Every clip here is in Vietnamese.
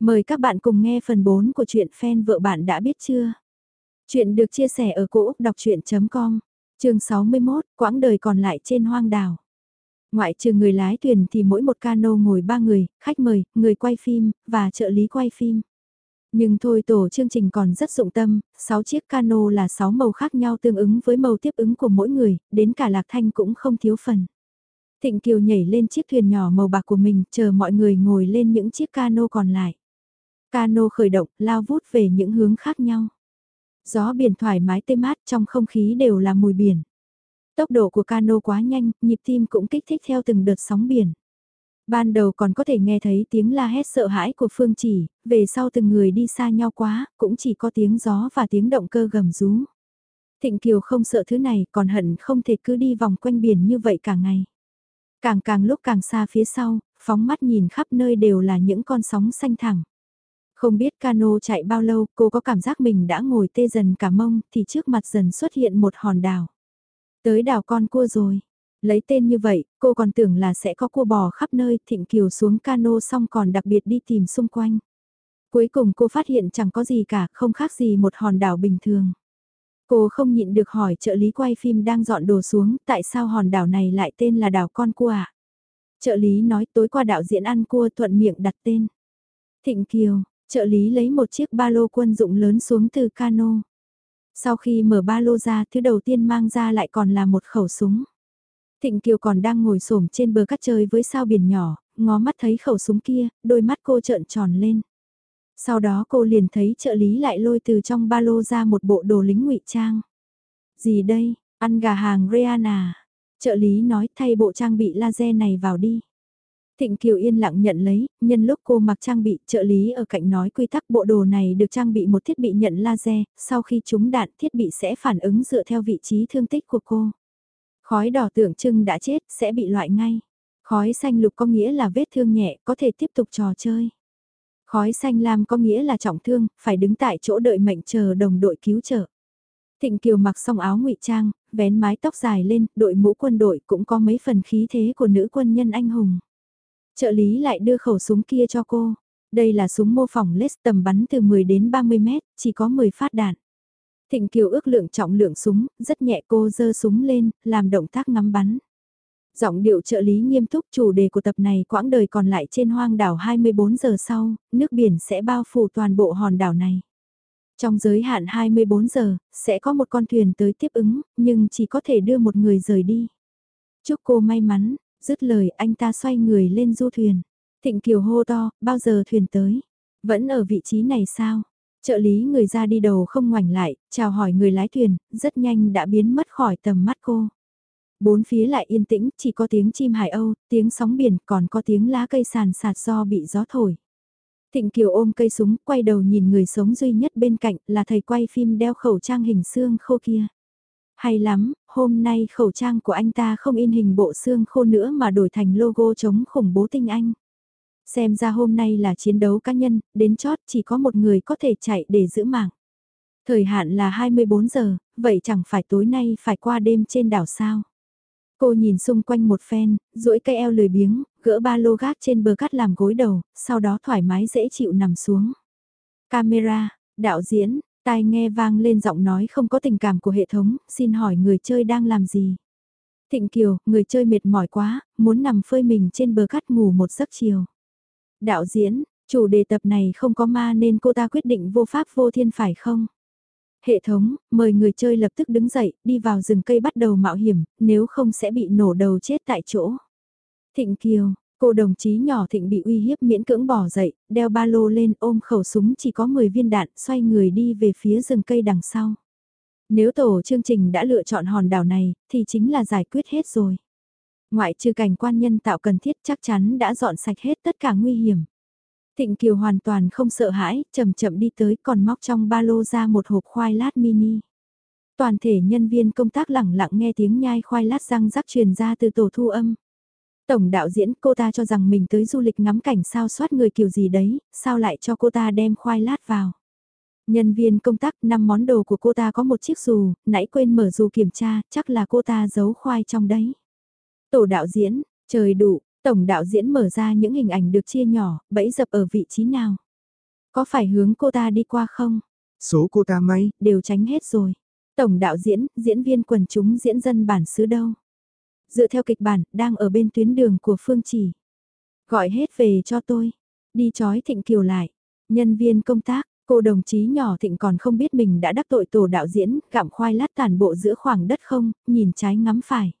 Mời các bạn cùng nghe phần 4 của truyện fan vợ bạn đã biết chưa? Chuyện được chia sẻ ở cỗ đọc chuyện.com, trường 61, quãng đời còn lại trên hoang đảo. Ngoại trừ người lái thuyền thì mỗi một cano ngồi ba người, khách mời, người quay phim, và trợ lý quay phim. Nhưng thôi tổ chương trình còn rất dụng tâm, 6 chiếc cano là 6 màu khác nhau tương ứng với màu tiếp ứng của mỗi người, đến cả lạc thanh cũng không thiếu phần. Thịnh Kiều nhảy lên chiếc thuyền nhỏ màu bạc của mình, chờ mọi người ngồi lên những chiếc cano còn lại. Cano khởi động, lao vút về những hướng khác nhau. Gió biển thoải mái tê mát trong không khí đều là mùi biển. Tốc độ của cano quá nhanh, nhịp tim cũng kích thích theo từng đợt sóng biển. Ban đầu còn có thể nghe thấy tiếng la hét sợ hãi của Phương Chỉ, về sau từng người đi xa nhau quá, cũng chỉ có tiếng gió và tiếng động cơ gầm rú. Thịnh Kiều không sợ thứ này, còn hận không thể cứ đi vòng quanh biển như vậy cả ngày. Càng càng lúc càng xa phía sau, phóng mắt nhìn khắp nơi đều là những con sóng xanh thẳng. Không biết cano chạy bao lâu, cô có cảm giác mình đã ngồi tê dần cả mông, thì trước mặt dần xuất hiện một hòn đảo. Tới đảo con cua rồi. Lấy tên như vậy, cô còn tưởng là sẽ có cua bò khắp nơi, thịnh kiều xuống cano xong còn đặc biệt đi tìm xung quanh. Cuối cùng cô phát hiện chẳng có gì cả, không khác gì một hòn đảo bình thường. Cô không nhịn được hỏi trợ lý quay phim đang dọn đồ xuống, tại sao hòn đảo này lại tên là đảo con cua ạ? Trợ lý nói tối qua đạo diễn ăn cua thuận miệng đặt tên. Thịnh Kiều, trợ lý lấy một chiếc ba lô quân dụng lớn xuống từ cano. Sau khi mở ba lô ra, thứ đầu tiên mang ra lại còn là một khẩu súng. Thịnh Kiều còn đang ngồi xổm trên bờ cát chơi với sao biển nhỏ, ngó mắt thấy khẩu súng kia, đôi mắt cô trợn tròn lên. Sau đó cô liền thấy trợ lý lại lôi từ trong ba lô ra một bộ đồ lính ngụy trang. Gì đây, ăn gà hàng Rihanna. Trợ lý nói thay bộ trang bị laser này vào đi. Thịnh Kiều yên lặng nhận lấy, nhân lúc cô mặc trang bị, trợ lý ở cạnh nói quy tắc bộ đồ này được trang bị một thiết bị nhận laser, sau khi trúng đạn thiết bị sẽ phản ứng dựa theo vị trí thương tích của cô. Khói đỏ tượng trưng đã chết, sẽ bị loại ngay. Khói xanh lục có nghĩa là vết thương nhẹ, có thể tiếp tục trò chơi. Khói xanh lam có nghĩa là trọng thương, phải đứng tại chỗ đợi mệnh chờ đồng đội cứu trợ. Thịnh Kiều mặc xong áo ngụy trang, vén mái tóc dài lên, đội mũ quân đội cũng có mấy phần khí thế của nữ quân nhân anh hùng. Trợ lý lại đưa khẩu súng kia cho cô. Đây là súng mô phỏng lết tầm bắn từ 10 đến 30 mét, chỉ có 10 phát đạn. Thịnh Kiều ước lượng trọng lượng súng, rất nhẹ cô giơ súng lên, làm động tác ngắm bắn. Giọng điệu trợ lý nghiêm túc chủ đề của tập này quãng đời còn lại trên hoang đảo 24 giờ sau, nước biển sẽ bao phủ toàn bộ hòn đảo này. Trong giới hạn 24 giờ, sẽ có một con thuyền tới tiếp ứng, nhưng chỉ có thể đưa một người rời đi. Chúc cô may mắn, dứt lời anh ta xoay người lên du thuyền. Thịnh Kiều hô to, bao giờ thuyền tới? Vẫn ở vị trí này sao? Trợ lý người ra đi đầu không ngoảnh lại, chào hỏi người lái thuyền, rất nhanh đã biến mất khỏi tầm mắt cô. Bốn phía lại yên tĩnh, chỉ có tiếng chim hải âu, tiếng sóng biển, còn có tiếng lá cây sàn sạt do bị gió thổi. Thịnh Kiều ôm cây súng, quay đầu nhìn người sống duy nhất bên cạnh, là thầy quay phim đeo khẩu trang hình xương khô kia. Hay lắm, hôm nay khẩu trang của anh ta không in hình bộ xương khô nữa mà đổi thành logo chống khủng bố tinh anh. Xem ra hôm nay là chiến đấu cá nhân, đến chót chỉ có một người có thể chạy để giữ mạng. Thời hạn là 24 giờ, vậy chẳng phải tối nay phải qua đêm trên đảo sao? Cô nhìn xung quanh một phen, duỗi cây eo lười biếng, gỡ ba lô gác trên bờ cát làm gối đầu, sau đó thoải mái dễ chịu nằm xuống. Camera, đạo diễn, tai nghe vang lên giọng nói không có tình cảm của hệ thống, xin hỏi người chơi đang làm gì? Thịnh Kiều, người chơi mệt mỏi quá, muốn nằm phơi mình trên bờ cát ngủ một giấc chiều. Đạo diễn, chủ đề tập này không có ma nên cô ta quyết định vô pháp vô thiên phải không? Hệ thống, mời người chơi lập tức đứng dậy, đi vào rừng cây bắt đầu mạo hiểm, nếu không sẽ bị nổ đầu chết tại chỗ. Thịnh Kiều, cô đồng chí nhỏ Thịnh bị uy hiếp miễn cưỡng bỏ dậy, đeo ba lô lên ôm khẩu súng chỉ có 10 viên đạn, xoay người đi về phía rừng cây đằng sau. Nếu tổ chương trình đã lựa chọn hòn đảo này, thì chính là giải quyết hết rồi. Ngoại trừ cảnh quan nhân tạo cần thiết chắc chắn đã dọn sạch hết tất cả nguy hiểm. Thịnh Kiều hoàn toàn không sợ hãi, chậm chậm đi tới còn móc trong ba lô ra một hộp khoai lát mini. Toàn thể nhân viên công tác lẳng lặng nghe tiếng nhai khoai lát răng rắc truyền ra từ tổ thu âm. Tổng đạo diễn cô ta cho rằng mình tới du lịch ngắm cảnh sao soát người kiểu gì đấy, sao lại cho cô ta đem khoai lát vào. Nhân viên công tác năm món đồ của cô ta có một chiếc dù, nãy quên mở dù kiểm tra, chắc là cô ta giấu khoai trong đấy. Tổ đạo diễn, trời đủ, tổng đạo diễn mở ra những hình ảnh được chia nhỏ, bẫy dập ở vị trí nào. Có phải hướng cô ta đi qua không? Số cô ta may, Đều tránh hết rồi. Tổng đạo diễn, diễn viên quần chúng diễn dân bản xứ đâu? Dựa theo kịch bản, đang ở bên tuyến đường của Phương Chỉ. Gọi hết về cho tôi. Đi chói Thịnh Kiều lại. Nhân viên công tác, cô đồng chí nhỏ Thịnh còn không biết mình đã đắc tội tổ đạo diễn, gặm khoai lát tàn bộ giữa khoảng đất không, nhìn trái ngắm phải.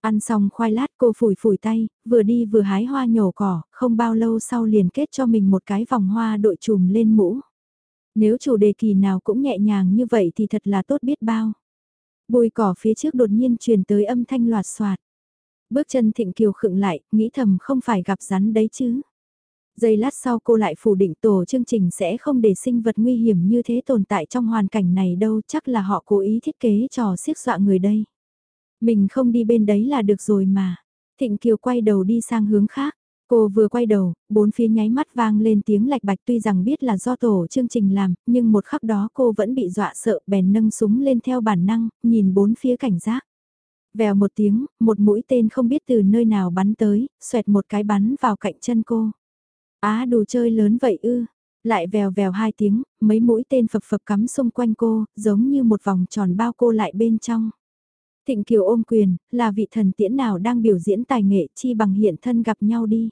Ăn xong khoai lát cô phủi phủi tay, vừa đi vừa hái hoa nhổ cỏ, không bao lâu sau liền kết cho mình một cái vòng hoa đội trùm lên mũ. Nếu chủ đề kỳ nào cũng nhẹ nhàng như vậy thì thật là tốt biết bao. Bùi cỏ phía trước đột nhiên truyền tới âm thanh loạt soạt. Bước chân thịnh kiều khựng lại, nghĩ thầm không phải gặp rắn đấy chứ. Giây lát sau cô lại phủ định tổ chương trình sẽ không để sinh vật nguy hiểm như thế tồn tại trong hoàn cảnh này đâu, chắc là họ cố ý thiết kế trò siếc dọa người đây. Mình không đi bên đấy là được rồi mà. Thịnh Kiều quay đầu đi sang hướng khác. Cô vừa quay đầu, bốn phía nháy mắt vang lên tiếng lạch bạch tuy rằng biết là do tổ chương trình làm, nhưng một khắc đó cô vẫn bị dọa sợ bèn nâng súng lên theo bản năng, nhìn bốn phía cảnh giác. Vèo một tiếng, một mũi tên không biết từ nơi nào bắn tới, xoẹt một cái bắn vào cạnh chân cô. Á đồ chơi lớn vậy ư, lại vèo vèo hai tiếng, mấy mũi tên phập phập cắm xung quanh cô, giống như một vòng tròn bao cô lại bên trong. Thịnh Kiều ôm quyền, là vị thần tiễn nào đang biểu diễn tài nghệ chi bằng hiện thân gặp nhau đi.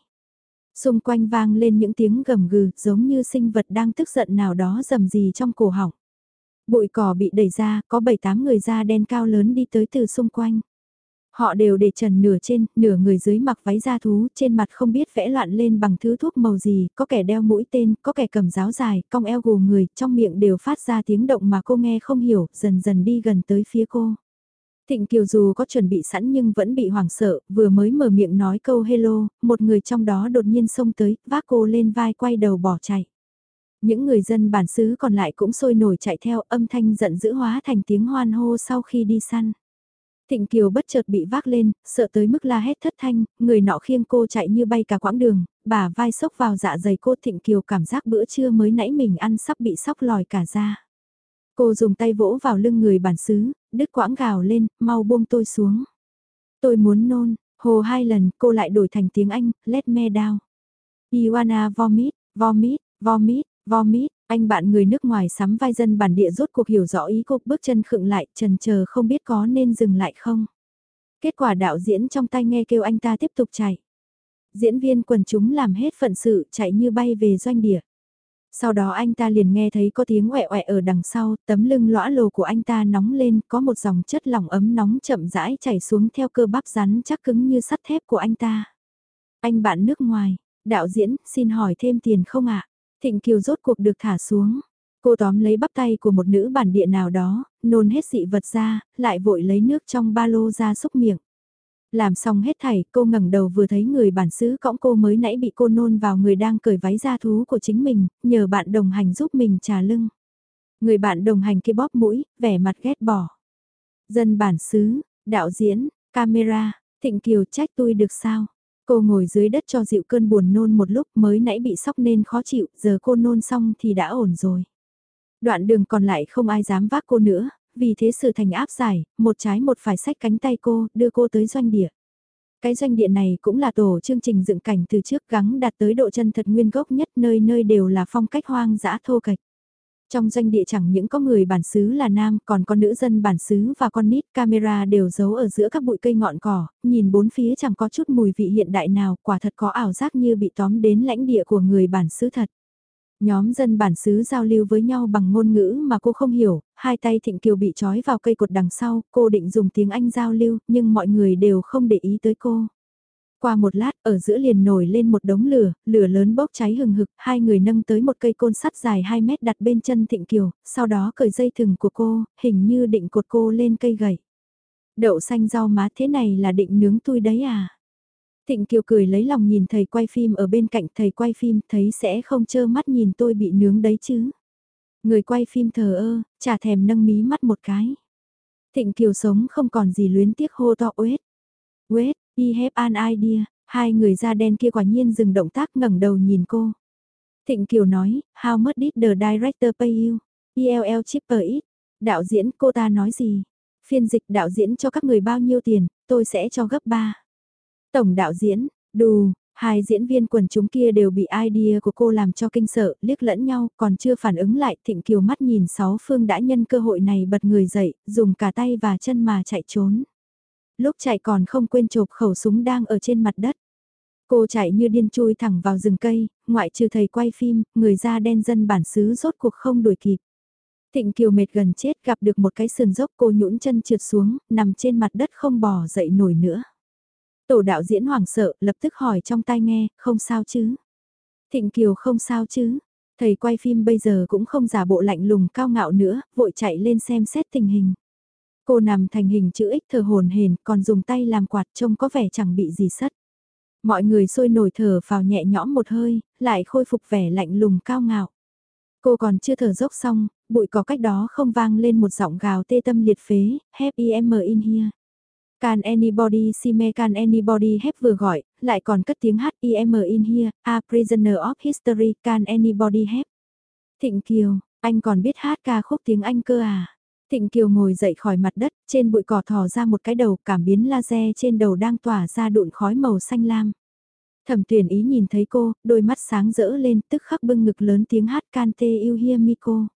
Xung quanh vang lên những tiếng gầm gừ giống như sinh vật đang tức giận nào đó rầm gì trong cổ họng. Bụi cỏ bị đẩy ra, có 7-8 người da đen cao lớn đi tới từ xung quanh. Họ đều để trần nửa trên, nửa người dưới mặc váy da thú, trên mặt không biết vẽ loạn lên bằng thứ thuốc màu gì, có kẻ đeo mũi tên, có kẻ cầm giáo dài, cong eo gù người, trong miệng đều phát ra tiếng động mà cô nghe không hiểu, dần dần đi gần tới phía cô. Thịnh Kiều dù có chuẩn bị sẵn nhưng vẫn bị hoảng sợ, vừa mới mở miệng nói câu hello, một người trong đó đột nhiên xông tới, vác cô lên vai quay đầu bỏ chạy. Những người dân bản xứ còn lại cũng sôi nổi chạy theo âm thanh giận dữ hóa thành tiếng hoan hô sau khi đi săn. Thịnh Kiều bất chợt bị vác lên, sợ tới mức la hét thất thanh, người nọ khiêng cô chạy như bay cả quãng đường, bà vai sốc vào dạ dày cô Thịnh Kiều cảm giác bữa trưa mới nãy mình ăn sắp bị sóc lòi cả ra. Cô dùng tay vỗ vào lưng người bản xứ, đứt quãng gào lên, mau buông tôi xuống. Tôi muốn nôn, hồ hai lần cô lại đổi thành tiếng Anh, let me down. Iwana vomit, vomit, vomit, vomit, anh bạn người nước ngoài sắm vai dân bản địa rốt cuộc hiểu rõ ý cô bước chân khựng lại, trần chờ không biết có nên dừng lại không. Kết quả đạo diễn trong tay nghe kêu anh ta tiếp tục chạy. Diễn viên quần chúng làm hết phận sự chạy như bay về doanh địa. Sau đó anh ta liền nghe thấy có tiếng oẹ oẹ ở đằng sau, tấm lưng lõa lồ của anh ta nóng lên, có một dòng chất lỏng ấm nóng chậm rãi chảy xuống theo cơ bắp rắn chắc cứng như sắt thép của anh ta. Anh bạn nước ngoài, đạo diễn, xin hỏi thêm tiền không ạ? Thịnh Kiều rốt cuộc được thả xuống. Cô tóm lấy bắp tay của một nữ bản địa nào đó, nôn hết dị vật ra, lại vội lấy nước trong ba lô ra xúc miệng. Làm xong hết thảy, cô ngẩng đầu vừa thấy người bản xứ cõng cô mới nãy bị cô nôn vào người đang cởi váy da thú của chính mình, nhờ bạn đồng hành giúp mình trà lưng. Người bạn đồng hành kia bóp mũi, vẻ mặt ghét bỏ. Dân bản xứ, đạo diễn, camera, thịnh kiều trách tôi được sao? Cô ngồi dưới đất cho dịu cơn buồn nôn một lúc mới nãy bị sóc nên khó chịu, giờ cô nôn xong thì đã ổn rồi. Đoạn đường còn lại không ai dám vác cô nữa, vì thế sự thành áp giải, một trái một phải sách cánh tay cô, đưa cô tới doanh địa. Cái doanh địa này cũng là tổ chương trình dựng cảnh từ trước gắng đạt tới độ chân thật nguyên gốc nhất nơi nơi đều là phong cách hoang dã thô kệch. Trong doanh địa chẳng những có người bản xứ là nam, còn có nữ dân bản xứ và con nít, camera đều giấu ở giữa các bụi cây ngọn cỏ, nhìn bốn phía chẳng có chút mùi vị hiện đại nào, quả thật có ảo giác như bị tóm đến lãnh địa của người bản xứ thật. Nhóm dân bản xứ giao lưu với nhau bằng ngôn ngữ mà cô không hiểu, hai tay Thịnh Kiều bị trói vào cây cột đằng sau, cô định dùng tiếng Anh giao lưu, nhưng mọi người đều không để ý tới cô. Qua một lát, ở giữa liền nổi lên một đống lửa, lửa lớn bốc cháy hừng hực, hai người nâng tới một cây côn sắt dài 2 mét đặt bên chân Thịnh Kiều, sau đó cởi dây thừng của cô, hình như định cột cô lên cây gậy. Đậu xanh rau má thế này là định nướng tôi đấy à? Thịnh Kiều cười lấy lòng nhìn thầy quay phim ở bên cạnh thầy quay phim thấy sẽ không chơ mắt nhìn tôi bị nướng đấy chứ. Người quay phim thờ ơ, chả thèm nâng mí mắt một cái. Thịnh Kiều sống không còn gì luyến tiếc hô to uết. Uết, y have an idea, hai người da đen kia quả nhiên dừng động tác ngẩng đầu nhìn cô. Thịnh Kiều nói, how much did the director pay you? ELL chipper ít. Đạo diễn cô ta nói gì? Phiên dịch đạo diễn cho các người bao nhiêu tiền, tôi sẽ cho gấp ba. Tổng đạo diễn, đù, Hai diễn viên quần chúng kia đều bị idea của cô làm cho kinh sợ, liếc lẫn nhau, còn chưa phản ứng lại, Thịnh Kiều mắt nhìn sáu phương đã nhân cơ hội này bật người dậy, dùng cả tay và chân mà chạy trốn. Lúc chạy còn không quên chộp khẩu súng đang ở trên mặt đất. Cô chạy như điên chui thẳng vào rừng cây, ngoại trừ thầy quay phim, người da đen dân bản xứ rốt cuộc không đuổi kịp. Thịnh Kiều mệt gần chết gặp được một cái sườn dốc cô nhũn chân trượt xuống, nằm trên mặt đất không bò dậy nổi nữa. Tổ đạo diễn hoảng sợ, lập tức hỏi trong tai nghe, không sao chứ? Thịnh Kiều không sao chứ? Thầy quay phim bây giờ cũng không giả bộ lạnh lùng cao ngạo nữa, vội chạy lên xem xét tình hình. Cô nằm thành hình chữ X thờ hồn hền, còn dùng tay làm quạt trông có vẻ chẳng bị gì sất. Mọi người sôi nổi thở vào nhẹ nhõm một hơi, lại khôi phục vẻ lạnh lùng cao ngạo. Cô còn chưa thở dốc xong, bụi có cách đó không vang lên một giọng gào tê tâm liệt phế, happy em in here. Can anybody see me can anybody have vừa gọi, lại còn cất tiếng hát I'm in here, a prisoner of history can anybody have. Thịnh Kiều, anh còn biết hát ca khúc tiếng Anh cơ à? Thịnh Kiều ngồi dậy khỏi mặt đất, trên bụi cỏ thò ra một cái đầu cảm biến laser trên đầu đang tỏa ra đụn khói màu xanh lam. Thẩm tuyển ý nhìn thấy cô, đôi mắt sáng rỡ lên tức khắc bưng ngực lớn tiếng hát Kante you hear me cô.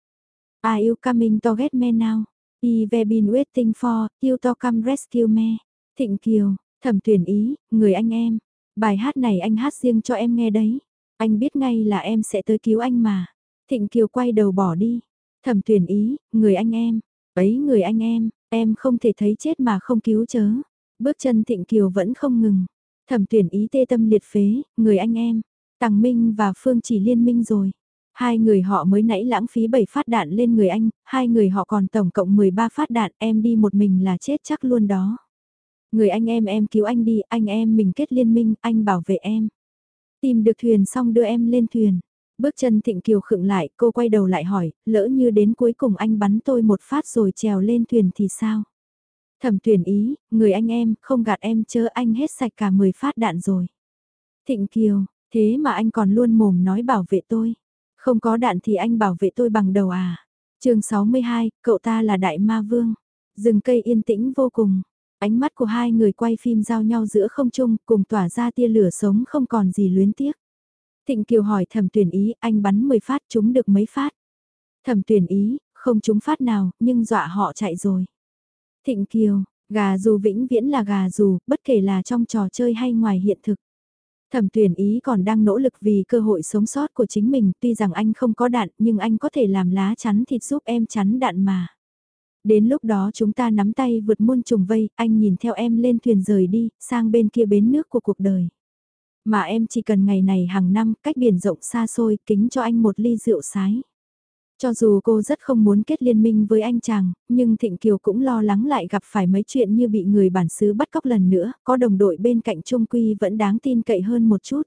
I you coming to get me now? I've been waiting for you to come rescue me. Thịnh Kiều, thẩm tuyển ý, người anh em. Bài hát này anh hát riêng cho em nghe đấy. Anh biết ngay là em sẽ tới cứu anh mà. Thịnh Kiều quay đầu bỏ đi. Thẩm tuyển ý, người anh em. Ấy người anh em, em không thể thấy chết mà không cứu chớ. Bước chân Thịnh Kiều vẫn không ngừng. Thẩm tuyển ý tê tâm liệt phế, người anh em. Tằng Minh và Phương chỉ liên minh rồi. Hai người họ mới nãy lãng phí 7 phát đạn lên người anh, hai người họ còn tổng cộng 13 phát đạn, em đi một mình là chết chắc luôn đó. Người anh em em cứu anh đi, anh em mình kết liên minh, anh bảo vệ em. Tìm được thuyền xong đưa em lên thuyền. Bước chân Thịnh Kiều khựng lại, cô quay đầu lại hỏi, lỡ như đến cuối cùng anh bắn tôi một phát rồi trèo lên thuyền thì sao? Thẩm tuyển ý, người anh em, không gạt em chớ anh hết sạch cả 10 phát đạn rồi. Thịnh Kiều, thế mà anh còn luôn mồm nói bảo vệ tôi. Không có đạn thì anh bảo vệ tôi bằng đầu à. chương 62, cậu ta là đại ma vương. Rừng cây yên tĩnh vô cùng. Ánh mắt của hai người quay phim giao nhau giữa không trung cùng tỏa ra tia lửa sống không còn gì luyến tiếc. Thịnh Kiều hỏi thẩm tuyển ý anh bắn 10 phát chúng được mấy phát. Thẩm tuyển ý, không chúng phát nào nhưng dọa họ chạy rồi. Thịnh Kiều, gà dù vĩnh viễn là gà dù, bất kể là trong trò chơi hay ngoài hiện thực. Thẩm tuyển ý còn đang nỗ lực vì cơ hội sống sót của chính mình, tuy rằng anh không có đạn nhưng anh có thể làm lá chắn thịt giúp em chắn đạn mà. Đến lúc đó chúng ta nắm tay vượt muôn trùng vây, anh nhìn theo em lên thuyền rời đi, sang bên kia bến nước của cuộc đời. Mà em chỉ cần ngày này hàng năm, cách biển rộng xa xôi, kính cho anh một ly rượu sái. Cho dù cô rất không muốn kết liên minh với anh chàng, nhưng Thịnh Kiều cũng lo lắng lại gặp phải mấy chuyện như bị người bản xứ bắt cóc lần nữa, có đồng đội bên cạnh Trung Quy vẫn đáng tin cậy hơn một chút.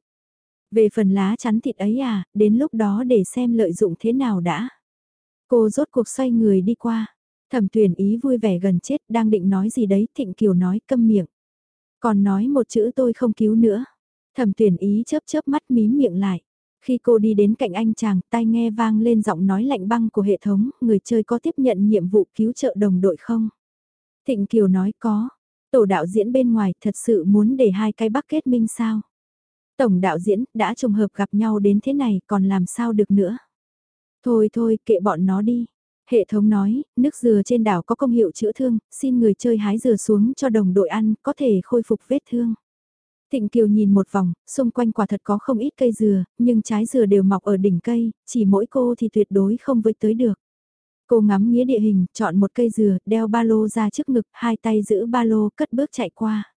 Về phần lá chắn thịt ấy à, đến lúc đó để xem lợi dụng thế nào đã. Cô rốt cuộc xoay người đi qua. Thẩm tuyển ý vui vẻ gần chết đang định nói gì đấy Thịnh Kiều nói câm miệng. Còn nói một chữ tôi không cứu nữa. Thẩm tuyển ý chớp chớp mắt mím miệng lại. Khi cô đi đến cạnh anh chàng, tai nghe vang lên giọng nói lạnh băng của hệ thống, người chơi có tiếp nhận nhiệm vụ cứu trợ đồng đội không? Thịnh Kiều nói có. Tổ đạo diễn bên ngoài thật sự muốn để hai cái bắc kết minh sao? Tổng đạo diễn đã trùng hợp gặp nhau đến thế này còn làm sao được nữa? Thôi thôi kệ bọn nó đi. Hệ thống nói, nước dừa trên đảo có công hiệu chữa thương, xin người chơi hái dừa xuống cho đồng đội ăn, có thể khôi phục vết thương. Thịnh Kiều nhìn một vòng, xung quanh quả thật có không ít cây dừa, nhưng trái dừa đều mọc ở đỉnh cây, chỉ mỗi cô thì tuyệt đối không với tới được. Cô ngắm nghĩa địa hình, chọn một cây dừa, đeo ba lô ra trước ngực, hai tay giữ ba lô, cất bước chạy qua.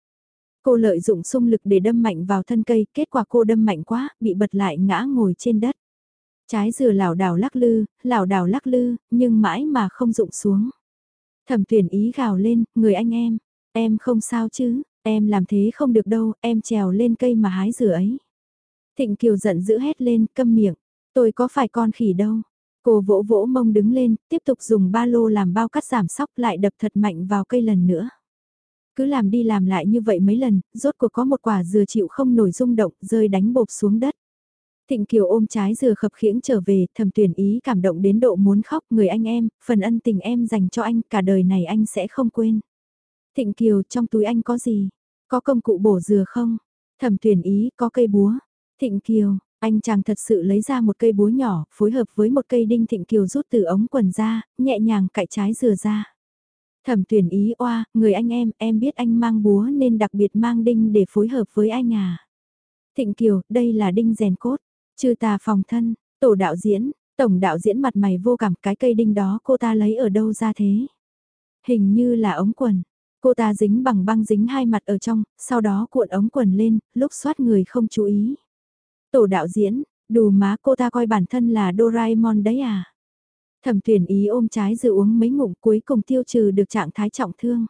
Cô lợi dụng xung lực để đâm mạnh vào thân cây, kết quả cô đâm mạnh quá, bị bật lại ngã ngồi trên đất. Trái dừa lảo đảo lắc lư, lảo đảo lắc lư, nhưng mãi mà không rụng xuống. Thẩm tuyển ý gào lên, người anh em, em không sao chứ, Em làm thế không được đâu, em trèo lên cây mà hái dừa ấy. Thịnh Kiều giận dữ hét lên, câm miệng. Tôi có phải con khỉ đâu. Cô vỗ vỗ mông đứng lên, tiếp tục dùng ba lô làm bao cắt giảm sóc lại đập thật mạnh vào cây lần nữa. Cứ làm đi làm lại như vậy mấy lần, rốt cuộc có một quả dừa chịu không nổi rung động, rơi đánh bột xuống đất. Thịnh Kiều ôm trái dừa khập khiễng trở về, thầm tuyển ý cảm động đến độ muốn khóc người anh em, phần ân tình em dành cho anh cả đời này anh sẽ không quên. Thịnh Kiều trong túi anh có gì? Có công cụ bổ dừa không? Thẩm tuyển ý có cây búa. Thịnh Kiều, anh chàng thật sự lấy ra một cây búa nhỏ, phối hợp với một cây đinh Thịnh Kiều rút từ ống quần ra, nhẹ nhàng cạy trái dừa ra. Thẩm tuyển ý oa, người anh em, em biết anh mang búa nên đặc biệt mang đinh để phối hợp với anh à. Thịnh Kiều, đây là đinh rèn cốt, chư tà phòng thân, tổ đạo diễn, tổng đạo diễn mặt mày vô cảm cái cây đinh đó cô ta lấy ở đâu ra thế. Hình như là ống quần, cô ta dính bằng băng dính hai mặt ở trong, sau đó cuộn ống quần lên, lúc xoát người không chú ý. Tổ đạo diễn, đù má cô ta coi bản thân là Doraemon đấy à. Thẩm tuyển ý ôm trái dự uống mấy ngụm cuối cùng tiêu trừ được trạng thái trọng thương.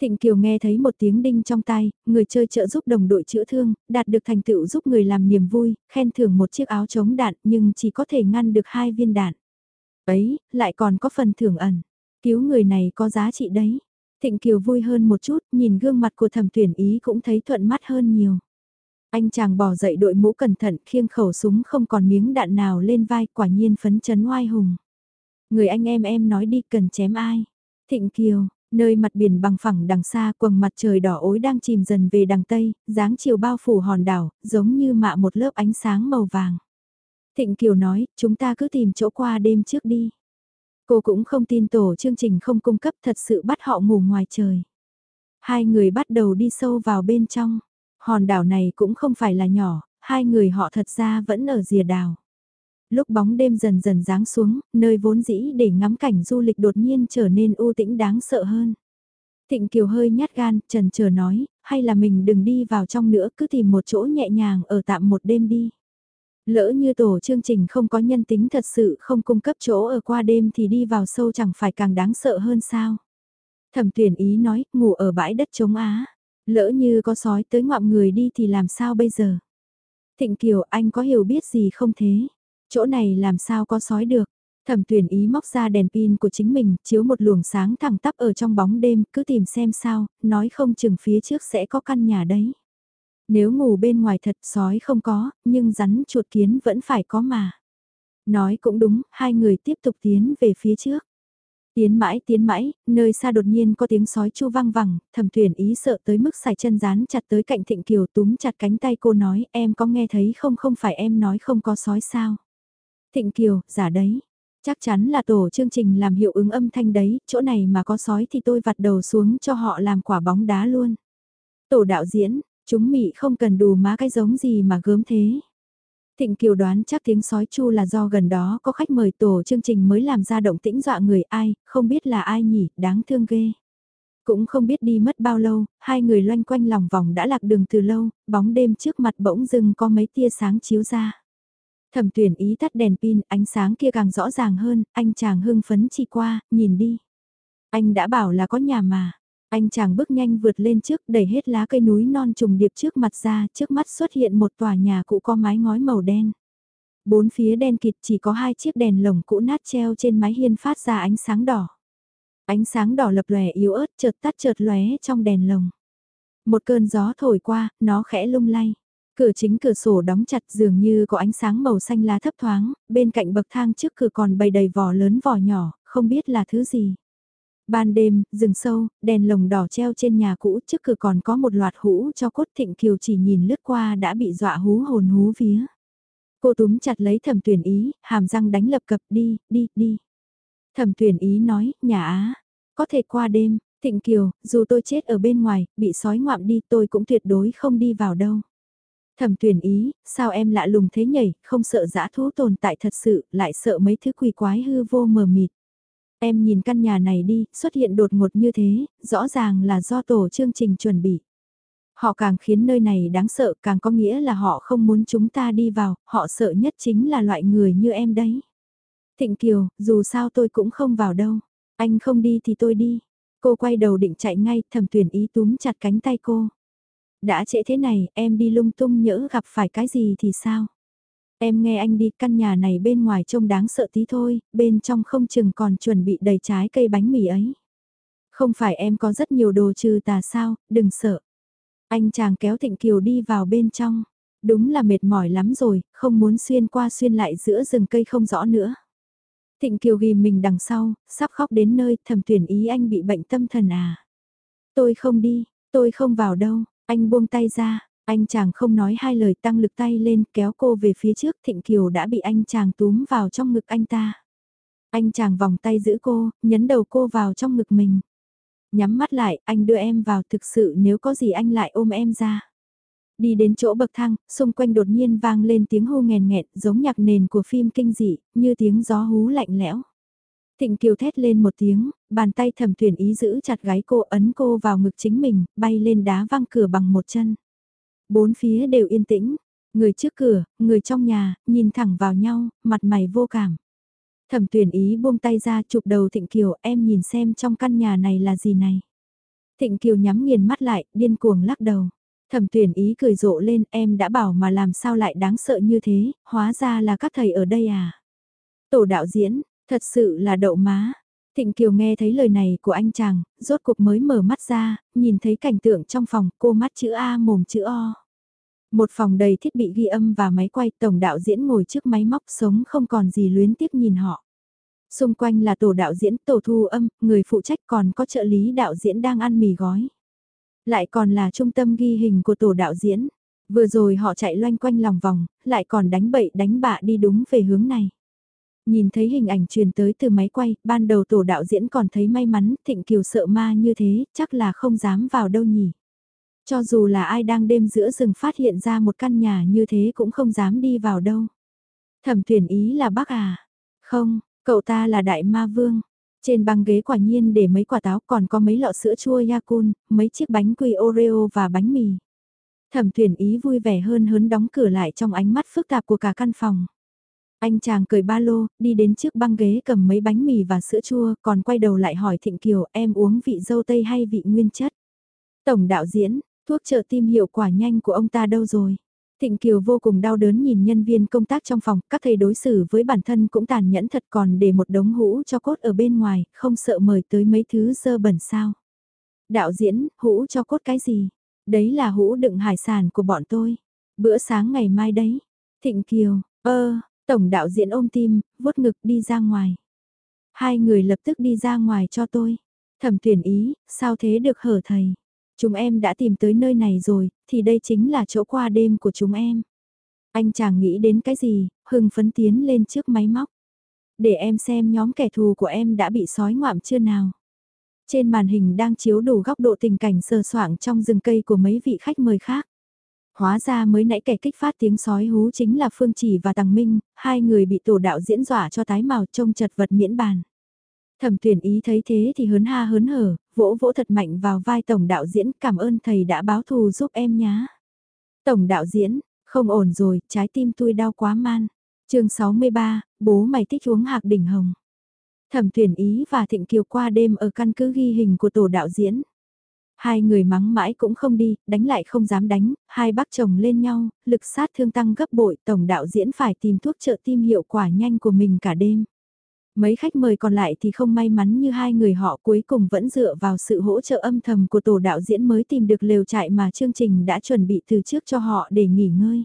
Thịnh Kiều nghe thấy một tiếng đinh trong tay, người chơi trợ giúp đồng đội chữa thương, đạt được thành tựu giúp người làm niềm vui, khen thưởng một chiếc áo chống đạn nhưng chỉ có thể ngăn được hai viên đạn. Ấy, lại còn có phần thưởng ẩn. Cứu người này có giá trị đấy. Thịnh Kiều vui hơn một chút, nhìn gương mặt của thẩm tuyển ý cũng thấy thuận mắt hơn nhiều. Anh chàng bỏ dậy đội mũ cẩn thận khiêng khẩu súng không còn miếng đạn nào lên vai quả nhiên phấn chấn oai hùng. Người anh em em nói đi cần chém ai. Thịnh Kiều, nơi mặt biển bằng phẳng đằng xa quầng mặt trời đỏ ối đang chìm dần về đằng Tây, dáng chiều bao phủ hòn đảo, giống như mạ một lớp ánh sáng màu vàng. Thịnh Kiều nói, chúng ta cứ tìm chỗ qua đêm trước đi. Cô cũng không tin tổ chương trình không cung cấp thật sự bắt họ ngủ ngoài trời. Hai người bắt đầu đi sâu vào bên trong. Hòn đảo này cũng không phải là nhỏ, hai người họ thật ra vẫn ở rìa đảo. Lúc bóng đêm dần dần giáng xuống, nơi vốn dĩ để ngắm cảnh du lịch đột nhiên trở nên u tĩnh đáng sợ hơn. Thịnh Kiều hơi nhát gan, trần chờ nói, hay là mình đừng đi vào trong nữa cứ tìm một chỗ nhẹ nhàng ở tạm một đêm đi. Lỡ như tổ chương trình không có nhân tính thật sự không cung cấp chỗ ở qua đêm thì đi vào sâu chẳng phải càng đáng sợ hơn sao. Thẩm tuyển ý nói, ngủ ở bãi đất chống Á. Lỡ như có sói tới ngoạm người đi thì làm sao bây giờ? Thịnh Kiều anh có hiểu biết gì không thế? Chỗ này làm sao có sói được? Thẩm tuyển ý móc ra đèn pin của chính mình, chiếu một luồng sáng thẳng tắp ở trong bóng đêm, cứ tìm xem sao, nói không chừng phía trước sẽ có căn nhà đấy. Nếu ngủ bên ngoài thật sói không có, nhưng rắn chuột kiến vẫn phải có mà. Nói cũng đúng, hai người tiếp tục tiến về phía trước. Tiến mãi tiến mãi, nơi xa đột nhiên có tiếng sói chu vang vẳng, thẩm thuyền ý sợ tới mức xài chân dán chặt tới cạnh thịnh kiều túm chặt cánh tay cô nói em có nghe thấy không không phải em nói không có sói sao. Thịnh kiều, giả đấy. Chắc chắn là tổ chương trình làm hiệu ứng âm thanh đấy, chỗ này mà có sói thì tôi vặt đầu xuống cho họ làm quả bóng đá luôn. Tổ đạo diễn, chúng mị không cần đủ má cái giống gì mà gớm thế. Thịnh Kiều đoán chắc tiếng sói chu là do gần đó có khách mời tổ chương trình mới làm ra động tĩnh dọa người ai, không biết là ai nhỉ, đáng thương ghê. Cũng không biết đi mất bao lâu, hai người loanh quanh lòng vòng đã lạc đường từ lâu, bóng đêm trước mặt bỗng dưng có mấy tia sáng chiếu ra. Thẩm tuyển ý tắt đèn pin, ánh sáng kia càng rõ ràng hơn, anh chàng hưng phấn chi qua, nhìn đi. Anh đã bảo là có nhà mà. Anh chàng bước nhanh vượt lên trước đẩy hết lá cây núi non trùng điệp trước mặt ra, trước mắt xuất hiện một tòa nhà cũ có mái ngói màu đen. Bốn phía đen kịt chỉ có hai chiếc đèn lồng cũ nát treo trên mái hiên phát ra ánh sáng đỏ. Ánh sáng đỏ lập lòe yếu ớt chợt tắt chợt lóe trong đèn lồng. Một cơn gió thổi qua, nó khẽ lung lay. Cửa chính cửa sổ đóng chặt dường như có ánh sáng màu xanh lá thấp thoáng, bên cạnh bậc thang trước cửa còn bày đầy vỏ lớn vỏ nhỏ, không biết là thứ gì. Ban đêm, rừng sâu, đèn lồng đỏ treo trên nhà cũ trước cửa còn có một loạt hũ cho cốt thịnh kiều chỉ nhìn lướt qua đã bị dọa hú hồn hú vía. Cô túm chặt lấy thẩm tuyển ý, hàm răng đánh lập cập đi, đi, đi. Thẩm tuyển ý nói, nhà Á, có thể qua đêm, thịnh kiều, dù tôi chết ở bên ngoài, bị sói ngoạm đi tôi cũng tuyệt đối không đi vào đâu. Thẩm tuyển ý, sao em lạ lùng thế nhảy, không sợ dã thú tồn tại thật sự, lại sợ mấy thứ quỷ quái hư vô mờ mịt. Em nhìn căn nhà này đi, xuất hiện đột ngột như thế, rõ ràng là do tổ chương trình chuẩn bị. Họ càng khiến nơi này đáng sợ càng có nghĩa là họ không muốn chúng ta đi vào, họ sợ nhất chính là loại người như em đấy. Thịnh Kiều, dù sao tôi cũng không vào đâu. Anh không đi thì tôi đi. Cô quay đầu định chạy ngay, thầm tuyển ý túm chặt cánh tay cô. Đã trễ thế này, em đi lung tung nhỡ gặp phải cái gì thì sao? Em nghe anh đi căn nhà này bên ngoài trông đáng sợ tí thôi, bên trong không chừng còn chuẩn bị đầy trái cây bánh mì ấy. Không phải em có rất nhiều đồ trừ tà sao, đừng sợ. Anh chàng kéo Thịnh Kiều đi vào bên trong. Đúng là mệt mỏi lắm rồi, không muốn xuyên qua xuyên lại giữa rừng cây không rõ nữa. Thịnh Kiều ghi mình đằng sau, sắp khóc đến nơi thầm tuyển ý anh bị bệnh tâm thần à. Tôi không đi, tôi không vào đâu, anh buông tay ra, anh chàng không nói hai lời tăng lực tay lên kéo cô về phía trước Thịnh Kiều đã bị anh chàng túm vào trong ngực anh ta. Anh chàng vòng tay giữ cô, nhấn đầu cô vào trong ngực mình. Nhắm mắt lại, anh đưa em vào thực sự nếu có gì anh lại ôm em ra. Đi đến chỗ bậc thang, xung quanh đột nhiên vang lên tiếng hô nghèn nghẹn giống nhạc nền của phim kinh dị, như tiếng gió hú lạnh lẽo. Thịnh Kiều thét lên một tiếng, bàn tay thầm tuyển ý giữ chặt gái cô ấn cô vào ngực chính mình, bay lên đá văng cửa bằng một chân. Bốn phía đều yên tĩnh, người trước cửa, người trong nhà, nhìn thẳng vào nhau, mặt mày vô cảm. Thẩm tuyển ý buông tay ra chụp đầu Thịnh Kiều em nhìn xem trong căn nhà này là gì này. Thịnh Kiều nhắm nghiền mắt lại, điên cuồng lắc đầu. Thẩm tuyển ý cười rộ lên em đã bảo mà làm sao lại đáng sợ như thế, hóa ra là các thầy ở đây à. Tổ đạo diễn, thật sự là đậu má. Thịnh Kiều nghe thấy lời này của anh chàng, rốt cuộc mới mở mắt ra, nhìn thấy cảnh tượng trong phòng cô mắt chữ A mồm chữ O. Một phòng đầy thiết bị ghi âm và máy quay tổng đạo diễn ngồi trước máy móc sống không còn gì luyến tiếc nhìn họ. Xung quanh là tổ đạo diễn, tổ thu âm, người phụ trách còn có trợ lý đạo diễn đang ăn mì gói. Lại còn là trung tâm ghi hình của tổ đạo diễn. Vừa rồi họ chạy loanh quanh lòng vòng, lại còn đánh bậy đánh bạ đi đúng về hướng này. Nhìn thấy hình ảnh truyền tới từ máy quay, ban đầu tổ đạo diễn còn thấy may mắn, Thịnh Kiều sợ ma như thế, chắc là không dám vào đâu nhỉ. Cho dù là ai đang đêm giữa rừng phát hiện ra một căn nhà như thế cũng không dám đi vào đâu. Thẩm tuyển ý là bác à? Không, cậu ta là đại ma vương. Trên băng ghế quả nhiên để mấy quả táo còn có mấy lọ sữa chua Yakun, mấy chiếc bánh quy Oreo và bánh mì. Thẩm tuyển ý vui vẻ hơn hớn đóng cửa lại trong ánh mắt phức tạp của cả căn phòng. Anh chàng cười ba lô, đi đến trước băng ghế cầm mấy bánh mì và sữa chua, còn quay đầu lại hỏi Thịnh Kiều em uống vị dâu tây hay vị nguyên chất. Tổng đạo diễn, thuốc trợ tim hiệu quả nhanh của ông ta đâu rồi? Thịnh Kiều vô cùng đau đớn nhìn nhân viên công tác trong phòng, các thầy đối xử với bản thân cũng tàn nhẫn thật còn để một đống hũ cho cốt ở bên ngoài, không sợ mời tới mấy thứ dơ bẩn sao. Đạo diễn, hũ cho cốt cái gì? Đấy là hũ đựng hải sản của bọn tôi. Bữa sáng ngày mai đấy. Thịnh Kiều, ơ, tổng đạo diễn ôm tim, vuốt ngực đi ra ngoài. Hai người lập tức đi ra ngoài cho tôi. Thẩm tuyển ý, sao thế được hở thầy? Chúng em đã tìm tới nơi này rồi, thì đây chính là chỗ qua đêm của chúng em. Anh chàng nghĩ đến cái gì, hưng phấn tiến lên trước máy móc. Để em xem nhóm kẻ thù của em đã bị sói ngoạm chưa nào. Trên màn hình đang chiếu đủ góc độ tình cảnh sờ soạng trong rừng cây của mấy vị khách mời khác. Hóa ra mới nãy kẻ kích phát tiếng sói hú chính là Phương Chỉ và Tằng Minh, hai người bị tổ đạo diễn dọa cho tái màu trông chật vật miễn bàn. Thẩm tuyển ý thấy thế thì hớn ha hớn hở, vỗ vỗ thật mạnh vào vai tổng đạo diễn cảm ơn thầy đã báo thù giúp em nhá. Tổng đạo diễn, không ổn rồi, trái tim tôi đau quá man. chương 63, bố mày thích uống hạc đỉnh hồng. Thẩm tuyển ý và Thịnh Kiều qua đêm ở căn cứ ghi hình của tổ đạo diễn. Hai người mắng mãi cũng không đi, đánh lại không dám đánh, hai bác chồng lên nhau, lực sát thương tăng gấp bội, tổng đạo diễn phải tìm thuốc trợ tim hiệu quả nhanh của mình cả đêm. Mấy khách mời còn lại thì không may mắn như hai người họ cuối cùng vẫn dựa vào sự hỗ trợ âm thầm của tổ đạo diễn mới tìm được lều trại mà chương trình đã chuẩn bị từ trước cho họ để nghỉ ngơi.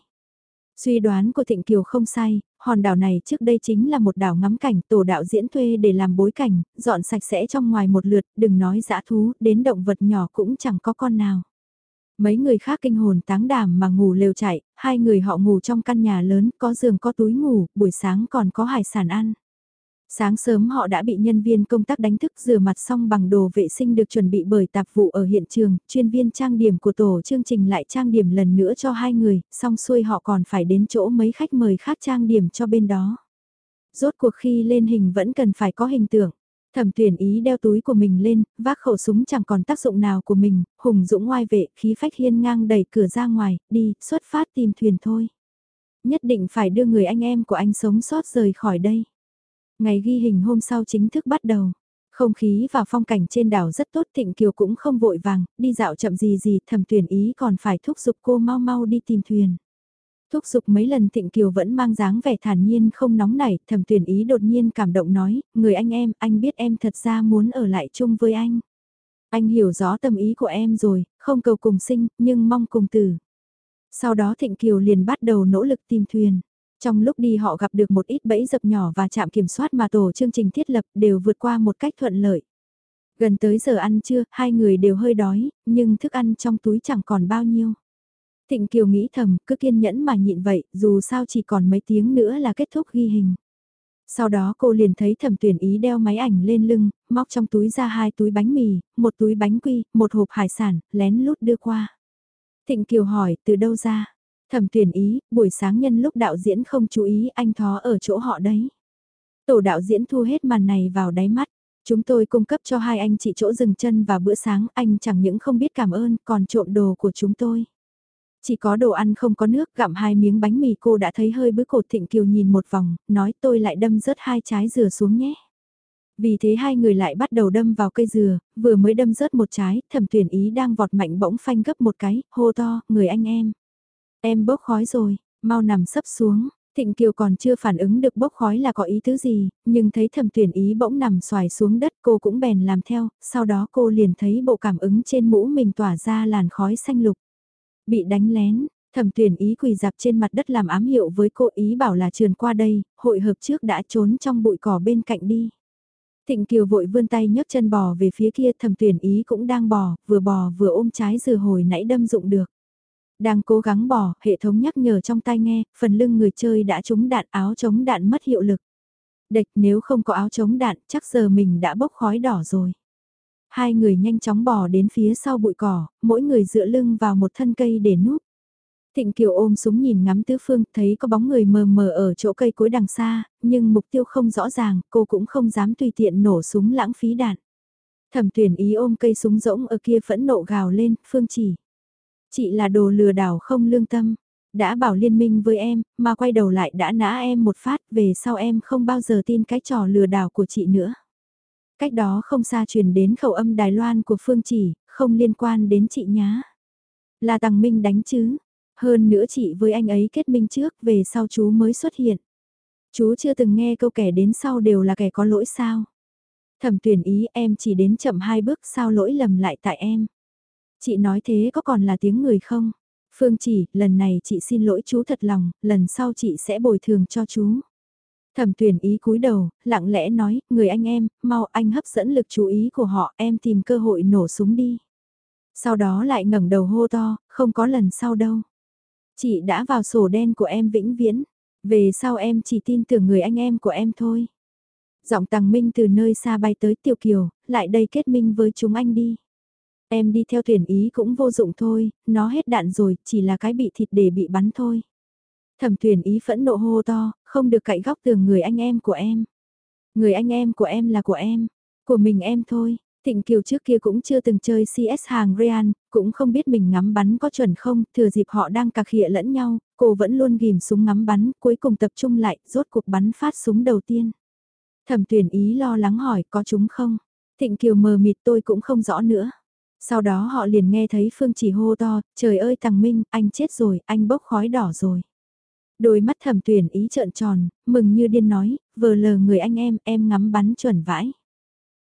Suy đoán của Thịnh Kiều không sai, hòn đảo này trước đây chính là một đảo ngắm cảnh tổ đạo diễn thuê để làm bối cảnh, dọn sạch sẽ trong ngoài một lượt, đừng nói dã thú, đến động vật nhỏ cũng chẳng có con nào. Mấy người khác kinh hồn táng đảm mà ngủ lều chạy, hai người họ ngủ trong căn nhà lớn, có giường có túi ngủ, buổi sáng còn có hải sản ăn. Sáng sớm họ đã bị nhân viên công tác đánh thức rửa mặt xong bằng đồ vệ sinh được chuẩn bị bởi tạp vụ ở hiện trường, chuyên viên trang điểm của tổ chương trình lại trang điểm lần nữa cho hai người, xong xuôi họ còn phải đến chỗ mấy khách mời khác trang điểm cho bên đó. Rốt cuộc khi lên hình vẫn cần phải có hình tượng. Thẩm tuyển ý đeo túi của mình lên, vác khẩu súng chẳng còn tác dụng nào của mình, hùng dũng ngoài vệ, khí phách hiên ngang đẩy cửa ra ngoài, đi, xuất phát tìm thuyền thôi. Nhất định phải đưa người anh em của anh sống sót rời khỏi đây. Ngày ghi hình hôm sau chính thức bắt đầu. Không khí và phong cảnh trên đảo rất tốt Thịnh Kiều cũng không vội vàng, đi dạo chậm gì gì thầm tuyển ý còn phải thúc giục cô mau mau đi tìm thuyền. Thúc giục mấy lần Thịnh Kiều vẫn mang dáng vẻ thản nhiên không nóng nảy, thầm tuyển ý đột nhiên cảm động nói, người anh em, anh biết em thật ra muốn ở lại chung với anh. Anh hiểu rõ tâm ý của em rồi, không cầu cùng sinh, nhưng mong cùng tử. Sau đó Thịnh Kiều liền bắt đầu nỗ lực tìm thuyền. Trong lúc đi họ gặp được một ít bẫy dập nhỏ và trạm kiểm soát mà tổ chương trình thiết lập đều vượt qua một cách thuận lợi. Gần tới giờ ăn trưa, hai người đều hơi đói, nhưng thức ăn trong túi chẳng còn bao nhiêu. Thịnh Kiều nghĩ thầm, cứ kiên nhẫn mà nhịn vậy, dù sao chỉ còn mấy tiếng nữa là kết thúc ghi hình. Sau đó cô liền thấy thẩm tuyển ý đeo máy ảnh lên lưng, móc trong túi ra hai túi bánh mì, một túi bánh quy, một hộp hải sản, lén lút đưa qua. Thịnh Kiều hỏi, từ đâu ra? Thẩm tuyển ý, buổi sáng nhân lúc đạo diễn không chú ý anh thó ở chỗ họ đấy. Tổ đạo diễn thu hết màn này vào đáy mắt. Chúng tôi cung cấp cho hai anh chị chỗ dừng chân và bữa sáng, anh chẳng những không biết cảm ơn, còn trộm đồ của chúng tôi. Chỉ có đồ ăn không có nước, gặm hai miếng bánh mì cô đã thấy hơi bữa cột thịnh kiều nhìn một vòng, nói tôi lại đâm rớt hai trái dừa xuống nhé. Vì thế hai người lại bắt đầu đâm vào cây dừa, vừa mới đâm rớt một trái, thẩm tuyển ý đang vọt mạnh bỗng phanh gấp một cái, hô to, người anh em. Em bốc khói rồi, mau nằm sấp xuống, Thịnh Kiều còn chưa phản ứng được bốc khói là có ý tứ gì, nhưng thấy thẩm tuyển ý bỗng nằm xoài xuống đất cô cũng bèn làm theo, sau đó cô liền thấy bộ cảm ứng trên mũ mình tỏa ra làn khói xanh lục. Bị đánh lén, thẩm tuyển ý quỳ dạp trên mặt đất làm ám hiệu với cô ý bảo là trườn qua đây, hội hợp trước đã trốn trong bụi cỏ bên cạnh đi. Thịnh Kiều vội vươn tay nhấc chân bò về phía kia thẩm tuyển ý cũng đang bò, vừa bò vừa ôm trái dừa hồi nãy đâm dụng được. Đang cố gắng bỏ, hệ thống nhắc nhở trong tai nghe, phần lưng người chơi đã trúng đạn áo chống đạn mất hiệu lực. Địch nếu không có áo chống đạn chắc giờ mình đã bốc khói đỏ rồi. Hai người nhanh chóng bỏ đến phía sau bụi cỏ, mỗi người dựa lưng vào một thân cây để núp. Thịnh Kiều ôm súng nhìn ngắm tứ phương, thấy có bóng người mờ mờ ở chỗ cây cối đằng xa, nhưng mục tiêu không rõ ràng, cô cũng không dám tùy tiện nổ súng lãng phí đạn. Thẩm tuyển ý ôm cây súng rỗng ở kia phẫn nộ gào lên, phương chỉ. Chị là đồ lừa đảo không lương tâm, đã bảo liên minh với em, mà quay đầu lại đã nã em một phát, về sau em không bao giờ tin cái trò lừa đảo của chị nữa. Cách đó không xa truyền đến khẩu âm Đài Loan của Phương Chỉ, không liên quan đến chị nhá. Là Tằng Minh đánh chứ, hơn nữa chị với anh ấy kết minh trước, về sau chú mới xuất hiện. Chú chưa từng nghe câu kẻ đến sau đều là kẻ có lỗi sao. Thẩm tuyển ý em chỉ đến chậm hai bước sao lỗi lầm lại tại em. Chị nói thế có còn là tiếng người không? Phương chỉ, lần này chị xin lỗi chú thật lòng, lần sau chị sẽ bồi thường cho chú. Thẩm tuyển ý cúi đầu, lặng lẽ nói, người anh em, mau anh hấp dẫn lực chú ý của họ, em tìm cơ hội nổ súng đi. Sau đó lại ngẩng đầu hô to, không có lần sau đâu. Chị đã vào sổ đen của em vĩnh viễn, về sau em chỉ tin tưởng người anh em của em thôi. Giọng tàng minh từ nơi xa bay tới tiểu kiều, lại đây kết minh với chúng anh đi. Em đi theo tuyển ý cũng vô dụng thôi, nó hết đạn rồi, chỉ là cái bị thịt để bị bắn thôi. Thẩm tuyển ý phẫn nộ hô to, không được cậy góc tường người anh em của em. Người anh em của em là của em, của mình em thôi. Thịnh Kiều trước kia cũng chưa từng chơi CS hàng Real, cũng không biết mình ngắm bắn có chuẩn không, thừa dịp họ đang cà khịa lẫn nhau, cô vẫn luôn ghim súng ngắm bắn, cuối cùng tập trung lại, rốt cuộc bắn phát súng đầu tiên. Thẩm tuyển ý lo lắng hỏi có chúng không? Thịnh Kiều mờ mịt tôi cũng không rõ nữa. Sau đó họ liền nghe thấy Phương chỉ hô to, trời ơi Tằng Minh, anh chết rồi, anh bốc khói đỏ rồi. Đôi mắt thẩm tuyển ý trợn tròn, mừng như điên nói, vờ lờ người anh em, em ngắm bắn chuẩn vãi.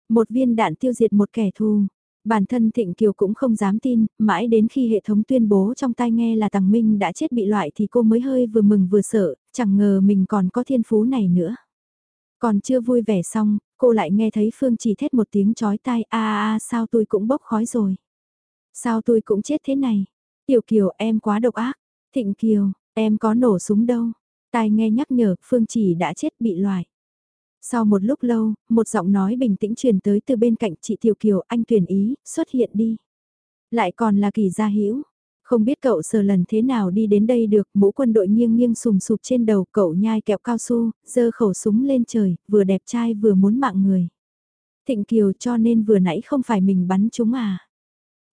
Một viên đạn tiêu diệt một kẻ thù. Bản thân Thịnh Kiều cũng không dám tin, mãi đến khi hệ thống tuyên bố trong tai nghe là Tằng Minh đã chết bị loại thì cô mới hơi vừa mừng vừa sợ, chẳng ngờ mình còn có thiên phú này nữa. Còn chưa vui vẻ xong, cô lại nghe thấy Phương chỉ thét một tiếng chói tai a a a sao tôi cũng bốc khói rồi. Sao tôi cũng chết thế này. Tiểu Kiều em quá độc ác. Thịnh Kiều, em có nổ súng đâu. Tai nghe nhắc nhở Phương chỉ đã chết bị loại. Sau một lúc lâu, một giọng nói bình tĩnh truyền tới từ bên cạnh chị Tiểu Kiều anh tuyển ý, xuất hiện đi. Lại còn là kỳ gia hữu không biết cậu sờ lần thế nào đi đến đây được, mũ quân đội nghiêng nghiêng sùm sụp trên đầu cậu nhai kẹo cao su, giơ khẩu súng lên trời, vừa đẹp trai vừa muốn mạng người. Thịnh Kiều cho nên vừa nãy không phải mình bắn chúng à.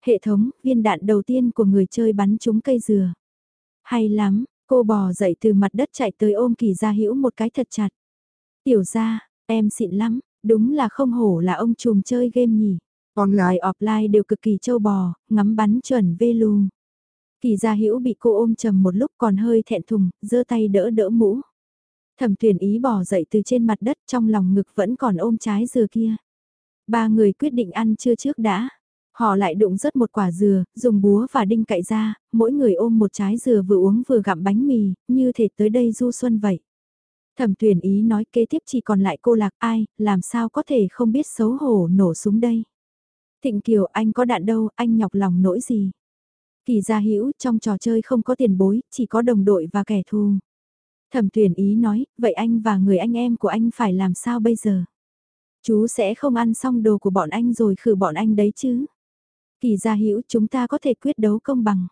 Hệ thống, viên đạn đầu tiên của người chơi bắn chúng cây dừa. Hay lắm, cô bò dậy từ mặt đất chạy tới ôm kỳ gia hữu một cái thật chặt. Tiểu ra, em xịn lắm, đúng là không hổ là ông trùm chơi game nhỉ. Online offline đều cực kỳ châu bò, ngắm bắn chuẩn vê luôn. Kỳ gia hữu bị cô ôm chầm một lúc còn hơi thẹn thùng, giơ tay đỡ đỡ mũ. Thẩm tuyển ý bỏ dậy từ trên mặt đất trong lòng ngực vẫn còn ôm trái dừa kia. Ba người quyết định ăn chưa trước đã. Họ lại đụng rớt một quả dừa, dùng búa và đinh cậy ra, mỗi người ôm một trái dừa vừa uống vừa gặm bánh mì, như thể tới đây du xuân vậy. Thẩm tuyển ý nói kế tiếp chỉ còn lại cô lạc ai, làm sao có thể không biết xấu hổ nổ súng đây. Thịnh Kiều anh có đạn đâu, anh nhọc lòng nỗi gì. Kỳ gia hữu trong trò chơi không có tiền bối, chỉ có đồng đội và kẻ thù. Thẩm tuyển ý nói, vậy anh và người anh em của anh phải làm sao bây giờ? Chú sẽ không ăn xong đồ của bọn anh rồi khử bọn anh đấy chứ? Kỳ gia hữu chúng ta có thể quyết đấu công bằng.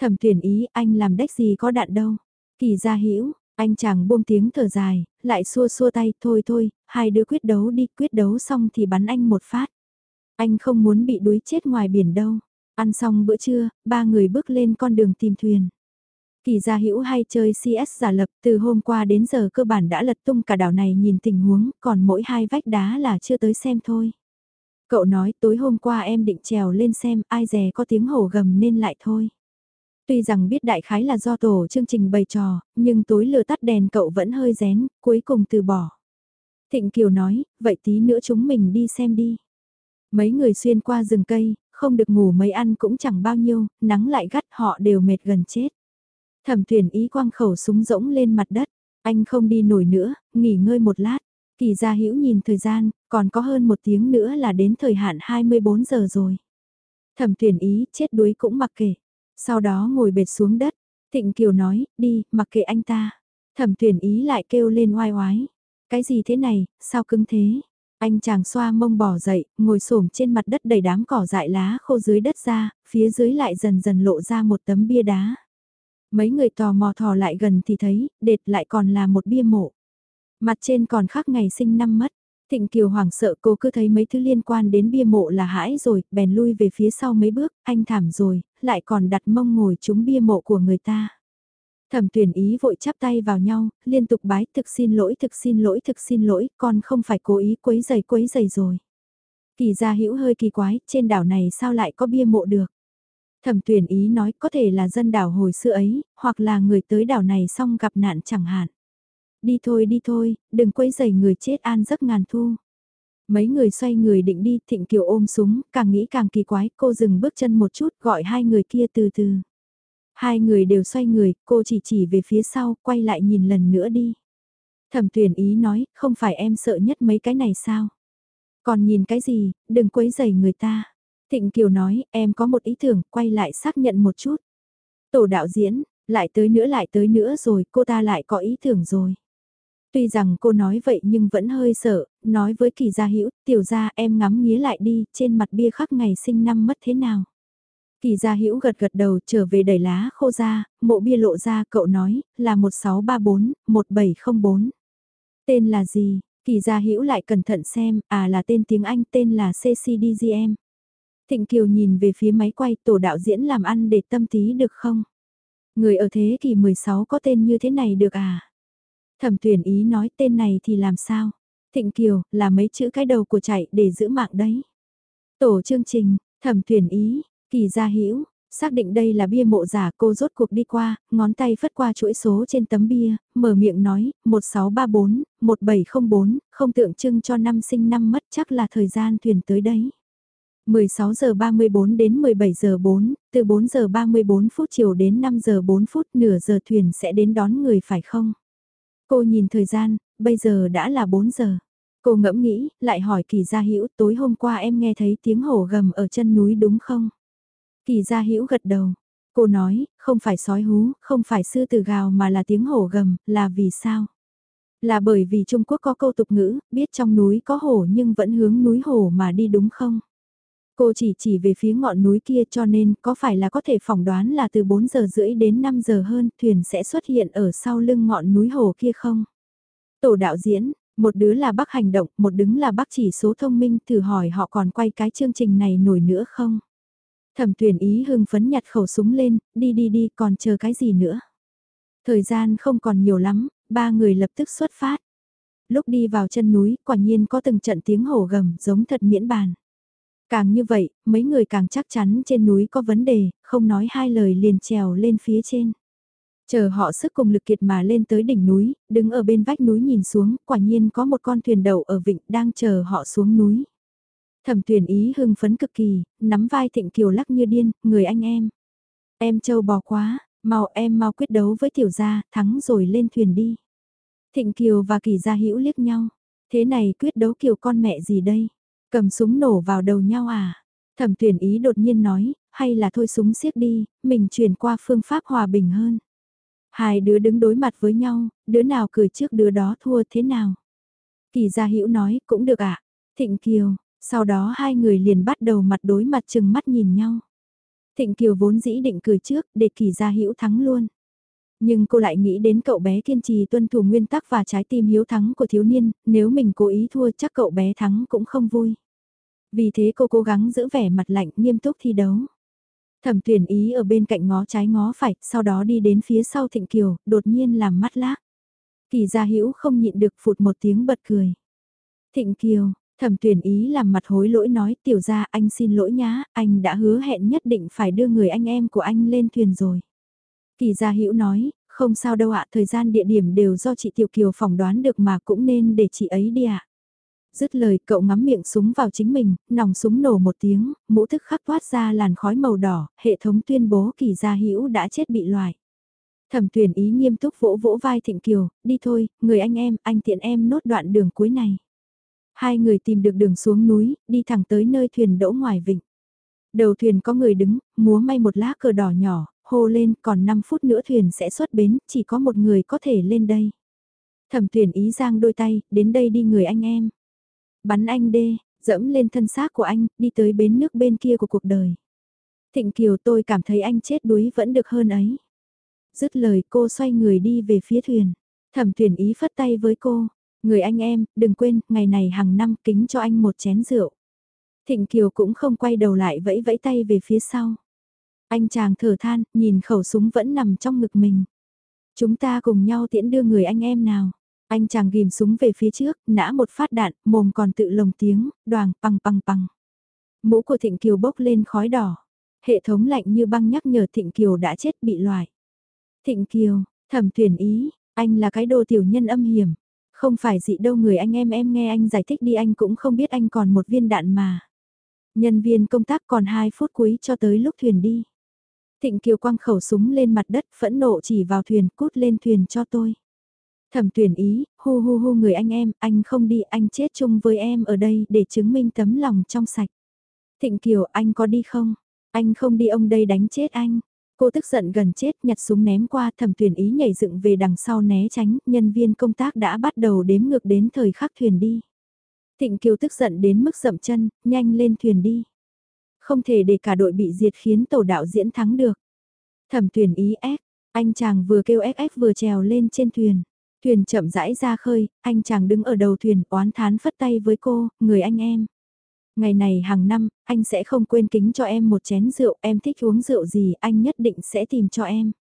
Thẩm tuyển ý anh làm đếch gì có đạn đâu. Kỳ gia hữu anh chàng buông tiếng thở dài, lại xua xua tay, thôi thôi, hai đứa quyết đấu đi, quyết đấu xong thì bắn anh một phát. Anh không muốn bị đuối chết ngoài biển đâu. Ăn xong bữa trưa, ba người bước lên con đường tìm thuyền. Kỳ gia hữu hay chơi CS giả lập từ hôm qua đến giờ cơ bản đã lật tung cả đảo này nhìn tình huống, còn mỗi hai vách đá là chưa tới xem thôi. Cậu nói tối hôm qua em định trèo lên xem ai dè có tiếng hổ gầm nên lại thôi. Tuy rằng biết đại khái là do tổ chương trình bày trò, nhưng tối lừa tắt đèn cậu vẫn hơi rén, cuối cùng từ bỏ. Thịnh Kiều nói, vậy tí nữa chúng mình đi xem đi. Mấy người xuyên qua rừng cây, không được ngủ mấy ăn cũng chẳng bao nhiêu, nắng lại gắt họ đều mệt gần chết. Thẩm thuyền ý quang khẩu súng rỗng lên mặt đất, anh không đi nổi nữa, nghỉ ngơi một lát. Kỳ gia hữu nhìn thời gian, còn có hơn một tiếng nữa là đến thời hạn 24 giờ rồi. Thẩm thuyền ý chết đuối cũng mặc kệ. Sau đó ngồi bệt xuống đất, Thịnh Kiều nói, đi, mặc kệ anh ta. Thẩm thuyền ý lại kêu lên oai oái. Cái gì thế này, sao cứng thế? Anh chàng xoa mông bỏ dậy, ngồi xổm trên mặt đất đầy đám cỏ dại lá khô dưới đất ra, phía dưới lại dần dần lộ ra một tấm bia đá. Mấy người tò mò thò lại gần thì thấy, đệt lại còn là một bia mộ. Mặt trên còn khắc ngày sinh năm mất. Thịnh Kiều hoảng sợ cô cứ thấy mấy thứ liên quan đến bia mộ là hãi rồi, bèn lui về phía sau mấy bước, anh thảm rồi, lại còn đặt mông ngồi trúng bia mộ của người ta. Thẩm tuyển ý vội chắp tay vào nhau, liên tục bái thực xin lỗi thực xin lỗi thực xin lỗi, con không phải cố ý quấy giày quấy giày rồi. Kỳ gia hữu hơi kỳ quái, trên đảo này sao lại có bia mộ được? Thẩm tuyển ý nói có thể là dân đảo hồi xưa ấy, hoặc là người tới đảo này xong gặp nạn chẳng hạn. Đi thôi đi thôi, đừng quấy giày người chết an giấc ngàn thu. Mấy người xoay người định đi, Thịnh Kiều ôm súng, càng nghĩ càng kỳ quái, cô dừng bước chân một chút, gọi hai người kia từ từ. Hai người đều xoay người, cô chỉ chỉ về phía sau, quay lại nhìn lần nữa đi. Thẩm tuyển ý nói, không phải em sợ nhất mấy cái này sao? Còn nhìn cái gì, đừng quấy rầy người ta. Thịnh Kiều nói, em có một ý tưởng, quay lại xác nhận một chút. Tổ đạo diễn, lại tới nữa lại tới nữa rồi, cô ta lại có ý tưởng rồi. Tuy rằng cô nói vậy nhưng vẫn hơi sợ, nói với kỳ gia hữu tiểu gia em ngắm nghía lại đi, trên mặt bia khắc ngày sinh năm mất thế nào. Kỳ gia hữu gật gật đầu trở về đẩy lá khô ra, mộ bia lộ ra cậu nói, là 1634, 1704. Tên là gì? Kỳ gia hữu lại cẩn thận xem, à là tên tiếng Anh tên là CCDGM. Thịnh Kiều nhìn về phía máy quay tổ đạo diễn làm ăn để tâm tí được không? Người ở thế kỷ 16 có tên như thế này được à? Thẩm tuyển ý nói tên này thì làm sao? Thịnh Kiều là mấy chữ cái đầu của chạy để giữ mạng đấy. Tổ chương trình, thẩm tuyển ý, kỳ gia hữu xác định đây là bia mộ giả cô rốt cuộc đi qua, ngón tay phất qua chuỗi số trên tấm bia, mở miệng nói, 1634, 1704, không tượng trưng cho năm sinh năm mất chắc là thời gian thuyền tới đấy. 16 giờ 34 đến 17 giờ 4, từ 4 giờ 34 phút chiều đến 5 giờ 4 phút nửa giờ thuyền sẽ đến đón người phải không? Cô nhìn thời gian, bây giờ đã là 4 giờ. Cô ngẫm nghĩ, lại hỏi Kỳ Gia Hữu tối hôm qua em nghe thấy tiếng hổ gầm ở chân núi đúng không? Kỳ Gia Hữu gật đầu. Cô nói, không phải sói hú, không phải sư tử gào mà là tiếng hổ gầm, là vì sao? Là bởi vì Trung Quốc có câu tục ngữ, biết trong núi có hổ nhưng vẫn hướng núi hổ mà đi đúng không? Cô chỉ chỉ về phía ngọn núi kia cho nên có phải là có thể phỏng đoán là từ 4 giờ rưỡi đến 5 giờ hơn thuyền sẽ xuất hiện ở sau lưng ngọn núi hồ kia không? Tổ đạo diễn, một đứa là bác hành động, một đứng là bác chỉ số thông minh thử hỏi họ còn quay cái chương trình này nổi nữa không? Thẩm tuyển ý hưng phấn nhặt khẩu súng lên, đi đi đi còn chờ cái gì nữa? Thời gian không còn nhiều lắm, ba người lập tức xuất phát. Lúc đi vào chân núi, quả nhiên có từng trận tiếng hổ gầm giống thật miễn bàn. Càng như vậy, mấy người càng chắc chắn trên núi có vấn đề, không nói hai lời liền trèo lên phía trên. Chờ họ sức cùng lực kiệt mà lên tới đỉnh núi, đứng ở bên vách núi nhìn xuống, quả nhiên có một con thuyền đậu ở vịnh đang chờ họ xuống núi. Thẩm tuyển ý hưng phấn cực kỳ, nắm vai thịnh kiều lắc như điên, người anh em. Em châu bò quá, mau em mau quyết đấu với tiểu gia, thắng rồi lên thuyền đi. Thịnh kiều và kỳ gia hữu liếc nhau, thế này quyết đấu kiều con mẹ gì đây? Cầm súng nổ vào đầu nhau à? Thẩm tuyển ý đột nhiên nói, hay là thôi súng siếc đi, mình chuyển qua phương pháp hòa bình hơn. Hai đứa đứng đối mặt với nhau, đứa nào cười trước đứa đó thua thế nào. Kỳ gia hữu nói, cũng được ạ. Thịnh Kiều, sau đó hai người liền bắt đầu mặt đối mặt chừng mắt nhìn nhau. Thịnh Kiều vốn dĩ định cười trước, để kỳ gia hữu thắng luôn. Nhưng cô lại nghĩ đến cậu bé kiên trì tuân thủ nguyên tắc và trái tim hiếu thắng của thiếu niên, nếu mình cố ý thua chắc cậu bé thắng cũng không vui. Vì thế cô cố gắng giữ vẻ mặt lạnh nghiêm túc thi đấu. Thẩm tuyển ý ở bên cạnh ngó trái ngó phải, sau đó đi đến phía sau Thịnh Kiều, đột nhiên làm mắt lác. Kỳ gia hữu không nhịn được phụt một tiếng bật cười. Thịnh Kiều, thẩm tuyển ý làm mặt hối lỗi nói tiểu ra anh xin lỗi nhá, anh đã hứa hẹn nhất định phải đưa người anh em của anh lên thuyền rồi. Kỳ gia hữu nói, không sao đâu ạ, thời gian địa điểm đều do chị Tiểu Kiều phỏng đoán được mà cũng nên để chị ấy đi ạ. Dứt lời cậu ngắm miệng súng vào chính mình, nòng súng nổ một tiếng, mũ thức khắc toát ra làn khói màu đỏ, hệ thống tuyên bố kỳ gia hữu đã chết bị loại. Thẩm tuyển ý nghiêm túc vỗ vỗ vai Thịnh Kiều, đi thôi, người anh em, anh tiện em nốt đoạn đường cuối này. Hai người tìm được đường xuống núi, đi thẳng tới nơi thuyền đỗ ngoài vịnh. Đầu thuyền có người đứng, múa may một lá cờ đỏ nhỏ, hô lên còn 5 phút nữa thuyền sẽ xuất bến, chỉ có một người có thể lên đây. Thẩm tuyển ý giang đôi tay, đến đây đi người anh em. Bắn anh đê, dẫm lên thân xác của anh, đi tới bến nước bên kia của cuộc đời. Thịnh Kiều tôi cảm thấy anh chết đuối vẫn được hơn ấy. Dứt lời cô xoay người đi về phía thuyền. Thẩm tuyển ý phất tay với cô. Người anh em, đừng quên, ngày này hàng năm kính cho anh một chén rượu. Thịnh Kiều cũng không quay đầu lại vẫy vẫy tay về phía sau. Anh chàng thở than, nhìn khẩu súng vẫn nằm trong ngực mình. Chúng ta cùng nhau tiễn đưa người anh em nào. Anh chàng ghim súng về phía trước, nã một phát đạn, mồm còn tự lồng tiếng, đoàn păng păng păng. Mũ của Thịnh Kiều bốc lên khói đỏ. Hệ thống lạnh như băng nhắc nhở Thịnh Kiều đã chết bị loại. Thịnh Kiều, thẩm tuyển ý, anh là cái đồ tiểu nhân âm hiểm. Không phải dị đâu người anh em em nghe anh giải thích đi anh cũng không biết anh còn một viên đạn mà. Nhân viên công tác còn 2 phút cuối cho tới lúc thuyền đi. Thịnh Kiều quăng khẩu súng lên mặt đất phẫn nộ chỉ vào thuyền cút lên thuyền cho tôi. Thẩm tuyển ý, hu hu hu người anh em, anh không đi, anh chết chung với em ở đây để chứng minh tấm lòng trong sạch. Thịnh Kiều, anh có đi không? Anh không đi ông đây đánh chết anh. Cô tức giận gần chết nhặt súng ném qua thẩm tuyển ý nhảy dựng về đằng sau né tránh, nhân viên công tác đã bắt đầu đếm ngược đến thời khắc thuyền đi. Thịnh Kiều tức giận đến mức dậm chân, nhanh lên thuyền đi. Không thể để cả đội bị diệt khiến tổ đạo diễn thắng được. Thẩm tuyển ý ép, anh chàng vừa kêu ép vừa trèo lên trên thuyền. Thuyền chậm rãi ra khơi, anh chàng đứng ở đầu thuyền oán thán phất tay với cô, người anh em. Ngày này hàng năm, anh sẽ không quên kính cho em một chén rượu, em thích uống rượu gì anh nhất định sẽ tìm cho em.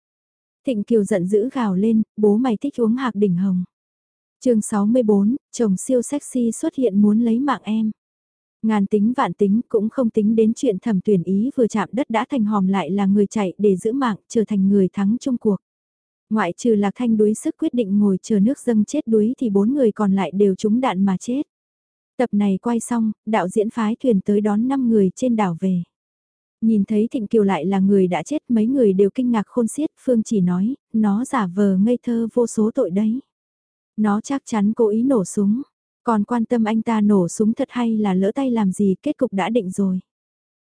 Thịnh Kiều giận dữ gào lên, bố mày thích uống hạc đỉnh hồng. chương 64, chồng siêu sexy xuất hiện muốn lấy mạng em. Ngàn tính vạn tính cũng không tính đến chuyện thẩm tuyển ý vừa chạm đất đã thành hòm lại là người chạy để giữ mạng trở thành người thắng chung cuộc. Ngoại trừ lạc thanh đuối sức quyết định ngồi chờ nước dâng chết đuối thì bốn người còn lại đều trúng đạn mà chết. Tập này quay xong, đạo diễn phái thuyền tới đón 5 người trên đảo về. Nhìn thấy Thịnh Kiều lại là người đã chết mấy người đều kinh ngạc khôn xiết, Phương chỉ nói, nó giả vờ ngây thơ vô số tội đấy. Nó chắc chắn cố ý nổ súng, còn quan tâm anh ta nổ súng thật hay là lỡ tay làm gì kết cục đã định rồi.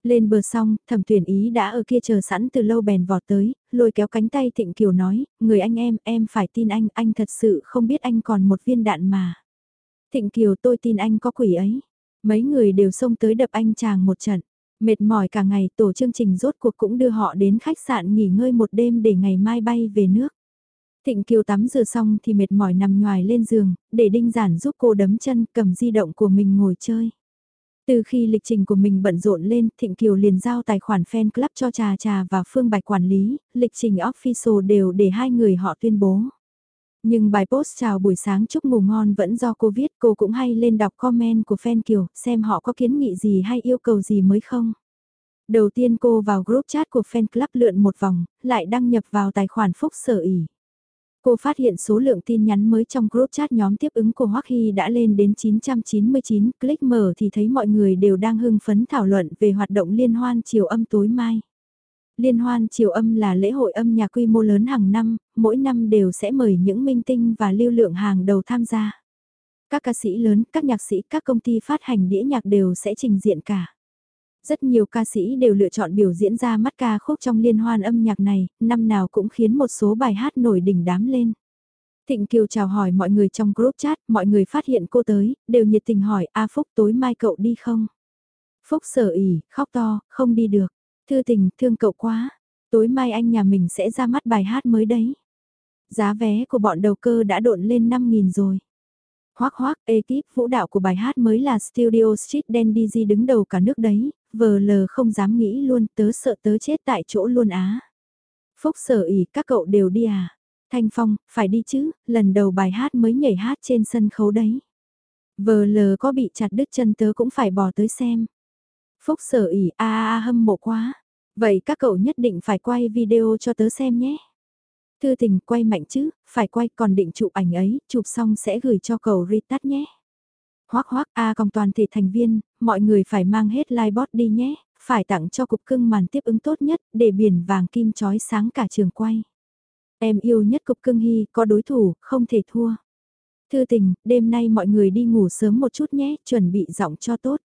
Lên bờ xong, thẩm tuyển ý đã ở kia chờ sẵn từ lâu bèn vọt tới, lôi kéo cánh tay Thịnh Kiều nói, người anh em, em phải tin anh, anh thật sự không biết anh còn một viên đạn mà. Thịnh Kiều tôi tin anh có quỷ ấy. Mấy người đều xông tới đập anh chàng một trận. Mệt mỏi cả ngày tổ chương trình rốt cuộc cũng đưa họ đến khách sạn nghỉ ngơi một đêm để ngày mai bay về nước. Thịnh Kiều tắm rửa xong thì mệt mỏi nằm nhoài lên giường, để đinh giản giúp cô đấm chân cầm di động của mình ngồi chơi. Từ khi lịch trình của mình bận rộn lên, Thịnh Kiều liền giao tài khoản fan club cho Trà Trà và Phương Bạch quản lý, lịch trình official đều để hai người họ tuyên bố. Nhưng bài post chào buổi sáng chúc ngủ ngon vẫn do cô viết, cô cũng hay lên đọc comment của fan Kiều, xem họ có kiến nghị gì hay yêu cầu gì mới không. Đầu tiên cô vào group chat của fan club lượn một vòng, lại đăng nhập vào tài khoản phúc sở ỉ. Cô phát hiện số lượng tin nhắn mới trong group chat nhóm tiếp ứng của Hoắc Hy đã lên đến 999, click mở thì thấy mọi người đều đang hưng phấn thảo luận về hoạt động liên hoan chiều âm tối mai. Liên hoan chiều âm là lễ hội âm nhạc quy mô lớn hàng năm, mỗi năm đều sẽ mời những minh tinh và lưu lượng hàng đầu tham gia. Các ca sĩ lớn, các nhạc sĩ, các công ty phát hành đĩa nhạc đều sẽ trình diện cả. Rất nhiều ca sĩ đều lựa chọn biểu diễn ra mắt ca khúc trong liên hoan âm nhạc này, năm nào cũng khiến một số bài hát nổi đỉnh đám lên. Thịnh Kiều chào hỏi mọi người trong group chat, mọi người phát hiện cô tới, đều nhiệt tình hỏi, A Phúc tối mai cậu đi không? Phúc sở ỉ, khóc to, không đi được. Thư tình, thương cậu quá. Tối mai anh nhà mình sẽ ra mắt bài hát mới đấy. Giá vé của bọn đầu cơ đã độn lên 5.000 rồi. Hoác hoác, ekip vũ đạo của bài hát mới là Studio Street Dandy đứng đầu cả nước đấy, vờ lờ không dám nghĩ luôn, tớ sợ tớ chết tại chỗ luôn á. Phúc sở ỉ, các cậu đều đi à? Thanh Phong, phải đi chứ, lần đầu bài hát mới nhảy hát trên sân khấu đấy. Vờ lờ có bị chặt đứt chân tớ cũng phải bỏ tới xem. Phúc sở ỉ a a hâm mộ quá. Vậy các cậu nhất định phải quay video cho tớ xem nhé. Thư tình quay mạnh chứ, phải quay còn định chụp ảnh ấy, chụp xong sẽ gửi cho cậu Ritat nhé. Hoác hoác A à, còn toàn thể thành viên, mọi người phải mang hết livebot đi nhé, phải tặng cho cục cưng màn tiếp ứng tốt nhất để biển vàng kim chói sáng cả trường quay. Em yêu nhất cục cưng hy, có đối thủ, không thể thua. Thư tình, đêm nay mọi người đi ngủ sớm một chút nhé, chuẩn bị giọng cho tốt.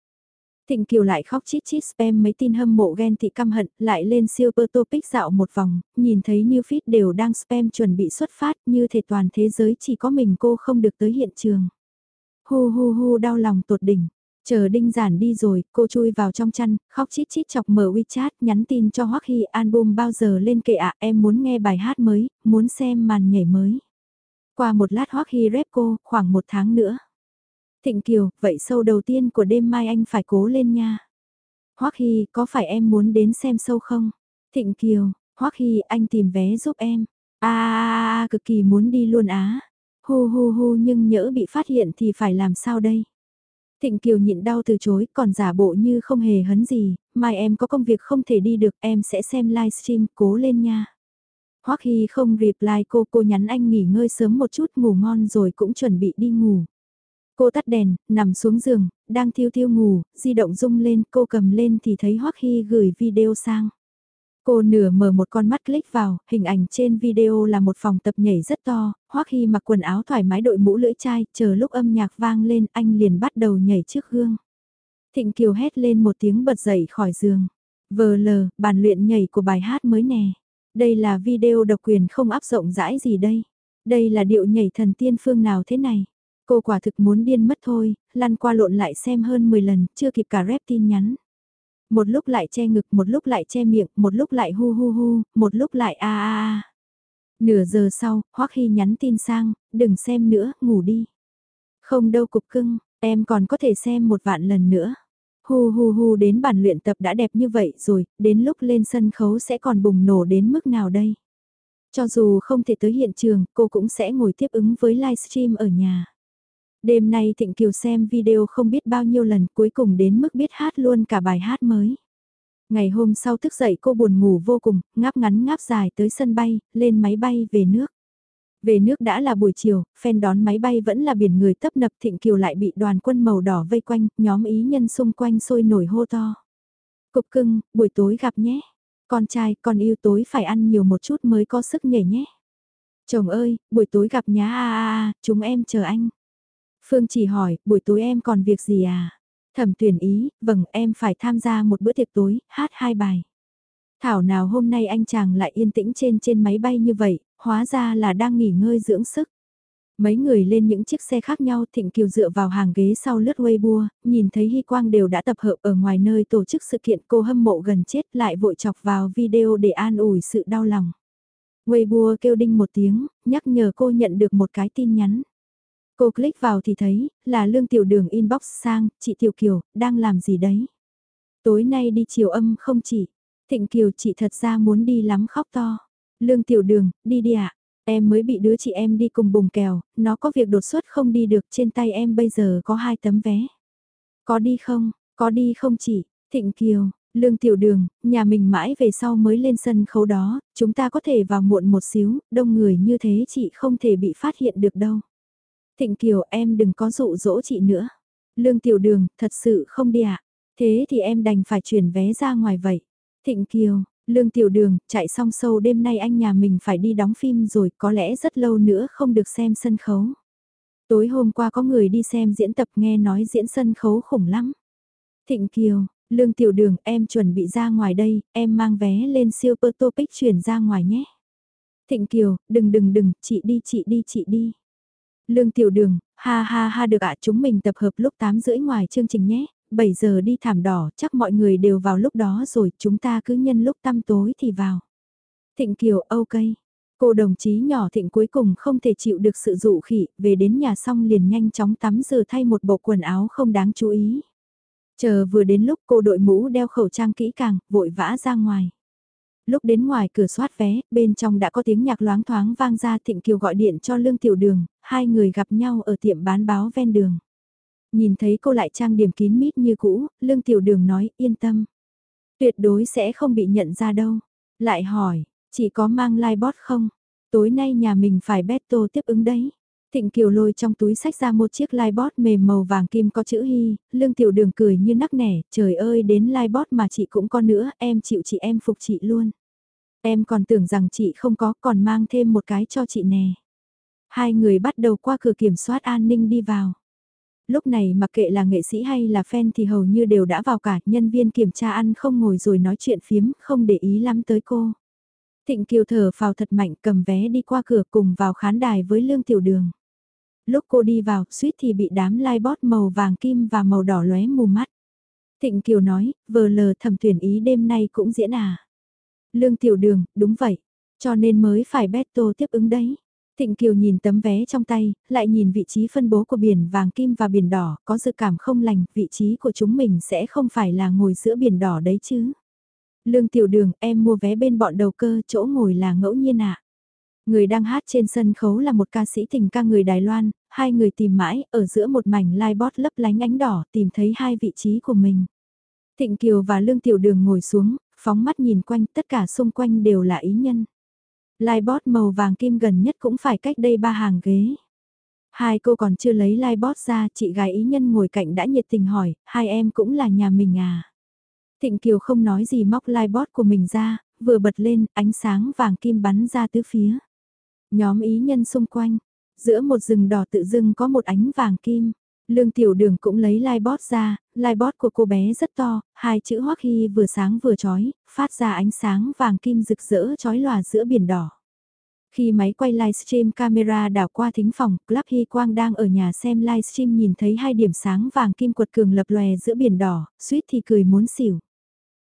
Thịnh Kiều lại khóc chít chít spam mấy tin hâm mộ ghen thị căm hận, lại lên siêu topic dạo một vòng, nhìn thấy new feed đều đang spam chuẩn bị xuất phát như thể toàn thế giới chỉ có mình cô không được tới hiện trường. Hu hu hu đau lòng tột đỉnh. Chờ đinh giản đi rồi, cô chui vào trong chăn, khóc chít chít chọc mở WeChat, nhắn tin cho Hoắc Hy album bao giờ lên kệ ạ, em muốn nghe bài hát mới, muốn xem màn nhảy mới. Qua một lát Hoắc Hy rep cô, khoảng một tháng nữa. Thịnh Kiều, vậy sâu đầu tiên của đêm mai anh phải cố lên nha. Hoắc Hy, có phải em muốn đến xem sâu không? Thịnh Kiều, Hoắc Hy, anh tìm vé giúp em. À, cực kỳ muốn đi luôn á. Hu hu hu nhưng nhỡ bị phát hiện thì phải làm sao đây? Thịnh Kiều nhịn đau từ chối, còn giả bộ như không hề hấn gì, mai em có công việc không thể đi được, em sẽ xem livestream, cố lên nha. Hoắc Hy không reply cô, cô nhắn anh nghỉ ngơi sớm một chút ngủ ngon rồi cũng chuẩn bị đi ngủ. Cô tắt đèn, nằm xuống giường, đang thiêu thiêu ngủ, di động rung lên, cô cầm lên thì thấy Hoắc Hy gửi video sang. Cô nửa mở một con mắt click vào, hình ảnh trên video là một phòng tập nhảy rất to, Hoắc Hy mặc quần áo thoải mái đội mũ lưỡi chai, chờ lúc âm nhạc vang lên anh liền bắt đầu nhảy trước gương. Thịnh Kiều hét lên một tiếng bật dậy khỏi giường. Vờ lờ, bàn luyện nhảy của bài hát mới nè. Đây là video độc quyền không áp rộng rãi gì đây. Đây là điệu nhảy thần tiên phương nào thế này. Cô quả thực muốn điên mất thôi, lăn qua lộn lại xem hơn 10 lần, chưa kịp cả rep tin nhắn. Một lúc lại che ngực, một lúc lại che miệng, một lúc lại hu hu hu, một lúc lại a a a. Nửa giờ sau, Hoắc Hy nhắn tin sang, đừng xem nữa, ngủ đi. Không đâu cục cưng, em còn có thể xem một vạn lần nữa. Hu hu hu đến bản luyện tập đã đẹp như vậy rồi, đến lúc lên sân khấu sẽ còn bùng nổ đến mức nào đây? Cho dù không thể tới hiện trường, cô cũng sẽ ngồi tiếp ứng với livestream ở nhà. Đêm nay Thịnh Kiều xem video không biết bao nhiêu lần cuối cùng đến mức biết hát luôn cả bài hát mới. Ngày hôm sau thức dậy cô buồn ngủ vô cùng, ngáp ngắn ngáp dài tới sân bay, lên máy bay về nước. Về nước đã là buổi chiều, phen đón máy bay vẫn là biển người tấp nập Thịnh Kiều lại bị đoàn quân màu đỏ vây quanh, nhóm ý nhân xung quanh sôi nổi hô to. Cục cưng, buổi tối gặp nhé. Con trai, con yêu tối phải ăn nhiều một chút mới có sức nhảy nhé. Chồng ơi, buổi tối gặp nhá a a a, chúng em chờ anh. Phương chỉ hỏi, buổi tối em còn việc gì à? Thẩm tuyển ý, vâng em phải tham gia một bữa tiệc tối, hát hai bài. Thảo nào hôm nay anh chàng lại yên tĩnh trên trên máy bay như vậy, hóa ra là đang nghỉ ngơi dưỡng sức. Mấy người lên những chiếc xe khác nhau Thịnh Kiều dựa vào hàng ghế sau lướt Weibo, nhìn thấy Hy Quang đều đã tập hợp ở ngoài nơi tổ chức sự kiện cô hâm mộ gần chết lại vội chọc vào video để an ủi sự đau lòng. Weibo kêu đinh một tiếng, nhắc nhở cô nhận được một cái tin nhắn. Cô click vào thì thấy, là lương tiểu đường inbox sang, chị Tiểu Kiều, đang làm gì đấy? Tối nay đi chiều âm không chị? Thịnh Kiều chị thật ra muốn đi lắm khóc to. Lương tiểu đường, đi đi ạ. Em mới bị đứa chị em đi cùng bùng kèo, nó có việc đột xuất không đi được trên tay em bây giờ có hai tấm vé. Có đi không, có đi không chị? Thịnh Kiều, Lương Tiểu Đường, nhà mình mãi về sau mới lên sân khấu đó, chúng ta có thể vào muộn một xíu, đông người như thế chị không thể bị phát hiện được đâu. Thịnh Kiều em đừng có dụ dỗ chị nữa. Lương Tiểu Đường, thật sự không đi ạ. À? Thế thì em đành phải chuyển vé ra ngoài vậy. Thịnh Kiều, Lương Tiểu Đường, chạy xong sâu đêm nay anh nhà mình phải đi đóng phim rồi, có lẽ rất lâu nữa không được xem sân khấu. Tối hôm qua có người đi xem diễn tập nghe nói diễn sân khấu khủng lắm. Thịnh Kiều, Lương tiểu đường em chuẩn bị ra ngoài đây, em mang vé lên Super Topic chuyển ra ngoài nhé. Thịnh Kiều, đừng đừng đừng, chị đi chị đi chị đi. Lương tiểu đường, ha ha ha được ạ chúng mình tập hợp lúc 8 rưỡi ngoài chương trình nhé, 7 giờ đi thảm đỏ, chắc mọi người đều vào lúc đó rồi, chúng ta cứ nhân lúc tăm tối thì vào. Thịnh Kiều, ok. Cô đồng chí nhỏ thịnh cuối cùng không thể chịu được sự dụ khỉ, về đến nhà xong liền nhanh chóng tắm rửa thay một bộ quần áo không đáng chú ý. Chờ vừa đến lúc cô đội mũ đeo khẩu trang kỹ càng, vội vã ra ngoài. Lúc đến ngoài cửa soát vé, bên trong đã có tiếng nhạc loáng thoáng vang ra Thịnh Kiều gọi điện cho Lương Tiểu Đường, hai người gặp nhau ở tiệm bán báo ven đường. Nhìn thấy cô lại trang điểm kín mít như cũ, Lương Tiểu Đường nói yên tâm. Tuyệt đối sẽ không bị nhận ra đâu. Lại hỏi, chỉ có mang livebot không? Tối nay nhà mình phải betto tiếp ứng đấy. Thịnh Kiều lôi trong túi sách ra một chiếc livebot mềm màu vàng kim có chữ Hy, lương tiểu đường cười như nắc nẻ, trời ơi đến livebot mà chị cũng có nữa, em chịu chị em phục chị luôn. Em còn tưởng rằng chị không có, còn mang thêm một cái cho chị nè. Hai người bắt đầu qua cửa kiểm soát an ninh đi vào. Lúc này mặc kệ là nghệ sĩ hay là fan thì hầu như đều đã vào cả, nhân viên kiểm tra ăn không ngồi rồi nói chuyện phiếm, không để ý lắm tới cô. Thịnh Kiều thở phào thật mạnh cầm vé đi qua cửa cùng vào khán đài với Lương Tiểu Đường. Lúc cô đi vào, suýt thì bị đám lai bót màu vàng kim và màu đỏ lóe mù mắt. Thịnh Kiều nói, vờ lờ thầm tuyển ý đêm nay cũng diễn à. Lương Tiểu Đường, đúng vậy. Cho nên mới phải beto tiếp ứng đấy. Thịnh Kiều nhìn tấm vé trong tay, lại nhìn vị trí phân bố của biển vàng kim và biển đỏ, có dự cảm không lành, vị trí của chúng mình sẽ không phải là ngồi giữa biển đỏ đấy chứ. Lương Tiểu Đường, em mua vé bên bọn đầu cơ, chỗ ngồi là ngẫu nhiên ạ. À? Người đang hát trên sân khấu là một ca sĩ tình ca người Đài Loan, hai người tìm mãi, ở giữa một mảnh livebot lấp lánh ánh đỏ, tìm thấy hai vị trí của mình. Thịnh Kiều và Lương Tiểu Đường ngồi xuống, phóng mắt nhìn quanh, tất cả xung quanh đều là ý nhân. Lai màu vàng kim gần nhất cũng phải cách đây ba hàng ghế. Hai cô còn chưa lấy lai ra, chị gái ý nhân ngồi cạnh đã nhiệt tình hỏi, hai em cũng là nhà mình à? Thịnh Kiều không nói gì móc lai của mình ra, vừa bật lên, ánh sáng vàng kim bắn ra tứ phía. Nhóm ý nhân xung quanh, giữa một rừng đỏ tự dưng có một ánh vàng kim. Lương tiểu đường cũng lấy lai bót ra, lai bót của cô bé rất to, hai chữ hoắc hy vừa sáng vừa chói, phát ra ánh sáng vàng kim rực rỡ chói lòa giữa biển đỏ. Khi máy quay livestream camera đảo qua thính phòng, Club Hy Quang đang ở nhà xem livestream nhìn thấy hai điểm sáng vàng kim quật cường lập lòe giữa biển đỏ, suýt thì cười muốn xỉu.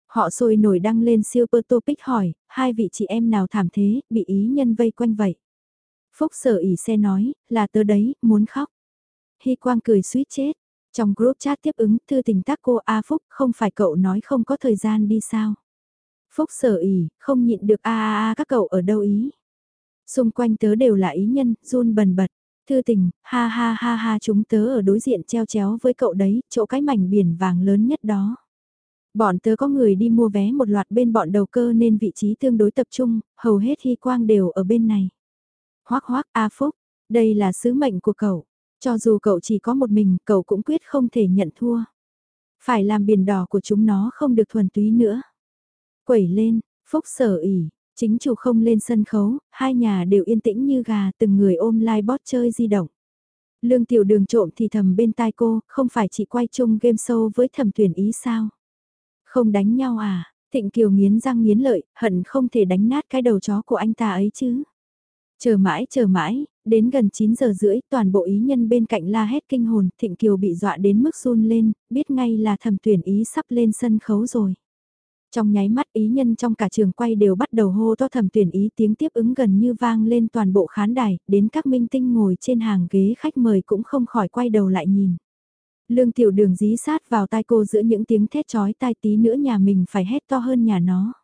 Họ sôi nổi đăng lên Super Topic hỏi, hai vị chị em nào thảm thế, bị ý nhân vây quanh vậy. Phúc sở ỉ xe nói, là tớ đấy, muốn khóc. Hy Quang cười suýt chết. Trong group chat tiếp ứng, thư tình tác cô A Phúc, không phải cậu nói không có thời gian đi sao. Phúc sở ỉ, không nhịn được a a a các cậu ở đâu ý. Xung quanh tớ đều là ý nhân, run bần bật. Thư tình, ha ha ha ha chúng tớ ở đối diện treo chéo với cậu đấy, chỗ cái mảnh biển vàng lớn nhất đó. Bọn tớ có người đi mua vé một loạt bên bọn đầu cơ nên vị trí tương đối tập trung, hầu hết hy quang đều ở bên này. Hoác hoác A Phúc, đây là sứ mệnh của cậu. Cho dù cậu chỉ có một mình, cậu cũng quyết không thể nhận thua. Phải làm biển đỏ của chúng nó không được thuần túy nữa. Quẩy lên, Phúc sở ỉ, chính chủ không lên sân khấu, hai nhà đều yên tĩnh như gà từng người ôm lai bót chơi di động. Lương tiểu đường trộm thì thầm bên tai cô, không phải chị quay chung game show với thầm tuyển ý sao? Không đánh nhau à? Thịnh Kiều nghiến răng nghiến lợi, hận không thể đánh nát cái đầu chó của anh ta ấy chứ. Chờ mãi chờ mãi, đến gần 9 giờ rưỡi toàn bộ ý nhân bên cạnh la hét kinh hồn, Thịnh Kiều bị dọa đến mức run lên, biết ngay là thầm tuyển ý sắp lên sân khấu rồi. Trong nháy mắt ý nhân trong cả trường quay đều bắt đầu hô to thầm tuyển ý tiếng tiếp ứng gần như vang lên toàn bộ khán đài, đến các minh tinh ngồi trên hàng ghế khách mời cũng không khỏi quay đầu lại nhìn. Lương tiểu đường dí sát vào tai cô giữa những tiếng thét chói tai tí nữa nhà mình phải hét to hơn nhà nó.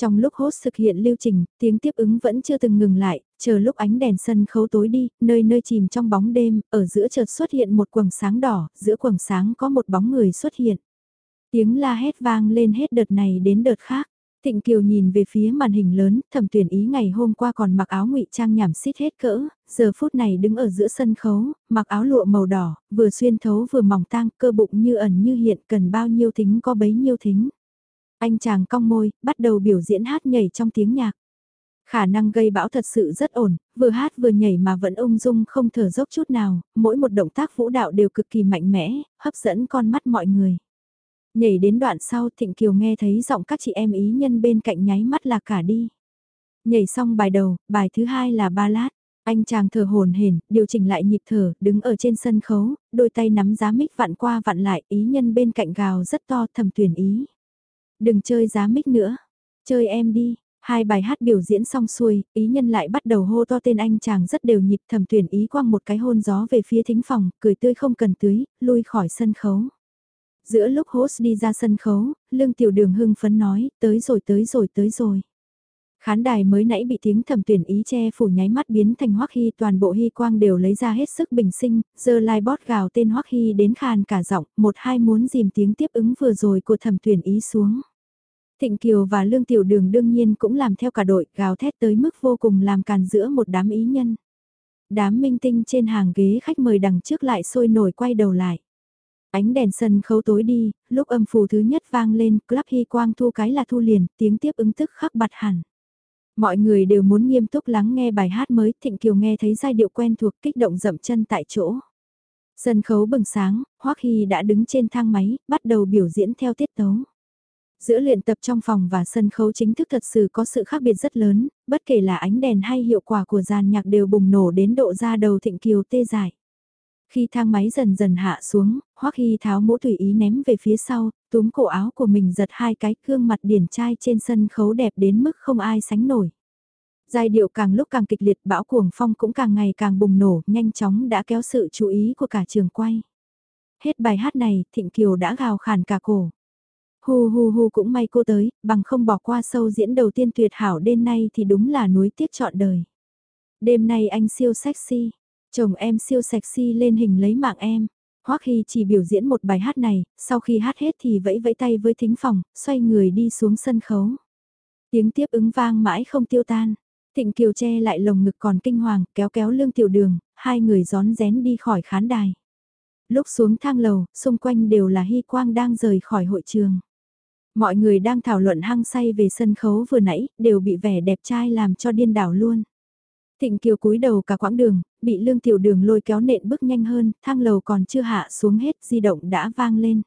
Trong lúc host thực hiện lưu trình, tiếng tiếp ứng vẫn chưa từng ngừng lại, chờ lúc ánh đèn sân khấu tối đi, nơi nơi chìm trong bóng đêm, ở giữa chợt xuất hiện một quầng sáng đỏ, giữa quầng sáng có một bóng người xuất hiện. Tiếng la hét vang lên hết đợt này đến đợt khác. Thịnh Kiều nhìn về phía màn hình lớn, thẩm tuyển ý ngày hôm qua còn mặc áo ngụy trang nhảm xít hết cỡ, giờ phút này đứng ở giữa sân khấu, mặc áo lụa màu đỏ, vừa xuyên thấu vừa mỏng tang, cơ bụng như ẩn như hiện, cần bao nhiêu thính có bấy nhiêu thính. Anh chàng cong môi, bắt đầu biểu diễn hát nhảy trong tiếng nhạc. Khả năng gây bão thật sự rất ổn, vừa hát vừa nhảy mà vẫn ung dung không thở dốc chút nào, mỗi một động tác vũ đạo đều cực kỳ mạnh mẽ, hấp dẫn con mắt mọi người. Nhảy đến đoạn sau Thịnh Kiều nghe thấy giọng các chị em ý nhân bên cạnh nháy mắt là cả đi. Nhảy xong bài đầu, bài thứ hai là ba lát Anh chàng thở hồn hển, điều chỉnh lại nhịp thở, đứng ở trên sân khấu, đôi tay nắm giá mic vặn qua vặn lại, ý nhân bên cạnh gào rất to thầm tuyển ý. Đừng chơi giá mic nữa, chơi em đi. Hai bài hát biểu diễn xong xuôi, ý nhân lại bắt đầu hô to tên anh chàng rất đều nhịp thầm tuyển ý quăng một cái hôn gió về phía thính phòng, cười tươi không cần tưới, lui khỏi sân khấu. Giữa lúc host đi ra sân khấu, lương tiểu đường hưng phấn nói, tới rồi tới rồi tới rồi. Khán đài mới nãy bị tiếng thẩm tuyển ý che phủ nháy mắt biến thành Hoắc Hy toàn bộ hy quang đều lấy ra hết sức bình sinh, giờ lai bót gào tên Hoắc Hy đến khàn cả giọng, một hai muốn dìm tiếng tiếp ứng vừa rồi của thẩm tuyển ý xuống. Thịnh Kiều và Lương Tiểu Đường đương nhiên cũng làm theo cả đội, gào thét tới mức vô cùng làm càn giữa một đám ý nhân. Đám minh tinh trên hàng ghế khách mời đằng trước lại sôi nổi quay đầu lại. Ánh đèn sân khấu tối đi, lúc âm phù thứ nhất vang lên, club hy quang thu cái là thu liền, tiếng tiếp ứng tức khắc bật hẳn. Mọi người đều muốn nghiêm túc lắng nghe bài hát mới, Thịnh Kiều nghe thấy giai điệu quen thuộc kích động dậm chân tại chỗ. Sân khấu bừng sáng, Hoắc Hy đã đứng trên thang máy, bắt đầu biểu diễn theo tiết tấu. Giữa luyện tập trong phòng và sân khấu chính thức thật sự có sự khác biệt rất lớn, bất kể là ánh đèn hay hiệu quả của dàn nhạc đều bùng nổ đến độ ra đầu Thịnh Kiều tê dại. Khi thang máy dần dần hạ xuống, Hoắc Hy tháo mũ tùy ý ném về phía sau, túm cổ áo của mình giật hai cái gương mặt điển trai trên sân khấu đẹp đến mức không ai sánh nổi. Giai điệu càng lúc càng kịch liệt bão cuồng phong cũng càng ngày càng bùng nổ, nhanh chóng đã kéo sự chú ý của cả trường quay. Hết bài hát này, Thịnh Kiều đã gào khàn cả cổ. Hu hu hu cũng may cô tới, bằng không bỏ qua sâu diễn đầu tiên tuyệt hảo đêm nay thì đúng là núi tiếc chọn đời. Đêm nay anh siêu sexy, chồng em siêu sexy lên hình lấy mạng em. Hoắc Hy chỉ biểu diễn một bài hát này, sau khi hát hết thì vẫy vẫy tay với thính phòng, xoay người đi xuống sân khấu. Tiếng tiếp ứng vang mãi không tiêu tan. Thịnh Kiều che lại lồng ngực còn kinh hoàng, kéo kéo lương tiểu đường, hai người gión rén đi khỏi khán đài. Lúc xuống thang lầu, xung quanh đều là hy quang đang rời khỏi hội trường. Mọi người đang thảo luận hăng say về sân khấu vừa nãy, đều bị vẻ đẹp trai làm cho điên đảo luôn. Thịnh Kiều cúi đầu cả quãng đường, bị lương tiểu đường lôi kéo nện bước nhanh hơn, thang lầu còn chưa hạ xuống hết, di động đã vang lên.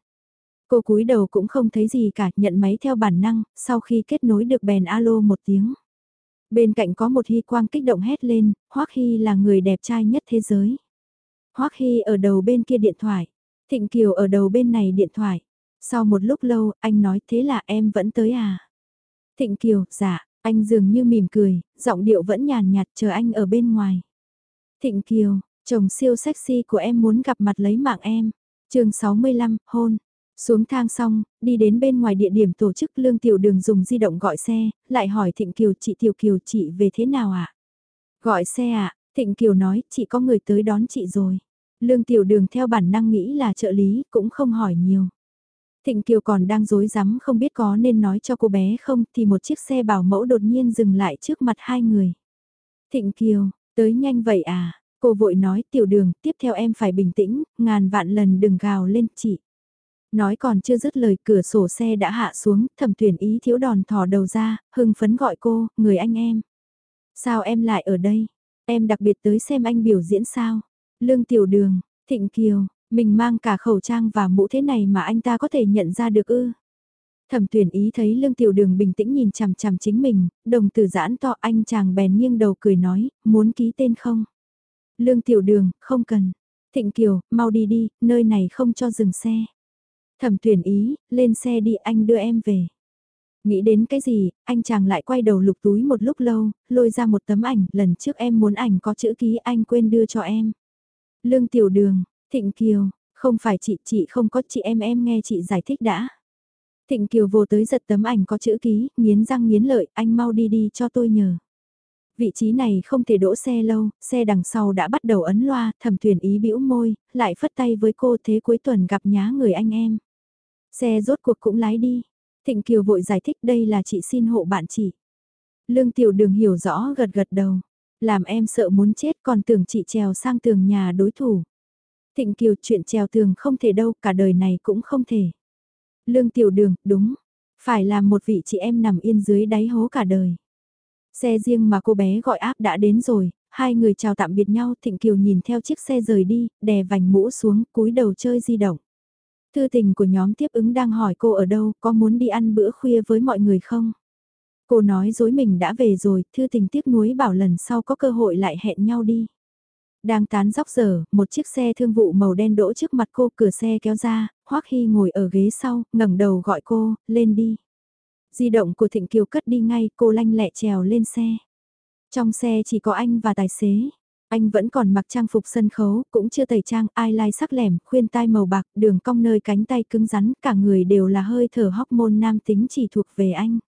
Cô cúi đầu cũng không thấy gì cả, nhận máy theo bản năng, sau khi kết nối được bèn alo một tiếng. Bên cạnh có một hy quang kích động hét lên, Hoắc Hy là người đẹp trai nhất thế giới. Hoắc Hy ở đầu bên kia điện thoại, Thịnh Kiều ở đầu bên này điện thoại. Sau một lúc lâu, anh nói thế là em vẫn tới à? Thịnh Kiều, dạ, anh dường như mỉm cười, giọng điệu vẫn nhàn nhạt chờ anh ở bên ngoài. Thịnh Kiều, chồng siêu sexy của em muốn gặp mặt lấy mạng em. chương 65, hôn. Xuống thang xong, đi đến bên ngoài địa điểm tổ chức lương tiểu đường dùng di động gọi xe, lại hỏi Thịnh Kiều chị Tiểu Kiều chị về thế nào ạ? À? Gọi xe ạ, à? Thịnh Kiều nói chị có người tới đón chị rồi. Lương tiểu đường theo bản năng nghĩ là trợ lý, cũng không hỏi nhiều. Thịnh Kiều còn đang dối rắm không biết có nên nói cho cô bé không thì một chiếc xe bảo mẫu đột nhiên dừng lại trước mặt hai người. Thịnh Kiều, tới nhanh vậy à? Cô vội nói tiểu đường, tiếp theo em phải bình tĩnh, ngàn vạn lần đừng gào lên chị. Nói còn chưa dứt lời cửa sổ xe đã hạ xuống, thẩm tuyển ý thiếu đòn thò đầu ra, hưng phấn gọi cô, người anh em. Sao em lại ở đây? Em đặc biệt tới xem anh biểu diễn sao? Lương tiểu đường, thịnh kiều, mình mang cả khẩu trang và mũ thế này mà anh ta có thể nhận ra được ư. Thẩm tuyển ý thấy lương tiểu đường bình tĩnh nhìn chằm chằm chính mình, đồng tử giãn to anh chàng bèn nghiêng đầu cười nói, muốn ký tên không? Lương tiểu đường, không cần. Thịnh Kiều, mau đi đi, nơi này không cho dừng xe. Thẩm tuyển ý, lên xe đi anh đưa em về. Nghĩ đến cái gì, anh chàng lại quay đầu lục túi một lúc lâu, lôi ra một tấm ảnh, lần trước em muốn ảnh có chữ ký anh quên đưa cho em. Lương tiểu đường, Thịnh Kiều, không phải chị, chị không có chị em em nghe chị giải thích đã. Thịnh Kiều vô tới giật tấm ảnh có chữ ký, nghiến răng nghiến lợi, anh mau đi đi cho tôi nhờ. Vị trí này không thể đỗ xe lâu, xe đằng sau đã bắt đầu ấn loa, thẩm thuyền ý bĩu môi, lại phất tay với cô thế cuối tuần gặp nhá người anh em. Xe rốt cuộc cũng lái đi. Thịnh Kiều vội giải thích đây là chị xin hộ bạn chị. Lương Tiểu Đường hiểu rõ gật gật đầu. Làm em sợ muốn chết còn tưởng chị trèo sang tường nhà đối thủ. Thịnh Kiều chuyện trèo tường không thể đâu, cả đời này cũng không thể. Lương Tiểu Đường, đúng. Phải làm một vị chị em nằm yên dưới đáy hố cả đời. Xe riêng mà cô bé gọi áp đã đến rồi, hai người chào tạm biệt nhau, Thịnh Kiều nhìn theo chiếc xe rời đi, đè vành mũ xuống, cúi đầu chơi di động. Thư tình của nhóm tiếp ứng đang hỏi cô ở đâu, có muốn đi ăn bữa khuya với mọi người không? Cô nói dối mình đã về rồi, thư tình tiếc nuối bảo lần sau có cơ hội lại hẹn nhau đi. Đang tán dóc giờ, một chiếc xe thương vụ màu đen đỗ trước mặt cô cửa xe kéo ra, Hoắc Hy ngồi ở ghế sau, ngẩng đầu gọi cô, lên đi. Di động của Thịnh Kiều cất đi ngay, cô lanh lẹ trèo lên xe. Trong xe chỉ có anh và tài xế. Anh vẫn còn mặc trang phục sân khấu, cũng chưa tẩy trang, eyeliner sắc lẻm, khuyên tai màu bạc, đường cong nơi cánh tay cứng rắn, cả người đều là hơi thở hormone nam tính chỉ thuộc về anh.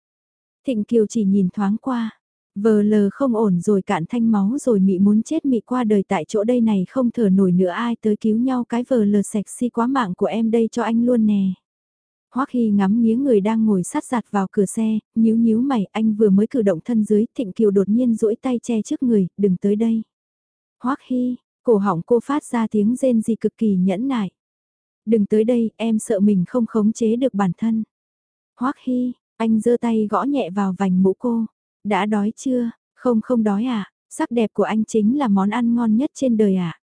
Thịnh Kiều chỉ nhìn thoáng qua, vờ lờ không ổn rồi cạn thanh máu rồi mị muốn chết mị qua đời tại chỗ đây này không thở nổi nữa ai tới cứu nhau cái vờ lờ sạch si quá mạng của em đây cho anh luôn nè. Hoắc Hy ngắm nghía người đang ngồi sát giặt vào cửa xe, nhíu nhíu mày, anh vừa mới cử động thân dưới, Thịnh Kiều đột nhiên duỗi tay che trước người, đừng tới đây. Hoắc Hy, cổ họng cô phát ra tiếng rên gì cực kỳ nhẫn nại. Đừng tới đây, em sợ mình không khống chế được bản thân. Hoắc Hy, anh giơ tay gõ nhẹ vào vành mũ cô. Đã đói chưa? Không không đói à? Sắc đẹp của anh chính là món ăn ngon nhất trên đời à?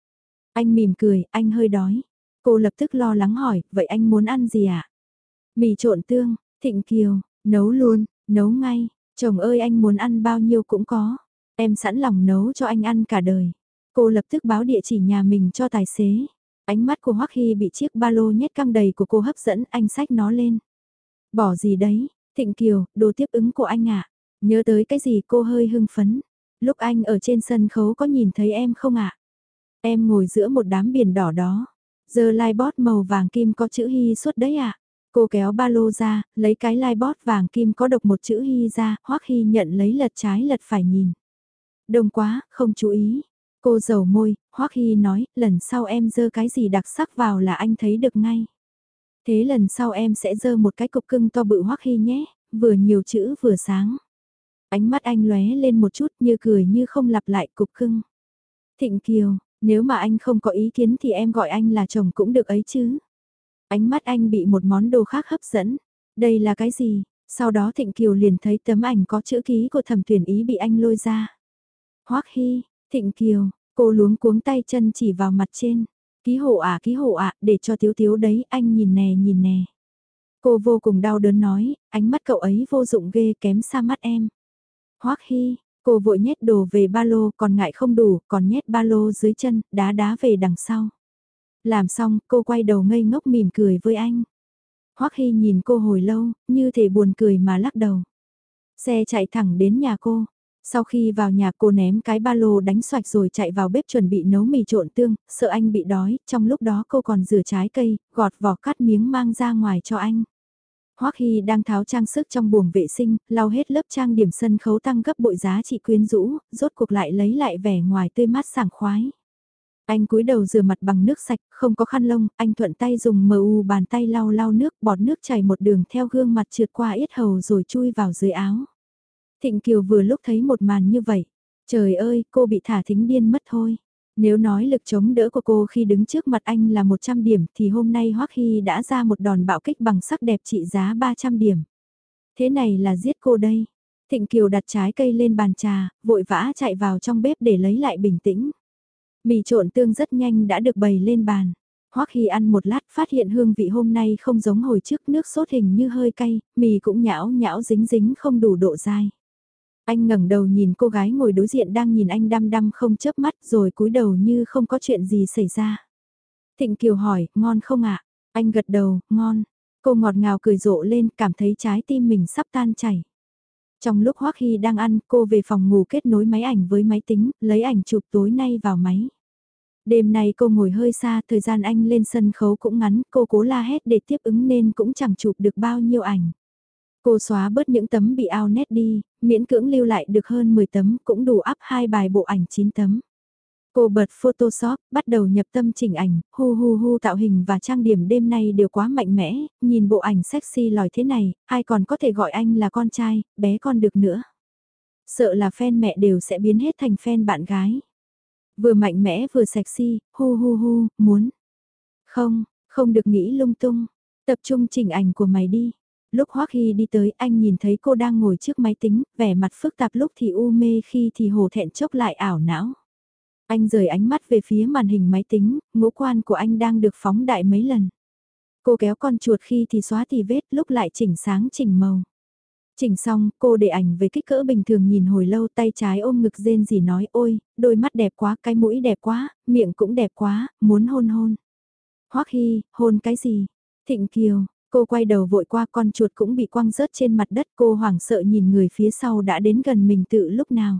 Anh mỉm cười, anh hơi đói. Cô lập tức lo lắng hỏi, vậy anh muốn ăn gì à? Mì trộn tương, Thịnh Kiều, nấu luôn, nấu ngay, chồng ơi anh muốn ăn bao nhiêu cũng có. Em sẵn lòng nấu cho anh ăn cả đời. Cô lập tức báo địa chỉ nhà mình cho tài xế. Ánh mắt của Hoắc Hy bị chiếc ba lô nhét căng đầy của cô hấp dẫn, anh xách nó lên. Bỏ gì đấy, Thịnh Kiều, đồ tiếp ứng của anh ạ. Nhớ tới cái gì cô hơi hưng phấn. Lúc anh ở trên sân khấu có nhìn thấy em không ạ? Em ngồi giữa một đám biển đỏ đó. Giờ bót màu vàng kim có chữ Hy suốt đấy ạ. Cô kéo ba lô ra, lấy cái bót vàng kim có độc một chữ Hy ra, Hoắc Hy nhận lấy lật trái lật phải nhìn. Đông quá, không chú ý. Cô dầu môi, Hoắc Hy nói, lần sau em dơ cái gì đặc sắc vào là anh thấy được ngay. Thế lần sau em sẽ dơ một cái cục cưng to bự Hoắc Hy nhé, vừa nhiều chữ vừa sáng. Ánh mắt anh lóe lên một chút như cười như không lặp lại cục cưng. Thịnh Kiều, nếu mà anh không có ý kiến thì em gọi anh là chồng cũng được ấy chứ. Ánh mắt anh bị một món đồ khác hấp dẫn. Đây là cái gì? Sau đó Thịnh Kiều liền thấy tấm ảnh có chữ ký của thẩm tuyển ý bị anh lôi ra. Hoắc Hy, Thịnh Kiều, cô luống cuống tay chân chỉ vào mặt trên. Ký hộ à ký hộ à, để cho tiếu tiếu đấy, anh nhìn nè nhìn nè. Cô vô cùng đau đớn nói, ánh mắt cậu ấy vô dụng ghê kém xa mắt em. Hoắc Hy, cô vội nhét đồ về ba lô còn ngại không đủ, còn nhét ba lô dưới chân, đá đá về đằng sau. Làm xong, cô quay đầu ngây ngốc mỉm cười với anh. Hoắc Hy nhìn cô hồi lâu, như thể buồn cười mà lắc đầu. Xe chạy thẳng đến nhà cô. Sau khi vào nhà cô ném cái ba lô đánh xoạch rồi chạy vào bếp chuẩn bị nấu mì trộn tương, sợ anh bị đói, trong lúc đó cô còn rửa trái cây, gọt vỏ cắt miếng mang ra ngoài cho anh. Hoắc Hy đang tháo trang sức trong buồng vệ sinh, lau hết lớp trang điểm sân khấu tăng gấp bội giá trị quyến rũ, rốt cuộc lại lấy lại vẻ ngoài tươi mát sảng khoái. Anh cúi đầu rửa mặt bằng nước sạch, không có khăn lông, anh thuận tay dùng mờ u bàn tay lau lau nước, bọt nước chảy một đường theo gương mặt trượt qua yết hầu rồi chui vào dưới áo. Thịnh Kiều vừa lúc thấy một màn như vậy. Trời ơi, cô bị thả thính điên mất thôi. Nếu nói lực chống đỡ của cô khi đứng trước mặt anh là 100 điểm thì hôm nay Hoắc Hy đã ra một đòn bạo kích bằng sắc đẹp trị giá 300 điểm. Thế này là giết cô đây. Thịnh Kiều đặt trái cây lên bàn trà, vội vã chạy vào trong bếp để lấy lại bình tĩnh. Mì trộn tương rất nhanh đã được bày lên bàn. Hoắc Hy ăn một lát phát hiện hương vị hôm nay không giống hồi trước nước sốt hình như hơi cay, mì cũng nhão nhão dính dính không đủ độ dai. Anh ngẩng đầu nhìn cô gái ngồi đối diện đang nhìn anh đăm đăm không chớp mắt rồi cúi đầu như không có chuyện gì xảy ra. Thịnh Kiều hỏi, ngon không ạ? Anh gật đầu, ngon. Cô ngọt ngào cười rộ lên, cảm thấy trái tim mình sắp tan chảy. Trong lúc Hoắc Hy đang ăn, cô về phòng ngủ kết nối máy ảnh với máy tính, lấy ảnh chụp tối nay vào máy. Đêm nay cô ngồi hơi xa, thời gian anh lên sân khấu cũng ngắn, cô cố la hét để tiếp ứng nên cũng chẳng chụp được bao nhiêu ảnh. Cô xóa bớt những tấm bị ao nét đi, miễn cưỡng lưu lại được hơn 10 tấm, cũng đủ up hai bài bộ ảnh 9 tấm. Cô bật Photoshop, bắt đầu nhập tâm chỉnh ảnh, hu hu hu tạo hình và trang điểm đêm nay đều quá mạnh mẽ, nhìn bộ ảnh sexy lòi thế này, ai còn có thể gọi anh là con trai, bé con được nữa. Sợ là fan mẹ đều sẽ biến hết thành fan bạn gái. Vừa mạnh mẽ vừa sexy, hu hu hu, muốn. Không, không được nghĩ lung tung, tập trung chỉnh ảnh của mày đi. Lúc Hoắc Hy đi tới anh nhìn thấy cô đang ngồi trước máy tính, vẻ mặt phức tạp lúc thì u mê khi thì hồ thẹn chốc lại ảo não. Anh rời ánh mắt về phía màn hình máy tính, ngũ quan của anh đang được phóng đại mấy lần. Cô kéo con chuột khi thì xóa thì vết, lúc lại chỉnh sáng chỉnh màu. Chỉnh xong, cô để ảnh về kích cỡ bình thường nhìn hồi lâu tay trái ôm ngực rên gì nói ôi, đôi mắt đẹp quá, cái mũi đẹp quá, miệng cũng đẹp quá, muốn hôn hôn. Hoắc Hy, hôn cái gì? Thịnh Kiều, cô quay đầu vội qua con chuột cũng bị quăng rớt trên mặt đất cô hoảng sợ nhìn người phía sau đã đến gần mình tự lúc nào.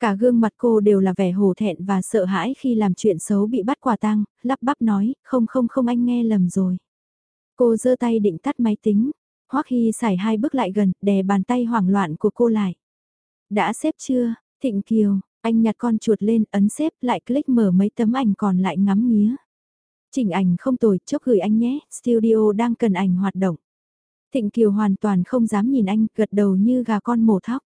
Cả gương mặt cô đều là vẻ hổ thẹn và sợ hãi khi làm chuyện xấu bị bắt quả tang, lắp bắp nói, không không không anh nghe lầm rồi. Cô giơ tay định tắt máy tính, Hoắc Hy xài hai bước lại gần, đè bàn tay hoảng loạn của cô lại. Đã xếp chưa, Thịnh Kiều, anh nhặt con chuột lên, ấn xếp, lại click mở mấy tấm ảnh còn lại ngắm nghía. Chỉnh ảnh không tồi, chốc gửi anh nhé, studio đang cần ảnh hoạt động. Thịnh Kiều hoàn toàn không dám nhìn anh, gật đầu như gà con mổ thóc.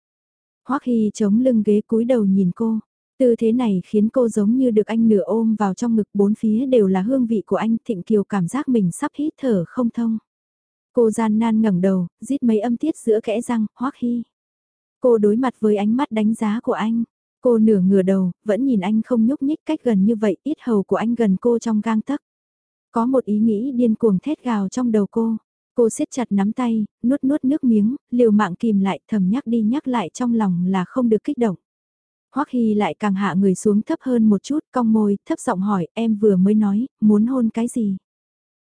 Hoắc Hy chống lưng ghế cúi đầu nhìn cô. Tư thế này khiến cô giống như được anh nửa ôm vào trong ngực bốn phía đều là hương vị của anh. Thịnh Kiều cảm giác mình sắp hít thở không thông. Cô gian nan ngẩng đầu, rít mấy âm tiết giữa kẽ răng, Hoắc Hy. Cô đối mặt với ánh mắt đánh giá của anh. Cô nửa ngửa đầu, vẫn nhìn anh không nhúc nhích cách gần như vậy, ít hầu của anh gần cô trong gang tấc. Có một ý nghĩ điên cuồng thét gào trong đầu cô. Cô siết chặt nắm tay, nuốt nuốt nước miếng, liều mạng kìm lại thầm nhắc đi nhắc lại trong lòng là không được kích động. Hoắc Hy lại càng hạ người xuống thấp hơn một chút, cong môi, thấp giọng hỏi, em vừa mới nói, muốn hôn cái gì?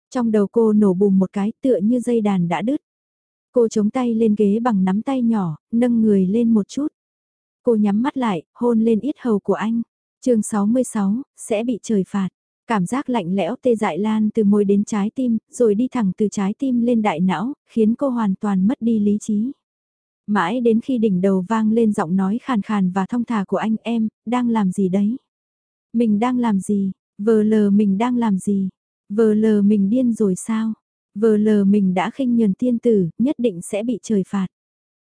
Trong đầu cô nổ bùm một cái tựa như dây đàn đã đứt. Cô chống tay lên ghế bằng nắm tay nhỏ, nâng người lên một chút. Cô nhắm mắt lại, hôn lên ít hầu của anh. chương 66, sẽ bị trời phạt. Cảm giác lạnh lẽo tê dại lan từ môi đến trái tim, rồi đi thẳng từ trái tim lên đại não, khiến cô hoàn toàn mất đi lý trí. Mãi đến khi đỉnh đầu vang lên giọng nói khàn khàn và thong thả của anh em, đang làm gì đấy? Mình đang làm gì? Vờ lờ mình đang làm gì? Vờ lờ mình điên rồi sao? Vờ lờ mình đã khinh nhờn tiên tử, nhất định sẽ bị trời phạt.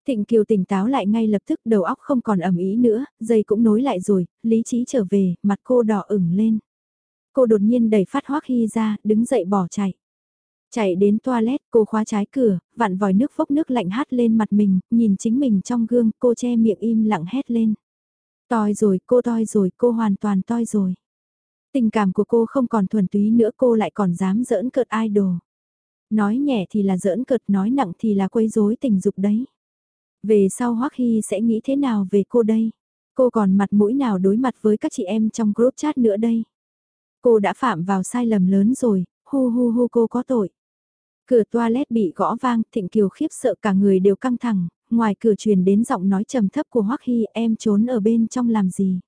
Thịnh Kiều tỉnh táo lại ngay lập tức đầu óc không còn ẩm ý nữa, dây cũng nối lại rồi, lý trí trở về, mặt cô đỏ ửng lên. Cô đột nhiên đẩy phát hoắc hy ra, đứng dậy bỏ chạy. Chạy đến toilet, cô khóa trái cửa, vặn vòi nước phốc nước lạnh hát lên mặt mình, nhìn chính mình trong gương, cô che miệng im lặng hét lên. Toi rồi, cô toi rồi, cô hoàn toàn toi rồi. Tình cảm của cô không còn thuần túy nữa cô lại còn dám giỡn cợt idol. Nói nhẹ thì là giỡn cợt, nói nặng thì là quấy rối tình dục đấy. Về sau Hoắc Hy sẽ nghĩ thế nào về cô đây? Cô còn mặt mũi nào đối mặt với các chị em trong group chat nữa đây? Cô đã phạm vào sai lầm lớn rồi, hu hu hu cô có tội. Cửa toilet bị gõ vang, Thịnh Kiều khiếp sợ cả người đều căng thẳng, ngoài cửa truyền đến giọng nói trầm thấp của Hoắc Hy em trốn ở bên trong làm gì.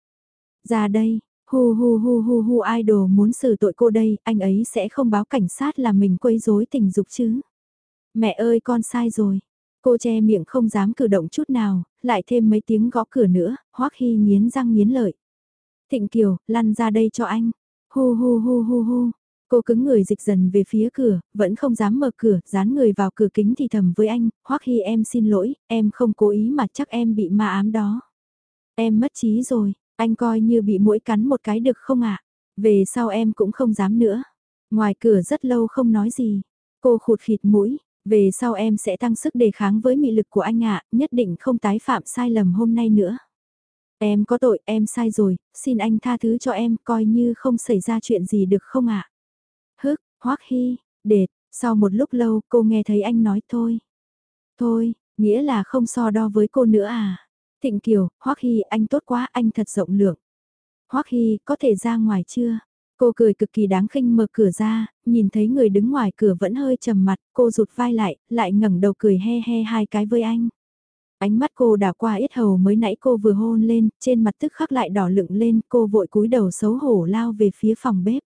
Ra đây, hu hu hu hu hu idol muốn xử tội cô đây, anh ấy sẽ không báo cảnh sát là mình quấy rối tình dục chứ. Mẹ ơi con sai rồi. Cô che miệng không dám cử động chút nào, lại thêm mấy tiếng gõ cửa nữa, Hoắc Hy nghiến răng nghiến lợi. Thịnh Kiều, lăn ra đây cho anh hô hô hô hô hô, Cô cứng người dịch dần về phía cửa, vẫn không dám mở cửa, dán người vào cửa kính thì thầm với anh, Hoắc Hy em xin lỗi, em không cố ý mà chắc em bị ma ám đó. Em mất trí rồi, anh coi như bị mũi cắn một cái được không ạ? Về sau em cũng không dám nữa. Ngoài cửa rất lâu không nói gì. Cô khụt khịt mũi, về sau em sẽ tăng sức đề kháng với mị lực của anh ạ, nhất định không tái phạm sai lầm hôm nay nữa. Em có tội, em sai rồi, xin anh tha thứ cho em, coi như không xảy ra chuyện gì được không ạ? Hức, hoắc hy, đệt, sau một lúc lâu cô nghe thấy anh nói thôi. Thôi, nghĩa là không so đo với cô nữa à? Thịnh Kiều, hoắc hy, anh tốt quá, anh thật rộng lượng. hoắc hy, có thể ra ngoài chưa? Cô cười cực kỳ đáng khinh mở cửa ra, nhìn thấy người đứng ngoài cửa vẫn hơi trầm mặt, cô rụt vai lại, lại ngẩng đầu cười he he hai cái với anh. Ánh mắt cô đảo qua ít hầu mới nãy cô vừa hôn lên, trên mặt tức khắc lại đỏ lựng lên, cô vội cúi đầu xấu hổ lao về phía phòng bếp.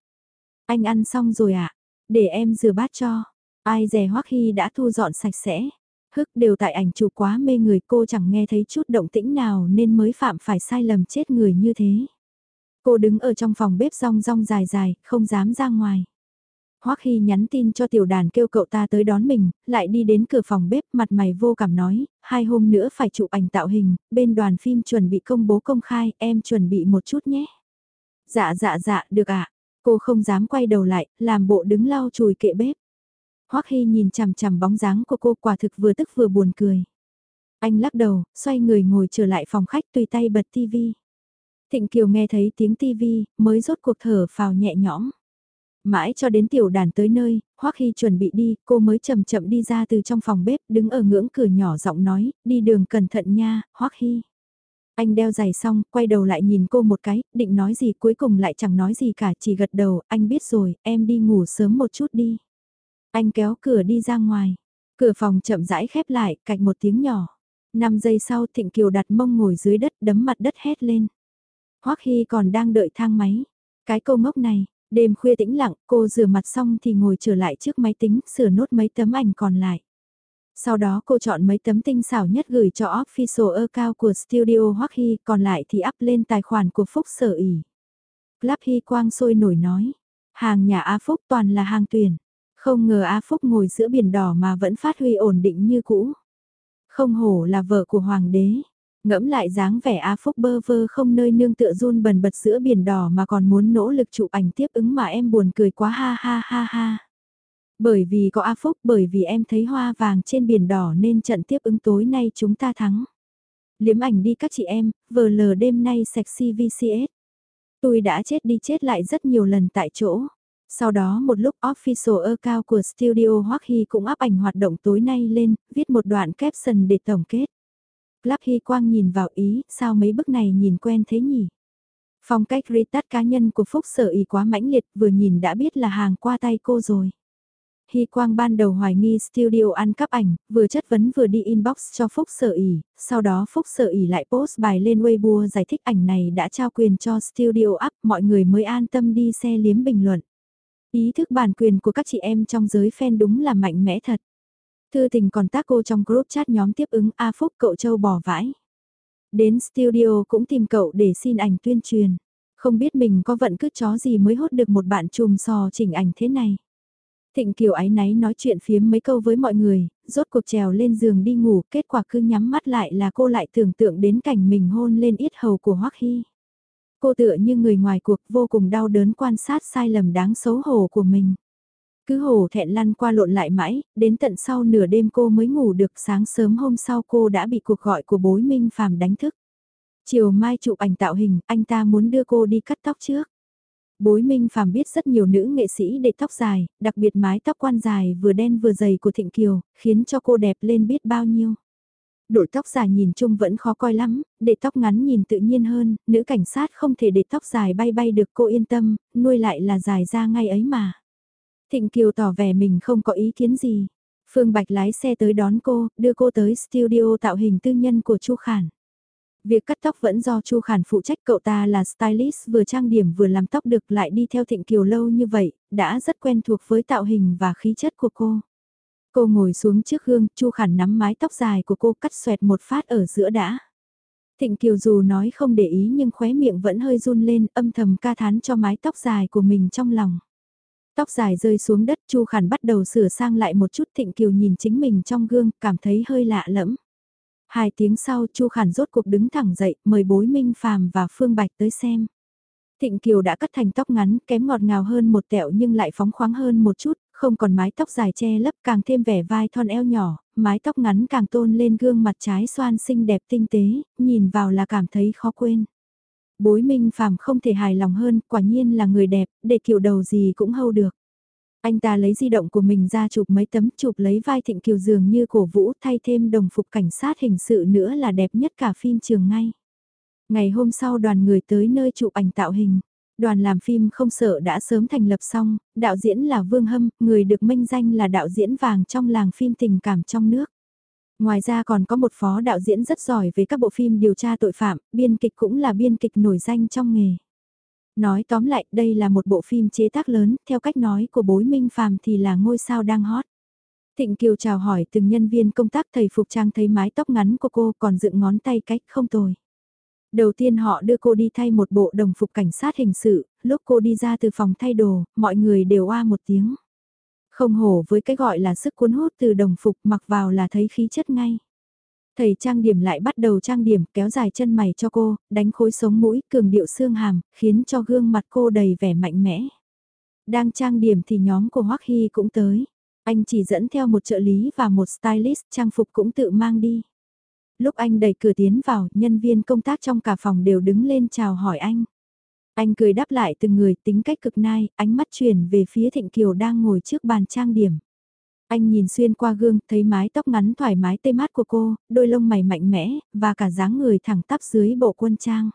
Anh ăn xong rồi ạ, à? để em rửa bát cho. Ai dè Hoắc Hy đã thu dọn sạch sẽ. Hức đều tại ảnh chụp quá mê người cô chẳng nghe thấy chút động tĩnh nào nên mới phạm phải sai lầm chết người như thế. Cô đứng ở trong phòng bếp rong rong dài dài, không dám ra ngoài. Hoắc Hy nhắn tin cho tiểu đàn kêu cậu ta tới đón mình, lại đi đến cửa phòng bếp mặt mày vô cảm nói, hai hôm nữa phải chụp ảnh tạo hình, bên đoàn phim chuẩn bị công bố công khai, em chuẩn bị một chút nhé. Dạ dạ dạ, được ạ. À? Cô không dám quay đầu lại, làm bộ đứng lau chùi kệ bếp. Hoắc Hy nhìn chằm chằm bóng dáng của cô quả thực vừa tức vừa buồn cười. Anh lắc đầu, xoay người ngồi trở lại phòng khách tùy tay bật tivi. Thịnh Kiều nghe thấy tiếng tivi, mới rốt cuộc thở phào nhẹ nhõm. Mãi cho đến tiểu đàn tới nơi, Hoắc khi chuẩn bị đi, cô mới chậm chậm đi ra từ trong phòng bếp, đứng ở ngưỡng cửa nhỏ giọng nói, đi đường cẩn thận nha, Hoắc khi. Anh đeo giày xong, quay đầu lại nhìn cô một cái, định nói gì cuối cùng lại chẳng nói gì cả, chỉ gật đầu, anh biết rồi, em đi ngủ sớm một chút đi. Anh kéo cửa đi ra ngoài, cửa phòng chậm rãi khép lại, cạch một tiếng nhỏ. Năm giây sau Thịnh Kiều đặt mông ngồi dưới đất đấm mặt đất hét lên. Hoắc Hy còn đang đợi thang máy. Cái câu ngốc này, đêm khuya tĩnh lặng, cô rửa mặt xong thì ngồi trở lại trước máy tính, sửa nốt mấy tấm ảnh còn lại. Sau đó cô chọn mấy tấm tinh xảo nhất gửi cho official account của studio Hoắc Hy, còn lại thì up lên tài khoản của Phúc Sở ỉ. Club Hy Quang sôi nổi nói, hàng nhà A Phúc toàn là hàng tuyển. Không ngờ A Phúc ngồi giữa biển đỏ mà vẫn phát huy ổn định như cũ. Không hổ là vợ của hoàng đế. Ngẫm lại dáng vẻ A Phúc bơ vơ không nơi nương tựa run bần bật giữa biển đỏ mà còn muốn nỗ lực chụp ảnh tiếp ứng mà em buồn cười quá ha ha ha ha. Bởi vì có A Phúc, bởi vì em thấy hoa vàng trên biển đỏ nên trận tiếp ứng tối nay chúng ta thắng. Liếm ảnh đi các chị em, vờ lờ đêm nay sexy VCS. Tôi đã chết đi chết lại rất nhiều lần tại chỗ. Sau đó một lúc official account của studio Hoắc Hy cũng áp ảnh hoạt động tối nay lên, viết một đoạn caption để tổng kết. Club Hy Quang nhìn vào ý, sao mấy bức này nhìn quen thế nhỉ? Phong cách retouch cá nhân của Phúc Sở ý quá mãnh liệt, vừa nhìn đã biết là hàng qua tay cô rồi. Hy Quang ban đầu hoài nghi studio ăn cắp ảnh, vừa chất vấn vừa đi inbox cho Phúc Sở ỉ, sau đó Phúc Sở ỉ lại post bài lên Weibo giải thích ảnh này đã trao quyền cho studio up, mọi người mới an tâm đi xe liếm bình luận. Ý thức bản quyền của các chị em trong giới fan đúng là mạnh mẽ thật. Thư tình còn tác cô trong group chat nhóm tiếp ứng A Phúc cậu châu bỏ vãi. Đến studio cũng tìm cậu để xin ảnh tuyên truyền. Không biết mình có vận cứ chó gì mới hốt được một bạn chùm sò chỉnh ảnh thế này. Thịnh Kiều ái náy nói chuyện phiếm mấy câu với mọi người, rốt cuộc trèo lên giường đi ngủ, kết quả cứ nhắm mắt lại là cô lại tưởng tượng đến cảnh mình hôn lên yết hầu của Hoắc Hy. Cô tựa như người ngoài cuộc vô cùng đau đớn quan sát sai lầm đáng xấu hổ của mình. Cứ hổ thẹn lăn qua lộn lại mãi, đến tận sau nửa đêm cô mới ngủ được sáng sớm hôm sau cô đã bị cuộc gọi của bối Minh Phàm đánh thức. Chiều mai chụp ảnh tạo hình, anh ta muốn đưa cô đi cắt tóc trước. Bối Minh Phàm biết rất nhiều nữ nghệ sĩ để tóc dài, đặc biệt mái tóc quan dài vừa đen vừa dày của Thịnh Kiều, khiến cho cô đẹp lên biết bao nhiêu. Đổi tóc dài nhìn chung vẫn khó coi lắm, để tóc ngắn nhìn tự nhiên hơn, nữ cảnh sát không thể để tóc dài bay bay được cô yên tâm, nuôi lại là dài ra ngay ấy mà. Thịnh Kiều tỏ vẻ mình không có ý kiến gì. Phương Bạch lái xe tới đón cô, đưa cô tới studio tạo hình tư nhân của Chu Khản. Việc cắt tóc vẫn do Chu Khản phụ trách cậu ta là stylist vừa trang điểm vừa làm tóc được lại đi theo Thịnh Kiều lâu như vậy, đã rất quen thuộc với tạo hình và khí chất của cô. Cô ngồi xuống trước gương, Chu Khản nắm mái tóc dài của cô cắt xoẹt một phát ở giữa đã. Thịnh Kiều dù nói không để ý nhưng khóe miệng vẫn hơi run lên âm thầm ca thán cho mái tóc dài của mình trong lòng. Tóc dài rơi xuống đất Chu Khản bắt đầu sửa sang lại một chút Thịnh Kiều nhìn chính mình trong gương cảm thấy hơi lạ lẫm. Hai tiếng sau Chu Khản rốt cuộc đứng thẳng dậy mời bối Minh Phàm và Phương Bạch tới xem. Thịnh Kiều đã cắt thành tóc ngắn kém ngọt ngào hơn một tẹo nhưng lại phóng khoáng hơn một chút không còn mái tóc dài che lấp càng thêm vẻ vai thon eo nhỏ, mái tóc ngắn càng tôn lên gương mặt trái xoan xinh đẹp tinh tế, nhìn vào là cảm thấy khó quên. Bối minh phàm không thể hài lòng hơn, quả nhiên là người đẹp, để kiểu đầu gì cũng hâu được. Anh ta lấy di động của mình ra chụp mấy tấm chụp lấy vai thịnh kiều dường như cổ vũ thay thêm đồng phục cảnh sát hình sự nữa là đẹp nhất cả phim trường ngay. Ngày hôm sau đoàn người tới nơi chụp ảnh tạo hình. Đoàn làm phim không sợ đã sớm thành lập xong, đạo diễn là Vương Hâm, người được minh danh là đạo diễn vàng trong làng phim tình cảm trong nước. Ngoài ra còn có một phó đạo diễn rất giỏi về các bộ phim điều tra tội phạm, biên kịch cũng là biên kịch nổi danh trong nghề. Nói tóm lại, đây là một bộ phim chế tác lớn, theo cách nói của bối minh phàm thì là ngôi sao đang hot. Thịnh Kiều chào hỏi từng nhân viên công tác thầy Phục Trang thấy mái tóc ngắn của cô còn dựng ngón tay cách không tồi. Đầu tiên họ đưa cô đi thay một bộ đồng phục cảnh sát hình sự, lúc cô đi ra từ phòng thay đồ, mọi người đều oa một tiếng. Không hổ với cái gọi là sức cuốn hút từ đồng phục mặc vào là thấy khí chất ngay. Thầy trang điểm lại bắt đầu trang điểm kéo dài chân mày cho cô, đánh khối sống mũi, cường điệu xương hàm, khiến cho gương mặt cô đầy vẻ mạnh mẽ. Đang trang điểm thì nhóm của Hoắc Hy cũng tới. Anh chỉ dẫn theo một trợ lý và một stylist trang phục cũng tự mang đi lúc anh đẩy cửa tiến vào, nhân viên công tác trong cả phòng đều đứng lên chào hỏi anh. Anh cười đáp lại từng người tính cách cực nai, ánh mắt chuyển về phía Thịnh Kiều đang ngồi trước bàn trang điểm. Anh nhìn xuyên qua gương, thấy mái tóc ngắn thoải mái tê mát của cô, đôi lông mày mạnh mẽ, và cả dáng người thẳng tắp dưới bộ quân trang.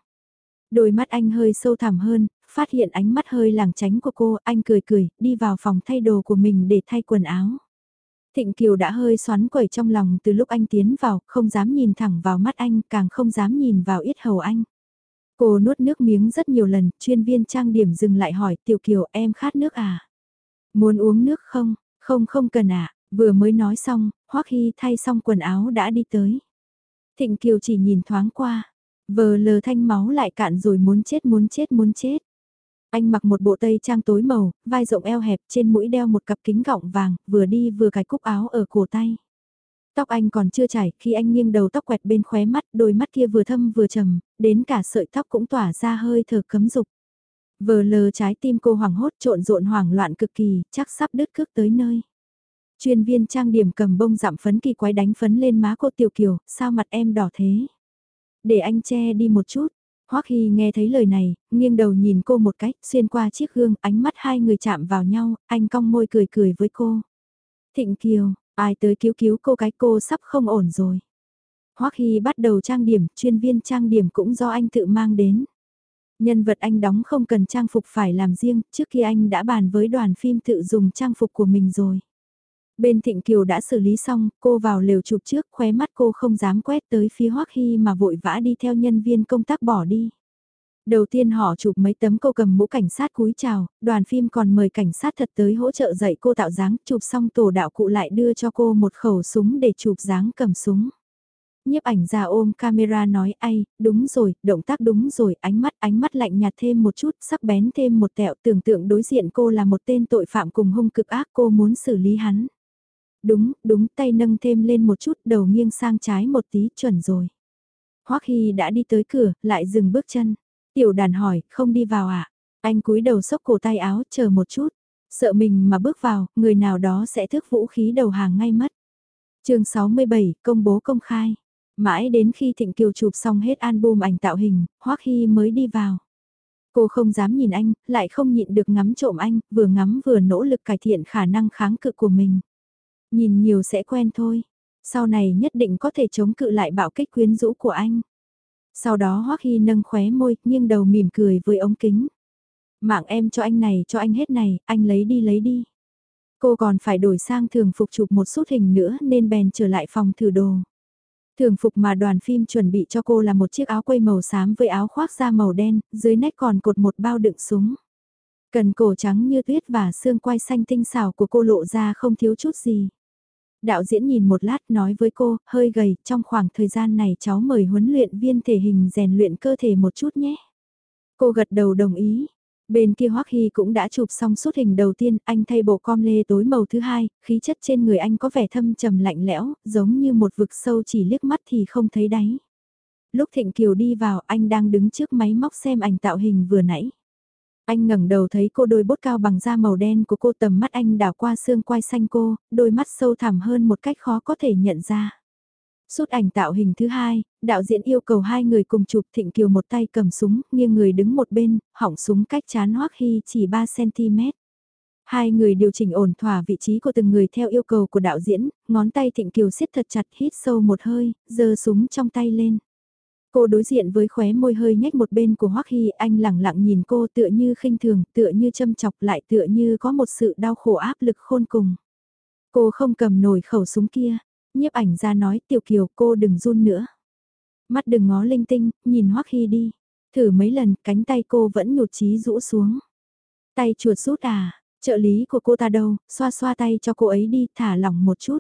Đôi mắt anh hơi sâu thẳm hơn, phát hiện ánh mắt hơi lảng tránh của cô, anh cười cười, đi vào phòng thay đồ của mình để thay quần áo. Thịnh Kiều đã hơi xoắn quẩy trong lòng từ lúc anh tiến vào, không dám nhìn thẳng vào mắt anh, càng không dám nhìn vào ít hầu anh. Cô nuốt nước miếng rất nhiều lần, chuyên viên trang điểm dừng lại hỏi Tiểu Kiều em khát nước à? Muốn uống nước không? Không không cần à. vừa mới nói xong, Hoắc Hy thay xong quần áo đã đi tới. Thịnh Kiều chỉ nhìn thoáng qua, vờ lờ thanh máu lại cạn rồi muốn chết muốn chết muốn chết. Anh mặc một bộ tây trang tối màu, vai rộng eo hẹp trên mũi đeo một cặp kính gọng vàng, vừa đi vừa cài cúc áo ở cổ tay. Tóc anh còn chưa chảy, khi anh nghiêng đầu tóc quẹt bên khóe mắt, đôi mắt kia vừa thâm vừa trầm, đến cả sợi tóc cũng tỏa ra hơi thở cấm dục. Vờ lờ trái tim cô hoảng hốt trộn rộn hoảng loạn cực kỳ, chắc sắp đứt cước tới nơi. Chuyên viên trang điểm cầm bông giảm phấn kỳ quái đánh phấn lên má cô Tiểu Kiều, sao mặt em đỏ thế? Để anh che đi một chút. Hoắc Hy nghe thấy lời này, nghiêng đầu nhìn cô một cách, xuyên qua chiếc gương, ánh mắt hai người chạm vào nhau, anh cong môi cười cười với cô. Thịnh Kiều, ai tới cứu cứu cô cái cô sắp không ổn rồi. Hoắc Hy bắt đầu trang điểm, chuyên viên trang điểm cũng do anh tự mang đến. Nhân vật anh đóng không cần trang phục phải làm riêng, trước khi anh đã bàn với đoàn phim tự dùng trang phục của mình rồi. Bên Thịnh Kiều đã xử lý xong, cô vào lều chụp trước, khóe mắt cô không dám quét tới phía Hoắc Hy mà vội vã đi theo nhân viên công tác bỏ đi. Đầu tiên họ chụp mấy tấm cô cầm mũ cảnh sát cúi chào, đoàn phim còn mời cảnh sát thật tới hỗ trợ dạy cô tạo dáng, chụp xong tổ đạo cụ lại đưa cho cô một khẩu súng để chụp dáng cầm súng nhiếp ảnh ra ôm camera nói ai, đúng rồi, động tác đúng rồi, ánh mắt ánh mắt lạnh nhạt thêm một chút, sắc bén thêm một tẹo, tưởng tượng đối diện cô là một tên tội phạm cùng hung cực ác cô muốn xử lý hắn. Đúng, đúng, tay nâng thêm lên một chút, đầu nghiêng sang trái một tí, chuẩn rồi. Hoắc Hy đã đi tới cửa, lại dừng bước chân. Tiểu đàn hỏi, không đi vào à? Anh cúi đầu xốc cổ tay áo, chờ một chút. Sợ mình mà bước vào, người nào đó sẽ thước vũ khí đầu hàng ngay mất. chương 67, công bố công khai. Mãi đến khi Thịnh Kiều chụp xong hết album ảnh tạo hình, Hoắc Hy mới đi vào. Cô không dám nhìn anh, lại không nhịn được ngắm trộm anh, vừa ngắm vừa nỗ lực cải thiện khả năng kháng cự của mình. Nhìn nhiều sẽ quen thôi, sau này nhất định có thể chống cự lại bạo kích quyến rũ của anh. Sau đó Hoắc Hy nâng khóe môi, nghiêng đầu mỉm cười với ống kính. Mạng em cho anh này, cho anh hết này, anh lấy đi lấy đi. Cô còn phải đổi sang thường phục chụp một suốt hình nữa nên bèn trở lại phòng thử đồ. Thường phục mà đoàn phim chuẩn bị cho cô là một chiếc áo quây màu xám với áo khoác da màu đen, dưới nách còn cột một bao đựng súng. Cần cổ trắng như tuyết và xương quai xanh tinh xảo của cô lộ ra không thiếu chút gì. Đạo diễn nhìn một lát nói với cô, hơi gầy, trong khoảng thời gian này cháu mời huấn luyện viên thể hình rèn luyện cơ thể một chút nhé. Cô gật đầu đồng ý, Bên kia Hoắc Hy cũng đã chụp xong suốt hình đầu tiên, anh thay bộ com lê tối màu thứ hai, khí chất trên người anh có vẻ thâm trầm lạnh lẽo, giống như một vực sâu chỉ liếc mắt thì không thấy đáy. Lúc Thịnh Kiều đi vào, anh đang đứng trước máy móc xem ảnh tạo hình vừa nãy. Anh ngẩng đầu thấy cô đôi bốt cao bằng da màu đen của cô tầm mắt anh đảo qua xương quai xanh cô, đôi mắt sâu thẳm hơn một cách khó có thể nhận ra. Suốt ảnh tạo hình thứ hai, đạo diễn yêu cầu hai người cùng chụp Thịnh Kiều một tay cầm súng, nghiêng người đứng một bên, hỏng súng cách chán Hoắc Hy chỉ 3cm. Hai người điều chỉnh ổn thỏa vị trí của từng người theo yêu cầu của đạo diễn, ngón tay Thịnh Kiều siết thật chặt hít sâu một hơi, giơ súng trong tay lên. Cô đối diện với khóe môi hơi nhếch một bên của Hoắc Hy, anh lẳng lặng nhìn cô tựa như khinh thường, tựa như châm chọc lại tựa như có một sự đau khổ áp lực khôn cùng. Cô không cầm nổi khẩu súng kia, nhiếp ảnh ra nói tiểu kiều cô đừng run nữa. Mắt đừng ngó linh tinh, nhìn hoắc Hy đi. Thử mấy lần cánh tay cô vẫn nhụt chí rũ xuống. Tay chuột rút à, trợ lý của cô ta đâu, xoa xoa tay cho cô ấy đi, thả lỏng một chút.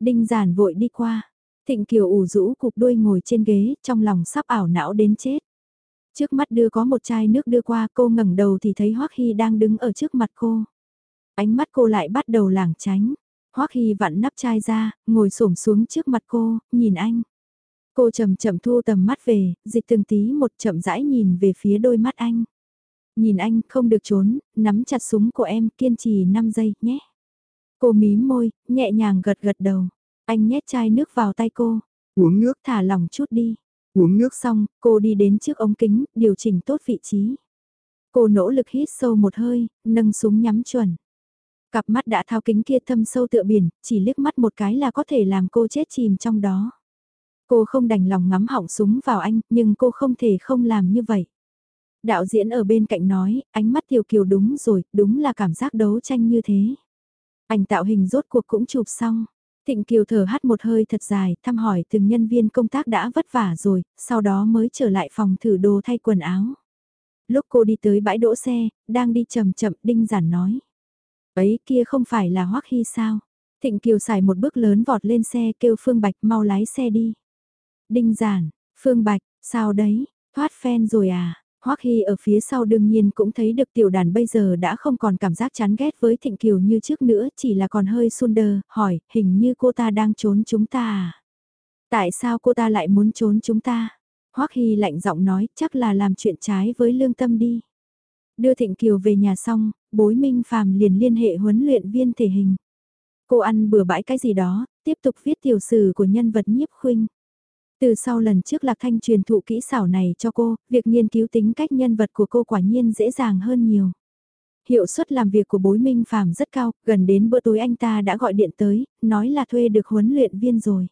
Đinh giản vội đi qua. Thịnh Kiều ủ rũ cục đuôi ngồi trên ghế, trong lòng sắp ảo não đến chết. Trước mắt đưa có một chai nước đưa qua cô ngẩng đầu thì thấy Hoắc Hy đang đứng ở trước mặt cô. Ánh mắt cô lại bắt đầu lảng tránh. Hoắc Hy vặn nắp chai ra, ngồi xổm xuống trước mặt cô, nhìn anh. Cô chậm chậm thu tầm mắt về, dịch từng tí một chậm rãi nhìn về phía đôi mắt anh. Nhìn anh không được trốn, nắm chặt súng của em kiên trì 5 giây nhé. Cô mím môi, nhẹ nhàng gật gật đầu. Anh nhét chai nước vào tay cô. Uống nước thả lỏng chút đi. Uống nước xong, cô đi đến trước ống kính, điều chỉnh tốt vị trí. Cô nỗ lực hít sâu một hơi, nâng súng nhắm chuẩn. Cặp mắt đã thao kính kia thâm sâu tựa biển, chỉ liếc mắt một cái là có thể làm cô chết chìm trong đó. Cô không đành lòng ngắm họng súng vào anh, nhưng cô không thể không làm như vậy. Đạo diễn ở bên cạnh nói, ánh mắt Tiểu Kiều đúng rồi, đúng là cảm giác đấu tranh như thế. Ảnh tạo hình rốt cuộc cũng chụp xong. Thịnh Kiều thở hắt một hơi thật dài, thăm hỏi từng nhân viên công tác đã vất vả rồi, sau đó mới trở lại phòng thử đồ thay quần áo. Lúc cô đi tới bãi đỗ xe, đang đi chậm chậm, Đinh Giản nói. Ấy kia không phải là Hoắc Hy sao? Thịnh Kiều xài một bước lớn vọt lên xe kêu Phương Bạch mau lái xe đi. Đinh Giản, Phương Bạch, sao đấy, thoát phen rồi à? Hoắc Hy ở phía sau đương nhiên cũng thấy được tiểu đàn bây giờ đã không còn cảm giác chán ghét với Thịnh Kiều như trước nữa, chỉ là còn hơi xuân đơ, hỏi, hình như cô ta đang trốn chúng ta à? Tại sao cô ta lại muốn trốn chúng ta? Hoắc Hy lạnh giọng nói, chắc là làm chuyện trái với lương tâm đi. Đưa Thịnh Kiều về nhà xong, bối Minh Phàm liền liên hệ huấn luyện viên thể hình. Cô ăn bừa bãi cái gì đó, tiếp tục viết tiểu sử của nhân vật nhiếp khuynh. Từ sau lần trước Lạc Thanh truyền thụ kỹ xảo này cho cô, việc nghiên cứu tính cách nhân vật của cô quả nhiên dễ dàng hơn nhiều. Hiệu suất làm việc của bối minh phàm rất cao, gần đến bữa tối anh ta đã gọi điện tới, nói là thuê được huấn luyện viên rồi.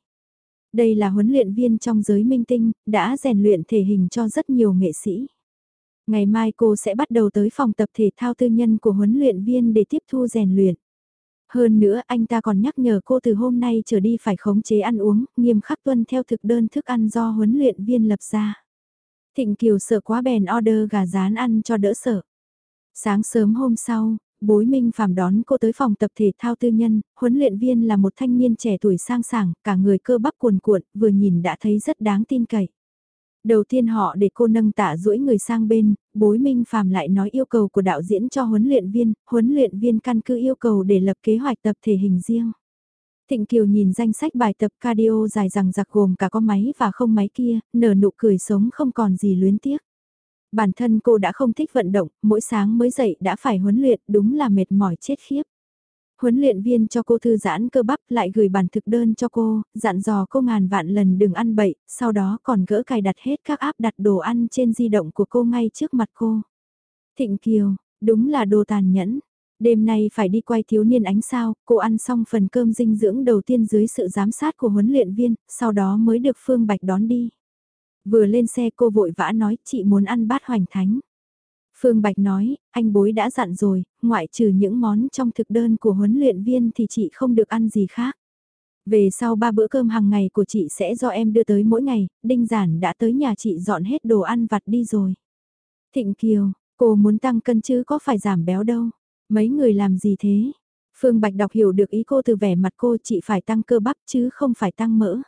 Đây là huấn luyện viên trong giới minh tinh, đã rèn luyện thể hình cho rất nhiều nghệ sĩ. Ngày mai cô sẽ bắt đầu tới phòng tập thể thao tư nhân của huấn luyện viên để tiếp thu rèn luyện. Hơn nữa anh ta còn nhắc nhở cô từ hôm nay trở đi phải khống chế ăn uống, nghiêm khắc tuân theo thực đơn thức ăn do huấn luyện viên lập ra. Thịnh Kiều sợ quá bèn order gà rán ăn cho đỡ sợ. Sáng sớm hôm sau, bối minh phàm đón cô tới phòng tập thể thao tư nhân, huấn luyện viên là một thanh niên trẻ tuổi sang sảng, cả người cơ bắp cuồn cuộn, vừa nhìn đã thấy rất đáng tin cậy. Đầu tiên họ để cô nâng tạ duỗi người sang bên, bối minh phàm lại nói yêu cầu của đạo diễn cho huấn luyện viên, huấn luyện viên căn cứ yêu cầu để lập kế hoạch tập thể hình riêng. Thịnh Kiều nhìn danh sách bài tập cardio dài rằng giặc gồm cả có máy và không máy kia, nở nụ cười sống không còn gì luyến tiếc. Bản thân cô đã không thích vận động, mỗi sáng mới dậy đã phải huấn luyện, đúng là mệt mỏi chết khiếp. Huấn luyện viên cho cô thư giãn cơ bắp lại gửi bản thực đơn cho cô, dặn dò cô ngàn vạn lần đừng ăn bậy, sau đó còn gỡ cài đặt hết các áp đặt đồ ăn trên di động của cô ngay trước mặt cô. Thịnh Kiều, đúng là đồ tàn nhẫn. Đêm nay phải đi quay thiếu niên ánh sao, cô ăn xong phần cơm dinh dưỡng đầu tiên dưới sự giám sát của huấn luyện viên, sau đó mới được Phương Bạch đón đi. Vừa lên xe cô vội vã nói chị muốn ăn bát hoành thánh. Phương Bạch nói, anh bối đã dặn rồi, ngoại trừ những món trong thực đơn của huấn luyện viên thì chị không được ăn gì khác. Về sau ba bữa cơm hàng ngày của chị sẽ do em đưa tới mỗi ngày, Đinh Giản đã tới nhà chị dọn hết đồ ăn vặt đi rồi. Thịnh Kiều, cô muốn tăng cân chứ có phải giảm béo đâu. Mấy người làm gì thế? Phương Bạch đọc hiểu được ý cô từ vẻ mặt cô chị phải tăng cơ bắp chứ không phải tăng mỡ.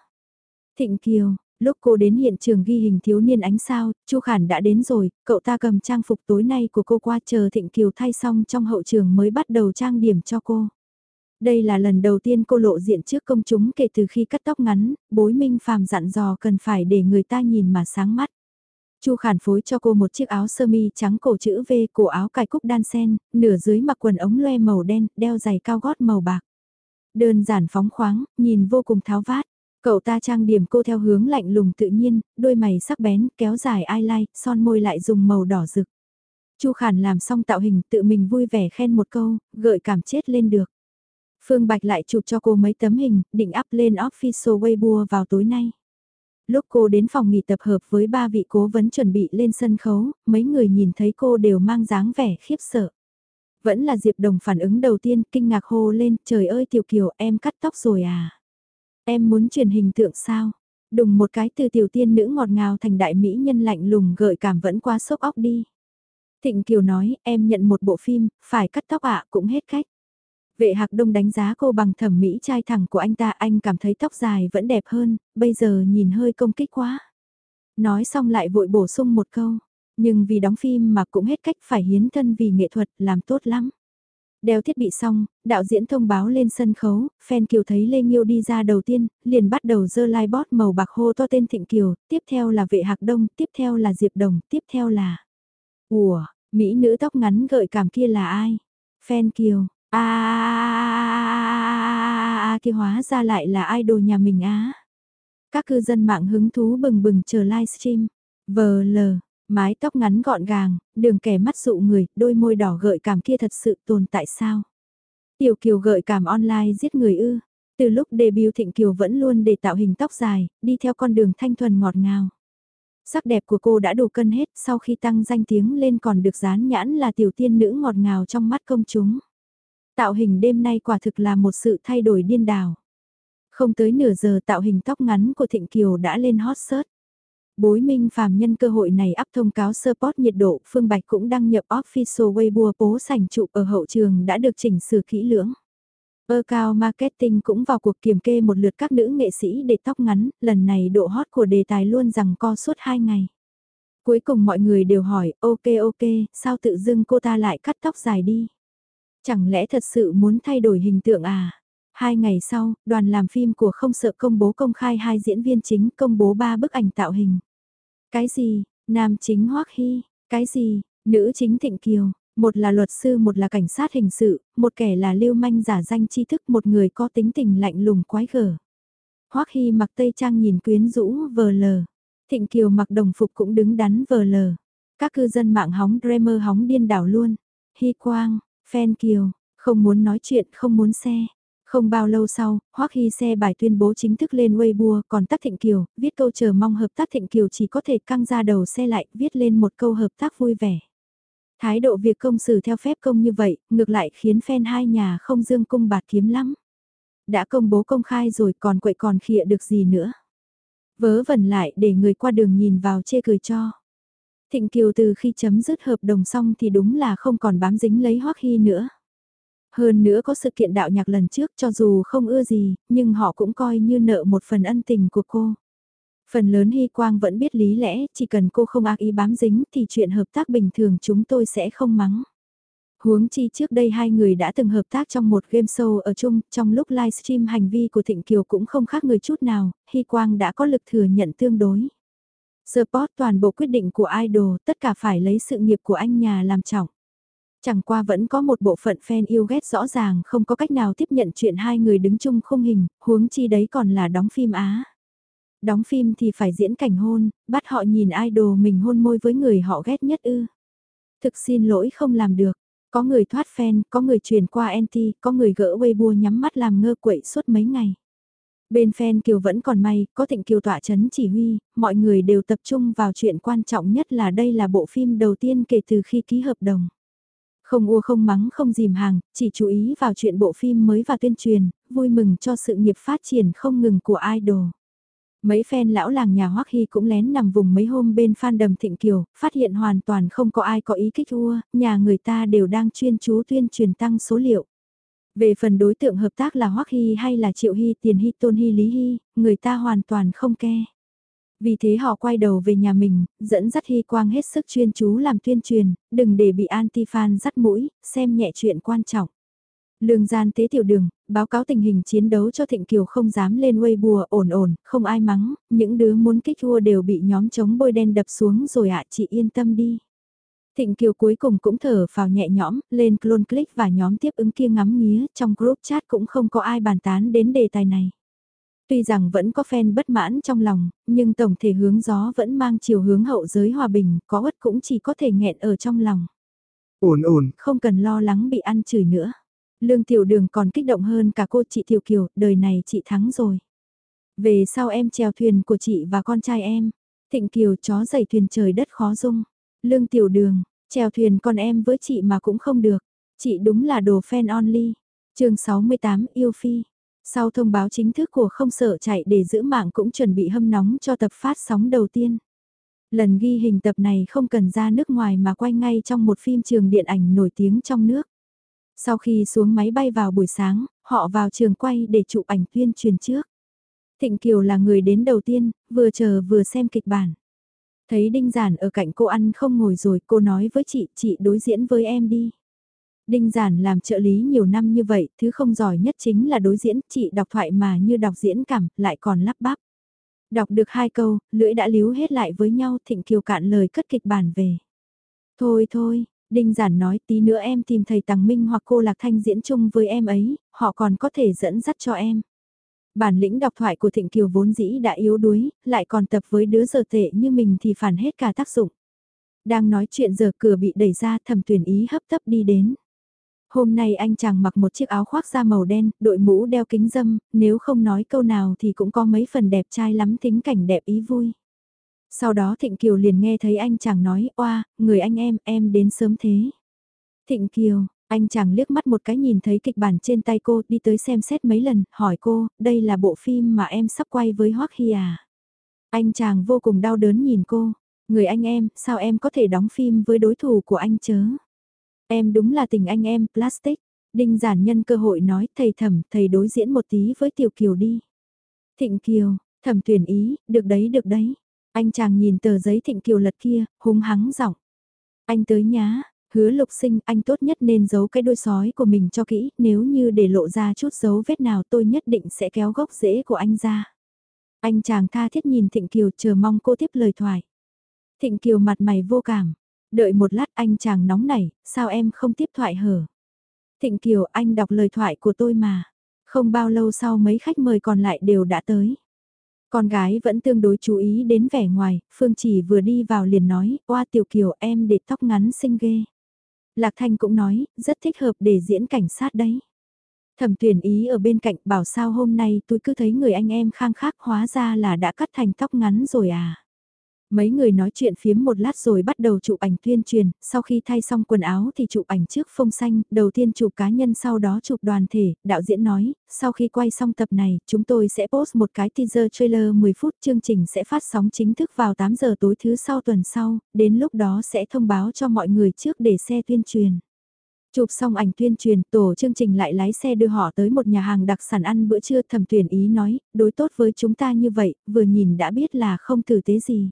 Thịnh Kiều, Lúc cô đến hiện trường ghi hình thiếu niên ánh sao, Chu Khản đã đến rồi, cậu ta cầm trang phục tối nay của cô qua chờ Thịnh Kiều thay xong trong hậu trường mới bắt đầu trang điểm cho cô. Đây là lần đầu tiên cô lộ diện trước công chúng kể từ khi cắt tóc ngắn, bối minh phàm dặn dò cần phải để người ta nhìn mà sáng mắt. Chu Khản phối cho cô một chiếc áo sơ mi trắng cổ chữ V, cổ áo cài cúc đan sen, nửa dưới mặc quần ống loe màu đen, đeo giày cao gót màu bạc. Đơn giản phóng khoáng, nhìn vô cùng tháo vát. Cậu ta trang điểm cô theo hướng lạnh lùng tự nhiên, đôi mày sắc bén, kéo dài eyeliner, son môi lại dùng màu đỏ rực. Chu Khản làm xong tạo hình tự mình vui vẻ khen một câu, gợi cảm chết lên được. Phương Bạch lại chụp cho cô mấy tấm hình, định up lên official Weibo vào tối nay. Lúc cô đến phòng nghỉ tập hợp với ba vị cố vấn chuẩn bị lên sân khấu, mấy người nhìn thấy cô đều mang dáng vẻ khiếp sợ. Vẫn là Diệp Đồng phản ứng đầu tiên, kinh ngạc hô lên, trời ơi Tiểu Kiều em cắt tóc rồi à. Em muốn truyền hình tượng sao? Đùng một cái từ tiểu tiên nữ ngọt ngào thành đại mỹ nhân lạnh lùng gợi cảm vẫn qua sốc óc đi. Thịnh Kiều nói, em nhận một bộ phim, phải cắt tóc ạ cũng hết cách. Vệ Hạc Đông đánh giá cô bằng thẩm mỹ trai thẳng của anh ta, anh cảm thấy tóc dài vẫn đẹp hơn, bây giờ nhìn hơi công kích quá. Nói xong lại vội bổ sung một câu, nhưng vì đóng phim mà cũng hết cách phải hiến thân vì nghệ thuật, làm tốt lắm. Đeo thiết bị xong, đạo diễn thông báo lên sân khấu, fan Kiều thấy Lê Nghiêu đi ra đầu tiên, liền bắt đầu dơ lai bót màu bạc hô to tên Thịnh Kiều, tiếp theo là Vệ Hạc Đông, tiếp theo là Diệp Đồng, tiếp theo là... Ủa, Mỹ nữ tóc ngắn gợi cảm kia là ai? Fan Kiều, a a kia hóa ra lại là idol nhà mình á. Các cư dân mạng hứng thú bừng bừng chờ livestream. VL, Mái tóc ngắn gọn gàng, đường kẻ mắt dụ người, đôi môi đỏ gợi cảm kia thật sự tồn tại sao? Tiểu Kiều gợi cảm online giết người ư. Từ lúc debut Thịnh Kiều vẫn luôn để tạo hình tóc dài, đi theo con đường thanh thuần ngọt ngào. Sắc đẹp của cô đã đủ cân hết sau khi tăng danh tiếng lên còn được dán nhãn là tiểu tiên nữ ngọt ngào trong mắt công chúng. Tạo hình đêm nay quả thực là một sự thay đổi điên đảo. Không tới nửa giờ tạo hình tóc ngắn của Thịnh Kiều đã lên hot search. Bối minh phàm nhân cơ hội này áp thông cáo support nhiệt độ, Phương Bạch cũng đăng nhập official Weibo bố sảnh trụ ở hậu trường đã được chỉnh sửa kỹ lưỡng. Ơ cao marketing cũng vào cuộc kiểm kê một lượt các nữ nghệ sĩ để tóc ngắn, lần này độ hot của đề tài luôn rằng co suốt 2 ngày. Cuối cùng mọi người đều hỏi, ok ok, sao tự dưng cô ta lại cắt tóc dài đi? Chẳng lẽ thật sự muốn thay đổi hình tượng à? Hai ngày sau, đoàn làm phim của không sợ công bố công khai hai diễn viên chính công bố ba bức ảnh tạo hình. Cái gì, nam chính Hoắc Hy, cái gì, nữ chính Thịnh Kiều, một là luật sư một là cảnh sát hình sự, một kẻ là lưu manh giả danh tri thức một người có tính tình lạnh lùng quái gở. Hoắc Hy mặc tây trang nhìn quyến rũ vờ lờ, Thịnh Kiều mặc đồng phục cũng đứng đắn vờ lờ. Các cư dân mạng hóng Dreamer hóng điên đảo luôn. Hy Quang, phen Kiều, không muốn nói chuyện không muốn xe. Không bao lâu sau, Hoắc Hy xe bài tuyên bố chính thức lên Weibo, còn Tắc Thịnh Kiều, viết câu chờ mong hợp tác Thịnh Kiều chỉ có thể căng ra đầu xe lại, viết lên một câu hợp tác vui vẻ. Thái độ việc công xử theo phép công như vậy, ngược lại khiến fan hai nhà không dương cung bạt kiếm lắm. Đã công bố công khai rồi còn quậy còn khịa được gì nữa. Vớ vẩn lại để người qua đường nhìn vào chê cười cho. Thịnh Kiều từ khi chấm dứt hợp đồng xong thì đúng là không còn bám dính lấy Hoắc Hy nữa. Hơn nữa có sự kiện đạo nhạc lần trước cho dù không ưa gì, nhưng họ cũng coi như nợ một phần ân tình của cô. Phần lớn Hy Quang vẫn biết lý lẽ, chỉ cần cô không ác ý bám dính thì chuyện hợp tác bình thường chúng tôi sẽ không mắng. Huống chi trước đây hai người đã từng hợp tác trong một game show ở chung, trong lúc livestream hành vi của Thịnh Kiều cũng không khác người chút nào, Hy Quang đã có lực thừa nhận tương đối. Support toàn bộ quyết định của idol, tất cả phải lấy sự nghiệp của anh nhà làm trọng. Chẳng qua vẫn có một bộ phận fan yêu ghét rõ ràng không có cách nào tiếp nhận chuyện hai người đứng chung không hình, huống chi đấy còn là đóng phim Á. Đóng phim thì phải diễn cảnh hôn, bắt họ nhìn idol mình hôn môi với người họ ghét nhất ư. Thực xin lỗi không làm được, có người thoát fan, có người truyền qua NT, có người gỡ Weibo nhắm mắt làm ngơ quậy suốt mấy ngày. Bên fan Kiều vẫn còn may, có thịnh Kiều tỏa chấn chỉ huy, mọi người đều tập trung vào chuyện quan trọng nhất là đây là bộ phim đầu tiên kể từ khi ký hợp đồng. Không ua không mắng không dìm hàng, chỉ chú ý vào chuyện bộ phim mới và tuyên truyền, vui mừng cho sự nghiệp phát triển không ngừng của idol. Mấy fan lão làng nhà Hoắc Hy cũng lén nằm vùng mấy hôm bên fan đầm Thịnh Kiều, phát hiện hoàn toàn không có ai có ý kích ua, nhà người ta đều đang chuyên chú tuyên truyền tăng số liệu. Về phần đối tượng hợp tác là Hoắc Hy hay là Triệu Hy, Tiền Hy, Tôn Hy, Lý Hy, người ta hoàn toàn không ke. Vì thế họ quay đầu về nhà mình, dẫn dắt Hy Quang hết sức chuyên chú làm tuyên truyền, đừng để bị anti-fan dắt mũi, xem nhẹ chuyện quan trọng. Lương gian tế tiểu đường, báo cáo tình hình chiến đấu cho Thịnh Kiều không dám lên Weibo ổn ổn, không ai mắng, những đứa muốn kích vua đều bị nhóm chống bôi đen đập xuống rồi ạ chị yên tâm đi. Thịnh Kiều cuối cùng cũng thở vào nhẹ nhõm, lên clone click và nhóm tiếp ứng kia ngắm nghía, trong group chat cũng không có ai bàn tán đến đề tài này. Tuy rằng vẫn có fan bất mãn trong lòng, nhưng tổng thể hướng gió vẫn mang chiều hướng hậu giới hòa bình, có ất cũng chỉ có thể nghẹn ở trong lòng. Ổn ổn, không cần lo lắng bị ăn chửi nữa. Lương Tiểu Đường còn kích động hơn cả cô chị Tiểu Kiều, đời này chị thắng rồi. Về sau em chèo thuyền của chị và con trai em. Thịnh Kiều chó dày thuyền trời đất khó dung. Lương Tiểu Đường, chèo thuyền con em với chị mà cũng không được. Chị đúng là đồ fan only. chương 68 Yêu Phi. Sau thông báo chính thức của không sợ chạy để giữ mạng cũng chuẩn bị hâm nóng cho tập phát sóng đầu tiên. Lần ghi hình tập này không cần ra nước ngoài mà quay ngay trong một phim trường điện ảnh nổi tiếng trong nước. Sau khi xuống máy bay vào buổi sáng, họ vào trường quay để chụp ảnh tuyên truyền trước. Thịnh Kiều là người đến đầu tiên, vừa chờ vừa xem kịch bản. Thấy Đinh Giản ở cạnh cô ăn không ngồi rồi, cô nói với chị, chị đối diễn với em đi. Đinh Giản làm trợ lý nhiều năm như vậy, thứ không giỏi nhất chính là đối diễn, chị đọc thoại mà như đọc diễn cảm, lại còn lắp bắp. Đọc được hai câu, lưỡi đã líu hết lại với nhau, Thịnh Kiều cạn lời cất kịch bản về. Thôi thôi, Đinh Giản nói tí nữa em tìm thầy Tằng Minh hoặc cô Lạc Thanh diễn chung với em ấy, họ còn có thể dẫn dắt cho em. Bản lĩnh đọc thoại của Thịnh Kiều vốn dĩ đã yếu đuối, lại còn tập với đứa giờ tệ như mình thì phản hết cả tác dụng. Đang nói chuyện giờ cửa bị đẩy ra thẩm tuyển ý hấp tấp đi đến. Hôm nay anh chàng mặc một chiếc áo khoác da màu đen, đội mũ đeo kính dâm, nếu không nói câu nào thì cũng có mấy phần đẹp trai lắm tính cảnh đẹp ý vui. Sau đó Thịnh Kiều liền nghe thấy anh chàng nói, oa, người anh em, em đến sớm thế. Thịnh Kiều, anh chàng liếc mắt một cái nhìn thấy kịch bản trên tay cô, đi tới xem xét mấy lần, hỏi cô, đây là bộ phim mà em sắp quay với Hoắc Hy à? Anh chàng vô cùng đau đớn nhìn cô, người anh em, sao em có thể đóng phim với đối thủ của anh chớ? Em đúng là tình anh em, plastic. Đinh giản nhân cơ hội nói, thầy thẩm, thầy đối diễn một tí với Tiểu Kiều đi. Thịnh Kiều, thẩm tuyển ý, được đấy được đấy. Anh chàng nhìn tờ giấy Thịnh Kiều lật kia, húng hắng giọng. Anh tới nhá, hứa lục sinh anh tốt nhất nên giấu cái đôi sói của mình cho kỹ, nếu như để lộ ra chút dấu vết nào tôi nhất định sẽ kéo gốc rễ của anh ra. Anh chàng tha thiết nhìn Thịnh Kiều chờ mong cô tiếp lời thoại. Thịnh Kiều mặt mày vô cảm, đợi một lát anh chàng nóng nảy, sao em không tiếp thoại hở? Thịnh Kiều anh đọc lời thoại của tôi mà. Không bao lâu sau mấy khách mời còn lại đều đã tới. Con gái vẫn tương đối chú ý đến vẻ ngoài, Phương chỉ vừa đi vào liền nói, oa tiểu kiều em để tóc ngắn xinh ghê. Lạc Thanh cũng nói, rất thích hợp để diễn cảnh sát đấy. Thẩm tuyển ý ở bên cạnh bảo sao hôm nay tôi cứ thấy người anh em khang khác hóa ra là đã cắt thành tóc ngắn rồi à. Mấy người nói chuyện phiếm một lát rồi bắt đầu chụp ảnh tuyên truyền, sau khi thay xong quần áo thì chụp ảnh trước phông xanh, đầu tiên chụp cá nhân sau đó chụp đoàn thể, đạo diễn nói, sau khi quay xong tập này, chúng tôi sẽ post một cái teaser trailer 10 phút, chương trình sẽ phát sóng chính thức vào 8 giờ tối thứ sau tuần sau, đến lúc đó sẽ thông báo cho mọi người trước để xe tuyên truyền. Chụp xong ảnh tuyên truyền, tổ chương trình lại lái xe đưa họ tới một nhà hàng đặc sản ăn bữa trưa thẩm tuyển ý nói, đối tốt với chúng ta như vậy, vừa nhìn đã biết là không tử tế gì.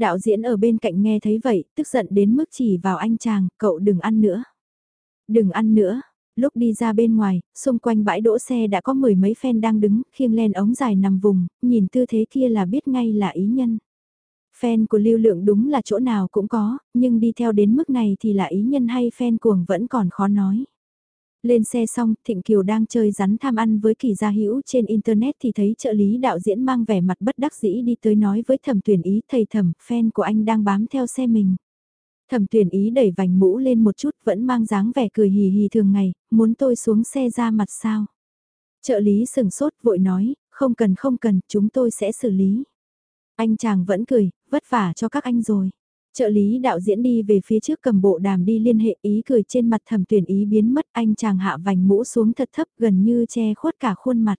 Đạo diễn ở bên cạnh nghe thấy vậy, tức giận đến mức chỉ vào anh chàng, cậu đừng ăn nữa. Đừng ăn nữa. Lúc đi ra bên ngoài, xung quanh bãi đỗ xe đã có mười mấy fan đang đứng, khiêng len ống dài nằm vùng, nhìn tư thế kia là biết ngay là ý nhân. Fan của lưu lượng đúng là chỗ nào cũng có, nhưng đi theo đến mức này thì là ý nhân hay fan cuồng vẫn còn khó nói. Lên xe xong, Thịnh Kiều đang chơi rắn tham ăn với kỳ gia hữu trên Internet thì thấy trợ lý đạo diễn mang vẻ mặt bất đắc dĩ đi tới nói với thẩm tuyển ý thầy thẩm, fan của anh đang bám theo xe mình. Thẩm tuyển ý đẩy vành mũ lên một chút vẫn mang dáng vẻ cười hì hì thường ngày, muốn tôi xuống xe ra mặt sao. Trợ lý sừng sốt vội nói, không cần không cần, chúng tôi sẽ xử lý. Anh chàng vẫn cười, vất vả cho các anh rồi. Trợ lý đạo diễn đi về phía trước cầm bộ đàm đi liên hệ ý cười trên mặt thẩm tuyển ý biến mất anh chàng hạ vành mũ xuống thật thấp gần như che khuất cả khuôn mặt.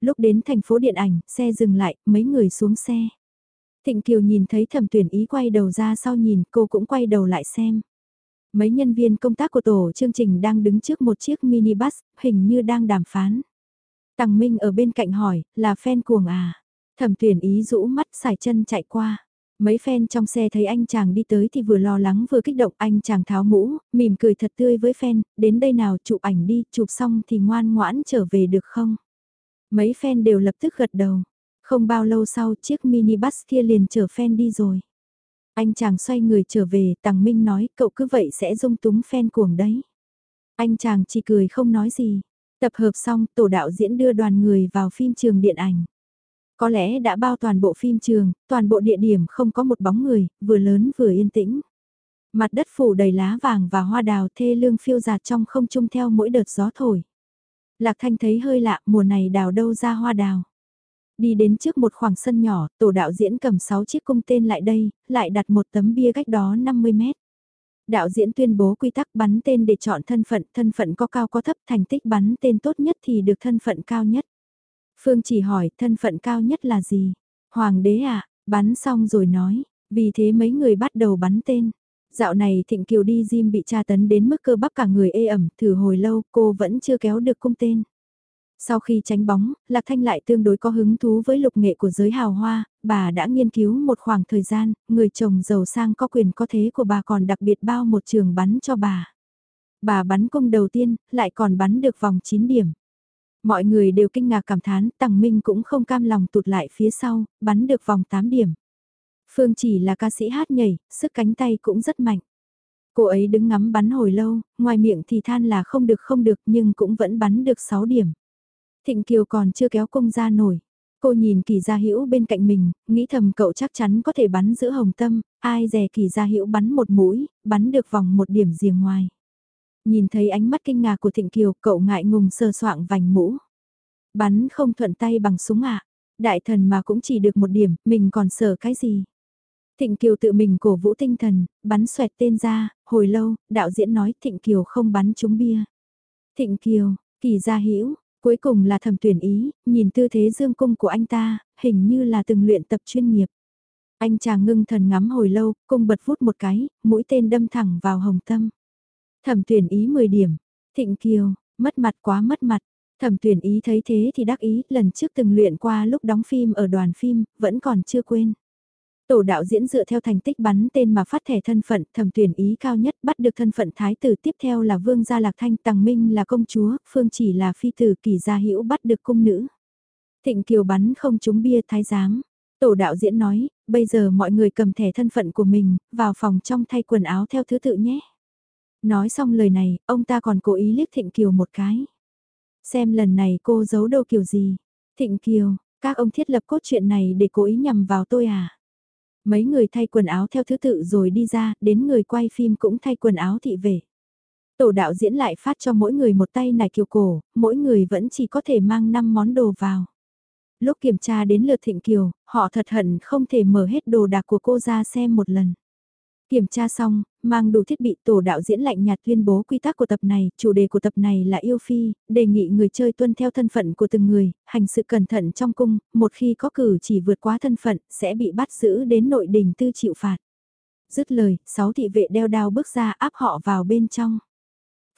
Lúc đến thành phố điện ảnh, xe dừng lại, mấy người xuống xe. Thịnh Kiều nhìn thấy thẩm tuyển ý quay đầu ra sau nhìn cô cũng quay đầu lại xem. Mấy nhân viên công tác của tổ chương trình đang đứng trước một chiếc minibus, hình như đang đàm phán. Tằng Minh ở bên cạnh hỏi, là fan cuồng à? Thẩm tuyển ý rũ mắt xài chân chạy qua. Mấy fan trong xe thấy anh chàng đi tới thì vừa lo lắng vừa kích động anh chàng tháo mũ, mỉm cười thật tươi với fan, đến đây nào chụp ảnh đi, chụp xong thì ngoan ngoãn trở về được không? Mấy fan đều lập tức gật đầu. Không bao lâu sau chiếc minibus kia liền chở fan đi rồi. Anh chàng xoay người trở về, Tằng Minh nói cậu cứ vậy sẽ dung túng fan cuồng đấy. Anh chàng chỉ cười không nói gì. Tập hợp xong, tổ đạo diễn đưa đoàn người vào phim trường điện ảnh. Có lẽ đã bao toàn bộ phim trường, toàn bộ địa điểm không có một bóng người, vừa lớn vừa yên tĩnh. Mặt đất phủ đầy lá vàng và hoa đào thê lương phiêu giạt trong không trung theo mỗi đợt gió thổi. Lạc Thanh thấy hơi lạ, mùa này đào đâu ra hoa đào. Đi đến trước một khoảng sân nhỏ, tổ đạo diễn cầm 6 chiếc cung tên lại đây, lại đặt một tấm bia cách đó 50 mét. Đạo diễn tuyên bố quy tắc bắn tên để chọn thân phận, thân phận có cao có thấp, thành tích bắn tên tốt nhất thì được thân phận cao nhất. Phương chỉ hỏi thân phận cao nhất là gì? Hoàng đế à, bắn xong rồi nói, vì thế mấy người bắt đầu bắn tên. Dạo này Thịnh Kiều đi gym bị tra tấn đến mức cơ bắp cả người ê ẩm, thử hồi lâu cô vẫn chưa kéo được cung tên. Sau khi tránh bóng, Lạc Thanh lại tương đối có hứng thú với lục nghệ của giới hào hoa, bà đã nghiên cứu một khoảng thời gian, người chồng giàu sang có quyền có thế của bà còn đặc biệt bao một trường bắn cho bà. Bà bắn cung đầu tiên, lại còn bắn được vòng 9 điểm. Mọi người đều kinh ngạc cảm thán, Tằng Minh cũng không cam lòng tụt lại phía sau, bắn được vòng 8 điểm. Phương chỉ là ca sĩ hát nhảy, sức cánh tay cũng rất mạnh. Cô ấy đứng ngắm bắn hồi lâu, ngoài miệng thì than là không được không được nhưng cũng vẫn bắn được 6 điểm. Thịnh Kiều còn chưa kéo công ra nổi. Cô nhìn kỳ gia hữu bên cạnh mình, nghĩ thầm cậu chắc chắn có thể bắn giữa hồng tâm, Ai dè kỳ gia hữu bắn một mũi, bắn được vòng một điểm riêng ngoài. Nhìn thấy ánh mắt kinh ngạc của Thịnh Kiều, cậu ngại ngùng sơ soạng vành mũ. Bắn không thuận tay bằng súng ạ. Đại thần mà cũng chỉ được một điểm, mình còn sợ cái gì. Thịnh Kiều tự mình cổ vũ tinh thần, bắn xoẹt tên ra, hồi lâu, đạo diễn nói Thịnh Kiều không bắn trúng bia. Thịnh Kiều, kỳ gia hữu cuối cùng là thầm tuyển ý, nhìn tư thế dương cung của anh ta, hình như là từng luyện tập chuyên nghiệp. Anh chàng ngưng thần ngắm hồi lâu, cung bật vút một cái, mũi tên đâm thẳng vào hồng tâm. Thẩm tuyển ý 10 điểm, thịnh kiều, mất mặt quá mất mặt. Thẩm tuyển ý thấy thế thì đắc ý, lần trước từng luyện qua lúc đóng phim ở đoàn phim, vẫn còn chưa quên. Tổ đạo diễn dựa theo thành tích bắn tên mà phát thẻ thân phận, thẩm tuyển ý cao nhất bắt được thân phận thái tử tiếp theo là Vương Gia Lạc Thanh, tàng Minh là công chúa, Phương chỉ là phi tử kỳ gia hữu bắt được cung nữ. Thịnh Kiều bắn không trúng bia thái giám. Tổ đạo diễn nói, bây giờ mọi người cầm thẻ thân phận của mình, vào phòng trong thay quần áo theo thứ tự nhé. Nói xong lời này, ông ta còn cố ý liếc Thịnh Kiều một cái. Xem lần này cô giấu đâu kiểu gì. Thịnh Kiều, các ông thiết lập cốt truyện này để cố ý nhằm vào tôi à? Mấy người thay quần áo theo thứ tự rồi đi ra, đến người quay phim cũng thay quần áo thị về. Tổ đạo diễn lại phát cho mỗi người một tay nải kiều cổ, mỗi người vẫn chỉ có thể mang 5 món đồ vào. Lúc kiểm tra đến lượt Thịnh Kiều, họ thật hận không thể mở hết đồ đạc của cô ra xem một lần. Kiểm tra xong, mang đủ thiết bị tổ đạo diễn lạnh nhạt tuyên bố quy tắc của tập này, chủ đề của tập này là yêu phi, đề nghị người chơi tuân theo thân phận của từng người, hành sự cẩn thận trong cung, một khi có cử chỉ vượt quá thân phận, sẽ bị bắt giữ đến nội đình tư chịu phạt. Dứt lời, sáu thị vệ đeo đao bước ra áp họ vào bên trong.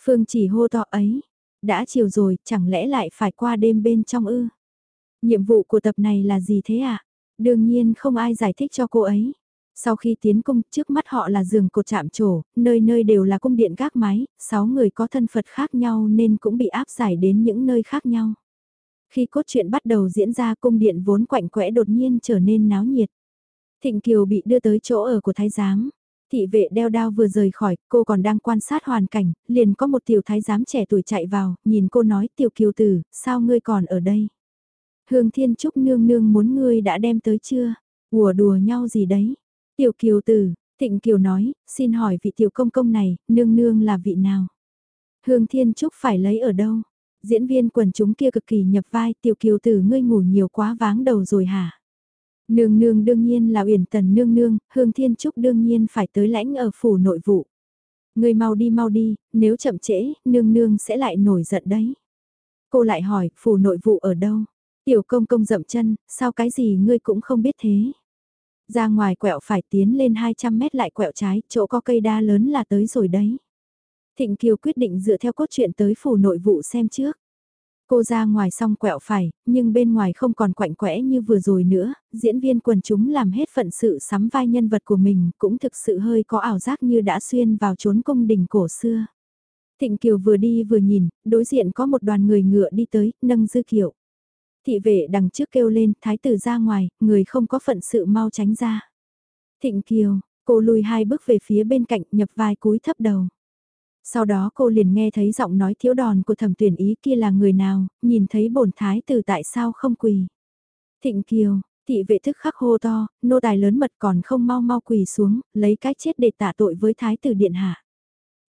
Phương chỉ hô to ấy, đã chiều rồi, chẳng lẽ lại phải qua đêm bên trong ư? Nhiệm vụ của tập này là gì thế ạ? À? Đương nhiên không ai giải thích cho cô ấy. Sau khi tiến cung, trước mắt họ là giường cột chạm trổ, nơi nơi đều là cung điện gác mái, sáu người có thân Phật khác nhau nên cũng bị áp giải đến những nơi khác nhau. Khi cốt truyện bắt đầu diễn ra cung điện vốn quạnh quẽ đột nhiên trở nên náo nhiệt. Thịnh Kiều bị đưa tới chỗ ở của thái giám. Thị vệ đeo đao vừa rời khỏi, cô còn đang quan sát hoàn cảnh, liền có một tiểu thái giám trẻ tuổi chạy vào, nhìn cô nói tiểu kiều tử, sao ngươi còn ở đây? Hương Thiên Trúc nương nương muốn ngươi đã đem tới chưa? Ủa đùa nhau gì đấy? Tiểu kiều tử, Thịnh Kiều nói, xin hỏi vị tiểu công công này, nương nương là vị nào? Hương Thiên Trúc phải lấy ở đâu? Diễn viên quần chúng kia cực kỳ nhập vai, tiểu kiều tử ngươi ngủ nhiều quá váng đầu rồi hả? Nương nương đương nhiên là uyển tần nương nương, Hương Thiên Trúc đương nhiên phải tới lãnh ở phủ nội vụ. Ngươi mau đi mau đi, nếu chậm trễ, nương nương sẽ lại nổi giận đấy. Cô lại hỏi, phủ nội vụ ở đâu? Tiểu công công dậm chân, sao cái gì ngươi cũng không biết thế? Ra ngoài quẹo phải tiến lên 200 mét lại quẹo trái, chỗ có cây đa lớn là tới rồi đấy. Thịnh Kiều quyết định dựa theo cốt truyện tới phủ nội vụ xem trước. Cô ra ngoài xong quẹo phải, nhưng bên ngoài không còn quạnh quẽ như vừa rồi nữa, diễn viên quần chúng làm hết phận sự sắm vai nhân vật của mình cũng thực sự hơi có ảo giác như đã xuyên vào chốn cung đình cổ xưa. Thịnh Kiều vừa đi vừa nhìn, đối diện có một đoàn người ngựa đi tới, nâng dư kiệu. Thị vệ đằng trước kêu lên, thái tử ra ngoài, người không có phận sự mau tránh ra. Thịnh Kiều, cô lùi hai bước về phía bên cạnh nhập vai cúi thấp đầu. Sau đó cô liền nghe thấy giọng nói thiếu đòn của thẩm tuyển ý kia là người nào, nhìn thấy bổn thái tử tại sao không quỳ. Thịnh Kiều, thị vệ thức khắc hô to, nô tài lớn mật còn không mau mau quỳ xuống, lấy cái chết để tạ tội với thái tử điện hạ.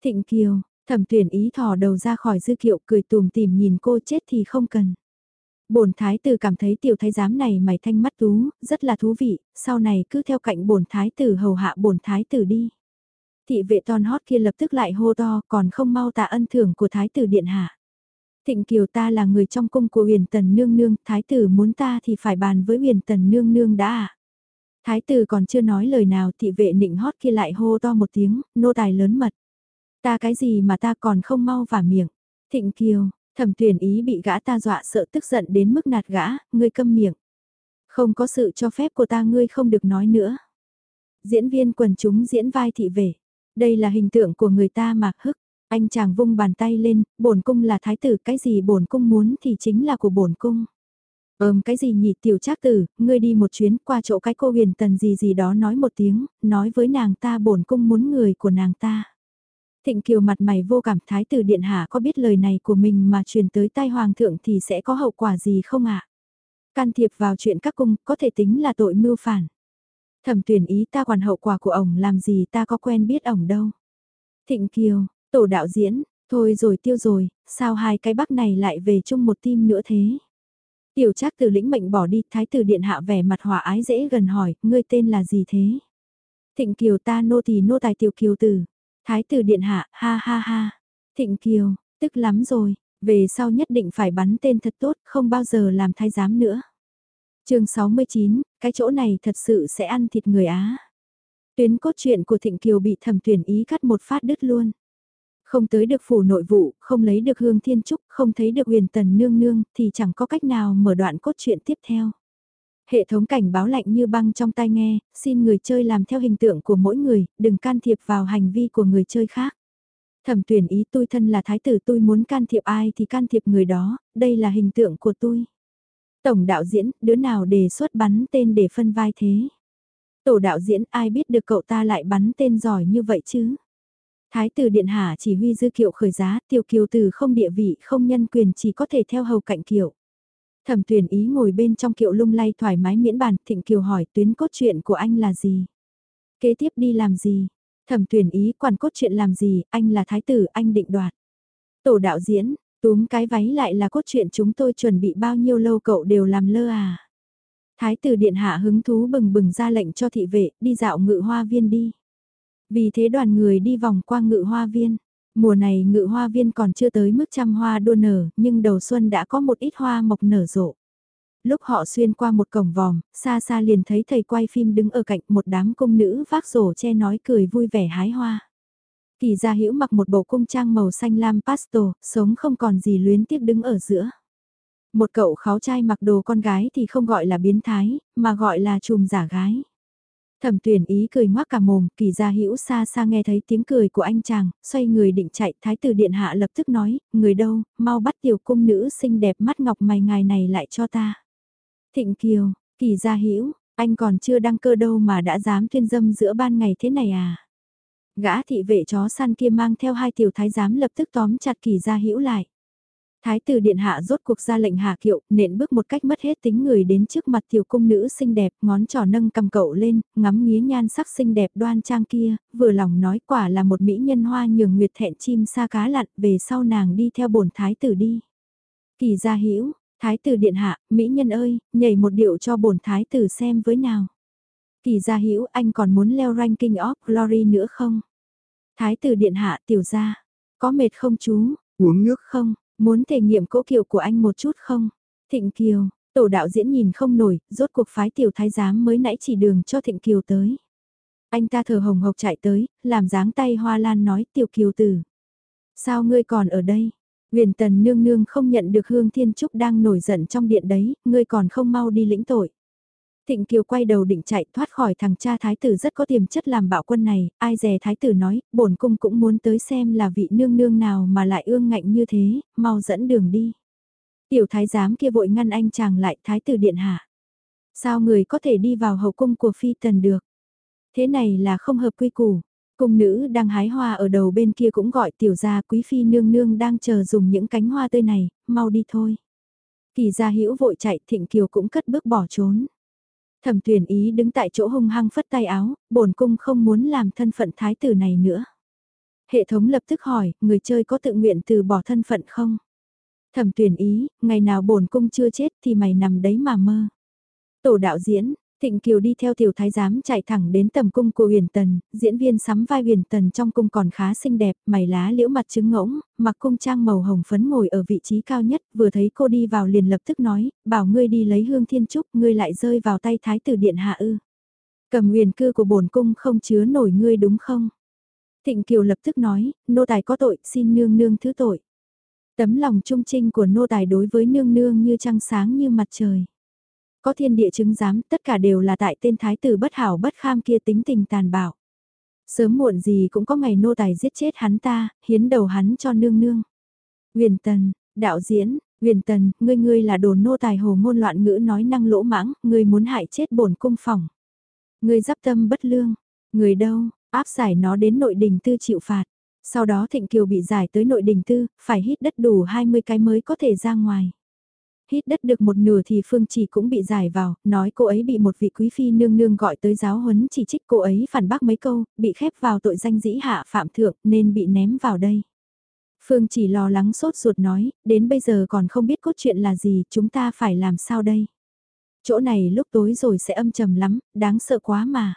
Thịnh Kiều, thẩm tuyển ý thò đầu ra khỏi dư kiệu cười tùm tìm nhìn cô chết thì không cần. Bổn thái tử cảm thấy tiểu thái giám này mày thanh mắt tú, rất là thú vị, sau này cứ theo cạnh bổn thái tử hầu hạ bổn thái tử đi. Thị vệ ton hót kia lập tức lại hô to, còn không mau tạ ân thưởng của thái tử điện hạ. Thịnh kiều ta là người trong cung của huyền tần nương nương, thái tử muốn ta thì phải bàn với huyền tần nương nương đã à. Thái tử còn chưa nói lời nào thị vệ nịnh hót kia lại hô to một tiếng, nô tài lớn mật. Ta cái gì mà ta còn không mau vả miệng. Thịnh kiều, Thẩm tuyển ý bị gã ta dọa sợ tức giận đến mức nạt gã, ngươi câm miệng. Không có sự cho phép của ta ngươi không được nói nữa. Diễn viên quần chúng diễn vai thị vệ. Đây là hình tượng của người ta mà hức. Anh chàng vung bàn tay lên, bổn cung là thái tử, cái gì bổn cung muốn thì chính là của bổn cung. Ờm cái gì nhỉ tiểu trác tử, ngươi đi một chuyến qua chỗ cái cô huyền tần gì gì đó nói một tiếng, nói với nàng ta bổn cung muốn người của nàng ta. Thịnh Kiều mặt mày vô cảm thái tử điện hạ có biết lời này của mình mà truyền tới tai hoàng thượng thì sẽ có hậu quả gì không ạ? Can thiệp vào chuyện các cung có thể tính là tội mưu phản. Thẩm tuyển ý ta quản hậu quả của ổng làm gì ta có quen biết ổng đâu. Thịnh Kiều, tổ đạo diễn, thôi rồi tiêu rồi, sao hai cái bắc này lại về chung một tim nữa thế? Tiểu trác từ lĩnh mệnh bỏ đi, thái tử điện hạ vẻ mặt hòa ái dễ gần hỏi, ngươi tên là gì thế? Thịnh Kiều ta nô thì nô tài tiểu kiều tử. Thái tử điện hạ, ha ha ha. Thịnh Kiều, tức lắm rồi, về sau nhất định phải bắn tên thật tốt, không bao giờ làm thái giám nữa. chương 69, cái chỗ này thật sự sẽ ăn thịt người Á. Tuyến cốt truyện của Thịnh Kiều bị thẩm tuyển ý cắt một phát đứt luôn. Không tới được phủ nội vụ, không lấy được hương thiên trúc, không thấy được huyền tần nương nương, thì chẳng có cách nào mở đoạn cốt truyện tiếp theo. Hệ thống cảnh báo lạnh như băng trong tai nghe, xin người chơi làm theo hình tượng của mỗi người, đừng can thiệp vào hành vi của người chơi khác. Thẩm tuyển ý tôi thân là thái tử tôi muốn can thiệp ai thì can thiệp người đó, đây là hình tượng của tôi. Tổng đạo diễn, đứa nào đề xuất bắn tên để phân vai thế? Tổ đạo diễn ai biết được cậu ta lại bắn tên giỏi như vậy chứ? Thái tử Điện Hạ chỉ huy dư kiệu khởi giá, tiêu kiều từ không địa vị, không nhân quyền chỉ có thể theo hầu cạnh kiệu. Thẩm tuyển ý ngồi bên trong kiệu lung lay thoải mái miễn bàn, thịnh kiều hỏi tuyến cốt truyện của anh là gì? Kế tiếp đi làm gì? Thẩm tuyển ý quản cốt truyện làm gì, anh là thái tử, anh định đoạt. Tổ đạo diễn, túm cái váy lại là cốt truyện chúng tôi chuẩn bị bao nhiêu lâu cậu đều làm lơ à? Thái tử điện hạ hứng thú bừng bừng ra lệnh cho thị vệ, đi dạo ngự hoa viên đi. Vì thế đoàn người đi vòng qua ngự hoa viên. Mùa này ngự hoa viên còn chưa tới mức trăm hoa đua nở, nhưng đầu xuân đã có một ít hoa mộc nở rộ. Lúc họ xuyên qua một cổng vòm, xa xa liền thấy thầy quay phim đứng ở cạnh một đám cung nữ vác rổ che nói cười vui vẻ hái hoa. Kỳ gia hữu mặc một bộ cung trang màu xanh lam pastel, sống không còn gì luyến tiếc đứng ở giữa. Một cậu kháo trai mặc đồ con gái thì không gọi là biến thái, mà gọi là trùm giả gái. Thẩm tuyển ý cười ngoác cả mồm, kỳ gia hữu xa xa nghe thấy tiếng cười của anh chàng, xoay người định chạy, thái tử điện hạ lập tức nói, người đâu, mau bắt tiểu cung nữ xinh đẹp mắt ngọc mày ngài này lại cho ta. Thịnh kiều, kỳ gia hữu anh còn chưa đăng cơ đâu mà đã dám tuyên dâm giữa ban ngày thế này à. Gã thị vệ chó săn kia mang theo hai tiểu thái giám lập tức tóm chặt kỳ gia hữu lại. Thái tử điện hạ rốt cuộc ra lệnh hạ kiệu, nện bước một cách mất hết tính người đến trước mặt tiểu cung nữ xinh đẹp, ngón trỏ nâng cầm cậu lên, ngắm nghía nhan sắc xinh đẹp đoan trang kia, vừa lòng nói quả là một mỹ nhân hoa nhường nguyệt thẹn chim sa cá lặn, về sau nàng đi theo bổn thái tử đi. Kỳ gia hữu thái tử điện hạ, mỹ nhân ơi, nhảy một điệu cho bổn thái tử xem với nào. Kỳ gia hữu anh còn muốn leo ranking of glory nữa không? Thái tử điện hạ tiểu gia, có mệt không chú, uống nước không? Muốn thể nghiệm cỗ kiều của anh một chút không? Thịnh Kiều, tổ đạo diễn nhìn không nổi, rốt cuộc phái tiểu thái giám mới nãy chỉ đường cho Thịnh Kiều tới. Anh ta thở hồng hộc chạy tới, làm dáng tay hoa lan nói tiểu kiều tử. Sao ngươi còn ở đây? Huyền tần nương nương không nhận được hương thiên trúc đang nổi giận trong điện đấy, ngươi còn không mau đi lĩnh tội. Thịnh Kiều quay đầu định chạy thoát khỏi thằng cha thái tử rất có tiềm chất làm bạo quân này, ai dè thái tử nói, bổn cung cũng muốn tới xem là vị nương nương nào mà lại ương ngạnh như thế, mau dẫn đường đi. Tiểu thái giám kia vội ngăn anh chàng lại thái tử điện hạ. Sao người có thể đi vào hậu cung của phi tần được? Thế này là không hợp quy củ. Cung nữ đang hái hoa ở đầu bên kia cũng gọi tiểu gia quý phi nương nương đang chờ dùng những cánh hoa tươi này, mau đi thôi. Kỳ gia hữu vội chạy thịnh kiều cũng cất bước bỏ trốn. Thẩm tuyển ý đứng tại chỗ hung hăng phất tay áo, bổn cung không muốn làm thân phận thái tử này nữa. Hệ thống lập tức hỏi, người chơi có tự nguyện từ bỏ thân phận không? Thẩm tuyển ý, ngày nào bổn cung chưa chết thì mày nằm đấy mà mơ. Tổ đạo diễn, Thịnh Kiều đi theo tiểu thái giám chạy thẳng đến tầm cung của huyền tần, diễn viên sắm vai huyền tần trong cung còn khá xinh đẹp, mày lá liễu mặt trứng ngỗng, mặc cung trang màu hồng phấn ngồi ở vị trí cao nhất, vừa thấy cô đi vào liền lập tức nói, bảo ngươi đi lấy hương thiên trúc, ngươi lại rơi vào tay thái tử điện hạ ư. Cầm huyền cư của bổn cung không chứa nổi ngươi đúng không? Thịnh Kiều lập tức nói, nô tài có tội, xin nương nương thứ tội. Tấm lòng trung trinh của nô tài đối với nương nương như trăng sáng như mặt trời. Có thiên địa chứng giám tất cả đều là tại tên thái tử bất hảo bất kham kia tính tình tàn bạo. Sớm muộn gì cũng có ngày nô tài giết chết hắn ta, hiến đầu hắn cho nương nương. Huyền Tần, đạo diễn, Huyền Tần, ngươi ngươi là đồ nô tài hồ ngôn loạn ngữ nói năng lỗ mãng, ngươi muốn hại chết bổn cung phòng. Ngươi giáp tâm bất lương, người đâu, áp giải nó đến nội đình tư chịu phạt. Sau đó Thịnh Kiều bị giải tới nội đình tư, phải hít đất đủ 20 cái mới có thể ra ngoài hít đất được một nửa thì Phương Chỉ cũng bị giải vào, nói cô ấy bị một vị quý phi nương nương gọi tới giáo huấn chỉ trích cô ấy phản bác mấy câu, bị khép vào tội danh dĩ hạ phạm thượng nên bị ném vào đây. Phương Chỉ lo lắng sốt ruột nói, đến bây giờ còn không biết cốt truyện là gì, chúng ta phải làm sao đây? Chỗ này lúc tối rồi sẽ âm trầm lắm, đáng sợ quá mà.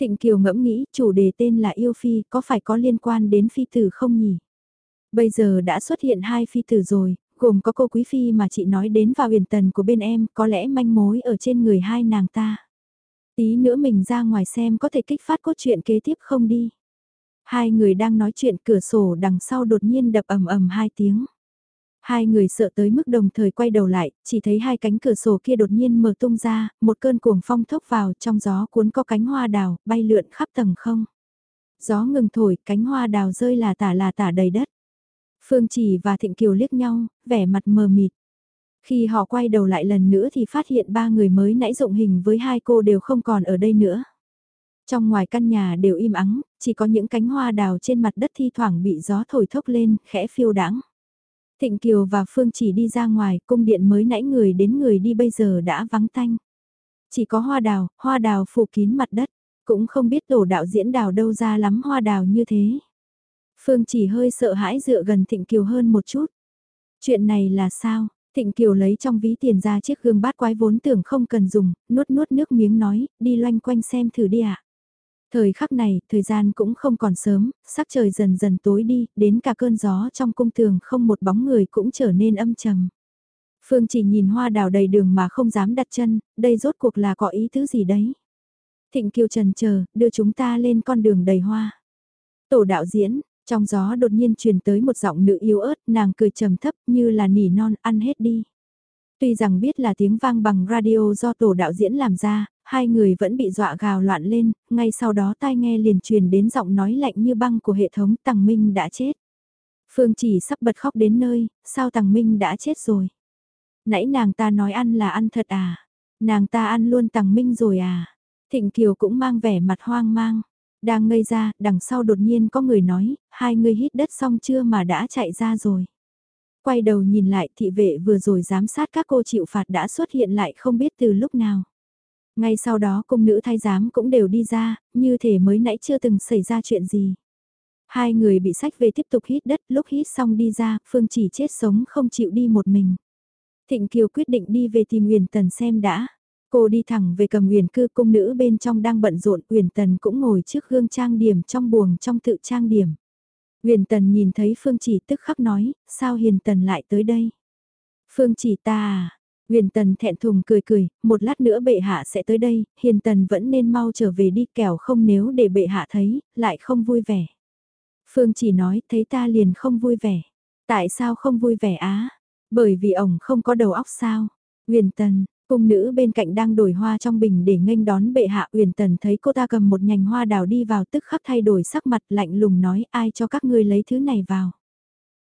Thịnh Kiều ngẫm nghĩ chủ đề tên là yêu phi có phải có liên quan đến phi tử không nhỉ? Bây giờ đã xuất hiện hai phi tử rồi, gồm có cô quý phi mà chị nói đến và huyền tần của bên em, có lẽ manh mối ở trên người hai nàng ta. Tí nữa mình ra ngoài xem có thể kích phát cốt truyện kế tiếp không đi. Hai người đang nói chuyện cửa sổ đằng sau đột nhiên đập ầm ầm hai tiếng. Hai người sợ tới mức đồng thời quay đầu lại, chỉ thấy hai cánh cửa sổ kia đột nhiên mở tung ra, một cơn cuồng phong thốc vào trong gió cuốn có cánh hoa đào, bay lượn khắp tầng không. Gió ngừng thổi, cánh hoa đào rơi là tả là tả đầy đất. Phương Chỉ và Thịnh Kiều liếc nhau, vẻ mặt mờ mịt. Khi họ quay đầu lại lần nữa thì phát hiện ba người mới nãy dụng hình với hai cô đều không còn ở đây nữa. Trong ngoài căn nhà đều im ắng, chỉ có những cánh hoa đào trên mặt đất thi thoảng bị gió thổi thốc lên, khẽ phiêu đãng. Thịnh Kiều và Phương chỉ đi ra ngoài, cung điện mới nãy người đến người đi bây giờ đã vắng tanh. Chỉ có hoa đào, hoa đào phủ kín mặt đất, cũng không biết tổ đạo diễn đào đâu ra lắm hoa đào như thế. Phương chỉ hơi sợ hãi dựa gần Thịnh Kiều hơn một chút. Chuyện này là sao? Thịnh Kiều lấy trong ví tiền ra chiếc gương bát quái vốn tưởng không cần dùng, nuốt nuốt nước miếng nói, đi loanh quanh xem thử đi ạ. Thời khắc này, thời gian cũng không còn sớm, sắc trời dần dần tối đi, đến cả cơn gió trong cung tường không một bóng người cũng trở nên âm trầm. Phương chỉ nhìn hoa đào đầy đường mà không dám đặt chân, đây rốt cuộc là có ý thứ gì đấy. Thịnh Kiều trần chờ đưa chúng ta lên con đường đầy hoa. Tổ đạo diễn, trong gió đột nhiên truyền tới một giọng nữ yếu ớt, nàng cười trầm thấp như là nỉ non ăn hết đi. Tuy rằng biết là tiếng vang bằng radio do tổ đạo diễn làm ra, hai người vẫn bị dọa gào loạn lên, ngay sau đó tai nghe liền truyền đến giọng nói lạnh như băng của hệ thống Tằng Minh đã chết. Phương chỉ sắp bật khóc đến nơi, sao Tằng Minh đã chết rồi? Nãy nàng ta nói ăn là ăn thật à? Nàng ta ăn luôn Tằng Minh rồi à? Thịnh Kiều cũng mang vẻ mặt hoang mang. Đang ngây ra, đằng sau đột nhiên có người nói, hai người hít đất xong chưa mà đã chạy ra rồi. Quay đầu nhìn lại thị vệ vừa rồi giám sát các cô chịu phạt đã xuất hiện lại không biết từ lúc nào. Ngay sau đó cung nữ thái giám cũng đều đi ra, như thể mới nãy chưa từng xảy ra chuyện gì. Hai người bị sách về tiếp tục hít đất, lúc hít xong đi ra, Phương chỉ chết sống không chịu đi một mình. Thịnh Kiều quyết định đi về tìm Huyền Tần xem đã. Cô đi thẳng về cầm huyền cư cung nữ bên trong đang bận rộn, Huyền Tần cũng ngồi trước gương trang điểm trong buồng trong tự trang điểm. Huyền Tần nhìn thấy Phương chỉ tức khắc nói, sao Hiền Tần lại tới đây? Phương chỉ ta à? Huyền Tần thẹn thùng cười cười, một lát nữa bệ hạ sẽ tới đây, Hiền Tần vẫn nên mau trở về đi kẻo không nếu để bệ hạ thấy, lại không vui vẻ. Phương chỉ nói, thấy ta liền không vui vẻ. Tại sao không vui vẻ á? Bởi vì ổng không có đầu óc sao? Huyền Tần, cung nữ bên cạnh đang đổi hoa trong bình để nghênh đón bệ hạ uyển Tần thấy cô ta cầm một nhành hoa đào đi vào tức khắc thay đổi sắc mặt lạnh lùng nói ai cho các ngươi lấy thứ này vào.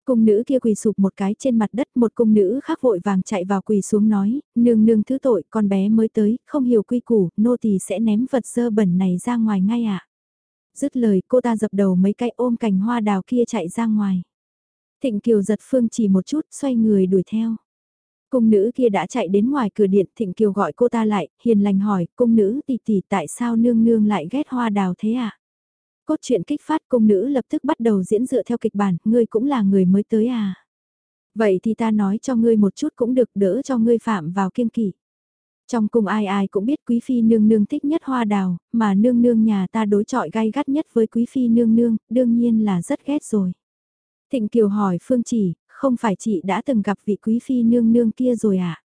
Cung nữ kia quỳ sụp một cái trên mặt đất một cung nữ khác vội vàng chạy vào quỳ xuống nói, nương nương thứ tội, con bé mới tới, không hiểu quy củ, nô tỳ sẽ ném vật dơ bẩn này ra ngoài ngay ạ. À. Dứt lời cô ta dập đầu mấy cái ôm cành hoa đào kia chạy ra ngoài. Thịnh Kiều giật phương chỉ một chút, xoay người đuổi theo. Cung nữ kia đã chạy đến ngoài cửa điện, Thịnh Kiều gọi cô ta lại, hiền lành hỏi, cung nữ tỷ tỷ tại sao nương nương lại ghét hoa đào thế? À? Cốt truyện kích phát cung nữ lập tức bắt đầu diễn dựa theo kịch bản, ngươi cũng là người mới tới à. Vậy thì ta nói cho ngươi một chút cũng được đỡ cho ngươi phạm vào kiên kỵ. Trong cung ai ai cũng biết quý phi nương nương thích nhất hoa đào, mà nương nương nhà ta đối chọi gay gắt nhất với quý phi nương nương, đương nhiên là rất ghét rồi. Thịnh Kiều hỏi Phương Chỉ, không phải chị đã từng gặp vị quý phi nương nương kia rồi à?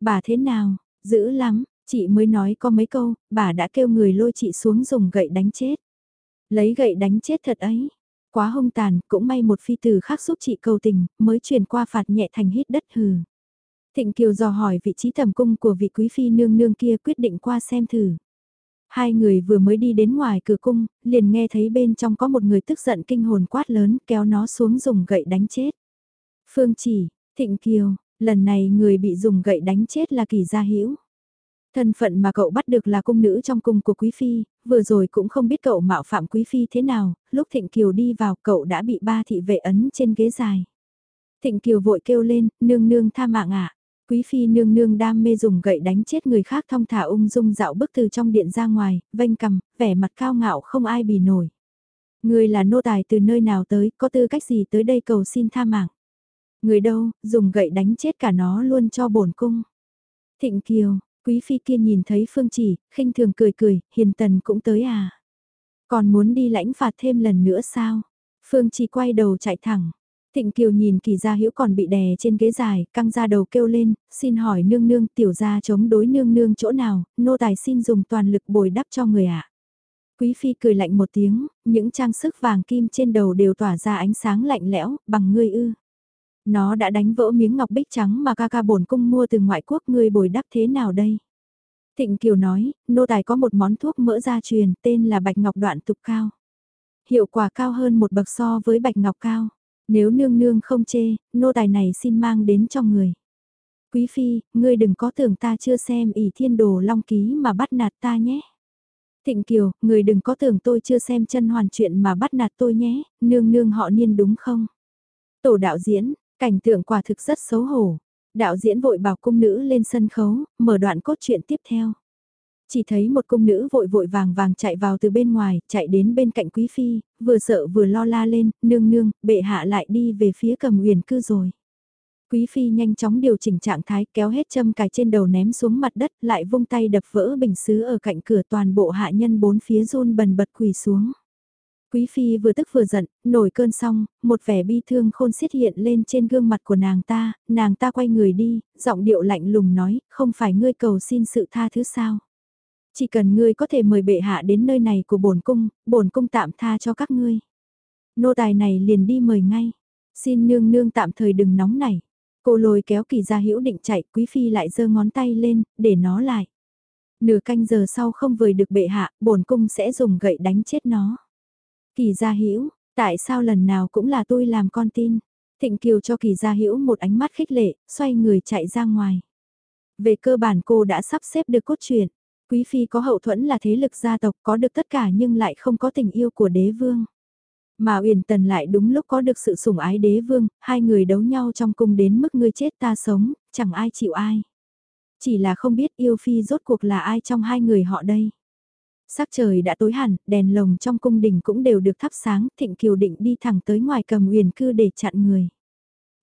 Bà thế nào, dữ lắm, chị mới nói có mấy câu, bà đã kêu người lôi chị xuống dùng gậy đánh chết. Lấy gậy đánh chết thật ấy. Quá hung tàn, cũng may một phi tử khác giúp chị cầu tình, mới truyền qua phạt nhẹ thành hít đất hừ. Thịnh Kiều dò hỏi vị trí tầm cung của vị quý phi nương nương kia quyết định qua xem thử. Hai người vừa mới đi đến ngoài cửa cung, liền nghe thấy bên trong có một người tức giận kinh hồn quát lớn kéo nó xuống dùng gậy đánh chết. Phương chỉ, Thịnh Kiều, lần này người bị dùng gậy đánh chết là kỳ gia hữu Thân phận mà cậu bắt được là cung nữ trong cung của Quý Phi, vừa rồi cũng không biết cậu mạo phạm Quý Phi thế nào, lúc Thịnh Kiều đi vào cậu đã bị ba thị vệ ấn trên ghế dài. Thịnh Kiều vội kêu lên, nương nương tha mạng ạ. À. Quý phi nương nương đam mê dùng gậy đánh chết người khác thong thả ung dung dạo bước từ trong điện ra ngoài, vênh cầm, vẻ mặt cao ngạo không ai bì nổi. Người là nô tài từ nơi nào tới, có tư cách gì tới đây cầu xin tha mạng. Người đâu, dùng gậy đánh chết cả nó luôn cho bổn cung. Thịnh Kiều, quý phi kia nhìn thấy Phương Chỉ, khinh thường cười cười, hiền tần cũng tới à. Còn muốn đi lãnh phạt thêm lần nữa sao? Phương Chỉ quay đầu chạy thẳng. Thịnh Kiều nhìn kỳ gia hữu còn bị đè trên ghế dài, căng ra đầu kêu lên, xin hỏi nương nương tiểu gia chống đối nương nương chỗ nào, nô tài xin dùng toàn lực bồi đắp cho người ạ. Quý phi cười lạnh một tiếng, những trang sức vàng kim trên đầu đều tỏa ra ánh sáng lạnh lẽo, bằng ngươi ư. Nó đã đánh vỡ miếng ngọc bích trắng mà ca ca bổn cung mua từ ngoại quốc ngươi bồi đắp thế nào đây? Thịnh Kiều nói, nô tài có một món thuốc mỡ gia truyền tên là bạch ngọc đoạn tục cao. Hiệu quả cao hơn một bậc so với bạch ngọc cao. Nếu nương nương không chê, nô tài này xin mang đến cho người. Quý phi, ngươi đừng có tưởng ta chưa xem ỷ thiên đồ long ký mà bắt nạt ta nhé. Thịnh Kiều, người đừng có tưởng tôi chưa xem chân hoàn chuyện mà bắt nạt tôi nhé, nương nương họ niên đúng không? Tổ đạo diễn, cảnh tượng quả thực rất xấu hổ. Đạo diễn vội bảo cung nữ lên sân khấu, mở đoạn cốt truyện tiếp theo. Chỉ thấy một cung nữ vội vội vàng vàng chạy vào từ bên ngoài, chạy đến bên cạnh quý phi, vừa sợ vừa lo la lên, nương nương, bệ hạ lại đi về phía cầm huyền cư rồi. Quý phi nhanh chóng điều chỉnh trạng thái kéo hết châm cài trên đầu ném xuống mặt đất lại vung tay đập vỡ bình xứ ở cạnh cửa toàn bộ hạ nhân bốn phía run bần bật quỳ xuống. Quý phi vừa tức vừa giận, nổi cơn xong, một vẻ bi thương khôn xiết hiện lên trên gương mặt của nàng ta, nàng ta quay người đi, giọng điệu lạnh lùng nói, không phải ngươi cầu xin sự tha thứ sao. Chỉ cần ngươi có thể mời bệ hạ đến nơi này của bổn cung, bổn cung tạm tha cho các ngươi. Nô tài này liền đi mời ngay. Xin nương nương tạm thời đừng nóng nảy. Cô lôi kéo kỳ gia hữu định chạy, quý phi lại giơ ngón tay lên, để nó lại. Nửa canh giờ sau không vời được bệ hạ, bổn cung sẽ dùng gậy đánh chết nó. Kỳ gia hữu tại sao lần nào cũng là tôi làm con tin? Thịnh Kiều cho kỳ gia hữu một ánh mắt khích lệ, xoay người chạy ra ngoài. Về cơ bản cô đã sắp xếp được cốt truyện. Quý phi có hậu thuẫn là thế lực gia tộc có được tất cả nhưng lại không có tình yêu của đế vương. Mà Uyển Tần lại đúng lúc có được sự sủng ái đế vương, hai người đấu nhau trong cung đến mức ngươi chết ta sống, chẳng ai chịu ai. Chỉ là không biết yêu phi rốt cuộc là ai trong hai người họ đây. Sắc trời đã tối hẳn, đèn lồng trong cung đình cũng đều được thắp sáng, Thịnh Kiều định đi thẳng tới ngoài cầm Uyển cư để chặn người.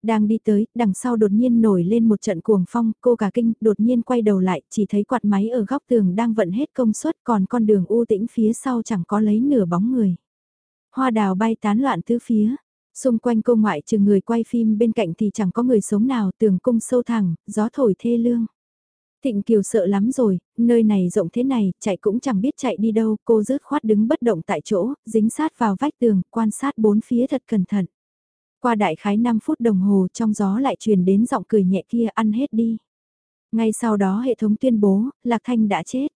Đang đi tới, đằng sau đột nhiên nổi lên một trận cuồng phong, cô cả kinh, đột nhiên quay đầu lại, chỉ thấy quạt máy ở góc tường đang vận hết công suất, còn con đường u tĩnh phía sau chẳng có lấy nửa bóng người. Hoa đào bay tán loạn tứ phía, xung quanh cô ngoại trừ người quay phim bên cạnh thì chẳng có người sống nào, tường cung sâu thẳng, gió thổi thê lương. Thịnh Kiều sợ lắm rồi, nơi này rộng thế này, chạy cũng chẳng biết chạy đi đâu, cô rớt khoát đứng bất động tại chỗ, dính sát vào vách tường, quan sát bốn phía thật cẩn thận. Qua đại khái 5 phút đồng hồ trong gió lại truyền đến giọng cười nhẹ kia ăn hết đi. Ngay sau đó hệ thống tuyên bố, Lạc Thanh đã chết.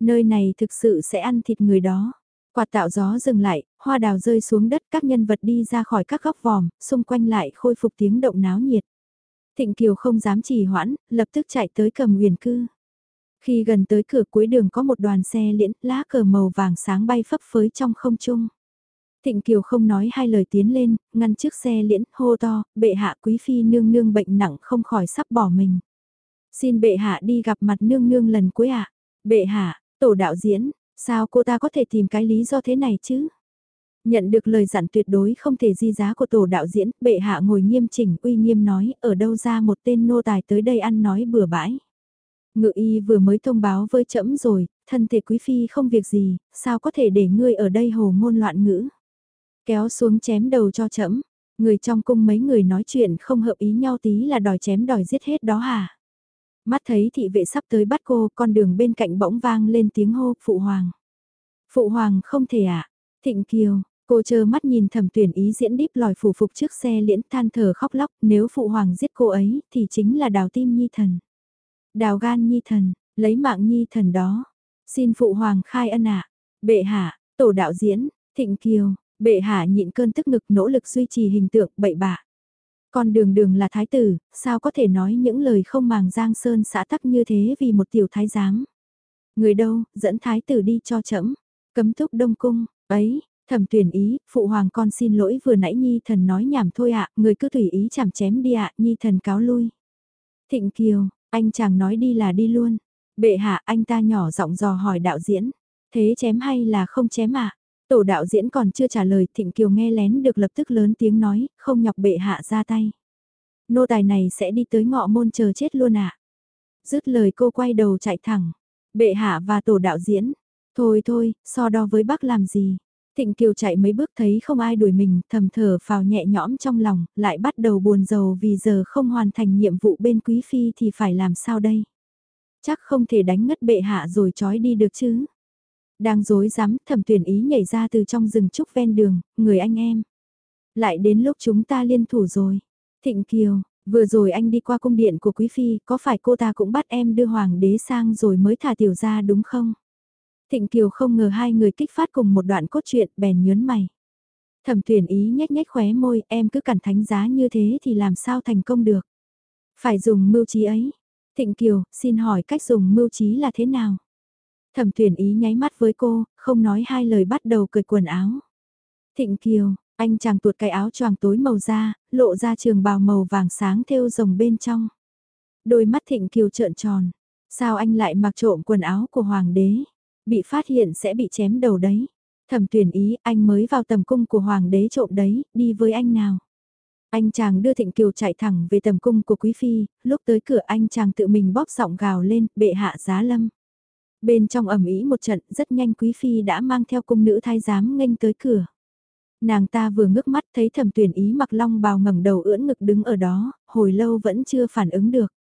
Nơi này thực sự sẽ ăn thịt người đó. Quạt tạo gió dừng lại, hoa đào rơi xuống đất các nhân vật đi ra khỏi các góc vòm, xung quanh lại khôi phục tiếng động náo nhiệt. Thịnh Kiều không dám trì hoãn, lập tức chạy tới cầm huyền cư. Khi gần tới cửa cuối đường có một đoàn xe liễn, lá cờ màu vàng sáng bay phấp phới trong không trung. Thịnh Kiều không nói hai lời tiến lên, ngăn trước xe liễn, hô to, bệ hạ quý phi nương nương bệnh nặng không khỏi sắp bỏ mình. Xin bệ hạ đi gặp mặt nương nương lần cuối ạ. Bệ hạ, tổ đạo diễn, sao cô ta có thể tìm cái lý do thế này chứ? Nhận được lời dặn tuyệt đối không thể di giá của tổ đạo diễn, bệ hạ ngồi nghiêm chỉnh uy nghiêm nói, ở đâu ra một tên nô tài tới đây ăn nói bừa bãi. Ngự y vừa mới thông báo với trẫm rồi, thân thể quý phi không việc gì, sao có thể để ngươi ở đây hồ ngôn loạn ngữ. Kéo xuống chém đầu cho trẫm người trong cung mấy người nói chuyện không hợp ý nhau tí là đòi chém đòi giết hết đó hả? Mắt thấy thị vệ sắp tới bắt cô, con đường bên cạnh bỗng vang lên tiếng hô, phụ hoàng. Phụ hoàng không thể ạ, à? thịnh kiều, cô chờ mắt nhìn thẩm tuyển ý diễn đíp lòi phủ phục trước xe liễn than thở khóc lóc, nếu phụ hoàng giết cô ấy, thì chính là đào tim nhi thần. Đào gan nhi thần, lấy mạng nhi thần đó. Xin phụ hoàng khai ân ạ. Bệ hạ, tổ đạo diễn, thịnh kiều, Bệ hạ nhịn cơn tức ngực nỗ lực duy trì hình tượng bậy bạ. Còn đường đường là thái tử, sao có thể nói những lời không màng giang sơn xã tắc như thế vì một tiểu thái giám. Người đâu, dẫn thái tử đi cho chậm cấm thúc đông cung, ấy, thẩm tuyển ý, phụ hoàng con xin lỗi vừa nãy nhi thần nói nhảm thôi ạ, người cứ tùy ý chảm chém đi ạ, nhi thần cáo lui. Thịnh Kiều, anh chàng nói đi là đi luôn. Bệ hạ anh ta nhỏ giọng dò hỏi đạo diễn. Thế chém hay là không chém ạ? Tổ đạo diễn còn chưa trả lời Thịnh Kiều nghe lén được lập tức lớn tiếng nói, không nhọc bệ hạ ra tay. Nô tài này sẽ đi tới ngọ môn chờ chết luôn ạ. Dứt lời cô quay đầu chạy thẳng. Bệ hạ và tổ đạo diễn. Thôi thôi, so đo với bác làm gì. Thịnh Kiều chạy mấy bước thấy không ai đuổi mình, thầm thở phào nhẹ nhõm trong lòng, lại bắt đầu buồn rầu vì giờ không hoàn thành nhiệm vụ bên quý phi thì phải làm sao đây. Chắc không thể đánh ngất bệ hạ rồi trói đi được chứ. Đang dối rắm thẩm tuyển ý nhảy ra từ trong rừng trúc ven đường, người anh em. Lại đến lúc chúng ta liên thủ rồi. Thịnh Kiều, vừa rồi anh đi qua cung điện của Quý Phi, có phải cô ta cũng bắt em đưa hoàng đế sang rồi mới thả tiểu ra đúng không? Thịnh Kiều không ngờ hai người kích phát cùng một đoạn cốt truyện bèn nhớn mày. Thẩm tuyển ý nhếch nhếch khóe môi, em cứ cẩn thánh giá như thế thì làm sao thành công được. Phải dùng mưu trí ấy. Thịnh Kiều, xin hỏi cách dùng mưu trí là thế nào? Thẩm tuyển ý nháy mắt với cô, không nói hai lời bắt đầu cởi quần áo. Thịnh Kiều, anh chàng tuột cái áo choàng tối màu da, lộ ra trường bào màu vàng sáng thêu rồng bên trong. Đôi mắt Thịnh Kiều trợn tròn. Sao anh lại mặc trộm quần áo của hoàng đế? Bị phát hiện sẽ bị chém đầu đấy. Thẩm tuyển ý anh mới vào tầm cung của hoàng đế trộm đấy, đi với anh nào. Anh chàng đưa Thịnh Kiều chạy thẳng về tầm cung của Quý Phi, lúc tới cửa anh chàng tự mình bóp giọng gào lên, bệ hạ giá lâm. Bên trong ẩm ý một trận, rất nhanh Quý Phi đã mang theo cung nữ thái giám nghênh tới cửa. Nàng ta vừa ngước mắt thấy thẩm tuyển ý mặc long bào ngẩng đầu ưỡn ngực đứng ở đó, hồi lâu vẫn chưa phản ứng được.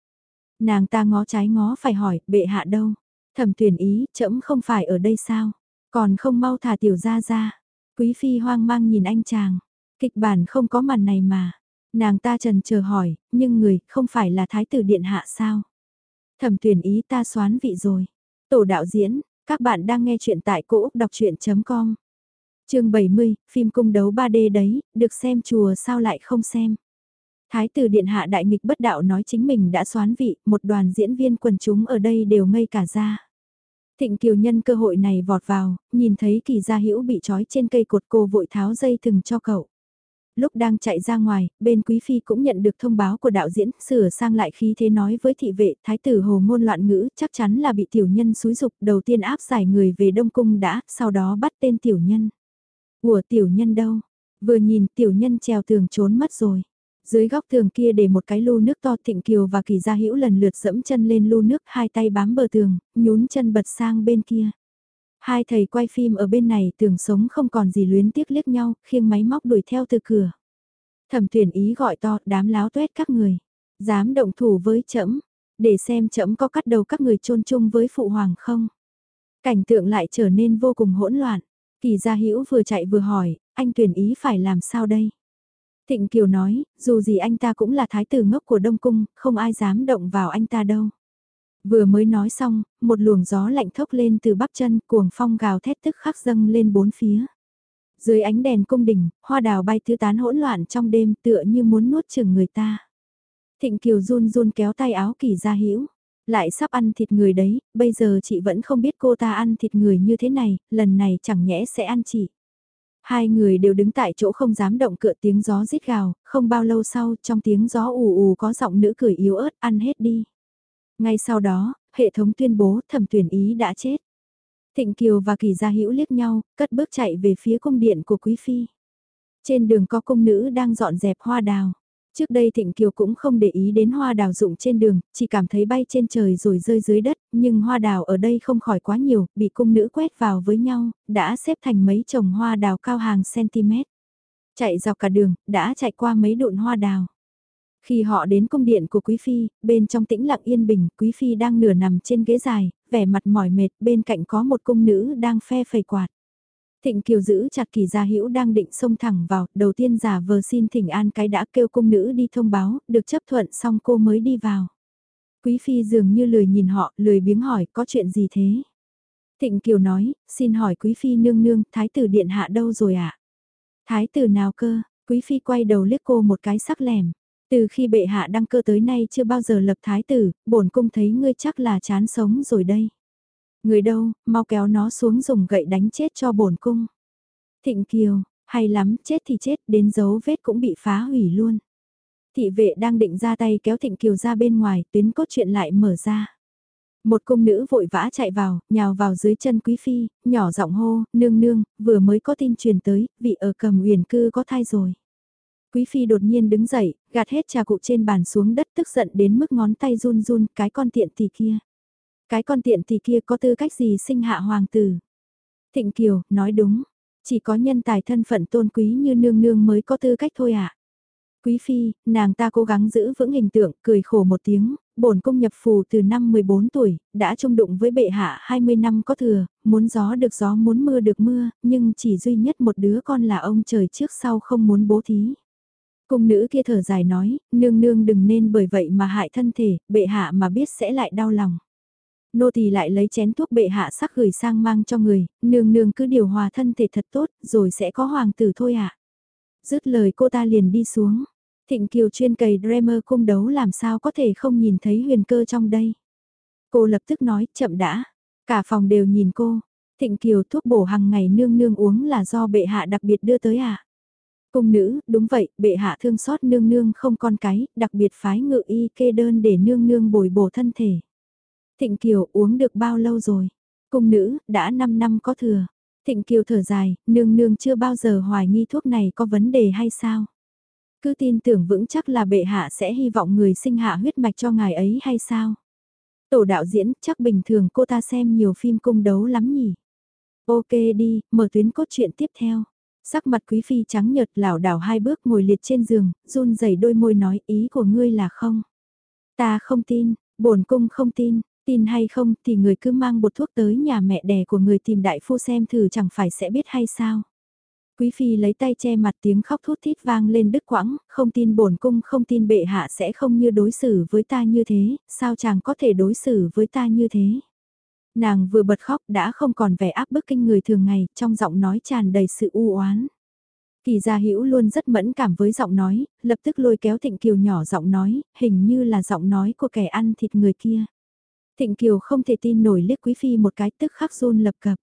Nàng ta ngó trái ngó phải hỏi, bệ hạ đâu? Thẩm tuyển ý, trẫm không phải ở đây sao? Còn không mau thả tiểu ra ra. Quý phi hoang mang nhìn anh chàng. Kịch bản không có màn này mà. Nàng ta trần chờ hỏi, nhưng người không phải là thái tử điện hạ sao? Thẩm tuyển ý ta xoán vị rồi. Tổ đạo diễn, các bạn đang nghe chuyện tại cỗ đọc chuyện.com. chương 70, phim cung đấu 3D đấy, được xem chùa sao lại không xem. Thái tử Điện Hạ Đại nghịch bất đạo nói chính mình đã xoán vị, một đoàn diễn viên quần chúng ở đây đều ngây cả ra. Thịnh Kiều nhân cơ hội này vọt vào, nhìn thấy kỳ gia hữu bị trói trên cây cột cô vội tháo dây thừng cho cậu. Lúc đang chạy ra ngoài, bên Quý Phi cũng nhận được thông báo của đạo diễn, sửa sang lại khí thế nói với thị vệ, thái tử hồ ngôn loạn ngữ, chắc chắn là bị tiểu nhân xúi dục đầu tiên áp giải người về Đông Cung đã, sau đó bắt tên tiểu nhân. Ủa tiểu nhân đâu? Vừa nhìn tiểu nhân trèo tường trốn mất rồi. Dưới góc tường kia để một cái lu nước to Thịnh Kiều và Kỳ Gia Hữu lần lượt dẫm chân lên lu nước, hai tay bám bờ tường, nhún chân bật sang bên kia. Hai thầy quay phim ở bên này tưởng sống không còn gì luyến tiếc liếc nhau, khiêng máy móc đuổi theo từ cửa. Thẩm tuyển ý gọi to, đám láo tuét các người. Dám động thủ với trẫm để xem trẫm có cắt đầu các người chôn chung với phụ hoàng không. Cảnh tượng lại trở nên vô cùng hỗn loạn. Kỳ gia hữu vừa chạy vừa hỏi, anh tuyển ý phải làm sao đây? Thịnh Kiều nói, dù gì anh ta cũng là thái tử ngốc của Đông Cung, không ai dám động vào anh ta đâu. Vừa mới nói xong, một luồng gió lạnh thốc lên từ bắp chân, cuồng phong gào thét tức khắc dâng lên bốn phía. Dưới ánh đèn cung đình, hoa đào bay tứ tán hỗn loạn trong đêm tựa như muốn nuốt chừng người ta. Thịnh Kiều run run kéo tay áo kỳ ra hữu Lại sắp ăn thịt người đấy, bây giờ chị vẫn không biết cô ta ăn thịt người như thế này, lần này chẳng nhẽ sẽ ăn chị. Hai người đều đứng tại chỗ không dám động cựa tiếng gió rít gào, không bao lâu sau trong tiếng gió ù ù có giọng nữ cười yếu ớt ăn hết đi. Ngay sau đó, hệ thống tuyên bố thẩm tuyển ý đã chết. Thịnh Kiều và Kỳ Gia Hữu liếc nhau, cất bước chạy về phía cung điện của Quý Phi. Trên đường có cung nữ đang dọn dẹp hoa đào. Trước đây Thịnh Kiều cũng không để ý đến hoa đào rụng trên đường, chỉ cảm thấy bay trên trời rồi rơi dưới đất, nhưng hoa đào ở đây không khỏi quá nhiều, bị cung nữ quét vào với nhau, đã xếp thành mấy chồng hoa đào cao hàng cm. Chạy dọc cả đường, đã chạy qua mấy đụn hoa đào. Khi họ đến cung điện của Quý Phi, bên trong tĩnh lặng yên bình, Quý Phi đang nửa nằm trên ghế dài, vẻ mặt mỏi mệt, bên cạnh có một cung nữ đang phe phẩy quạt. Thịnh Kiều giữ chặt kỳ gia hữu đang định xông thẳng vào, đầu tiên giả vờ xin thỉnh an cái đã kêu cung nữ đi thông báo, được chấp thuận xong cô mới đi vào. Quý phi dường như lười nhìn họ, lười biếng hỏi có chuyện gì thế? Thịnh Kiều nói, xin hỏi quý phi nương nương, thái tử điện hạ đâu rồi ạ? À? Thái tử nào cơ? Quý phi quay đầu liếc cô một cái sắc lẻm. Từ khi bệ hạ đăng cơ tới nay chưa bao giờ lập thái tử, bổn cung thấy ngươi chắc là chán sống rồi đây. Người đâu, mau kéo nó xuống dùng gậy đánh chết cho bổn cung. Thịnh Kiều, hay lắm, chết thì chết, đến dấu vết cũng bị phá hủy luôn. Thị vệ đang định ra tay kéo Thịnh Kiều ra bên ngoài, tuyến cốt chuyện lại mở ra. Một cung nữ vội vã chạy vào, nhào vào dưới chân quý phi, nhỏ giọng hô, nương nương, vừa mới có tin truyền tới, vị ở cầm uyển cư có thai rồi. Quý phi đột nhiên đứng dậy, gạt hết trà cụ trên bàn xuống đất tức giận đến mức ngón tay run run, cái con tiện tỷ kia. Cái con tiện thì kia có tư cách gì sinh hạ hoàng tử? Thịnh Kiều, nói đúng, chỉ có nhân tài thân phận tôn quý như nương nương mới có tư cách thôi ạ. À? Quý phi, nàng ta cố gắng giữ vững hình tượng, cười khổ một tiếng, bổn cung nhập phù từ năm 14 tuổi, đã chung đụng với bệ hạ 20 năm có thừa, muốn gió được gió muốn mưa được mưa, nhưng chỉ duy nhất một đứa con là ông trời trước sau không muốn bố thí. Cung nữ kia thở dài nói, nương nương đừng nên bởi vậy mà hại thân thể, bệ hạ mà biết sẽ lại đau lòng. Nô tỳ lại lấy chén thuốc bệ hạ sắc gửi sang mang cho người, nương nương cứ điều hòa thân thể thật tốt, rồi sẽ có hoàng tử thôi ạ. À. Dứt lời cô ta liền đi xuống. Thịnh Kiều chuyên cầy Dremer cung đấu làm sao có thể không nhìn thấy huyền cơ trong đây. Cô lập tức nói, chậm đã. Cả phòng đều nhìn cô. Thịnh Kiều thuốc bổ hàng ngày nương nương uống là do bệ hạ đặc biệt đưa tới à? Cung nữ, đúng vậy, bệ hạ thương xót nương nương không con cái, đặc biệt phái ngự y kê đơn để nương nương bồi bổ thân thể. Thịnh Kiều uống được bao lâu rồi? Cung nữ, đã 5 năm có thừa. Thịnh Kiều thở dài, nương nương chưa bao giờ hoài nghi thuốc này có vấn đề hay sao? Cứ tin tưởng vững chắc là bệ hạ sẽ hy vọng người sinh hạ huyết mạch cho ngài ấy hay sao? Tổ đạo diễn, chắc bình thường cô ta xem nhiều phim cung đấu lắm nhỉ? Ok đi, mở tuyến cốt truyện tiếp theo. Sắc mặt quý phi trắng nhợt lảo đảo hai bước ngồi liệt trên giường, run rẩy đôi môi nói ý của ngươi là không. Ta không tin, bổn cung không tin, tin hay không thì người cứ mang bột thuốc tới nhà mẹ đẻ của người tìm đại phu xem thử chẳng phải sẽ biết hay sao. Quý phi lấy tay che mặt tiếng khóc thút thít vang lên đứt quãng, không tin bổn cung không tin bệ hạ sẽ không như đối xử với ta như thế, sao chàng có thể đối xử với ta như thế. Nàng vừa bật khóc đã không còn vẻ áp bức kinh người thường ngày, trong giọng nói tràn đầy sự u oán. Kỳ gia hữu luôn rất mẫn cảm với giọng nói, lập tức lôi kéo Thịnh Kiều nhỏ giọng nói, hình như là giọng nói của kẻ ăn thịt người kia. Thịnh Kiều không thể tin nổi liếc Quý Phi một cái tức khắc run lập cập.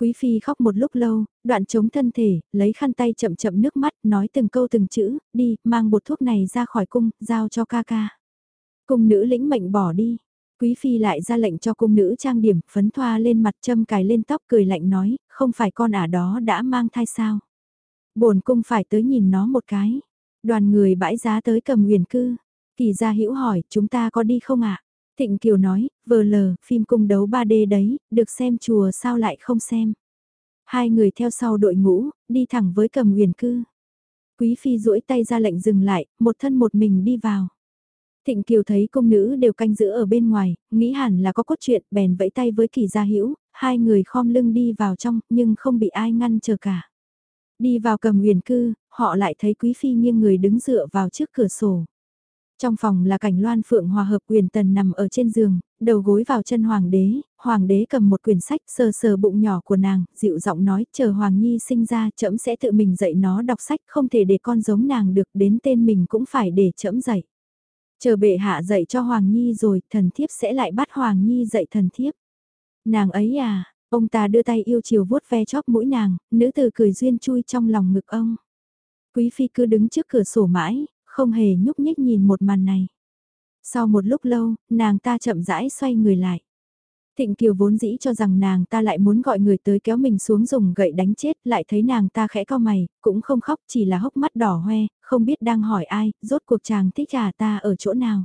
Quý Phi khóc một lúc lâu, đoạn chống thân thể, lấy khăn tay chậm chậm nước mắt, nói từng câu từng chữ, đi, mang bột thuốc này ra khỏi cung, giao cho ca ca. Cung nữ lĩnh mệnh bỏ đi. Quý Phi lại ra lệnh cho cung nữ trang điểm, phấn thoa lên mặt châm cài lên tóc cười lạnh nói, không phải con ả đó đã mang thai sao. bổn cung phải tới nhìn nó một cái. Đoàn người bãi giá tới cầm huyền cư. Kỳ gia hữu hỏi, chúng ta có đi không ạ? Thịnh Kiều nói, vờ lờ, phim cung đấu 3D đấy, được xem chùa sao lại không xem. Hai người theo sau đội ngũ, đi thẳng với cầm huyền cư. Quý Phi duỗi tay ra lệnh dừng lại, một thân một mình đi vào. Thịnh Kiều thấy công nữ đều canh giữ ở bên ngoài, nghĩ hẳn là có cốt truyện, bèn vẫy tay với kỳ gia hữu hai người khom lưng đi vào trong, nhưng không bị ai ngăn chờ cả. Đi vào cầm huyền cư, họ lại thấy Quý Phi nghiêng người đứng dựa vào trước cửa sổ. Trong phòng là cảnh loan phượng hòa hợp quyền tần nằm ở trên giường, đầu gối vào chân hoàng đế, hoàng đế cầm một quyển sách sờ sờ bụng nhỏ của nàng, dịu giọng nói chờ hoàng nhi sinh ra trẫm sẽ tự mình dạy nó đọc sách không thể để con giống nàng được đến tên mình cũng phải để trẫm dạy. Chờ bệ hạ dạy cho hoàng nhi rồi thần thiếp sẽ lại bắt hoàng nhi dạy thần thiếp. Nàng ấy à, ông ta đưa tay yêu chiều vuốt ve chóp mũi nàng, nữ từ cười duyên chui trong lòng ngực ông. Quý phi cứ đứng trước cửa sổ mãi, không hề nhúc nhích nhìn một màn này. Sau một lúc lâu, nàng ta chậm rãi xoay người lại. Thịnh Kiều vốn dĩ cho rằng nàng ta lại muốn gọi người tới kéo mình xuống dùng gậy đánh chết, lại thấy nàng ta khẽ cau mày, cũng không khóc chỉ là hốc mắt đỏ hoe, không biết đang hỏi ai, rốt cuộc chàng thích à ta ở chỗ nào.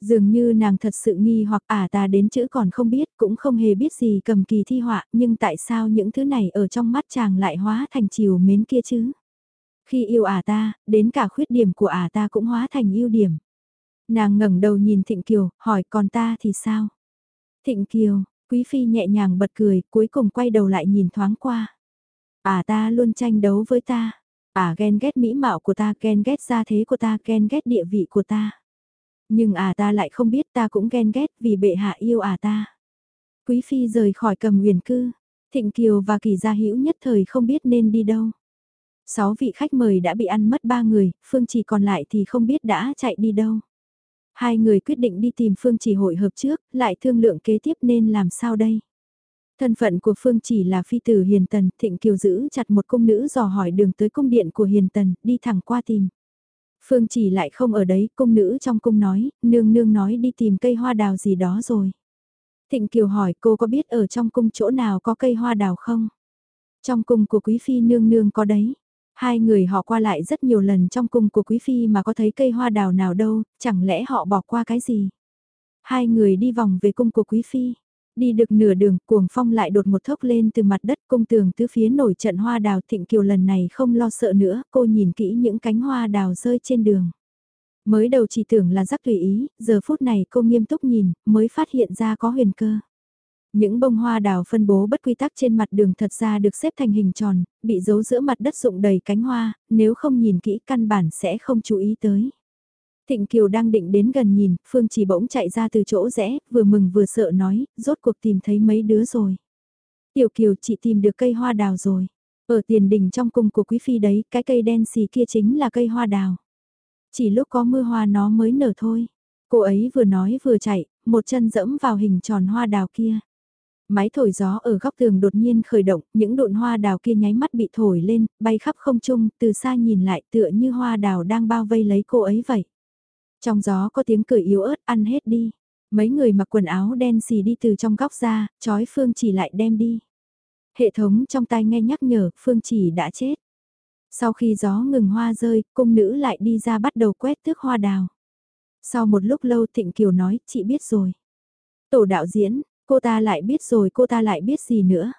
Dường như nàng thật sự nghi hoặc à ta đến chữ còn không biết, cũng không hề biết gì cầm kỳ thi họa, nhưng tại sao những thứ này ở trong mắt chàng lại hóa thành chiều mến kia chứ? Khi yêu ả ta, đến cả khuyết điểm của ả ta cũng hóa thành ưu điểm. Nàng ngẩng đầu nhìn Thịnh Kiều, hỏi còn ta thì sao? Thịnh Kiều, Quý Phi nhẹ nhàng bật cười, cuối cùng quay đầu lại nhìn thoáng qua. Ả ta luôn tranh đấu với ta. Ả ghen ghét mỹ mạo của ta, ghen ghét gia thế của ta, ghen ghét địa vị của ta. Nhưng ả ta lại không biết ta cũng ghen ghét vì bệ hạ yêu ả ta. Quý Phi rời khỏi cầm huyền cư. Thịnh Kiều và Kỳ Gia Hữu nhất thời không biết nên đi đâu. Sáu vị khách mời đã bị ăn mất ba người, Phương Chỉ còn lại thì không biết đã chạy đi đâu. Hai người quyết định đi tìm Phương Chỉ hội hợp trước, lại thương lượng kế tiếp nên làm sao đây. Thân phận của Phương Chỉ là phi tử Hiền Tần, Thịnh Kiều giữ chặt một cung nữ dò hỏi đường tới cung điện của Hiền Tần, đi thẳng qua tìm. Phương chỉ lại không ở đấy, cung nữ trong cung nói, nương nương nói đi tìm cây hoa đào gì đó rồi. Thịnh Kiều hỏi cô có biết ở trong cung chỗ nào có cây hoa đào không? Trong cung của Quý Phi nương nương có đấy. Hai người họ qua lại rất nhiều lần trong cung của Quý Phi mà có thấy cây hoa đào nào đâu, chẳng lẽ họ bỏ qua cái gì? Hai người đi vòng về cung của Quý Phi. Đi được nửa đường, cuồng phong lại đột một thốc lên từ mặt đất cung tường tứ phía nổi trận hoa đào thịnh kiều lần này không lo sợ nữa, cô nhìn kỹ những cánh hoa đào rơi trên đường. Mới đầu chỉ tưởng là rắc tùy ý, giờ phút này cô nghiêm túc nhìn, mới phát hiện ra có huyền cơ. Những bông hoa đào phân bố bất quy tắc trên mặt đường thật ra được xếp thành hình tròn, bị giấu giữa mặt đất rụng đầy cánh hoa, nếu không nhìn kỹ căn bản sẽ không chú ý tới. Thịnh Kiều đang định đến gần nhìn, Phương chỉ bỗng chạy ra từ chỗ rẽ, vừa mừng vừa sợ nói, rốt cuộc tìm thấy mấy đứa rồi. Tiểu Kiều chị tìm được cây hoa đào rồi. Ở tiền đình trong cung của quý phi đấy, cái cây đen xì kia chính là cây hoa đào. Chỉ lúc có mưa hoa nó mới nở thôi. Cô ấy vừa nói vừa chạy, một chân dẫm vào hình tròn hoa đào kia. Máy thổi gió ở góc tường đột nhiên khởi động, những đụn hoa đào kia nháy mắt bị thổi lên, bay khắp không trung, từ xa nhìn lại tựa như hoa đào đang bao vây lấy cô ấy vậy. Trong gió có tiếng cười yếu ớt ăn hết đi. Mấy người mặc quần áo đen xì đi từ trong góc ra, chói Phương chỉ lại đem đi. Hệ thống trong tai nghe nhắc nhở, Phương chỉ đã chết. Sau khi gió ngừng hoa rơi, cung nữ lại đi ra bắt đầu quét tước hoa đào. Sau một lúc lâu Thịnh Kiều nói, chị biết rồi. Tổ đạo diễn, cô ta lại biết rồi cô ta lại biết gì nữa.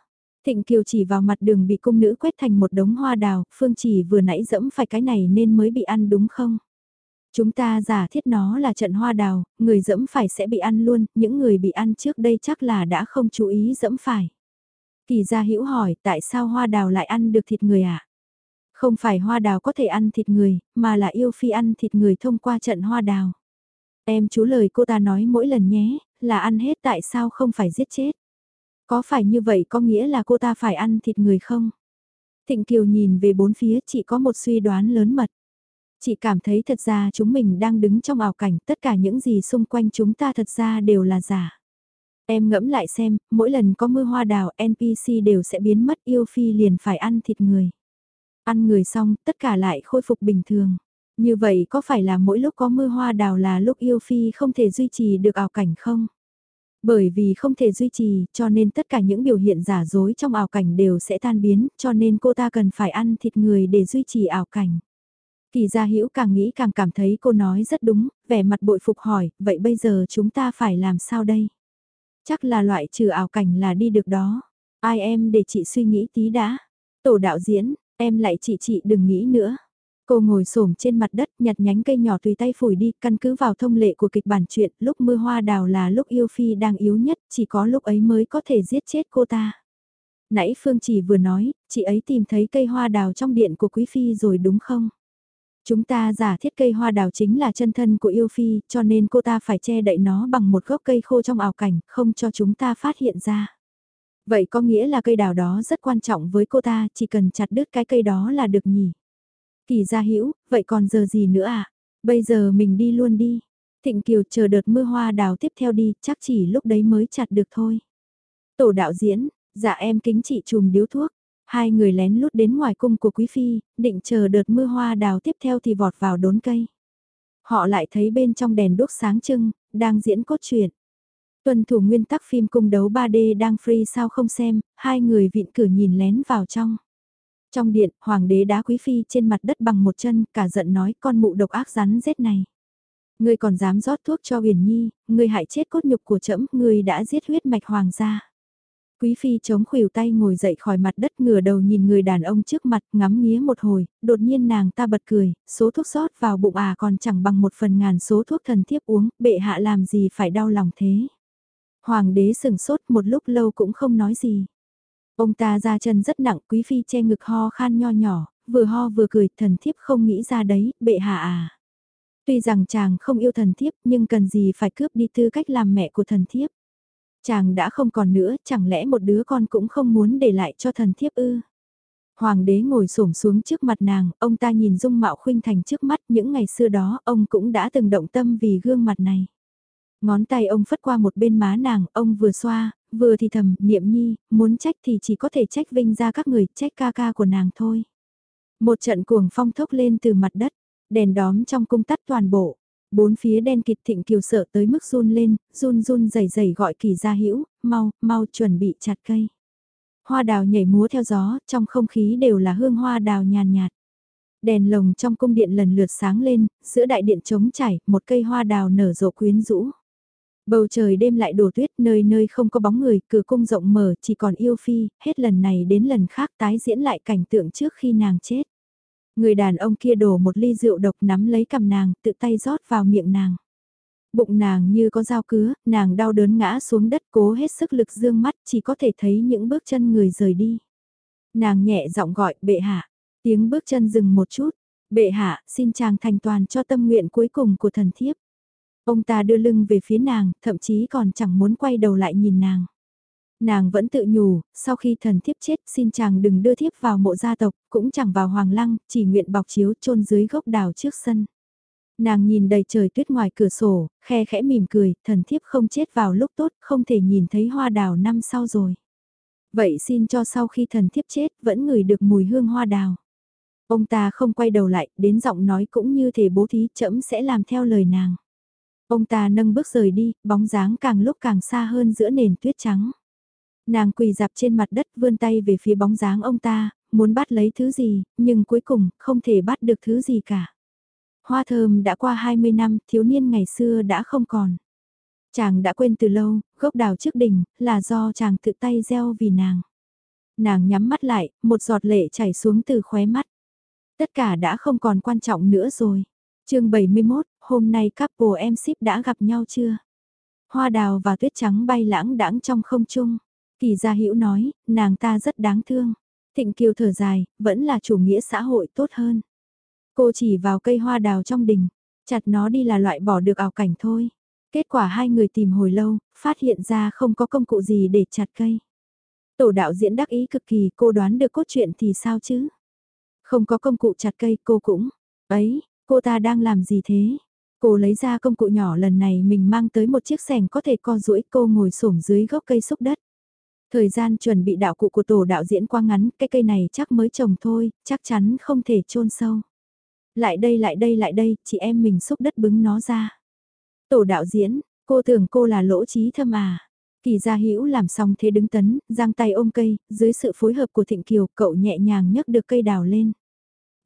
Thịnh Kiều chỉ vào mặt đường bị cung nữ quét thành một đống hoa đào, Phương chỉ vừa nãy dẫm phải cái này nên mới bị ăn đúng không? Chúng ta giả thiết nó là trận hoa đào, người dẫm phải sẽ bị ăn luôn, những người bị ăn trước đây chắc là đã không chú ý dẫm phải. Kỳ gia hữu hỏi tại sao hoa đào lại ăn được thịt người ạ? À? Không phải hoa đào có thể ăn thịt người, mà là yêu phi ăn thịt người thông qua trận hoa đào. Em chú lời cô ta nói mỗi lần nhé, là ăn hết tại sao không phải giết chết. Có phải như vậy có nghĩa là cô ta phải ăn thịt người không? Thịnh Kiều nhìn về bốn phía chỉ có một suy đoán lớn mật. Chị cảm thấy thật ra chúng mình đang đứng trong ảo cảnh, tất cả những gì xung quanh chúng ta thật ra đều là giả. Em ngẫm lại xem, mỗi lần có mưa hoa đào NPC đều sẽ biến mất yêu phi liền phải ăn thịt người. Ăn người xong, tất cả lại khôi phục bình thường. Như vậy có phải là mỗi lúc có mưa hoa đào là lúc yêu phi không thể duy trì được ảo cảnh không? Bởi vì không thể duy trì, cho nên tất cả những biểu hiện giả dối trong ảo cảnh đều sẽ tan biến, cho nên cô ta cần phải ăn thịt người để duy trì ảo cảnh. Kỳ gia hữu càng nghĩ càng cảm thấy cô nói rất đúng, vẻ mặt bội phục hỏi, vậy bây giờ chúng ta phải làm sao đây? Chắc là loại trừ ảo cảnh là đi được đó. Ai em để chị suy nghĩ tí đã. Tổ đạo diễn, em lại chị chị đừng nghĩ nữa. Cô ngồi xổm trên mặt đất nhặt nhánh cây nhỏ tùy tay phủi đi, căn cứ vào thông lệ của kịch bản chuyện lúc mưa hoa đào là lúc yêu phi đang yếu nhất, chỉ có lúc ấy mới có thể giết chết cô ta. Nãy Phương chỉ vừa nói, chị ấy tìm thấy cây hoa đào trong điện của quý phi rồi đúng không? Chúng ta giả thiết cây hoa đào chính là chân thân của yêu phi, cho nên cô ta phải che đậy nó bằng một gốc cây khô trong ảo cảnh, không cho chúng ta phát hiện ra. Vậy có nghĩa là cây đào đó rất quan trọng với cô ta, chỉ cần chặt đứt cái cây đó là được nhỉ? Kỳ gia hữu vậy còn giờ gì nữa à? Bây giờ mình đi luôn đi. Thịnh Kiều chờ đợt mưa hoa đào tiếp theo đi, chắc chỉ lúc đấy mới chặt được thôi. Tổ đạo diễn, dạ em kính chị chùm điếu thuốc. Hai người lén lút đến ngoài cung của Quý Phi, định chờ đợt mưa hoa đào tiếp theo thì vọt vào đốn cây. Họ lại thấy bên trong đèn đốt sáng trưng, đang diễn cốt truyện. Tuân thủ nguyên tắc phim cung đấu 3D đang free sao không xem, hai người vịn cửa nhìn lén vào trong. Trong điện, hoàng đế đá quý phi trên mặt đất bằng một chân, cả giận nói con mụ độc ác rắn rết này. Ngươi còn dám rót thuốc cho huyền nhi, ngươi hại chết cốt nhục của trẫm, ngươi đã giết huyết mạch hoàng gia. Quý phi chống khuỷu tay ngồi dậy khỏi mặt đất ngửa đầu nhìn người đàn ông trước mặt ngắm nghía một hồi, đột nhiên nàng ta bật cười, số thuốc sót vào bụng à còn chẳng bằng một phần ngàn số thuốc thần thiếp uống, bệ hạ làm gì phải đau lòng thế. Hoàng đế sừng sốt một lúc lâu cũng không nói gì. Ông ta ra chân rất nặng, quý phi che ngực ho khan nho nhỏ, vừa ho vừa cười, thần thiếp không nghĩ ra đấy, bệ hạ à. Tuy rằng chàng không yêu thần thiếp nhưng cần gì phải cướp đi tư cách làm mẹ của thần thiếp. Chàng đã không còn nữa, chẳng lẽ một đứa con cũng không muốn để lại cho thần thiếp ư? Hoàng đế ngồi xổm xuống trước mặt nàng, ông ta nhìn dung mạo khuynh thành trước mắt những ngày xưa đó ông cũng đã từng động tâm vì gương mặt này. Ngón tay ông phất qua một bên má nàng, ông vừa xoa, vừa thì thầm, niệm nhi, muốn trách thì chỉ có thể trách vinh ra các người, trách ca ca của nàng thôi. Một trận cuồng phong thốc lên từ mặt đất, Đèn đóm trong cung tắt toàn bộ. Bốn phía đen kịt thịnh kiều sợ tới mức run lên, run run rẩy rẩy gọi kỳ gia hữu mau, mau chuẩn bị chặt cây. Hoa đào nhảy múa theo gió, trong không khí đều là hương hoa đào nhàn nhạt. Đèn lồng trong cung điện lần lượt sáng lên, giữa đại điện trống trải, một cây hoa đào nở rộ quyến rũ. Bầu trời đêm lại đổ tuyết nơi nơi không có bóng người, cửa cung rộng mở chỉ còn yêu phi, hết lần này đến lần khác tái diễn lại cảnh tượng trước khi nàng chết. Người đàn ông kia đổ một ly rượu độc nắm lấy cầm nàng, tự tay rót vào miệng nàng. Bụng nàng như có dao cứa, nàng đau đớn ngã xuống đất cố hết sức lực dương mắt chỉ có thể thấy những bước chân người rời đi. Nàng nhẹ giọng gọi bệ hạ, tiếng bước chân dừng một chút, bệ hạ xin chàng thành toàn cho tâm nguyện cuối cùng của thần thiếp. Ông ta đưa lưng về phía nàng, thậm chí còn chẳng muốn quay đầu lại nhìn nàng. Nàng vẫn tự nhủ, sau khi thần thiếp chết xin chàng đừng đưa thiếp vào mộ gia tộc, cũng chẳng vào hoàng lăng, chỉ nguyện bọc chiếu chôn dưới gốc đào trước sân. Nàng nhìn đầy trời tuyết ngoài cửa sổ, khe khẽ mỉm cười, thần thiếp không chết vào lúc tốt, không thể nhìn thấy hoa đào năm sau rồi. Vậy xin cho sau khi thần thiếp chết vẫn ngửi được mùi hương hoa đào. Ông ta không quay đầu lại, đến giọng nói cũng như thể bố thí chậm sẽ làm theo lời nàng. Ông ta nâng bước rời đi, bóng dáng càng lúc càng xa hơn giữa nền tuyết trắng. Nàng quỳ dạp trên mặt đất vươn tay về phía bóng dáng ông ta, muốn bắt lấy thứ gì, nhưng cuối cùng không thể bắt được thứ gì cả. Hoa thơm đã qua 20 năm, thiếu niên ngày xưa đã không còn. Chàng đã quên từ lâu, gốc đào trước đỉnh, là do chàng tự tay gieo vì nàng. Nàng nhắm mắt lại, một giọt lệ chảy xuống từ khóe mắt. Tất cả đã không còn quan trọng nữa rồi. chương 71, hôm nay couple em ship đã gặp nhau chưa? Hoa đào và tuyết trắng bay lãng đãng trong không trung. Kỳ gia hữu nói, nàng ta rất đáng thương. Thịnh Kiều thở dài, vẫn là chủ nghĩa xã hội tốt hơn. Cô chỉ vào cây hoa đào trong đình, chặt nó đi là loại bỏ được ảo cảnh thôi. Kết quả hai người tìm hồi lâu, phát hiện ra không có công cụ gì để chặt cây. Tổ đạo diễn đắc ý cực kỳ, cô đoán được cốt truyện thì sao chứ? Không có công cụ chặt cây cô cũng, ấy, cô ta đang làm gì thế? Cô lấy ra công cụ nhỏ lần này mình mang tới một chiếc sẻng có thể co duỗi cô ngồi xổm dưới gốc cây xúc đất. Thời gian chuẩn bị đạo cụ của tổ đạo diễn qua ngắn, cái cây này chắc mới trồng thôi, chắc chắn không thể chôn sâu. Lại đây lại đây lại đây, chị em mình xúc đất bứng nó ra. Tổ đạo diễn, cô tưởng cô là lỗ trí thâm à. Kỳ gia hữu làm xong thế đứng tấn, giang tay ôm cây, dưới sự phối hợp của Thịnh Kiều, cậu nhẹ nhàng nhấc được cây đào lên.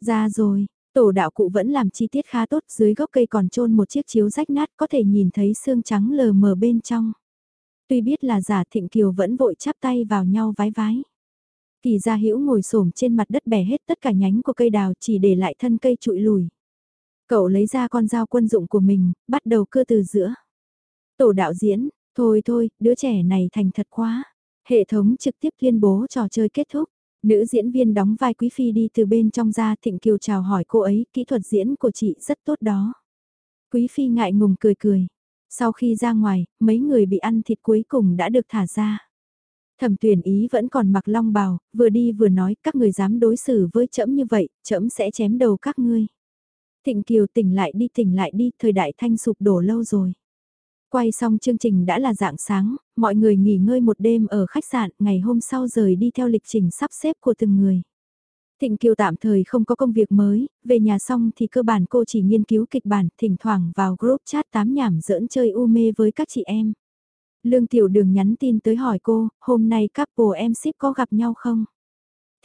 Ra rồi, tổ đạo cụ vẫn làm chi tiết khá tốt, dưới gốc cây còn trôn một chiếc chiếu rách nát có thể nhìn thấy xương trắng lờ mờ bên trong. Tuy biết là giả Thịnh Kiều vẫn vội chắp tay vào nhau vái vái. Kỳ gia hữu ngồi xổm trên mặt đất bẻ hết tất cả nhánh của cây đào chỉ để lại thân cây trụi lùi. Cậu lấy ra con dao quân dụng của mình, bắt đầu cưa từ giữa. Tổ đạo diễn, thôi thôi, đứa trẻ này thành thật quá. Hệ thống trực tiếp tuyên bố trò chơi kết thúc. Nữ diễn viên đóng vai Quý Phi đi từ bên trong ra Thịnh Kiều chào hỏi cô ấy, kỹ thuật diễn của chị rất tốt đó. Quý Phi ngại ngùng cười cười. Sau khi ra ngoài, mấy người bị ăn thịt cuối cùng đã được thả ra. Thẩm tuyển ý vẫn còn mặc long bào, vừa đi vừa nói các người dám đối xử với trẫm như vậy, trẫm sẽ chém đầu các ngươi. Thịnh Kiều tỉnh lại đi tỉnh lại đi, thời đại thanh sụp đổ lâu rồi. Quay xong chương trình đã là dạng sáng, mọi người nghỉ ngơi một đêm ở khách sạn, ngày hôm sau rời đi theo lịch trình sắp xếp của từng người. Thịnh Kiều tạm thời không có công việc mới, về nhà xong thì cơ bản cô chỉ nghiên cứu kịch bản, thỉnh thoảng vào group chat tám nhảm giỡn chơi u mê với các chị em. Lương Tiểu Đường nhắn tin tới hỏi cô, hôm nay couple em ship có gặp nhau không?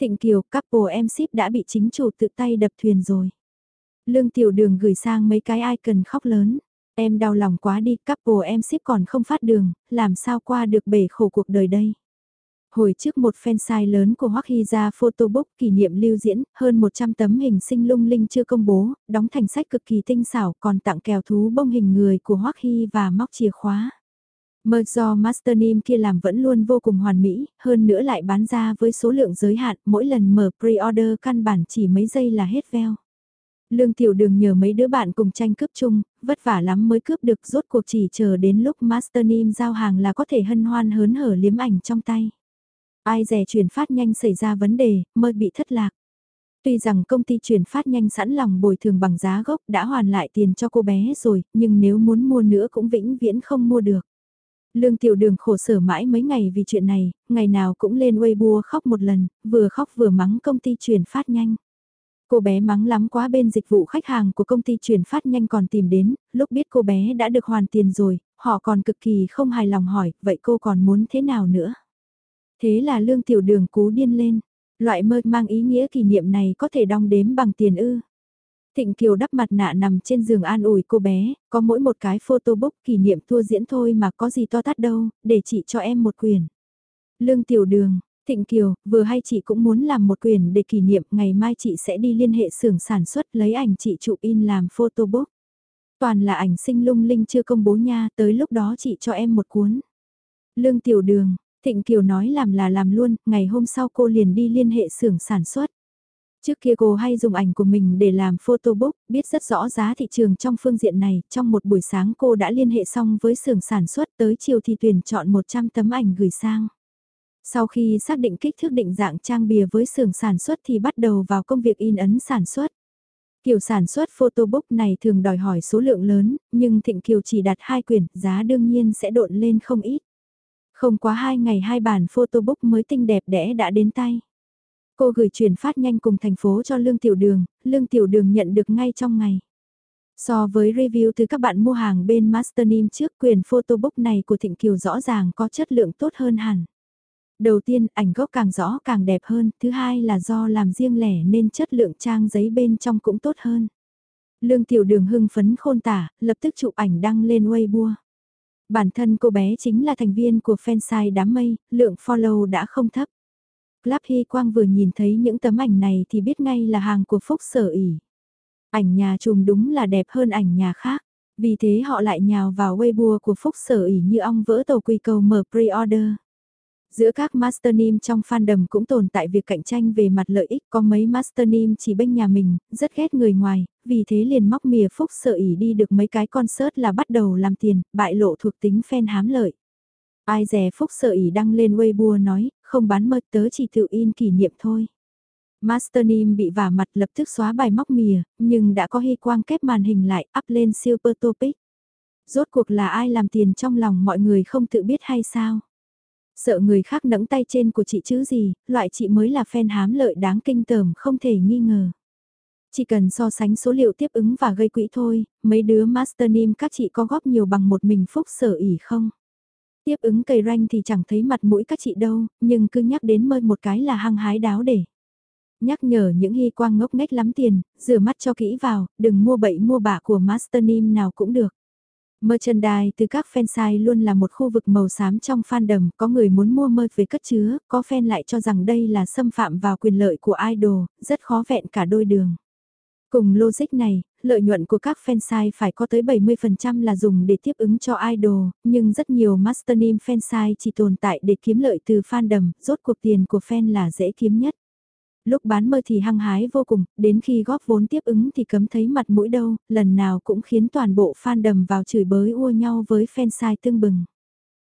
Thịnh Kiều, couple em ship đã bị chính chủ tự tay đập thuyền rồi. Lương Tiểu Đường gửi sang mấy cái icon khóc lớn. Em đau lòng quá đi, couple em ship còn không phát đường, làm sao qua được bể khổ cuộc đời đây. Hồi trước một fan sai lớn của Hoắc Hy ra photobook kỷ niệm lưu diễn, hơn 100 tấm hình sinh lung linh chưa công bố, đóng thành sách cực kỳ tinh xảo còn tặng kèo thú bông hình người của Hoắc Hy và móc chìa khóa. Mơ do Master kia làm vẫn luôn vô cùng hoàn mỹ, hơn nữa lại bán ra với số lượng giới hạn, mỗi lần mở pre-order căn bản chỉ mấy giây là hết veo. Lương Tiểu Đường nhờ mấy đứa bạn cùng tranh cướp chung, vất vả lắm mới cướp được rốt cuộc chỉ chờ đến lúc Master Nim giao hàng là có thể hân hoan hớn hở liếm ảnh trong tay. Ai rẻ chuyển phát nhanh xảy ra vấn đề, mơ bị thất lạc. Tuy rằng công ty chuyển phát nhanh sẵn lòng bồi thường bằng giá gốc đã hoàn lại tiền cho cô bé rồi, nhưng nếu muốn mua nữa cũng vĩnh viễn không mua được. Lương tiểu đường khổ sở mãi mấy ngày vì chuyện này, ngày nào cũng lên Weibo khóc một lần, vừa khóc vừa mắng công ty chuyển phát nhanh. Cô bé mắng lắm quá bên dịch vụ khách hàng của công ty chuyển phát nhanh còn tìm đến, lúc biết cô bé đã được hoàn tiền rồi, họ còn cực kỳ không hài lòng hỏi, vậy cô còn muốn thế nào nữa? Thế là lương tiểu đường cú điên lên, loại mơ mang ý nghĩa kỷ niệm này có thể đong đếm bằng tiền ư. Thịnh Kiều đắp mặt nạ nằm trên giường an ủi cô bé, có mỗi một cái photobook kỷ niệm thua diễn thôi mà có gì to tát đâu, để chị cho em một quyền. Lương Tiểu Đường, Thịnh Kiều, vừa hay chị cũng muốn làm một quyền để kỷ niệm, ngày mai chị sẽ đi liên hệ xưởng sản xuất lấy ảnh chị chụp in làm photobook. Toàn là ảnh sinh lung linh chưa công bố nha, tới lúc đó chị cho em một cuốn. Lương Tiểu Đường, Thịnh Kiều nói làm là làm luôn, ngày hôm sau cô liền đi liên hệ xưởng sản xuất. Trước kia cô hay dùng ảnh của mình để làm photobook, biết rất rõ giá thị trường trong phương diện này, trong một buổi sáng cô đã liên hệ xong với xưởng sản xuất tới chiều thì tuyển chọn 100 tấm ảnh gửi sang. Sau khi xác định kích thước định dạng trang bìa với xưởng sản xuất thì bắt đầu vào công việc in ấn sản xuất. Kiểu sản xuất photobook này thường đòi hỏi số lượng lớn, nhưng Thịnh Kiều chỉ đặt hai quyển, giá đương nhiên sẽ độn lên không ít. Không quá hai ngày hai bản photobook mới tinh đẹp đẽ đã đến tay. Cô gửi chuyển phát nhanh cùng thành phố cho Lương Tiểu Đường, Lương Tiểu Đường nhận được ngay trong ngày. So với review từ các bạn mua hàng bên Masternim trước quyền photobook này của Thịnh Kiều rõ ràng có chất lượng tốt hơn hẳn. Đầu tiên, ảnh gốc càng rõ càng đẹp hơn, thứ hai là do làm riêng lẻ nên chất lượng trang giấy bên trong cũng tốt hơn. Lương Tiểu Đường hưng phấn khôn tả, lập tức chụp ảnh đăng lên Weibo. Bản thân cô bé chính là thành viên của fansite đám mây, lượng follow đã không thấp. Club Hy Quang vừa nhìn thấy những tấm ảnh này thì biết ngay là hàng của Phúc Sở ỉ. Ảnh nhà chùm đúng là đẹp hơn ảnh nhà khác. Vì thế họ lại nhào vào Weibo của Phúc Sở ỉ như ong vỡ tàu quy cầu mở pre-order. Giữa các master name trong fandom cũng tồn tại việc cạnh tranh về mặt lợi ích, có mấy master name chỉ bên nhà mình, rất ghét người ngoài, vì thế liền móc mìa phúc sợ ỉ đi được mấy cái concert là bắt đầu làm tiền, bại lộ thuộc tính fan hám lợi. Ai rẻ phúc sợ ỉ đăng lên Weibo nói, không bán mơ tớ chỉ tự in kỷ niệm thôi. Master Nim bị vả mặt lập tức xóa bài móc mìa, nhưng đã có hy quang kép màn hình lại up lên Super Topic. Rốt cuộc là ai làm tiền trong lòng mọi người không tự biết hay sao? Sợ người khác nẫng tay trên của chị chứ gì, loại chị mới là fan hám lợi đáng kinh tởm không thể nghi ngờ. Chỉ cần so sánh số liệu tiếp ứng và gây quỹ thôi, mấy đứa master name các chị có góp nhiều bằng một mình phúc sở ỉ không? Tiếp ứng cây ranh thì chẳng thấy mặt mũi các chị đâu, nhưng cứ nhắc đến mơ một cái là hăng hái đáo để. Nhắc nhở những hy quang ngốc nghếch lắm tiền, rửa mắt cho kỹ vào, đừng mua bậy mua bạ của master name nào cũng được. Merchandise từ các fan site luôn là một khu vực màu xám trong fandom, có người muốn mua mơ về cất chứa, có fan lại cho rằng đây là xâm phạm vào quyền lợi của idol, rất khó vẹn cả đôi đường. Cùng logic này, lợi nhuận của các fan site phải có tới 70% là dùng để tiếp ứng cho idol, nhưng rất nhiều master name fansite chỉ tồn tại để kiếm lợi từ fandom, rốt cuộc tiền của fan là dễ kiếm nhất. Lúc bán mơ thì hăng hái vô cùng, đến khi góp vốn tiếp ứng thì cấm thấy mặt mũi đâu, lần nào cũng khiến toàn bộ fan đầm vào chửi bới ua nhau với fan sai tương bừng.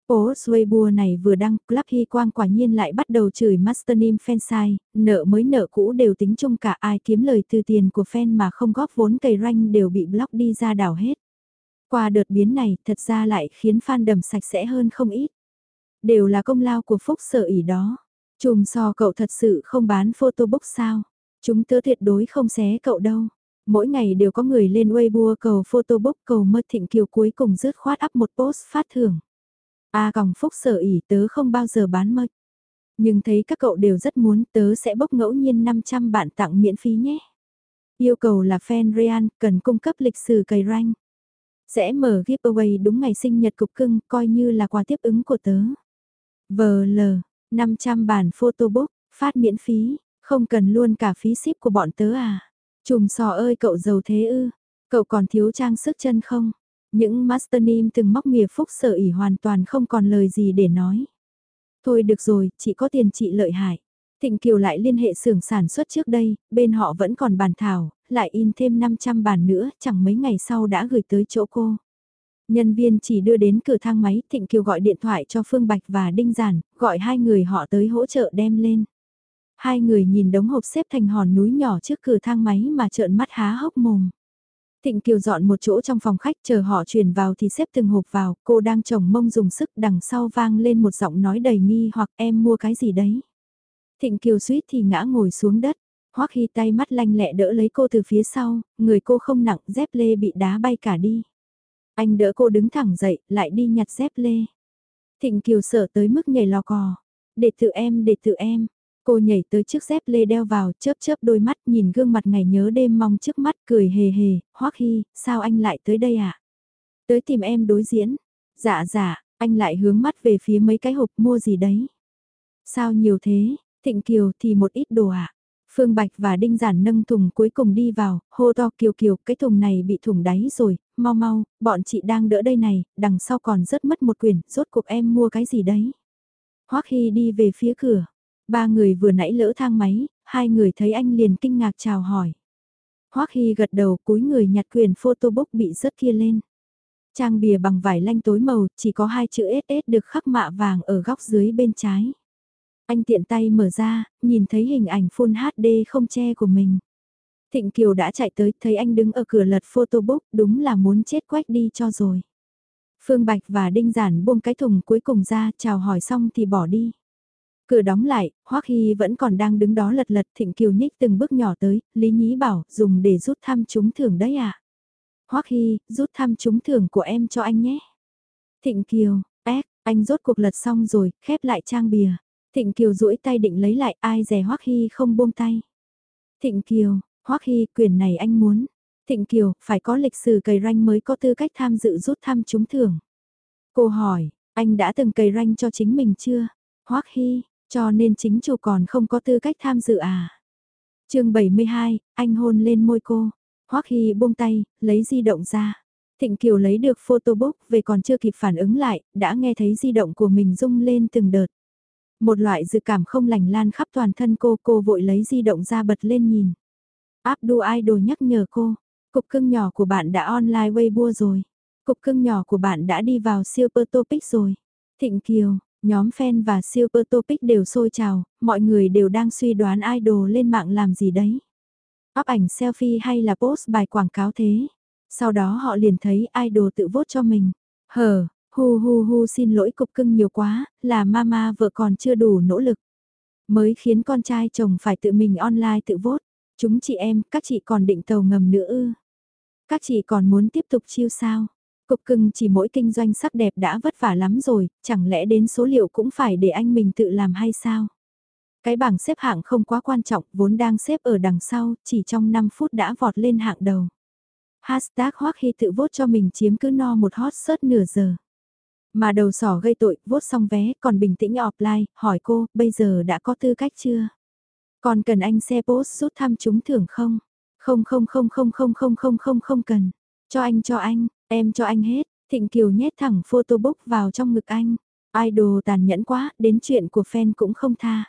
Post Weibo này vừa đăng, Club Hy Quang quả nhiên lại bắt đầu chửi Masternim fan sai, nợ mới nợ cũ đều tính chung cả ai kiếm lời từ tiền của fan mà không góp vốn cày ranh đều bị block đi ra đảo hết. Qua đợt biến này, thật ra lại khiến fan đầm sạch sẽ hơn không ít. Đều là công lao của Phúc sở ỉ đó. Chùm so cậu thật sự không bán photobook sao? Chúng tớ tuyệt đối không xé cậu đâu. Mỗi ngày đều có người lên Weibo cầu photobook cầu mơ thịnh kiều cuối cùng rớt khoát up một post phát thưởng. A à, còng phúc sở ỉ tớ không bao giờ bán mơ. Nhưng thấy các cậu đều rất muốn tớ sẽ bốc ngẫu nhiên 500 bạn tặng miễn phí nhé. Yêu cầu là fan Real cần cung cấp lịch sử cày rank. Sẽ mở giveaway đúng ngày sinh nhật cục cưng coi như là quà tiếp ứng của tớ. VL 500 bản photobook, phát miễn phí, không cần luôn cả phí ship của bọn tớ à. Chùm sò ơi cậu giàu thế ư, cậu còn thiếu trang sức chân không? Những master name từng móc mìa phúc sở ỉ hoàn toàn không còn lời gì để nói. Thôi được rồi, chị có tiền chị lợi hại. Thịnh Kiều lại liên hệ xưởng sản xuất trước đây, bên họ vẫn còn bàn thảo, lại in thêm 500 bản nữa, chẳng mấy ngày sau đã gửi tới chỗ cô. Nhân viên chỉ đưa đến cửa thang máy, Thịnh Kiều gọi điện thoại cho Phương Bạch và Đinh Giản, gọi hai người họ tới hỗ trợ đem lên. Hai người nhìn đống hộp xếp thành hòn núi nhỏ trước cửa thang máy mà trợn mắt há hốc mồm. Thịnh Kiều dọn một chỗ trong phòng khách chờ họ chuyển vào thì xếp từng hộp vào, cô đang chồng mông dùng sức đằng sau vang lên một giọng nói đầy nghi hoặc em mua cái gì đấy. Thịnh Kiều suýt thì ngã ngồi xuống đất, Hoắc Hy tay mắt lanh lẹ đỡ lấy cô từ phía sau, người cô không nặng dép lê bị đá bay cả đi. Anh đỡ cô đứng thẳng dậy, lại đi nhặt dép lê. Thịnh Kiều sợ tới mức nhảy lò cò. Để tự em, để tự em. Cô nhảy tới chiếc dép lê đeo vào, chớp chớp đôi mắt nhìn gương mặt ngày nhớ đêm mong trước mắt cười hề hề, Hoắc Hy, sao anh lại tới đây à? Tới tìm em đối diễn. Dạ dạ, anh lại hướng mắt về phía mấy cái hộp mua gì đấy. Sao nhiều thế, Thịnh Kiều thì một ít đồ ạ. À? Phương Bạch và Đinh Giản nâng thùng cuối cùng đi vào, hô to kiều kiều, cái thùng này bị thủng đáy rồi, mau mau, bọn chị đang đỡ đây này, đằng sau còn rất mất một quyển, rốt cuộc em mua cái gì đấy. Hoắc Hy đi về phía cửa, ba người vừa nãy lỡ thang máy, hai người thấy anh liền kinh ngạc chào hỏi. Hoắc Hy gật đầu cúi người nhặt quyền photobook bị rớt kia lên. Trang bìa bằng vải lanh tối màu, chỉ có hai chữ SS được khắc mạ vàng ở góc dưới bên trái. Anh tiện tay mở ra, nhìn thấy hình ảnh Full HD không che của mình. Thịnh Kiều đã chạy tới, thấy anh đứng ở cửa lật photobook, đúng là muốn chết quách đi cho rồi. Phương Bạch và Đinh Giản buông cái thùng cuối cùng ra, chào hỏi xong thì bỏ đi. Cửa đóng lại, Hoắc Hy vẫn còn đang đứng đó lật lật Thịnh Kiều nhích từng bước nhỏ tới, Lý Nhí bảo, dùng để rút thăm trúng thưởng đấy à. Hoắc Hy, rút thăm trúng thưởng của em cho anh nhé. Thịnh Kiều, ép, anh rốt cuộc lật xong rồi, khép lại trang bìa. Thịnh Kiều duỗi tay định lấy lại ai dè Hoắc Hy không buông tay. Thịnh Kiều, Hoắc Hy quyền này anh muốn. Thịnh Kiều, phải có lịch sử cầy ranh mới có tư cách tham dự rút thăm trúng thưởng. Cô hỏi, anh đã từng cầy ranh cho chính mình chưa? Hoắc Hy, cho nên chính chủ còn không có tư cách tham dự à? chương 72, anh hôn lên môi cô. Hoắc Hy buông tay, lấy di động ra. Thịnh Kiều lấy được photobook về còn chưa kịp phản ứng lại, đã nghe thấy di động của mình rung lên từng đợt. Một loại dự cảm không lành lan khắp toàn thân cô, cô vội lấy di động ra bật lên nhìn. Abdu Idol nhắc nhở cô, cục cưng nhỏ của bạn đã online Weibo rồi. Cục cưng nhỏ của bạn đã đi vào Super Topic rồi. Thịnh Kiều, nhóm fan và Super Topic đều sôi trào, mọi người đều đang suy đoán idol lên mạng làm gì đấy. Up ảnh selfie hay là post bài quảng cáo thế. Sau đó họ liền thấy idol tự vote cho mình. Hờ, Hu hu hu xin lỗi cục cưng nhiều quá, là mama vợ còn chưa đủ nỗ lực. Mới khiến con trai chồng phải tự mình online tự vốt. Chúng chị em, các chị còn định tàu ngầm nữa ư. Các chị còn muốn tiếp tục chiêu sao. Cục cưng chỉ mỗi kinh doanh sắc đẹp đã vất vả lắm rồi, chẳng lẽ đến số liệu cũng phải để anh mình tự làm hay sao? Cái bảng xếp hạng không quá quan trọng, vốn đang xếp ở đằng sau, chỉ trong 5 phút đã vọt lên hạng đầu. Hashtag Hoắc Hy tự vốt cho mình chiếm cứ no một hot search nửa giờ. Mà đầu sỏ gây tội, vốt xong vé, còn bình tĩnh offline, hỏi cô, bây giờ đã có tư cách chưa? Còn cần anh xe post rút thăm trúng thưởng không? Không không không không không không không không không cần. Cho anh cho anh, em cho anh hết. Thịnh Kiều nhét thẳng photobook vào trong ngực anh. Idol tàn nhẫn quá, đến chuyện của fan cũng không tha.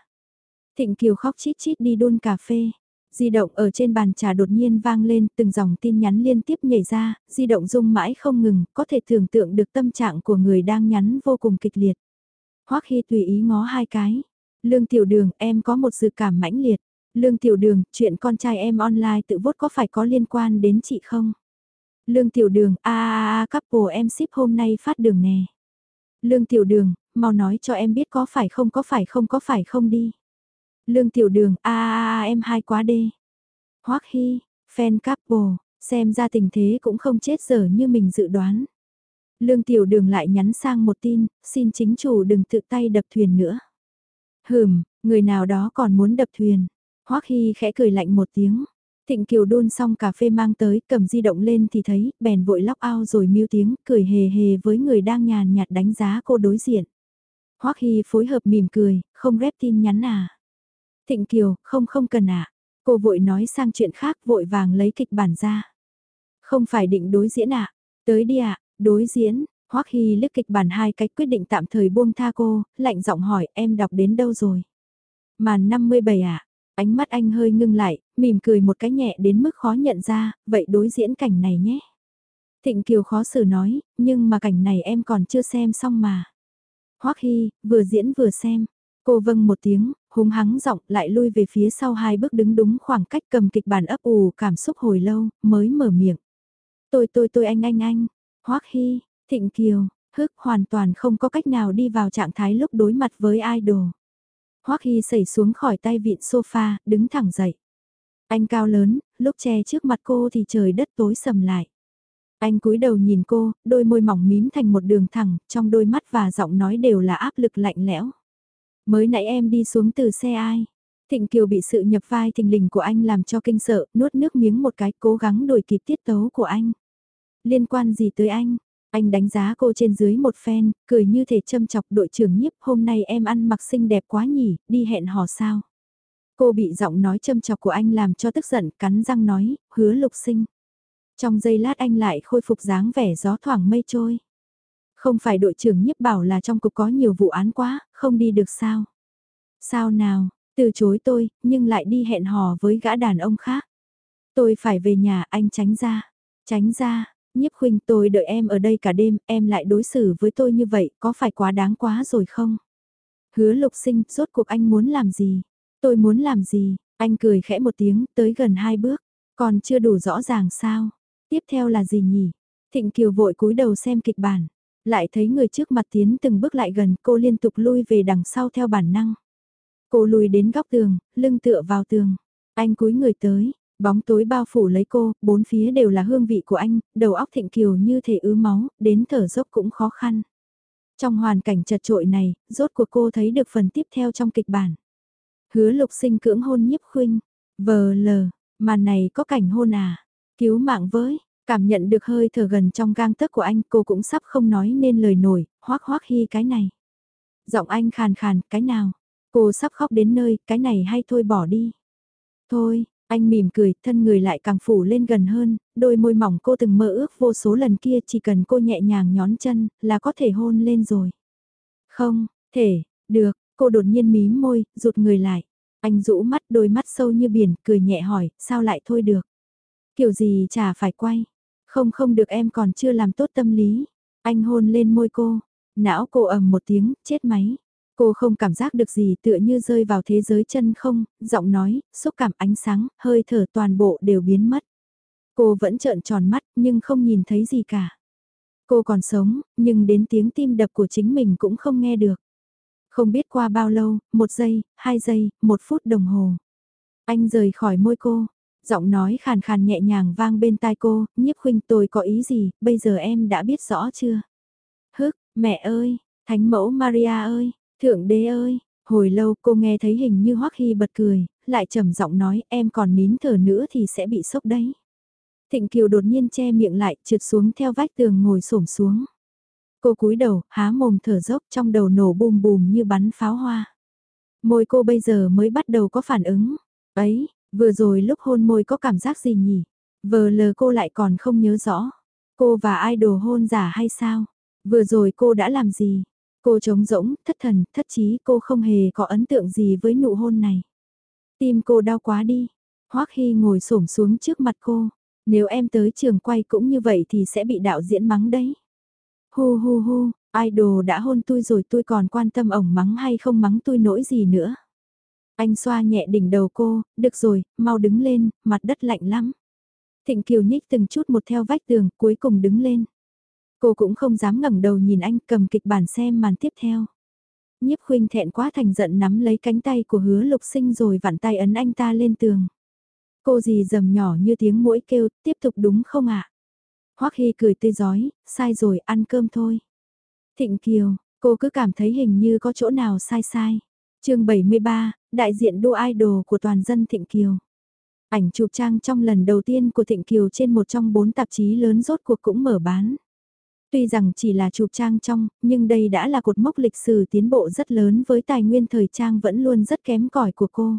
Thịnh Kiều khóc chít chít đi đun cà phê. Di động ở trên bàn trà đột nhiên vang lên, từng dòng tin nhắn liên tiếp nhảy ra, di động rung mãi không ngừng, có thể tưởng tượng được tâm trạng của người đang nhắn vô cùng kịch liệt. Hoắc Hy tùy ý ngó hai cái. Lương Tiểu Đường, em có một dự cảm mãnh liệt. Lương Tiểu Đường, chuyện con trai em online tự vốt có phải có liên quan đến chị không? Lương Tiểu Đường, a a a couple em ship hôm nay phát đường nè. Lương Tiểu Đường, mau nói cho em biết có phải không có phải không có phải không đi. Lương Tiểu Đường, a a a em hai quá đê. Hoắc Hy, fan couple, xem ra tình thế cũng không chết dở như mình dự đoán. Lương Tiểu Đường lại nhắn sang một tin, xin chính chủ đừng tự tay đập thuyền nữa. Hừm, người nào đó còn muốn đập thuyền. Hoắc Hy khẽ cười lạnh một tiếng. Thịnh Kiều đôn xong cà phê mang tới, cầm di động lên thì thấy, bèn vội lóc ao rồi miêu tiếng, cười hề hề với người đang nhàn nhạt đánh giá cô đối diện. Hoắc Hy phối hợp mỉm cười, không rep tin nhắn à. Thịnh Kiều, không không cần ạ. À. Cô vội nói sang chuyện khác vội vàng lấy kịch bản ra. Không phải định đối diễn ạ. À. Tới đi ạ, à. đối diễn. Hoắc Hy liếc kịch bản hai cách quyết định tạm thời buông tha cô, lạnh giọng hỏi em đọc đến đâu rồi. Màn 57 ạ. À. Ánh mắt anh hơi ngưng lại, mỉm cười một cái nhẹ đến mức khó nhận ra, vậy đối diễn cảnh này nhé. Thịnh Kiều khó xử nói, nhưng mà cảnh này em còn chưa xem xong mà. Hoắc Hy, vừa diễn vừa xem. Cô vâng một tiếng, húng hắng giọng lại lui về phía sau hai bước đứng đúng khoảng cách cầm kịch bản ấp ủ cảm xúc hồi lâu, mới mở miệng. Tôi tôi tôi anh anh anh, Hoắc Hy, Thịnh Kiều, Hức hoàn toàn không có cách nào đi vào trạng thái lúc đối mặt với idol. Hoắc Hy sẩy xuống khỏi tay vịn sofa, đứng thẳng dậy. Anh cao lớn, lúc che trước mặt cô thì trời đất tối sầm lại. Anh cúi đầu nhìn cô, đôi môi mỏng mím thành một đường thẳng, trong đôi mắt và giọng nói đều là áp lực lạnh lẽo. Mới nãy em đi xuống từ xe ai? Thịnh Kiều bị sự nhập vai thình lình của anh làm cho kinh sợ, nuốt nước miếng một cái cố gắng đuổi kịp tiết tấu của anh. Liên quan gì tới anh? Anh đánh giá cô trên dưới một phen, cười như thể châm chọc đội trưởng nhiếp hôm nay em ăn mặc xinh đẹp quá nhỉ, đi hẹn hò sao? Cô bị giọng nói châm chọc của anh làm cho tức giận, cắn răng nói, hứa lục sinh. Trong giây lát anh lại khôi phục dáng vẻ gió thoảng mây trôi. Không phải đội trưởng nhiếp bảo là trong cục có nhiều vụ án quá, không đi được sao? Sao nào, từ chối tôi, nhưng lại đi hẹn hò với gã đàn ông khác. Tôi phải về nhà, anh tránh ra. Tránh ra, nhiếp khuynh tôi đợi em ở đây cả đêm, em lại đối xử với tôi như vậy, có phải quá đáng quá rồi không? Hứa lục sinh, rốt cuộc anh muốn làm gì? Tôi muốn làm gì? Anh cười khẽ một tiếng, tới gần hai bước. Còn chưa đủ rõ ràng sao? Tiếp theo là gì nhỉ? Thịnh Kiều vội cúi đầu xem kịch bản. Lại thấy người trước mặt tiến từng bước lại gần, cô liên tục lui về đằng sau theo bản năng. Cô lùi đến góc tường, lưng tựa vào tường. Anh cúi người tới, bóng tối bao phủ lấy cô, bốn phía đều là hương vị của anh, đầu óc thịnh kiều như thể ứ máu, đến thở dốc cũng khó khăn. Trong hoàn cảnh chật trội này, rốt cuộc cô thấy được phần tiếp theo trong kịch bản. Hứa lục sinh cưỡng hôn nhiếp khuynh, vờ lờ, màn này có cảnh hôn à, cứu mạng với, cảm nhận được hơi thở gần trong gang tấc của anh cô cũng sắp không nói nên lời nổi, hoác hoác hy cái này. Giọng anh khàn khàn, cái nào, cô sắp khóc đến nơi, cái này hay thôi bỏ đi. Thôi, anh mỉm cười, thân người lại càng phủ lên gần hơn, đôi môi mỏng cô từng mơ ước vô số lần kia chỉ cần cô nhẹ nhàng nhón chân là có thể hôn lên rồi. Không, thể, được, Cô đột nhiên mím môi, rụt người lại. Anh rũ mắt đôi mắt sâu như biển, cười nhẹ hỏi, sao lại thôi được? Kiểu gì chả phải quay. Không không được em còn chưa làm tốt tâm lý. Anh hôn lên môi cô. Não cô ầm một tiếng, chết máy. Cô không cảm giác được gì tựa như rơi vào thế giới chân không, giọng nói, xúc cảm ánh sáng, hơi thở toàn bộ đều biến mất. Cô vẫn trợn tròn mắt nhưng không nhìn thấy gì cả. Cô còn sống, nhưng đến tiếng tim đập của chính mình cũng không nghe được. Không biết qua bao lâu, một giây, hai giây, một phút đồng hồ. Anh rời khỏi môi cô, giọng nói khàn khàn nhẹ nhàng vang bên tai cô, nhiếp khuynh tôi có ý gì, bây giờ em đã biết rõ chưa? Hức, mẹ ơi, thánh mẫu Maria ơi, thượng đế ơi, hồi lâu cô nghe thấy hình như Hoắc Hy bật cười, lại trầm giọng nói em còn nín thở nữa thì sẽ bị sốc đấy. Thịnh Kiều đột nhiên che miệng lại trượt xuống theo vách tường ngồi xổm xuống. Cô cúi đầu, há mồm thở dốc trong đầu nổ bùm bùm như bắn pháo hoa. Môi cô bây giờ mới bắt đầu có phản ứng. Ấy, vừa rồi lúc hôn môi có cảm giác gì nhỉ? Vờ lờ cô lại còn không nhớ rõ. Cô và idol hôn giả hay sao? Vừa rồi cô đã làm gì? Cô trống rỗng, thất thần, thất chí cô không hề có ấn tượng gì với nụ hôn này. Tim cô đau quá đi. Hoắc Hy ngồi xổm xuống trước mặt cô. Nếu em tới trường quay cũng như vậy thì sẽ bị đạo diễn mắng đấy. Hu hu hu, idol đã hôn tôi rồi tôi còn quan tâm ổng mắng hay không mắng tôi nỗi gì nữa. Anh xoa nhẹ đỉnh đầu cô, được rồi, mau đứng lên, mặt đất lạnh lắm. Thịnh Kiều nhích từng chút một theo vách tường, cuối cùng đứng lên. Cô cũng không dám ngẩng đầu nhìn anh cầm kịch bản xem màn tiếp theo. Nhiếp khuynh thẹn quá thành giận nắm lấy cánh tay của hứa lục sinh rồi vặn tay ấn anh ta lên tường. Cô gì dầm nhỏ như tiếng mũi kêu, tiếp tục đúng không ạ? Hoắc Hy cười tươi giói, sai rồi, ăn cơm thôi. Thịnh Kiều, cô cứ cảm thấy hình như có chỗ nào sai sai chương 73, đại diện đua idol của toàn dân Thịnh Kiều. Ảnh chụp trang trong lần đầu tiên của Thịnh Kiều trên một trong bốn tạp chí lớn rốt cuộc cũng mở bán. Tuy rằng chỉ là chụp trang trong, nhưng đây đã là cột mốc lịch sử tiến bộ rất lớn với tài nguyên thời trang vẫn luôn rất kém cỏi của cô.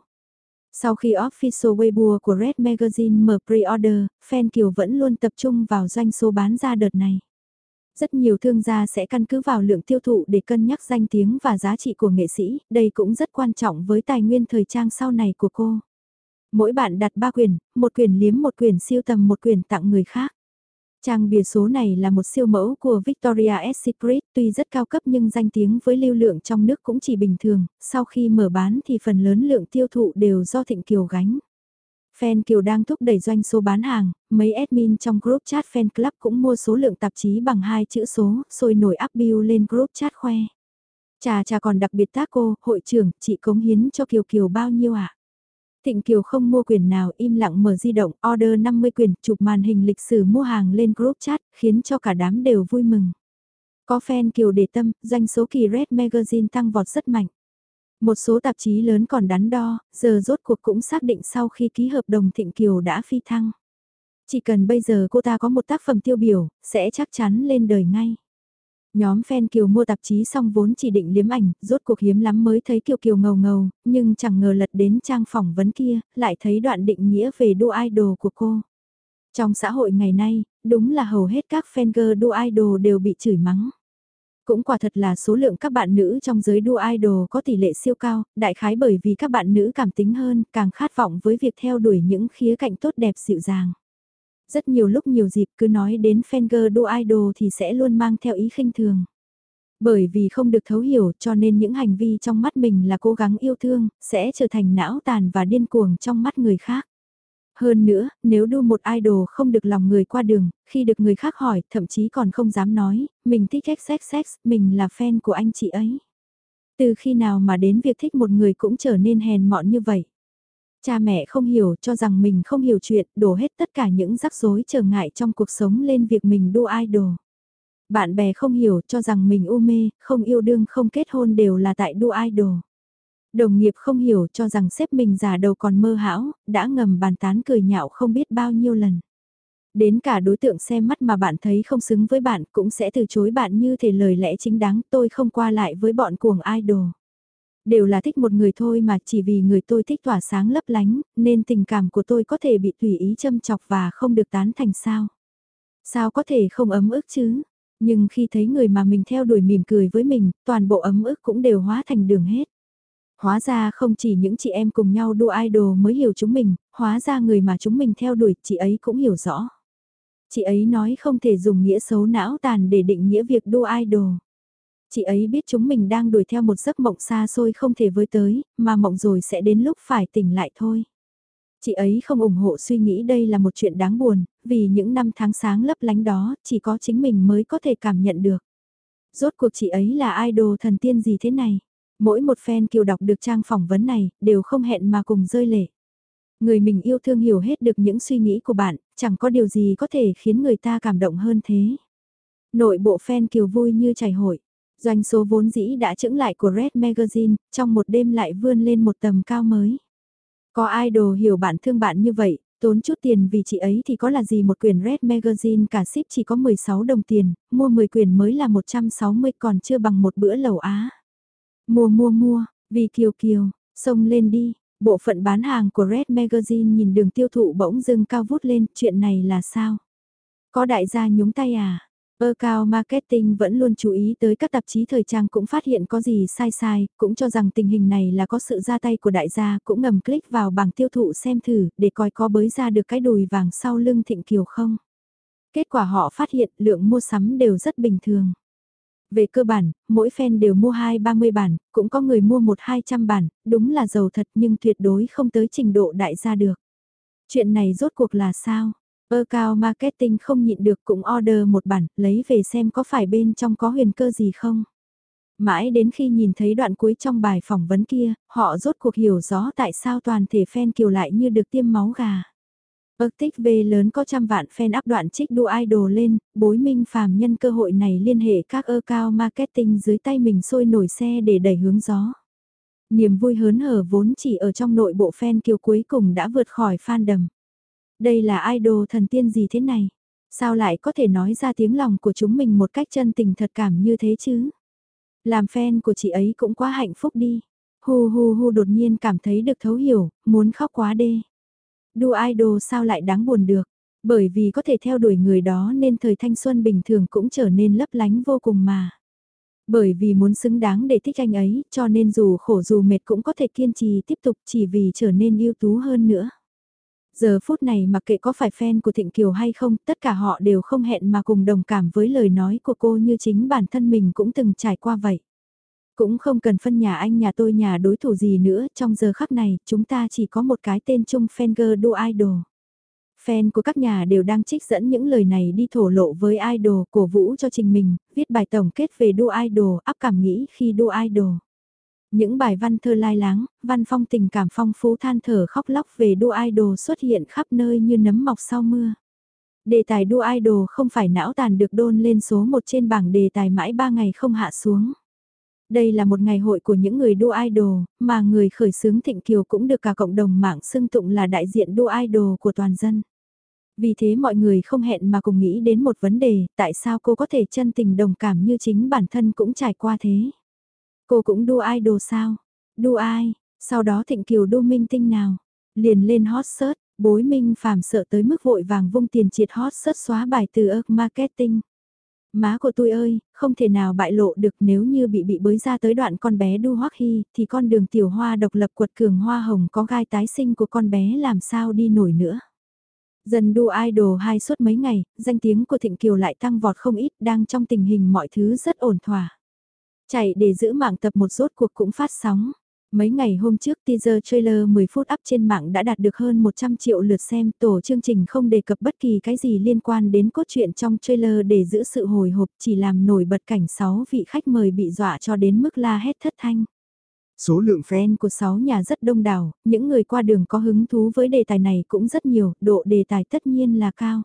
Sau khi official Weibo của Red Magazine mở pre-order, fan Kiều vẫn luôn tập trung vào doanh số bán ra đợt này. Rất nhiều thương gia sẽ căn cứ vào lượng tiêu thụ để cân nhắc danh tiếng và giá trị của nghệ sĩ, đây cũng rất quan trọng với tài nguyên thời trang sau này của cô. Mỗi bạn đặt 3 quyền, một quyền liếm một quyền siêu tầm một quyền tặng người khác. Trang bìa số này là một siêu mẫu của Victoria's Secret, tuy rất cao cấp nhưng danh tiếng với lưu lượng trong nước cũng chỉ bình thường, sau khi mở bán thì phần lớn lượng tiêu thụ đều do Thịnh Kiều gánh. Fan Kiều đang thúc đẩy doanh số bán hàng, mấy admin trong group chat fan club cũng mua số lượng tạp chí bằng hai chữ số, sôi nổi up bill lên group chat khoe. Chà chà còn đặc biệt tác cô, hội trưởng, chị cống hiến cho Kiều Kiều bao nhiêu ạ? À? Thịnh Kiều không mua quyền nào im lặng mở di động order 50 quyền chụp màn hình lịch sử mua hàng lên group chat khiến cho cả đám đều vui mừng. Có fan Kiều để tâm, doanh số kỳ Red Magazine tăng vọt rất mạnh. Một số tạp chí lớn còn đắn đo, giờ rốt cuộc cũng xác định sau khi ký hợp đồng Thịnh Kiều đã phi thăng. Chỉ cần bây giờ cô ta có một tác phẩm tiêu biểu, sẽ chắc chắn lên đời ngay. Nhóm fan Kiều mua tạp chí xong vốn chỉ định liếm ảnh, rốt cuộc hiếm lắm mới thấy Kiều Kiều ngầu ngầu, nhưng chẳng ngờ lật đến trang phỏng vấn kia, lại thấy đoạn định nghĩa về đua idol của cô. Trong xã hội ngày nay, đúng là hầu hết các fan girl đua idol đều bị chửi mắng. Cũng quả thật là số lượng các bạn nữ trong giới đua idol có tỷ lệ siêu cao, đại khái bởi vì các bạn nữ cảm tính hơn, càng khát vọng với việc theo đuổi những khía cạnh tốt đẹp dịu dàng. Rất nhiều lúc nhiều dịp cứ nói đến fan girl đua idol thì sẽ luôn mang theo ý khinh thường. Bởi vì không được thấu hiểu cho nên những hành vi trong mắt mình là cố gắng yêu thương, sẽ trở thành não tàn và điên cuồng trong mắt người khác. Hơn nữa, nếu đu một idol không được lòng người qua đường, khi được người khác hỏi, thậm chí còn không dám nói, mình thích XXX, mình là fan của anh chị ấy. Từ khi nào mà đến việc thích một người cũng trở nên hèn mọn như vậy. Cha mẹ không hiểu cho rằng mình không hiểu chuyện, đổ hết tất cả những rắc rối trở ngại trong cuộc sống lên việc mình đu idol. Bạn bè không hiểu cho rằng mình u mê, không yêu đương không kết hôn đều là tại đu idol. Đồng nghiệp không hiểu cho rằng sếp mình già đầu còn mơ hão, đã ngầm bàn tán cười nhạo không biết bao nhiêu lần. Đến cả đối tượng xem mắt mà bạn thấy không xứng với bạn cũng sẽ từ chối bạn như thể lời lẽ chính đáng tôi không qua lại với bọn cuồng idol. Đều là thích một người thôi mà chỉ vì người tôi thích tỏa sáng lấp lánh, nên tình cảm của tôi có thể bị tùy ý châm chọc và không được tán thành sao. Sao có thể không ấm ức chứ? Nhưng khi thấy người mà mình theo đuổi mỉm cười với mình, toàn bộ ấm ức cũng đều hóa thành đường hết. Hóa ra không chỉ những chị em cùng nhau đua idol mới hiểu chúng mình, hóa ra người mà chúng mình theo đuổi chị ấy cũng hiểu rõ. Chị ấy nói không thể dùng nghĩa xấu não tàn để định nghĩa việc đua idol. Chị ấy biết chúng mình đang đuổi theo một giấc mộng xa xôi không thể với tới, mà mộng rồi sẽ đến lúc phải tỉnh lại thôi. Chị ấy không ủng hộ suy nghĩ đây là một chuyện đáng buồn, vì những năm tháng sáng lấp lánh đó, chỉ có chính mình mới có thể cảm nhận được. Rốt cuộc chị ấy là idol thần tiên gì thế này? Mỗi một fan kiều đọc được trang phỏng vấn này, đều không hẹn mà cùng rơi lệ. Người mình yêu thương hiểu hết được những suy nghĩ của bạn, chẳng có điều gì có thể khiến người ta cảm động hơn thế. Nội bộ fan kiều vui như chảy hội. Doanh số vốn dĩ đã chững lại của Red Magazine, trong một đêm lại vươn lên một tầm cao mới. Có idol hiểu bạn thương bạn như vậy, tốn chút tiền vì chị ấy thì có là gì một quyển Red Magazine cả ship chỉ có 16 đồng tiền, mua 10 quyển mới là 160 còn chưa bằng một bữa lẩu Á. Mua mua mua, vì kiều kiều, xông lên đi, bộ phận bán hàng của Red Magazine nhìn đường tiêu thụ bỗng dưng cao vút lên, chuyện này là sao? Có đại gia nhúng tay à? Ơ cao marketing vẫn luôn chú ý tới các tạp chí thời trang cũng phát hiện có gì sai sai, cũng cho rằng tình hình này là có sự ra tay của đại gia, cũng ngầm click vào bảng tiêu thụ xem thử, để coi có bới ra được cái đùi vàng sau lưng thịnh kiều không. Kết quả họ phát hiện lượng mua sắm đều rất bình thường. Về cơ bản, mỗi fan đều mua 2-30 bản, cũng có người mua 1-200 bản, đúng là giàu thật nhưng tuyệt đối không tới trình độ đại gia được. Chuyện này rốt cuộc là sao? Ơ cao marketing không nhịn được cũng order một bản, lấy về xem có phải bên trong có huyền cơ gì không. Mãi đến khi nhìn thấy đoạn cuối trong bài phỏng vấn kia, họ rốt cuộc hiểu rõ tại sao toàn thể fan kiều lại như được tiêm máu gà. Ước tích V lớn có trăm vạn fan áp đoạn trích đua idol lên, bối minh phàm nhân cơ hội này liên hệ các ơ cao marketing dưới tay mình sôi nổi xe để đẩy hướng gió. Niềm vui hớn hở vốn chỉ ở trong nội bộ fan kiều cuối cùng đã vượt khỏi fandom. Đây là idol thần tiên gì thế này? Sao lại có thể nói ra tiếng lòng của chúng mình một cách chân tình thật cảm như thế chứ? Làm fan của chị ấy cũng quá hạnh phúc đi. Hu hu hu đột nhiên cảm thấy được thấu hiểu, muốn khóc quá đê. Đua idol sao lại đáng buồn được? Bởi vì có thể theo đuổi người đó nên thời thanh xuân bình thường cũng trở nên lấp lánh vô cùng mà. Bởi vì muốn xứng đáng để thích anh ấy, cho nên dù khổ dù mệt cũng có thể kiên trì tiếp tục chỉ vì trở nên ưu tú hơn nữa. Giờ phút này mặc kệ có phải fan của Thịnh Kiều hay không, tất cả họ đều không hẹn mà cùng đồng cảm với lời nói của cô như chính bản thân mình cũng từng trải qua vậy. Cũng không cần phân nhà anh nhà tôi nhà đối thủ gì nữa, trong giờ khắc này, chúng ta chỉ có một cái tên chung Fenger Do Idol. Fan của các nhà đều đang trích dẫn những lời này đi thổ lộ với idol, cổ vũ cho trình mình, viết bài tổng kết về Do Idol, áp cảm nghĩ khi Do Idol. Những bài văn thơ lai láng, văn phong tình cảm phong phú than thở khóc lóc về đua idol xuất hiện khắp nơi như nấm mọc sau mưa. Đề tài đua idol không phải não tàn được đôn lên số một trên bảng đề tài mãi ba ngày không hạ xuống. Đây là một ngày hội của những người đua idol, mà người khởi xướng Thịnh Kiều cũng được cả cộng đồng mạng xưng tụng là đại diện đua idol của toàn dân. Vì thế mọi người không hẹn mà cùng nghĩ đến một vấn đề, tại sao cô có thể chân tình đồng cảm như chính bản thân cũng trải qua thế. Cô cũng đua idol sao? Đua ai? Sau đó Thịnh Kiều đua minh tinh nào? Liền lên hot search, bối minh phàm sợ tới mức vội vàng vung tiền triệt hot search xóa bài từ ớt marketing. Má của tôi ơi, không thể nào bại lộ được nếu như bị bị bới ra tới đoạn con bé đu hoắc hy, thì con đường tiểu hoa độc lập quật cường hoa hồng có gai tái sinh của con bé làm sao đi nổi nữa. Dần đu idol hai suốt mấy ngày, danh tiếng của Thịnh Kiều lại tăng vọt không ít, đang trong tình hình mọi thứ rất ổn thỏa. Chạy để giữ mạng tập một rốt cuộc cũng phát sóng. Mấy ngày hôm trước teaser trailer 10 phút up trên mạng đã đạt được hơn 100 triệu lượt xem tổ chương trình không đề cập bất kỳ cái gì liên quan đến cốt truyện trong trailer để giữ sự hồi hộp chỉ làm nổi bật cảnh 6 vị khách mời bị dọa cho đến mức la hét thất thanh. Số lượng fan của 6 nhà rất đông đảo, những người qua đường có hứng thú với đề tài này cũng rất nhiều, độ đề tài tất nhiên là cao.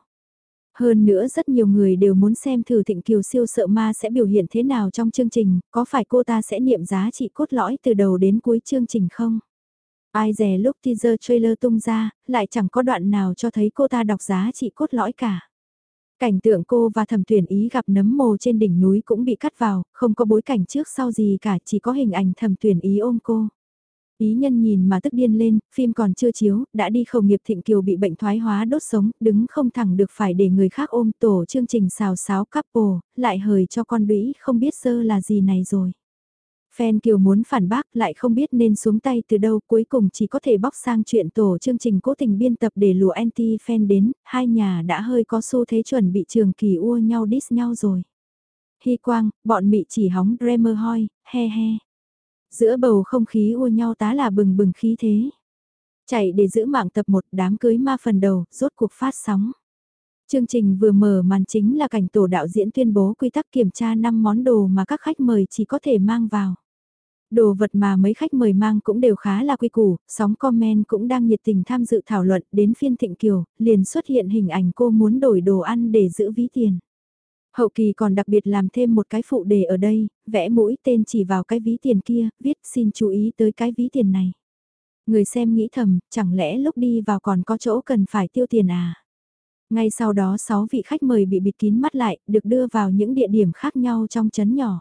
Hơn nữa rất nhiều người đều muốn xem thử Thịnh Kiều siêu sợ ma sẽ biểu hiện thế nào trong chương trình, có phải cô ta sẽ niệm giá trị cốt lõi từ đầu đến cuối chương trình không? Ai dè lúc teaser trailer tung ra, lại chẳng có đoạn nào cho thấy cô ta đọc giá trị cốt lõi cả. Cảnh tượng cô và thẩm tuyển ý gặp nấm mồ trên đỉnh núi cũng bị cắt vào, không có bối cảnh trước sau gì cả, chỉ có hình ảnh thẩm tuyển ý ôm cô. Ý nhân nhìn mà tức điên lên, phim còn chưa chiếu, đã đi khẩu nghiệp thịnh kiều bị bệnh thoái hóa đốt sống, đứng không thẳng được phải để người khác ôm tổ chương trình xào xáo couple, lại hời cho con đũy không biết sơ là gì này rồi. Fan Kiều muốn phản bác lại không biết nên xuống tay từ đâu cuối cùng chỉ có thể bóc sang chuyện tổ chương trình cố tình biên tập để lùa anti-fan đến, hai nhà đã hơi có xu thế chuẩn bị trường kỳ ua nhau diss nhau rồi. Hy quang, bọn mị chỉ hóng Dremer hoi, he he. Giữa bầu không khí ua nhau tá là bừng bừng khí thế. Chạy để giữ mạng tập một đám cưới ma phần đầu, rốt cuộc phát sóng. Chương trình vừa mở màn chính là cảnh tổ đạo diễn tuyên bố quy tắc kiểm tra 5 món đồ mà các khách mời chỉ có thể mang vào. Đồ vật mà mấy khách mời mang cũng đều khá là quy củ, sóng comment cũng đang nhiệt tình tham dự thảo luận đến phiên Thịnh Kiều, liền xuất hiện hình ảnh cô muốn đổi đồ ăn để giữ ví tiền. Hậu kỳ còn đặc biệt làm thêm một cái phụ đề ở đây, vẽ mũi tên chỉ vào cái ví tiền kia, viết xin chú ý tới cái ví tiền này. Người xem nghĩ thầm, chẳng lẽ lúc đi vào còn có chỗ cần phải tiêu tiền à? Ngay sau đó 6 vị khách mời bị bịt kín mắt lại, được đưa vào những địa điểm khác nhau trong chấn nhỏ.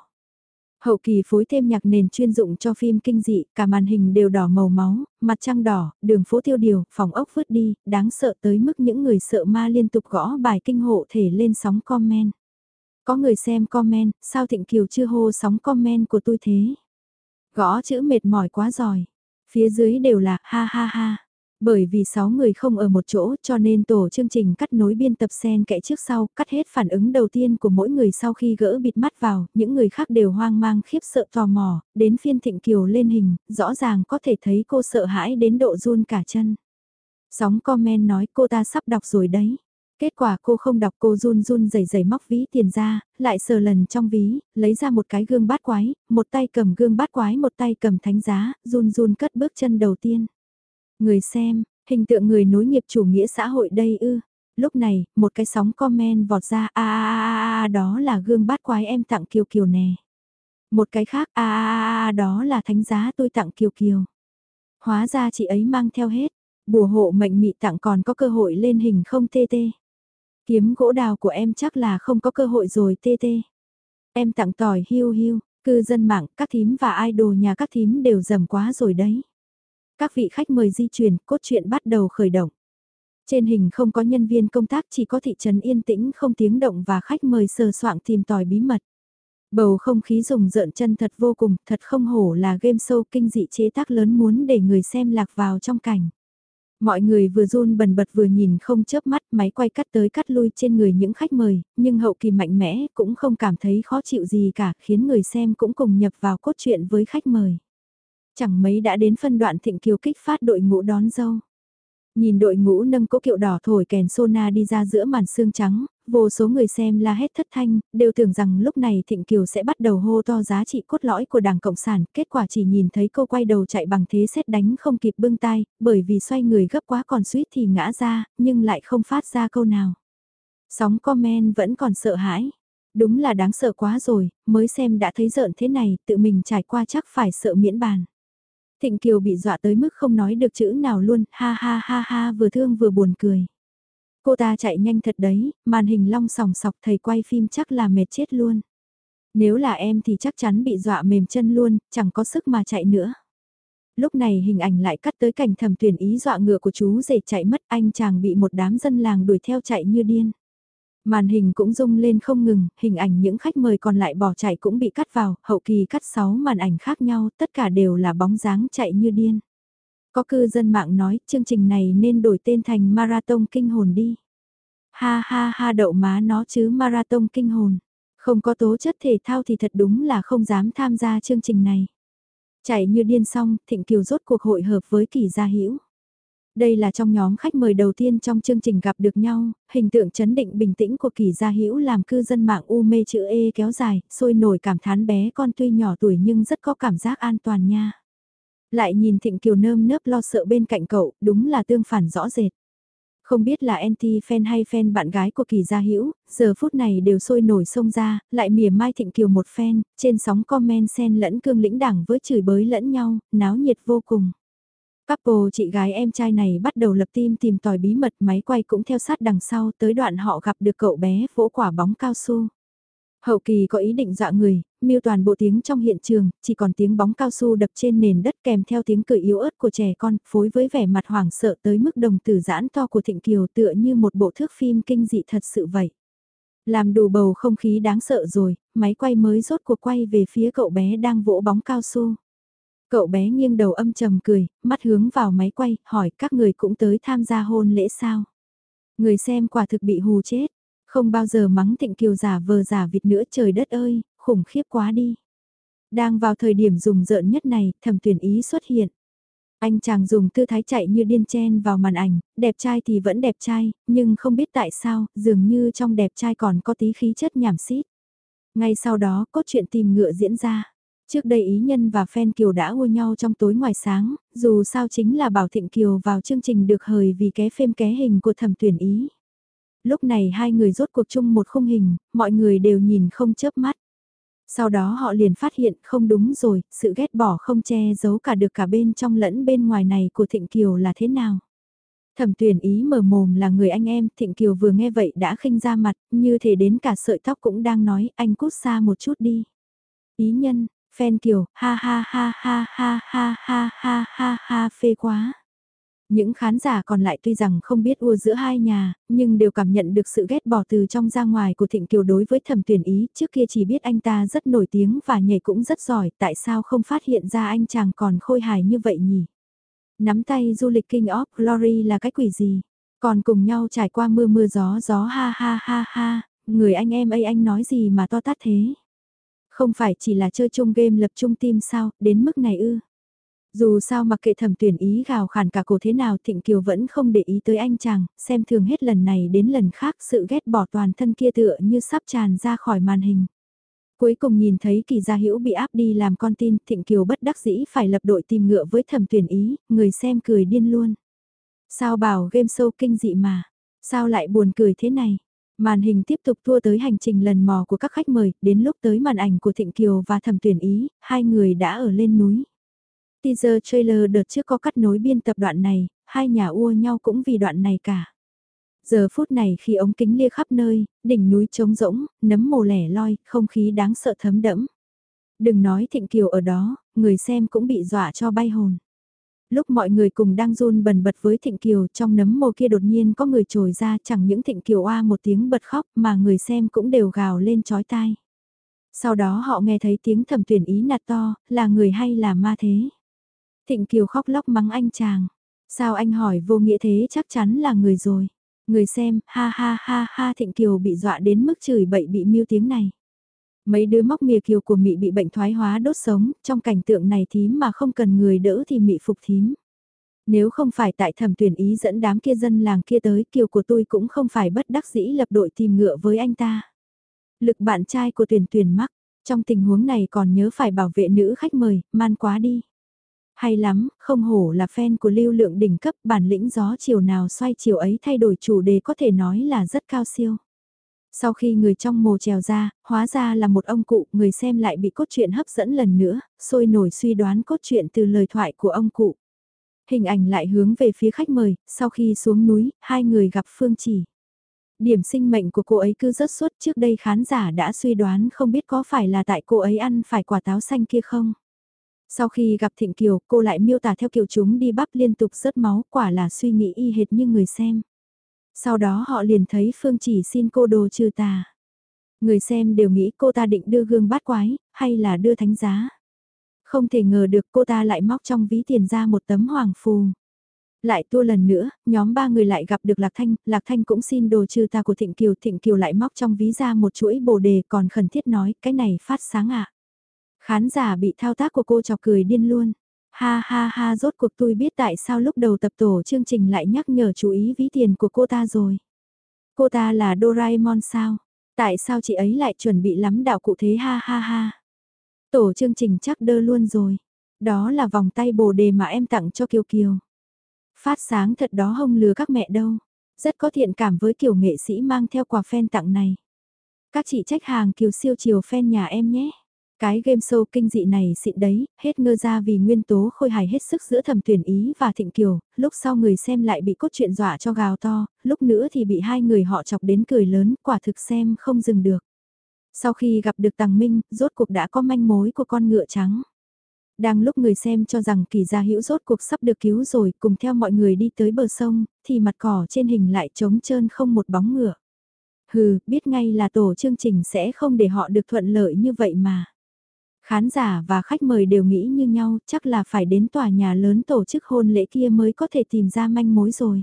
Hậu kỳ phối thêm nhạc nền chuyên dụng cho phim kinh dị, cả màn hình đều đỏ màu máu, mặt trăng đỏ, đường phố tiêu điều, phòng ốc vứt đi, đáng sợ tới mức những người sợ ma liên tục gõ bài kinh hộ thể lên sóng comment. Có người xem comment, sao Thịnh Kiều chưa hô sóng comment của tôi thế? Gõ chữ mệt mỏi quá giỏi. Phía dưới đều là ha ha ha. Bởi vì 6 người không ở một chỗ cho nên tổ chương trình cắt nối biên tập sen kẽ trước sau, cắt hết phản ứng đầu tiên của mỗi người sau khi gỡ bịt mắt vào, những người khác đều hoang mang khiếp sợ tò mò, đến phiên Thịnh Kiều lên hình, rõ ràng có thể thấy cô sợ hãi đến độ run cả chân. Sóng comment nói cô ta sắp đọc rồi đấy. Kết quả cô không đọc cô run run rẩy rẩy móc ví tiền ra, lại sờ lần trong ví, lấy ra một cái gương bát quái, một tay cầm gương bát quái một tay cầm thánh giá, run run cất bước chân đầu tiên. Người xem, hình tượng người nối nghiệp chủ nghĩa xã hội đây ư. Lúc này, một cái sóng comment vọt ra a a a đó là gương bát quái em tặng Kiều Kiều nè. Một cái khác a a a đó là thánh giá tôi tặng Kiều Kiều. Hóa ra chị ấy mang theo hết, bùa hộ mệnh mị tặng còn có cơ hội lên hình không tê tê. Kiếm gỗ đào của em chắc là không có cơ hội rồi tê tê. Em tặng tỏi hiu hiu, cư dân mạng, các thím và idol nhà các thím đều dầm quá rồi đấy. Các vị khách mời di chuyển, cốt truyện bắt đầu khởi động. Trên hình không có nhân viên công tác chỉ có thị trấn yên tĩnh không tiếng động và khách mời sờ soạng tìm tòi bí mật. Bầu không khí rùng rợn chân thật vô cùng, thật không hổ là game show kinh dị chế tác lớn muốn để người xem lạc vào trong cảnh. Mọi người vừa run bần bật vừa nhìn không chớp mắt máy quay cắt tới cắt lui trên người những khách mời, nhưng hậu kỳ mạnh mẽ cũng không cảm thấy khó chịu gì cả khiến người xem cũng cùng nhập vào cốt truyện với khách mời. Chẳng mấy đã đến phân đoạn thịnh kiều kích phát đội ngũ đón dâu. Nhìn đội ngũ nâng cỗ kiệu đỏ thổi kèn sona đi ra giữa màn sương trắng, vô số người xem la hét thất thanh, đều tưởng rằng lúc này Thịnh Kiều sẽ bắt đầu hô to giá trị cốt lõi của Đảng Cộng sản, kết quả chỉ nhìn thấy cô quay đầu chạy bằng thế xét đánh không kịp bưng tay, bởi vì xoay người gấp quá còn suýt thì ngã ra, nhưng lại không phát ra câu nào. Sóng comment vẫn còn sợ hãi. Đúng là đáng sợ quá rồi, mới xem đã thấy rợn thế này, tự mình trải qua chắc phải sợ miễn bàn. Thịnh Kiều bị dọa tới mức không nói được chữ nào luôn, ha ha ha ha vừa thương vừa buồn cười. Cô ta chạy nhanh thật đấy, màn hình long sòng sọc thầy quay phim chắc là mệt chết luôn. Nếu là em thì chắc chắn bị dọa mềm chân luôn, chẳng có sức mà chạy nữa. Lúc này hình ảnh lại cắt tới cảnh thầm tuyển ý dọa ngựa của chú rể chạy mất anh chàng bị một đám dân làng đuổi theo chạy như điên. Màn hình cũng rung lên không ngừng, hình ảnh những khách mời còn lại bỏ chạy cũng bị cắt vào, hậu kỳ cắt 6 màn ảnh khác nhau, tất cả đều là bóng dáng chạy như điên. Có cư dân mạng nói chương trình này nên đổi tên thành Marathon Kinh Hồn đi. Ha ha ha đậu má nó chứ Marathon Kinh Hồn. Không có tố chất thể thao thì thật đúng là không dám tham gia chương trình này. Chạy như điên xong, Thịnh Kiều rốt cuộc hội hợp với Kỳ Gia Hữu đây là trong nhóm khách mời đầu tiên trong chương trình gặp được nhau, hình tượng chấn định bình tĩnh của kỳ gia hữu làm cư dân mạng u mê chữ E kéo dài, sôi nổi cảm thán bé con tuy nhỏ tuổi nhưng rất có cảm giác an toàn nha. Lại nhìn Thịnh Kiều nơm nớp lo sợ bên cạnh cậu, đúng là tương phản rõ rệt. Không biết là anti-fan hay fan bạn gái của kỳ gia hữu giờ phút này đều sôi nổi sông ra, lại mỉa mai Thịnh Kiều một fan, trên sóng comment xen lẫn cương lĩnh đảng với chửi bới lẫn nhau, náo nhiệt vô cùng. Couple chị gái em trai này bắt đầu lập tim tìm tòi bí mật máy quay cũng theo sát đằng sau tới đoạn họ gặp được cậu bé vỗ quả bóng cao su. Hậu kỳ có ý định dọa người, miêu toàn bộ tiếng trong hiện trường, chỉ còn tiếng bóng cao su đập trên nền đất kèm theo tiếng cười yếu ớt của trẻ con, phối với vẻ mặt hoảng sợ tới mức đồng tử giãn to của Thịnh Kiều tựa như một bộ thước phim kinh dị thật sự vậy. Làm đủ bầu không khí đáng sợ rồi, máy quay mới rốt cuộc quay về phía cậu bé đang vỗ bóng cao su. Cậu bé nghiêng đầu âm trầm cười, mắt hướng vào máy quay, hỏi các người cũng tới tham gia hôn lễ sao. Người xem quả thực bị hù chết, không bao giờ mắng thịnh kiều giả vờ giả vịt nữa trời đất ơi, khủng khiếp quá đi. Đang vào thời điểm dùng rợn nhất này, thẩm tuyển ý xuất hiện. Anh chàng dùng tư thái chạy như điên chen vào màn ảnh, đẹp trai thì vẫn đẹp trai, nhưng không biết tại sao, dường như trong đẹp trai còn có tí khí chất nhảm xít. Ngay sau đó, cốt truyện tìm ngựa diễn ra. Trước đây Ý Nhân và Phen Kiều đã ua nhau trong tối ngoài sáng, dù sao chính là Bảo Thịnh Kiều vào chương trình được hời vì ké phim ké hình của thẩm tuyển Ý. Lúc này hai người rốt cuộc chung một khung hình, mọi người đều nhìn không chớp mắt. Sau đó họ liền phát hiện không đúng rồi, sự ghét bỏ không che giấu cả được cả bên trong lẫn bên ngoài này của Thịnh Kiều là thế nào. Thẩm tuyển ý mở mồm là người anh em, Thịnh Kiều vừa nghe vậy đã khinh ra mặt, như thể đến cả sợi tóc cũng đang nói, anh cút xa một chút đi. Ý nhân, Phen Kiều, ha ha ha ha ha ha ha ha ha ha phê quá. Những khán giả còn lại tuy rằng không biết ua giữa hai nhà, nhưng đều cảm nhận được sự ghét bỏ từ trong ra ngoài của Thịnh Kiều đối với thẩm tuyển ý, trước kia chỉ biết anh ta rất nổi tiếng và nhảy cũng rất giỏi, tại sao không phát hiện ra anh chàng còn khôi hài như vậy nhỉ? Nắm tay du lịch King of Glory là cái quỷ gì? Còn cùng nhau trải qua mưa mưa gió gió ha ha ha ha, người anh em ấy anh nói gì mà to tát thế? Không phải chỉ là chơi chung game lập chung tim sao, đến mức này ư. Dù sao mặc kệ thẩm tuyển ý gào khản cả cổ thế nào Thịnh Kiều vẫn không để ý tới anh chàng, xem thường hết lần này đến lần khác sự ghét bỏ toàn thân kia tựa như sắp tràn ra khỏi màn hình. Cuối cùng nhìn thấy kỳ gia hữu bị áp đi làm con tin Thịnh Kiều bất đắc dĩ phải lập đội tìm ngựa với thẩm tuyển ý, người xem cười điên luôn. Sao bảo game show kinh dị mà, sao lại buồn cười thế này? Màn hình tiếp tục thua tới hành trình lần mò của các khách mời, đến lúc tới màn ảnh của Thịnh Kiều và Thẩm Tuyển Ý, hai người đã ở lên núi. Teaser trailer đợt trước có cắt nối biên tập đoạn này, hai nhà ua nhau cũng vì đoạn này cả. Giờ phút này khi ống kính lia khắp nơi, đỉnh núi trống rỗng, nấm mồ lẻ loi, không khí đáng sợ thấm đẫm. Đừng nói Thịnh Kiều ở đó, người xem cũng bị dọa cho bay hồn. Lúc mọi người cùng đang run bần bật với Thịnh Kiều trong nấm mồ kia đột nhiên có người trồi ra chẳng những Thịnh Kiều oa một tiếng bật khóc mà người xem cũng đều gào lên chói tai. Sau đó họ nghe thấy tiếng thầm tuyển ý nạt to, là người hay là ma thế. Thịnh Kiều khóc lóc mắng anh chàng. Sao anh hỏi vô nghĩa thế chắc chắn là người rồi. Người xem, ha ha ha ha Thịnh Kiều bị dọa đến mức chửi bậy bị miêu tiếng này. Mấy đứa móc mìa kiều của mị bị bệnh thoái hóa đốt sống, trong cảnh tượng này thím mà không cần người đỡ thì mị phục thím. Nếu không phải tại thẩm tuyển ý dẫn đám kia dân làng kia tới kiều của tôi cũng không phải bất đắc dĩ lập đội tìm ngựa với anh ta. Lực bạn trai của tuyển tuyển mắc, trong tình huống này còn nhớ phải bảo vệ nữ khách mời, man quá đi. Hay lắm, không hổ là fan của lưu lượng đỉnh cấp bản lĩnh gió chiều nào xoay chiều ấy thay đổi chủ đề có thể nói là rất cao siêu. Sau khi người trong mồ trèo ra, hóa ra là một ông cụ, người xem lại bị cốt truyện hấp dẫn lần nữa, sôi nổi suy đoán cốt truyện từ lời thoại của ông cụ. Hình ảnh lại hướng về phía khách mời, sau khi xuống núi, hai người gặp Phương Chỉ. Điểm sinh mệnh của cô ấy cứ rất suốt trước đây khán giả đã suy đoán không biết có phải là tại cô ấy ăn phải quả táo xanh kia không. Sau khi gặp Thịnh Kiều, cô lại miêu tả theo kiểu chúng đi bắp liên tục rớt máu, quả là suy nghĩ y hệt như người xem. Sau đó họ liền thấy Phương chỉ xin cô đồ trừ tà. Người xem đều nghĩ cô ta định đưa gương bát quái, hay là đưa thánh giá. Không thể ngờ được cô ta lại móc trong ví tiền ra một tấm hoàng phù. Lại tua lần nữa, nhóm ba người lại gặp được Lạc Thanh, Lạc Thanh cũng xin đồ trừ ta của Thịnh Kiều, Thịnh Kiều lại móc trong ví ra một chuỗi bồ đề còn khẩn thiết nói, cái này phát sáng ạ. Khán giả bị thao tác của cô chọc cười điên luôn. Ha ha ha, rốt cuộc tôi biết tại sao lúc đầu tập tổ chương trình lại nhắc nhở chú ý ví tiền của cô ta rồi. Cô ta là Doraemon sao? Tại sao chị ấy lại chuẩn bị lắm đạo cụ thế ha ha ha? Tổ chương trình chắc đơ luôn rồi. Đó là vòng tay bồ đề mà em tặng cho Kiều Kiều. Phát sáng thật đó không lừa các mẹ đâu. Rất có thiện cảm với kiểu nghệ sĩ mang theo quà fan tặng này. Các chị trách hàng Kiều siêu chiều fan nhà em nhé. Cái game show kinh dị này xịn đấy, hết ngơ ra vì nguyên tố khôi hài hết sức giữa thẩm tuyển ý và thịnh kiều, lúc sau người xem lại bị cốt truyện dọa cho gào to, lúc nữa thì bị hai người họ chọc đến cười lớn, quả thực xem không dừng được. Sau khi gặp được Tằng Minh, rốt cuộc đã có manh mối của con ngựa trắng. Đang lúc người xem cho rằng kỳ gia hữu rốt cuộc sắp được cứu rồi, cùng theo mọi người đi tới bờ sông, thì mặt cỏ trên hình lại trống trơn không một bóng ngựa. Hừ, biết ngay là tổ chương trình sẽ không để họ được thuận lợi như vậy mà. Khán giả và khách mời đều nghĩ như nhau, chắc là phải đến tòa nhà lớn tổ chức hôn lễ kia mới có thể tìm ra manh mối rồi.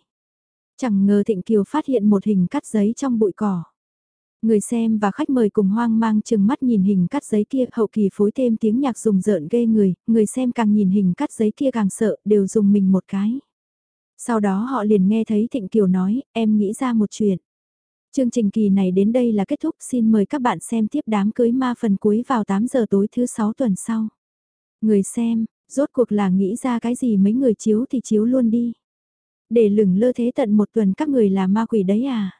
Chẳng ngờ Thịnh Kiều phát hiện một hình cắt giấy trong bụi cỏ. Người xem và khách mời cùng hoang mang chừng mắt nhìn hình cắt giấy kia hậu kỳ phối thêm tiếng nhạc rùng rợn ghê người, người xem càng nhìn hình cắt giấy kia càng sợ, đều dùng mình một cái. Sau đó họ liền nghe thấy Thịnh Kiều nói, em nghĩ ra một chuyện. Chương trình kỳ này đến đây là kết thúc, xin mời các bạn xem tiếp đám cưới ma phần cuối vào 8 giờ tối thứ 6 tuần sau. Người xem, rốt cuộc là nghĩ ra cái gì mấy người chiếu thì chiếu luôn đi. Để lửng lơ thế tận một tuần các người là ma quỷ đấy à?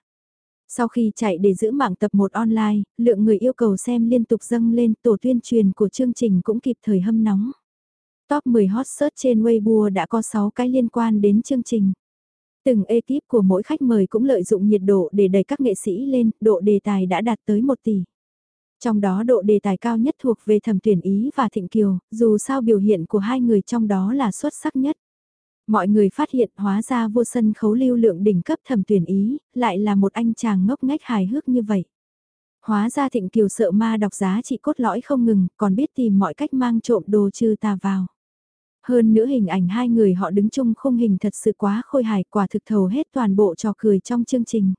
Sau khi chạy để giữ mạng tập 1 online, lượng người yêu cầu xem liên tục dâng lên tổ tuyên truyền của chương trình cũng kịp thời hâm nóng. Top 10 hot search trên Weibo đã có 6 cái liên quan đến chương trình. Từng ekip của mỗi khách mời cũng lợi dụng nhiệt độ để đẩy các nghệ sĩ lên, độ đề tài đã đạt tới 1 tỷ. Trong đó độ đề tài cao nhất thuộc về thẩm tuyển ý và thịnh kiều, dù sao biểu hiện của hai người trong đó là xuất sắc nhất. Mọi người phát hiện hóa ra vô sân khấu lưu lượng đỉnh cấp thẩm tuyển ý, lại là một anh chàng ngốc ngách hài hước như vậy. Hóa ra thịnh kiều sợ ma đọc giá trị cốt lõi không ngừng, còn biết tìm mọi cách mang trộm đồ trừ tà vào. Hơn nữa hình ảnh hai người họ đứng chung khung hình thật sự quá khôi hài quả thực thầu hết toàn bộ trò cười trong chương trình.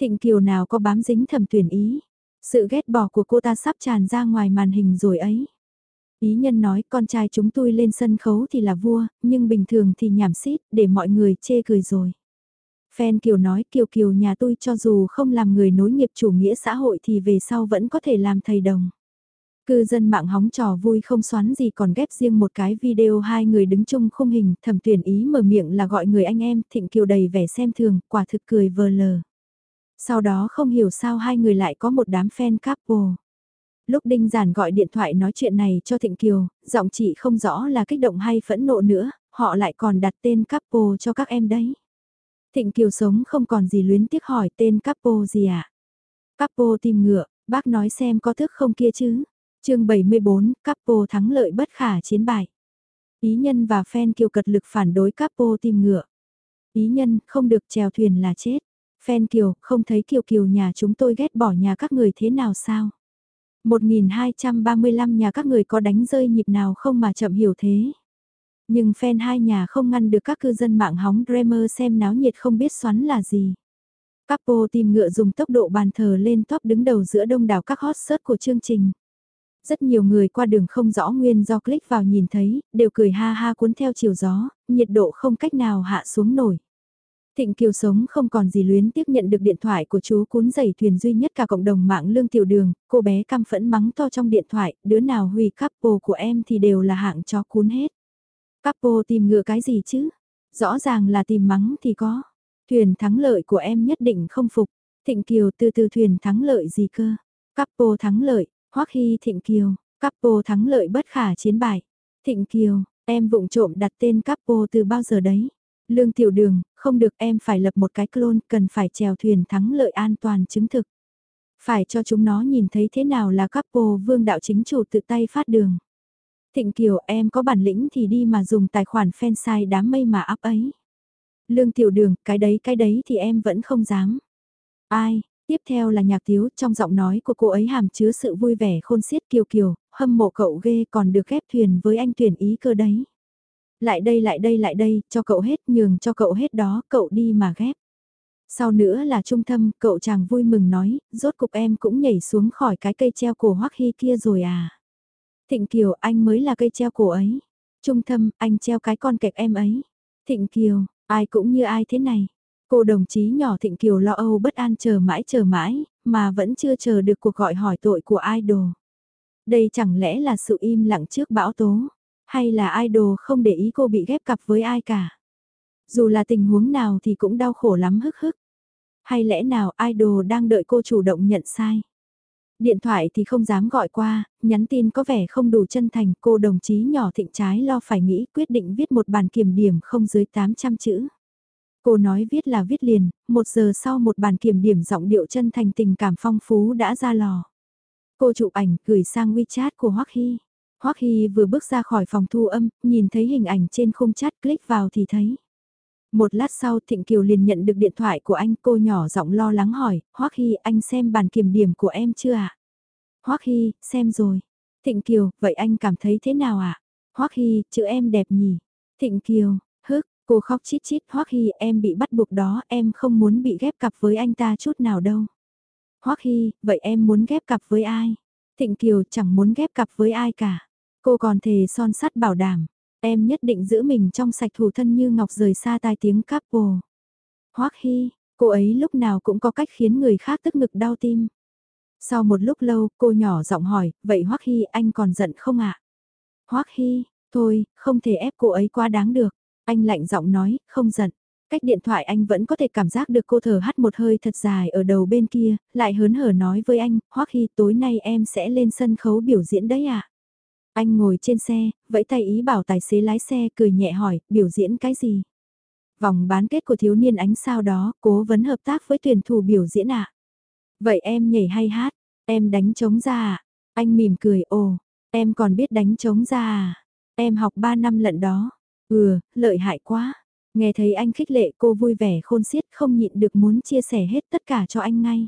Thịnh Kiều nào có bám dính thầm tuyển ý. Sự ghét bỏ của cô ta sắp tràn ra ngoài màn hình rồi ấy. Ý nhân nói con trai chúng tôi lên sân khấu thì là vua, nhưng bình thường thì nhảm xít để mọi người chê cười rồi. phen Kiều nói Kiều Kiều nhà tôi cho dù không làm người nối nghiệp chủ nghĩa xã hội thì về sau vẫn có thể làm thầy đồng. Cư dân mạng hóng trò vui không xoắn gì còn ghép riêng một cái video hai người đứng chung khung hình, thẩm tuyển ý mở miệng là gọi người anh em, thịnh kiều đầy vẻ xem thường, quả thực cười vờ lờ. Sau đó không hiểu sao hai người lại có một đám fan couple. Lúc Đinh Giản gọi điện thoại nói chuyện này cho Thịnh Kiều, giọng chị không rõ là kích động hay phẫn nộ nữa, họ lại còn đặt tên couple cho các em đấy. Thịnh Kiều sống không còn gì luyến tiếc hỏi tên couple gì ạ? À? Couple tìm ngựa, bác nói xem có thức không kia chứ? Chương 74, Capo thắng lợi bất khả chiến bại. Ý nhân và fan kiều cật lực phản đối Capo tìm ngựa. Ý nhân, không được chèo thuyền là chết. Fan kiều, không thấy kiều kiều nhà chúng tôi ghét bỏ nhà các người thế nào sao? 1235 nhà các người có đánh rơi nhịp nào không mà chậm hiểu thế. Nhưng fan hai nhà không ngăn được các cư dân mạng hóng Dreamer xem náo nhiệt không biết xoắn là gì. Capo tìm ngựa dùng tốc độ bàn thờ lên top đứng đầu giữa đông đảo các hot search của chương trình. Rất nhiều người qua đường không rõ nguyên do click vào nhìn thấy, đều cười ha ha cuốn theo chiều gió, nhiệt độ không cách nào hạ xuống nổi. Thịnh Kiều sống không còn gì luyến tiếp nhận được điện thoại của chú cuốn giày thuyền duy nhất cả cộng đồng mạng lương tiểu đường, cô bé căm phẫn mắng to trong điện thoại, đứa nào hủy couple của em thì đều là hạng chó cún hết. Couple tìm ngựa cái gì chứ? Rõ ràng là tìm mắng thì có. Thuyền thắng lợi của em nhất định không phục. Thịnh Kiều từ từ thuyền thắng lợi gì cơ? Couple thắng lợi, Hoắc Hy Thịnh Kiều, couple thắng lợi bất khả chiến bại. Thịnh Kiều, em vụng trộm đặt tên couple từ bao giờ đấy? Lương Tiểu Đường, không được em phải lập một cái clone, cần phải chèo thuyền thắng lợi an toàn chứng thực. Phải cho chúng nó nhìn thấy thế nào là couple vương đạo chính chủ tự tay phát đường. Thịnh Kiều em có bản lĩnh thì đi mà dùng tài khoản fan sai đám mây mà áp ấy. Lương Tiểu Đường, cái đấy cái đấy thì em vẫn không dám. Ai, tiếp theo là nhạc thiếu trong giọng nói của cô ấy hàm chứa sự vui vẻ khôn xiết kiều kiều, hâm mộ cậu ghê còn được ghép thuyền với anh tuyển ý cơ đấy. Lại đây lại đây lại đây, cho cậu hết nhường cho cậu hết đó, cậu đi mà ghép. Sau nữa là trung thâm, cậu chàng vui mừng nói, rốt cục em cũng nhảy xuống khỏi cái cây treo cổ hoắc hy kia rồi à. Thịnh Kiều, anh mới là cây treo cổ ấy. Trung thâm, anh treo cái con kẹp em ấy. Thịnh Kiều, ai cũng như ai thế này. Cô đồng chí nhỏ Thịnh Kiều lo âu bất an chờ mãi chờ mãi, mà vẫn chưa chờ được cuộc gọi hỏi tội của idol. Đây chẳng lẽ là sự im lặng trước bão tố, hay là idol không để ý cô bị ghép cặp với ai cả. Dù là tình huống nào thì cũng đau khổ lắm hức hức. Hay lẽ nào idol đang đợi cô chủ động nhận sai. Điện thoại thì không dám gọi qua, nhắn tin có vẻ không đủ chân thành, cô đồng chí nhỏ thịnh trái lo phải nghĩ quyết định viết một bản kiểm điểm không dưới 800 chữ. Cô nói viết là viết liền, một giờ sau một bản kiểm điểm giọng điệu chân thành tình cảm phong phú đã ra lò. Cô chụp ảnh gửi sang WeChat của Hoắc Hy. Hoắc Hy vừa bước ra khỏi phòng thu âm, nhìn thấy hình ảnh trên khung chat click vào thì thấy. Một lát sau Thịnh Kiều liền nhận được điện thoại của anh cô nhỏ giọng lo lắng hỏi, Hoắc Hy anh xem bản kiểm điểm của em chưa ạ? À? Hoắc Hy, xem rồi. Thịnh Kiều, vậy anh cảm thấy thế nào ạ? À? Hoắc Hy, chữ em đẹp nhỉ? Thịnh Kiều, cô khóc chít chít Hoắc Hy em bị bắt buộc đó em không muốn bị ghép cặp với anh ta chút nào đâu. Hoắc Hy, vậy em muốn ghép cặp với ai? Thịnh Kiều chẳng muốn ghép cặp với ai cả. Cô còn thề son sắt bảo đảm, em nhất định giữ mình trong sạch thủ thân như ngọc rời xa tai tiếng couple. Hoắc Hy, cô ấy lúc nào cũng có cách khiến người khác tức ngực đau tim. Sau một lúc lâu, cô nhỏ giọng hỏi, vậy Hoắc Hy anh còn giận không ạ? À? Hoắc Hy, thôi, không thể ép cô ấy quá đáng được. Anh lạnh giọng nói, không giận. Cách điện thoại anh vẫn có thể cảm giác được cô thở hắt một hơi thật dài ở đầu bên kia, lại hớn hở nói với anh, Hoắc Hy tối nay em sẽ lên sân khấu biểu diễn đấy ạ. À? Anh ngồi trên xe, vẫy tay ý bảo tài xế lái xe cười nhẹ hỏi, biểu diễn cái gì? Vòng bán kết của thiếu niên ánh sao đó, cố vấn hợp tác với tuyển thủ biểu diễn ạ. À? Vậy em nhảy hay hát? Em đánh trống ra à? Anh mỉm cười, ồ, em còn biết đánh trống ra à? Em học 3 năm lận đó. Ừ, lợi hại quá. Nghe thấy anh khích lệ cô vui vẻ khôn xiết không nhịn được muốn chia sẻ hết tất cả cho anh ngay.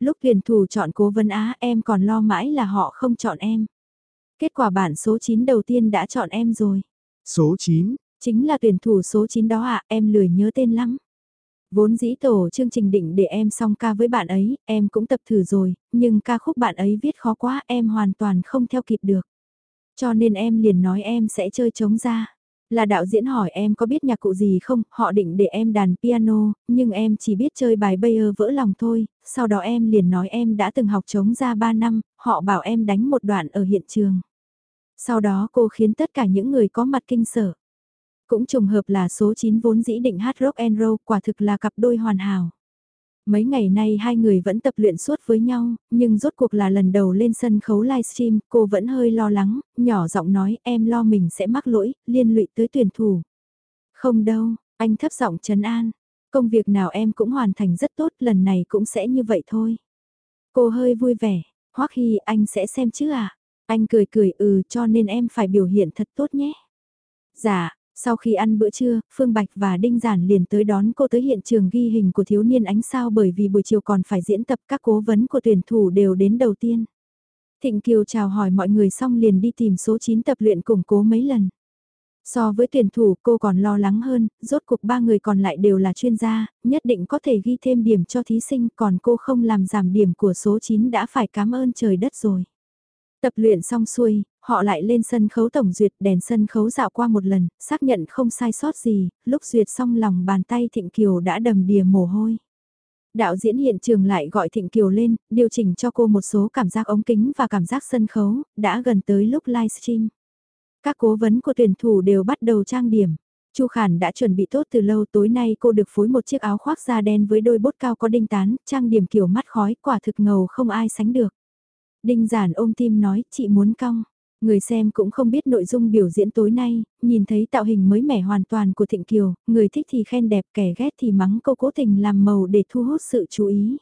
Lúc tuyển thủ chọn cố vấn Á em còn lo mãi là họ không chọn em. Kết quả bản số 9 đầu tiên đã chọn em rồi. Số 9? Chính là tuyển thủ số 9 đó ạ, à, em lười nhớ tên lắm. Vốn dĩ tổ chương trình định để em song ca với bạn ấy, em cũng tập thử rồi, nhưng ca khúc bạn ấy viết khó quá, em hoàn toàn không theo kịp được. Cho nên em liền nói em sẽ chơi trống ra. Là đạo diễn hỏi em có biết nhạc cụ gì không, họ định để em đàn piano, nhưng em chỉ biết chơi bài Bayer vỡ lòng thôi, sau đó em liền nói em đã từng học trống ra 3 năm, họ bảo em đánh một đoạn ở hiện trường. Sau đó cô khiến tất cả những người có mặt kinh sở. Cũng trùng hợp là số 9 vốn dĩ định hát rock and roll quả thực là cặp đôi hoàn hảo. Mấy ngày nay hai người vẫn tập luyện suốt với nhau, nhưng rốt cuộc là lần đầu lên sân khấu livestream, cô vẫn hơi lo lắng, nhỏ giọng nói em lo mình sẽ mắc lỗi, liên lụy tới tuyển thủ. Không đâu, anh thấp giọng trấn an, công việc nào em cũng hoàn thành rất tốt, lần này cũng sẽ như vậy thôi. Cô hơi vui vẻ, hoắc khi anh sẽ xem chứ à? Anh cười cười ừ cho nên em phải biểu hiện thật tốt nhé. Dạ, sau khi ăn bữa trưa, Phương Bạch và Đinh Giản liền tới đón cô tới hiện trường ghi hình của thiếu niên ánh sao bởi vì buổi chiều còn phải diễn tập các cố vấn của tuyển thủ đều đến đầu tiên. Thịnh Kiều chào hỏi mọi người xong liền đi tìm số 9 tập luyện củng cố mấy lần. So với tuyển thủ cô còn lo lắng hơn, rốt cuộc ba người còn lại đều là chuyên gia, nhất định có thể ghi thêm điểm cho thí sinh còn cô không làm giảm điểm của số 9 đã phải cảm ơn trời đất rồi. Tập luyện xong xuôi, Họ lại lên sân khấu tổng duyệt đèn sân khấu dạo qua một lần, xác nhận không sai sót gì, lúc duyệt xong lòng bàn tay Thịnh Kiều đã đầm đìa mồ hôi. Đạo diễn hiện trường lại gọi Thịnh Kiều lên, điều chỉnh cho cô một số cảm giác ống kính và cảm giác sân khấu, đã gần tới lúc livestream. Các cố vấn của tuyển thủ đều bắt đầu trang điểm. Chu Khản đã chuẩn bị tốt từ lâu tối nay cô được phối một chiếc áo khoác da đen với đôi bốt cao có đinh tán, trang điểm kiểu mắt khói quả thực ngầu không ai sánh được. Đinh giản ôm tim nói chị muốn cong. Người xem cũng không biết nội dung biểu diễn tối nay, nhìn thấy tạo hình mới mẻ hoàn toàn của Thịnh Kiều, người thích thì khen đẹp kẻ ghét thì mắng cô cố tình làm màu để thu hút sự chú ý.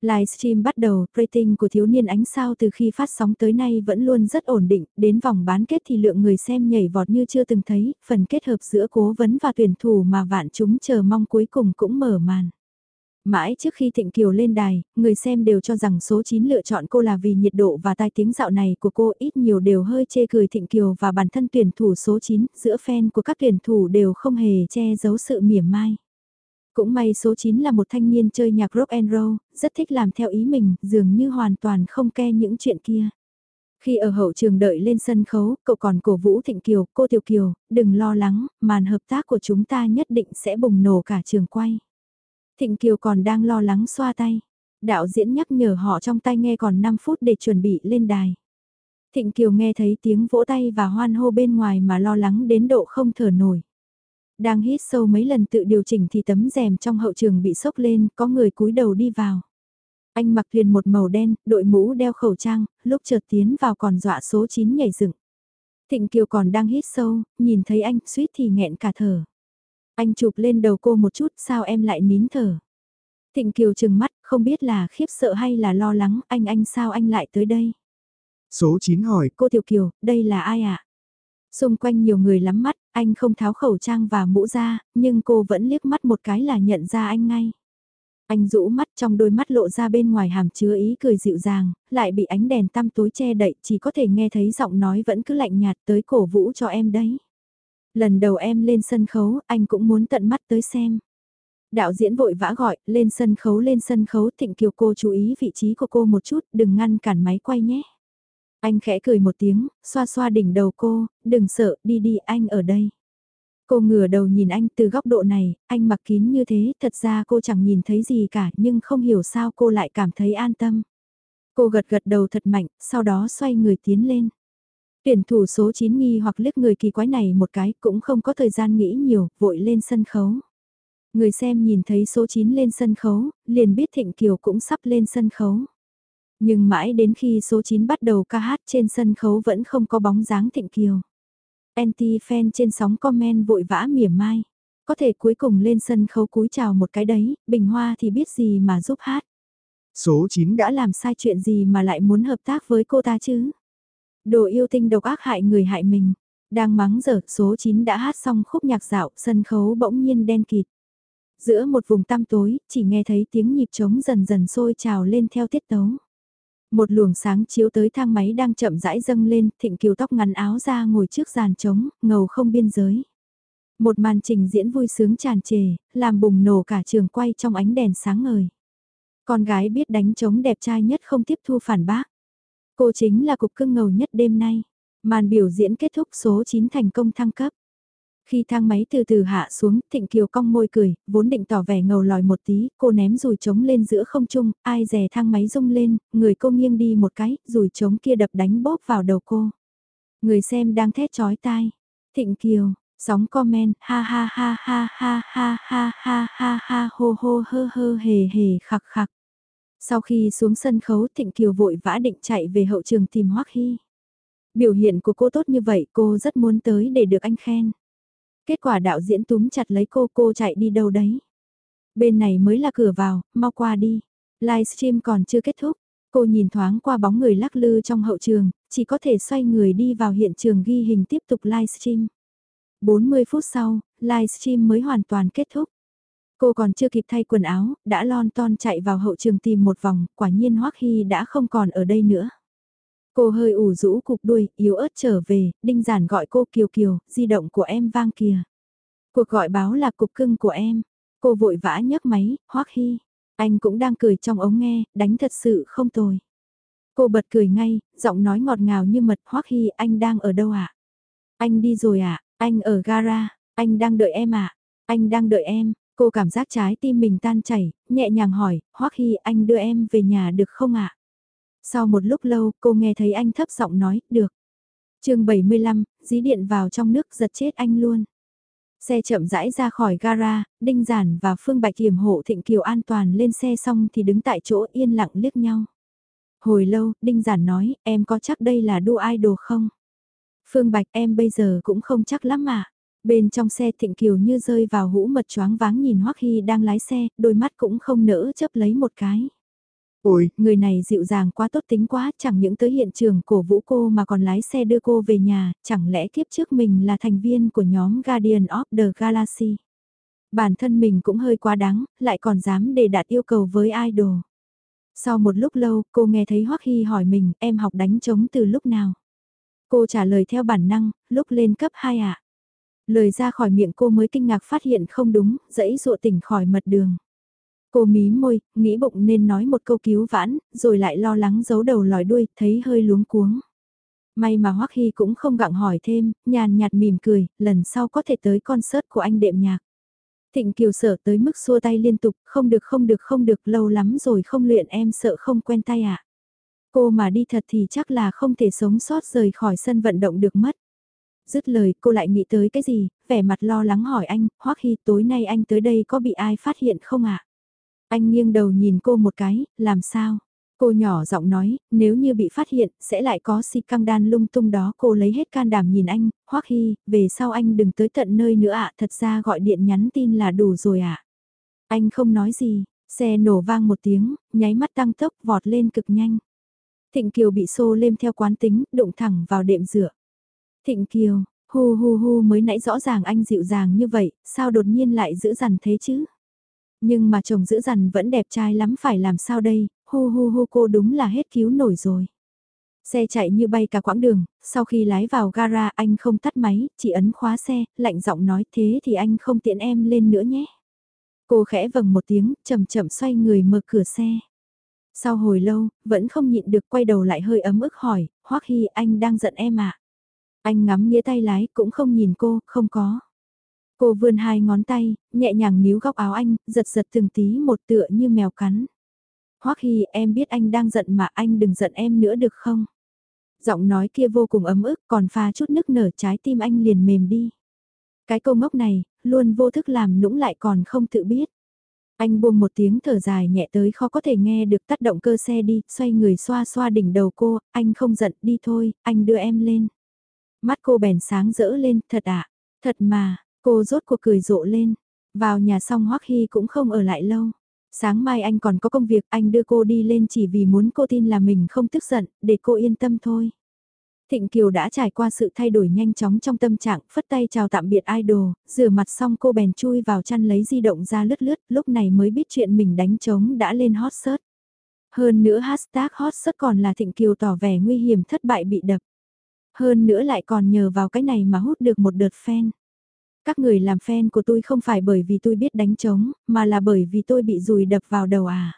Livestream bắt đầu, rating của thiếu niên ánh sao từ khi phát sóng tới nay vẫn luôn rất ổn định, đến vòng bán kết thì lượng người xem nhảy vọt như chưa từng thấy, phần kết hợp giữa cố vấn và tuyển thủ mà vạn chúng chờ mong cuối cùng cũng mở màn. Mãi trước khi Thịnh Kiều lên đài, người xem đều cho rằng số 9 lựa chọn cô là vì nhiệt độ và tai tiếng dạo này của cô ít nhiều đều hơi chê cười Thịnh Kiều và bản thân tuyển thủ số 9, giữa fan của các tuyển thủ đều không hề che giấu sự mỉa mai. Cũng may số 9 là một thanh niên chơi nhạc rock and roll, rất thích làm theo ý mình, dường như hoàn toàn không ke những chuyện kia. Khi ở hậu trường đợi lên sân khấu, cậu còn cổ vũ Thịnh Kiều, cô Tiểu Kiều, đừng lo lắng, màn hợp tác của chúng ta nhất định sẽ bùng nổ cả trường quay. Thịnh Kiều còn đang lo lắng xoa tay. Đạo diễn nhắc nhở họ trong tay nghe còn 5 phút để chuẩn bị lên đài. Thịnh Kiều nghe thấy tiếng vỗ tay và hoan hô bên ngoài mà lo lắng đến độ không thở nổi. Đang hít sâu mấy lần tự điều chỉnh thì tấm rèm trong hậu trường bị sốc lên, có người cúi đầu đi vào. Anh mặc liền một màu đen, đội mũ đeo khẩu trang, lúc chợt tiến vào còn dọa số 9 nhảy dựng. Thịnh Kiều còn đang hít sâu, nhìn thấy anh, suýt thì nghẹn cả thở. Anh chụp lên đầu cô một chút, sao em lại nín thở? Thịnh Kiều chừng mắt, không biết là khiếp sợ hay là lo lắng, anh anh sao anh lại tới đây? Số 9 hỏi, cô Tiểu Kiều, đây là ai ạ? À? Xung quanh nhiều người lắm mắt, anh không tháo khẩu trang và mũ ra, nhưng cô vẫn liếc mắt một cái là nhận ra anh ngay. Anh rũ mắt trong đôi mắt lộ ra bên ngoài hàm chứa ý cười dịu dàng, lại bị ánh đèn tăm tối che đậy chỉ có thể nghe thấy giọng nói vẫn cứ lạnh nhạt tới cổ vũ cho em đấy. Lần đầu em lên sân khấu, anh cũng muốn tận mắt tới xem. Đạo diễn vội vã gọi, lên sân khấu lên sân khấu thịnh kiều cô chú ý vị trí của cô một chút, đừng ngăn cản máy quay nhé. Anh khẽ cười một tiếng, xoa xoa đỉnh đầu cô, đừng sợ, đi đi, anh ở đây. Cô ngửa đầu nhìn anh từ góc độ này, anh mặc kín như thế, thật ra cô chẳng nhìn thấy gì cả nhưng không hiểu sao cô lại cảm thấy an tâm. Cô gật gật đầu thật mạnh, sau đó xoay người tiến lên. Tuyển thủ số 9 nghi hoặc liếc người kỳ quái này một cái cũng không có thời gian nghĩ nhiều, vội lên sân khấu. Người xem nhìn thấy số 9 lên sân khấu, liền biết Thịnh Kiều cũng sắp lên sân khấu. Nhưng mãi đến khi số 9 bắt đầu ca hát trên sân khấu vẫn không có bóng dáng Thịnh Kiều. Anti-fan trên sóng comment vội vã mỉa mai. Có thể cuối cùng lên sân khấu cúi chào một cái đấy, Bình Hoa thì biết gì mà giúp hát. Số 9 đã làm sai chuyện gì mà lại muốn hợp tác với cô ta chứ? Đồ yêu tinh độc ác hại người hại mình. Đang mắng giờ, số 9 đã hát xong khúc nhạc dạo, sân khấu bỗng nhiên đen kịt. Giữa một vùng tăm tối, chỉ nghe thấy tiếng nhịp trống dần dần sôi trào lên theo tiết tấu. Một luồng sáng chiếu tới thang máy đang chậm rãi dâng lên, thịnh kiều tóc ngắn áo ra ngồi trước giàn trống, ngầu không biên giới. Một màn trình diễn vui sướng tràn trề, làm bùng nổ cả trường quay trong ánh đèn sáng ngời. Con gái biết đánh trống đẹp trai nhất không tiếp thu phản bác. Cô chính là cục cưng ngầu nhất đêm nay. Màn biểu diễn kết thúc số 9 thành công thăng cấp. Khi thang máy từ từ hạ xuống, Thịnh Kiều cong môi cười, vốn định tỏ vẻ ngầu lòi một tí, cô ném rùi trống lên giữa không trung, ai dè thang máy rung lên, người cô nghiêng đi một cái, rùi trống kia đập đánh bóp vào đầu cô. Người xem đang thét chói tai. Thịnh Kiều, sóng comment, ha ha ha ha ha ha ha ha ha ha hô hô hơ hơ hề hề khặc khặc. Sau khi xuống sân khấu Thịnh Kiều vội vã định chạy về hậu trường tìm Hoắc Hy. Biểu hiện của cô tốt như vậy cô rất muốn tới để được anh khen. Kết quả đạo diễn túm chặt lấy cô cô chạy đi đâu đấy. Bên này mới là cửa vào, mau qua đi. Livestream còn chưa kết thúc. Cô nhìn thoáng qua bóng người lắc lư trong hậu trường, chỉ có thể xoay người đi vào hiện trường ghi hình tiếp tục livestream. 40 phút sau, livestream mới hoàn toàn kết thúc. Cô còn chưa kịp thay quần áo, đã lon ton chạy vào hậu trường tìm một vòng, quả nhiên Hoắc Hy đã không còn ở đây nữa. Cô hơi ủ rũ cục đuôi, yếu ớt trở về, đinh giản gọi cô Kiều Kiều, di động của em vang kìa. Cuộc gọi báo là cục cưng của em. Cô vội vã nhấc máy, Hoắc Hy. Anh cũng đang cười trong ống nghe, đánh thật sự không tồi. Cô bật cười ngay, giọng nói ngọt ngào như mật Hoắc Hy anh đang ở đâu ạ? Anh đi rồi ạ, anh ở gara, anh đang đợi em ạ, anh đang đợi em. Cô cảm giác trái tim mình tan chảy, nhẹ nhàng hỏi, Hoắc Hy anh đưa em về nhà được không ạ? Sau một lúc lâu, cô nghe thấy anh thấp giọng nói, được. chương 75, dí điện vào trong nước giật chết anh luôn. Xe chậm rãi ra khỏi gara, Đinh Giản và Phương Bạch hiểm hộ Thịnh Kiều an toàn lên xe xong thì đứng tại chỗ yên lặng liếc nhau. Hồi lâu, Đinh Giản nói, em có chắc đây là đua idol không? Phương Bạch em bây giờ cũng không chắc lắm mà. Bên trong xe Thịnh Kiều như rơi vào hũ mật choáng váng nhìn Hoắc Hy đang lái xe, đôi mắt cũng không nỡ chấp lấy một cái. Ôi, người này dịu dàng quá tốt tính quá, chẳng những tới hiện trường cổ vũ cô mà còn lái xe đưa cô về nhà, chẳng lẽ kiếp trước mình là thành viên của nhóm Guardian of the Galaxy. Bản thân mình cũng hơi quá đáng, lại còn dám đề đạt yêu cầu với idol. Sau một lúc lâu, cô nghe thấy Hoắc Hy hỏi mình, em học đánh trống từ lúc nào? Cô trả lời theo bản năng, lúc lên cấp 2 ạ. Lời ra khỏi miệng cô mới kinh ngạc phát hiện không đúng, dãy dụa tỉnh khỏi mật đường. Cô mí môi, nghĩ bụng nên nói một câu cứu vãn, rồi lại lo lắng giấu đầu lòi đuôi, thấy hơi luống cuống. May mà Hoắc Hy cũng không gặng hỏi thêm, nhàn nhạt mỉm cười, lần sau có thể tới concert của anh đệm nhạc. Thịnh Kiều sợ tới mức xua tay liên tục, không được không được không được, lâu lắm rồi không luyện em sợ không quen tay ạ. À. Cô mà đi thật thì chắc là không thể sống sót rời khỏi sân vận động được mất. Dứt lời cô lại nghĩ tới cái gì, vẻ mặt lo lắng hỏi anh, Hoắc Hy tối nay anh tới đây có bị ai phát hiện không ạ? Anh nghiêng đầu nhìn cô một cái, làm sao? Cô nhỏ giọng nói, nếu như bị phát hiện, sẽ lại có si căng đan lung tung đó. Cô lấy hết can đảm nhìn anh, Hoắc Hy, về sau anh đừng tới tận nơi nữa ạ, thật ra gọi điện nhắn tin là đủ rồi ạ. Anh không nói gì, xe nổ vang một tiếng, nháy mắt tăng tốc vọt lên cực nhanh. Thịnh Kiều bị xô lên theo quán tính, đụng thẳng vào đệm rửa. Thịnh Kiều, hu hu hu mới nãy rõ ràng anh dịu dàng như vậy, sao đột nhiên lại giữ dằn thế chứ? Nhưng mà chồng giữ dằn vẫn đẹp trai lắm phải làm sao đây, hu hu hu cô đúng là hết cứu nổi rồi. Xe chạy như bay cả quãng đường, sau khi lái vào gara anh không tắt máy, chỉ ấn khóa xe, lạnh giọng nói thế thì anh không tiện em lên nữa nhé. Cô khẽ vầng một tiếng, chậm chậm xoay người mở cửa xe. Sau hồi lâu, vẫn không nhịn được quay đầu lại hơi ấm ức hỏi, Hoắc Hy anh đang giận em à? Anh ngắm nghĩa tay lái cũng không nhìn cô, không có. Cô vươn hai ngón tay, nhẹ nhàng níu góc áo anh, giật giật từng tí một tựa như mèo cắn. Hoắc Hy em biết anh đang giận mà anh đừng giận em nữa được không? Giọng nói kia vô cùng ấm ức còn pha chút nức nở trái tim anh liền mềm đi. Cái câu ngốc này, luôn vô thức làm nũng lại còn không tự biết. Anh buông một tiếng thở dài nhẹ tới khó có thể nghe được tắt động cơ xe đi, xoay người xoa xoa đỉnh đầu cô, anh không giận đi thôi, anh đưa em lên. Mắt cô bèn sáng rỡ lên, thật ạ, thật mà, cô rốt cuộc cười rộ lên. Vào nhà xong Hoắc Hy cũng không ở lại lâu. Sáng mai anh còn có công việc, anh đưa cô đi lên chỉ vì muốn cô tin là mình không tức giận, để cô yên tâm thôi. Thịnh Kiều đã trải qua sự thay đổi nhanh chóng trong tâm trạng, phất tay chào tạm biệt idol, rửa mặt xong cô bèn chui vào chăn lấy di động ra lướt lướt, lúc này mới biết chuyện mình đánh trống đã lên hot search. Hơn nữa hashtag hot search còn là Thịnh Kiều tỏ vẻ nguy hiểm thất bại bị đập. Hơn nữa lại còn nhờ vào cái này mà hút được một đợt fan. Các người làm fan của tôi không phải bởi vì tôi biết đánh trống, mà là bởi vì tôi bị rùi đập vào đầu à.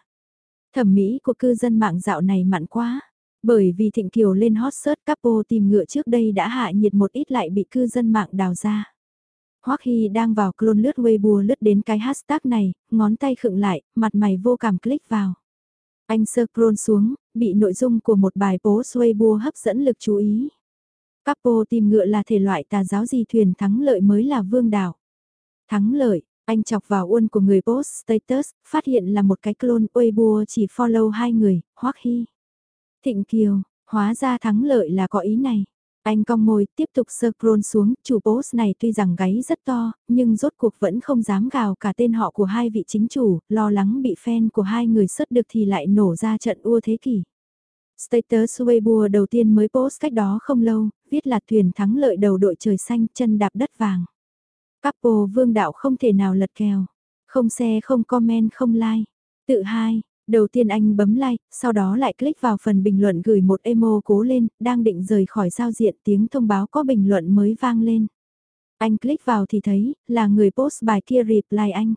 Thẩm mỹ của cư dân mạng dạo này mặn quá. Bởi vì Thịnh Kiều lên hot search capo tìm ngựa trước đây đã hạ nhiệt một ít lại bị cư dân mạng đào ra. Hoắc Hy đang vào clone lướt Weibo lướt đến cái hashtag này, ngón tay khựng lại, mặt mày vô cảm click vào. Anh sơ scroll xuống, bị nội dung của một bài post Weibo hấp dẫn lực chú ý. Capo tìm ngựa là thể loại tà giáo gì thuyền thắng lợi mới là vương đảo. Thắng lợi, anh chọc vào uôn của người post status, phát hiện là một cái clone Weibo chỉ follow hai người, Hoắc Hy. Thịnh Kiều, hóa ra thắng lợi là có ý này. Anh cong môi tiếp tục scroll xuống, chủ post này tuy rằng gáy rất to, nhưng rốt cuộc vẫn không dám gào cả tên họ của hai vị chính chủ, lo lắng bị fan của hai người xuất được thì lại nổ ra trận ua thế kỷ. Status Weibo đầu tiên mới post cách đó không lâu, viết là thuyền thắng lợi đầu đội trời xanh chân đạp đất vàng. capo vương đạo không thể nào lật kèo. Không xe không comment không like. Tự hai, đầu tiên anh bấm like, sau đó lại click vào phần bình luận gửi một emo cố lên, đang định rời khỏi giao diện tiếng thông báo có bình luận mới vang lên. Anh click vào thì thấy, là người post bài kia reply anh.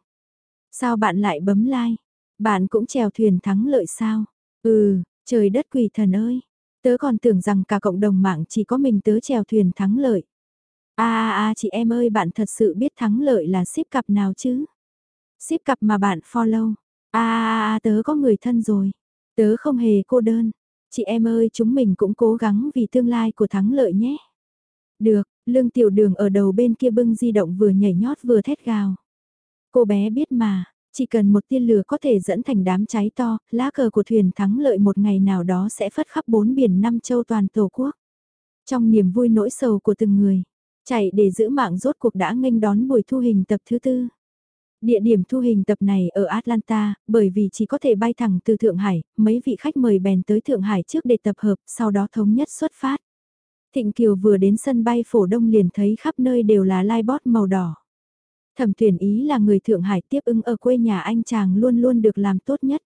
Sao bạn lại bấm like? Bạn cũng chèo thuyền thắng lợi sao? Ừ, Trời đất quỷ thần ơi, tớ còn tưởng rằng cả cộng đồng mạng chỉ có mình tớ chèo thuyền thắng lợi. a a a chị em ơi bạn thật sự biết thắng lợi là ship cặp nào chứ? Ship cặp mà bạn follow. a a a tớ có người thân rồi. Tớ không hề cô đơn. Chị em ơi chúng mình cũng cố gắng vì tương lai của thắng lợi nhé. Được, lương tiểu đường ở đầu bên kia bưng di động vừa nhảy nhót vừa thét gào. Cô bé biết mà, chỉ cần một tiên lửa có thể dẫn thành đám cháy to, lá cờ của thuyền thắng lợi một ngày nào đó sẽ phất khắp bốn biển năm châu toàn tổ quốc. Trong niềm vui nỗi sầu của từng người, chạy để giữ mạng rốt cuộc đã nghênh đón buổi thu hình tập thứ tư. Địa điểm thu hình tập này ở Atlanta, bởi vì chỉ có thể bay thẳng từ Thượng Hải, mấy vị khách mời bèn tới Thượng Hải trước để tập hợp, sau đó thống nhất xuất phát. Thịnh Kiều vừa đến sân bay phổ đông liền thấy khắp nơi đều là livebot màu đỏ. Thẩm tuyển ý là người Thượng Hải tiếp ứng ở quê nhà anh chàng luôn luôn được làm tốt nhất.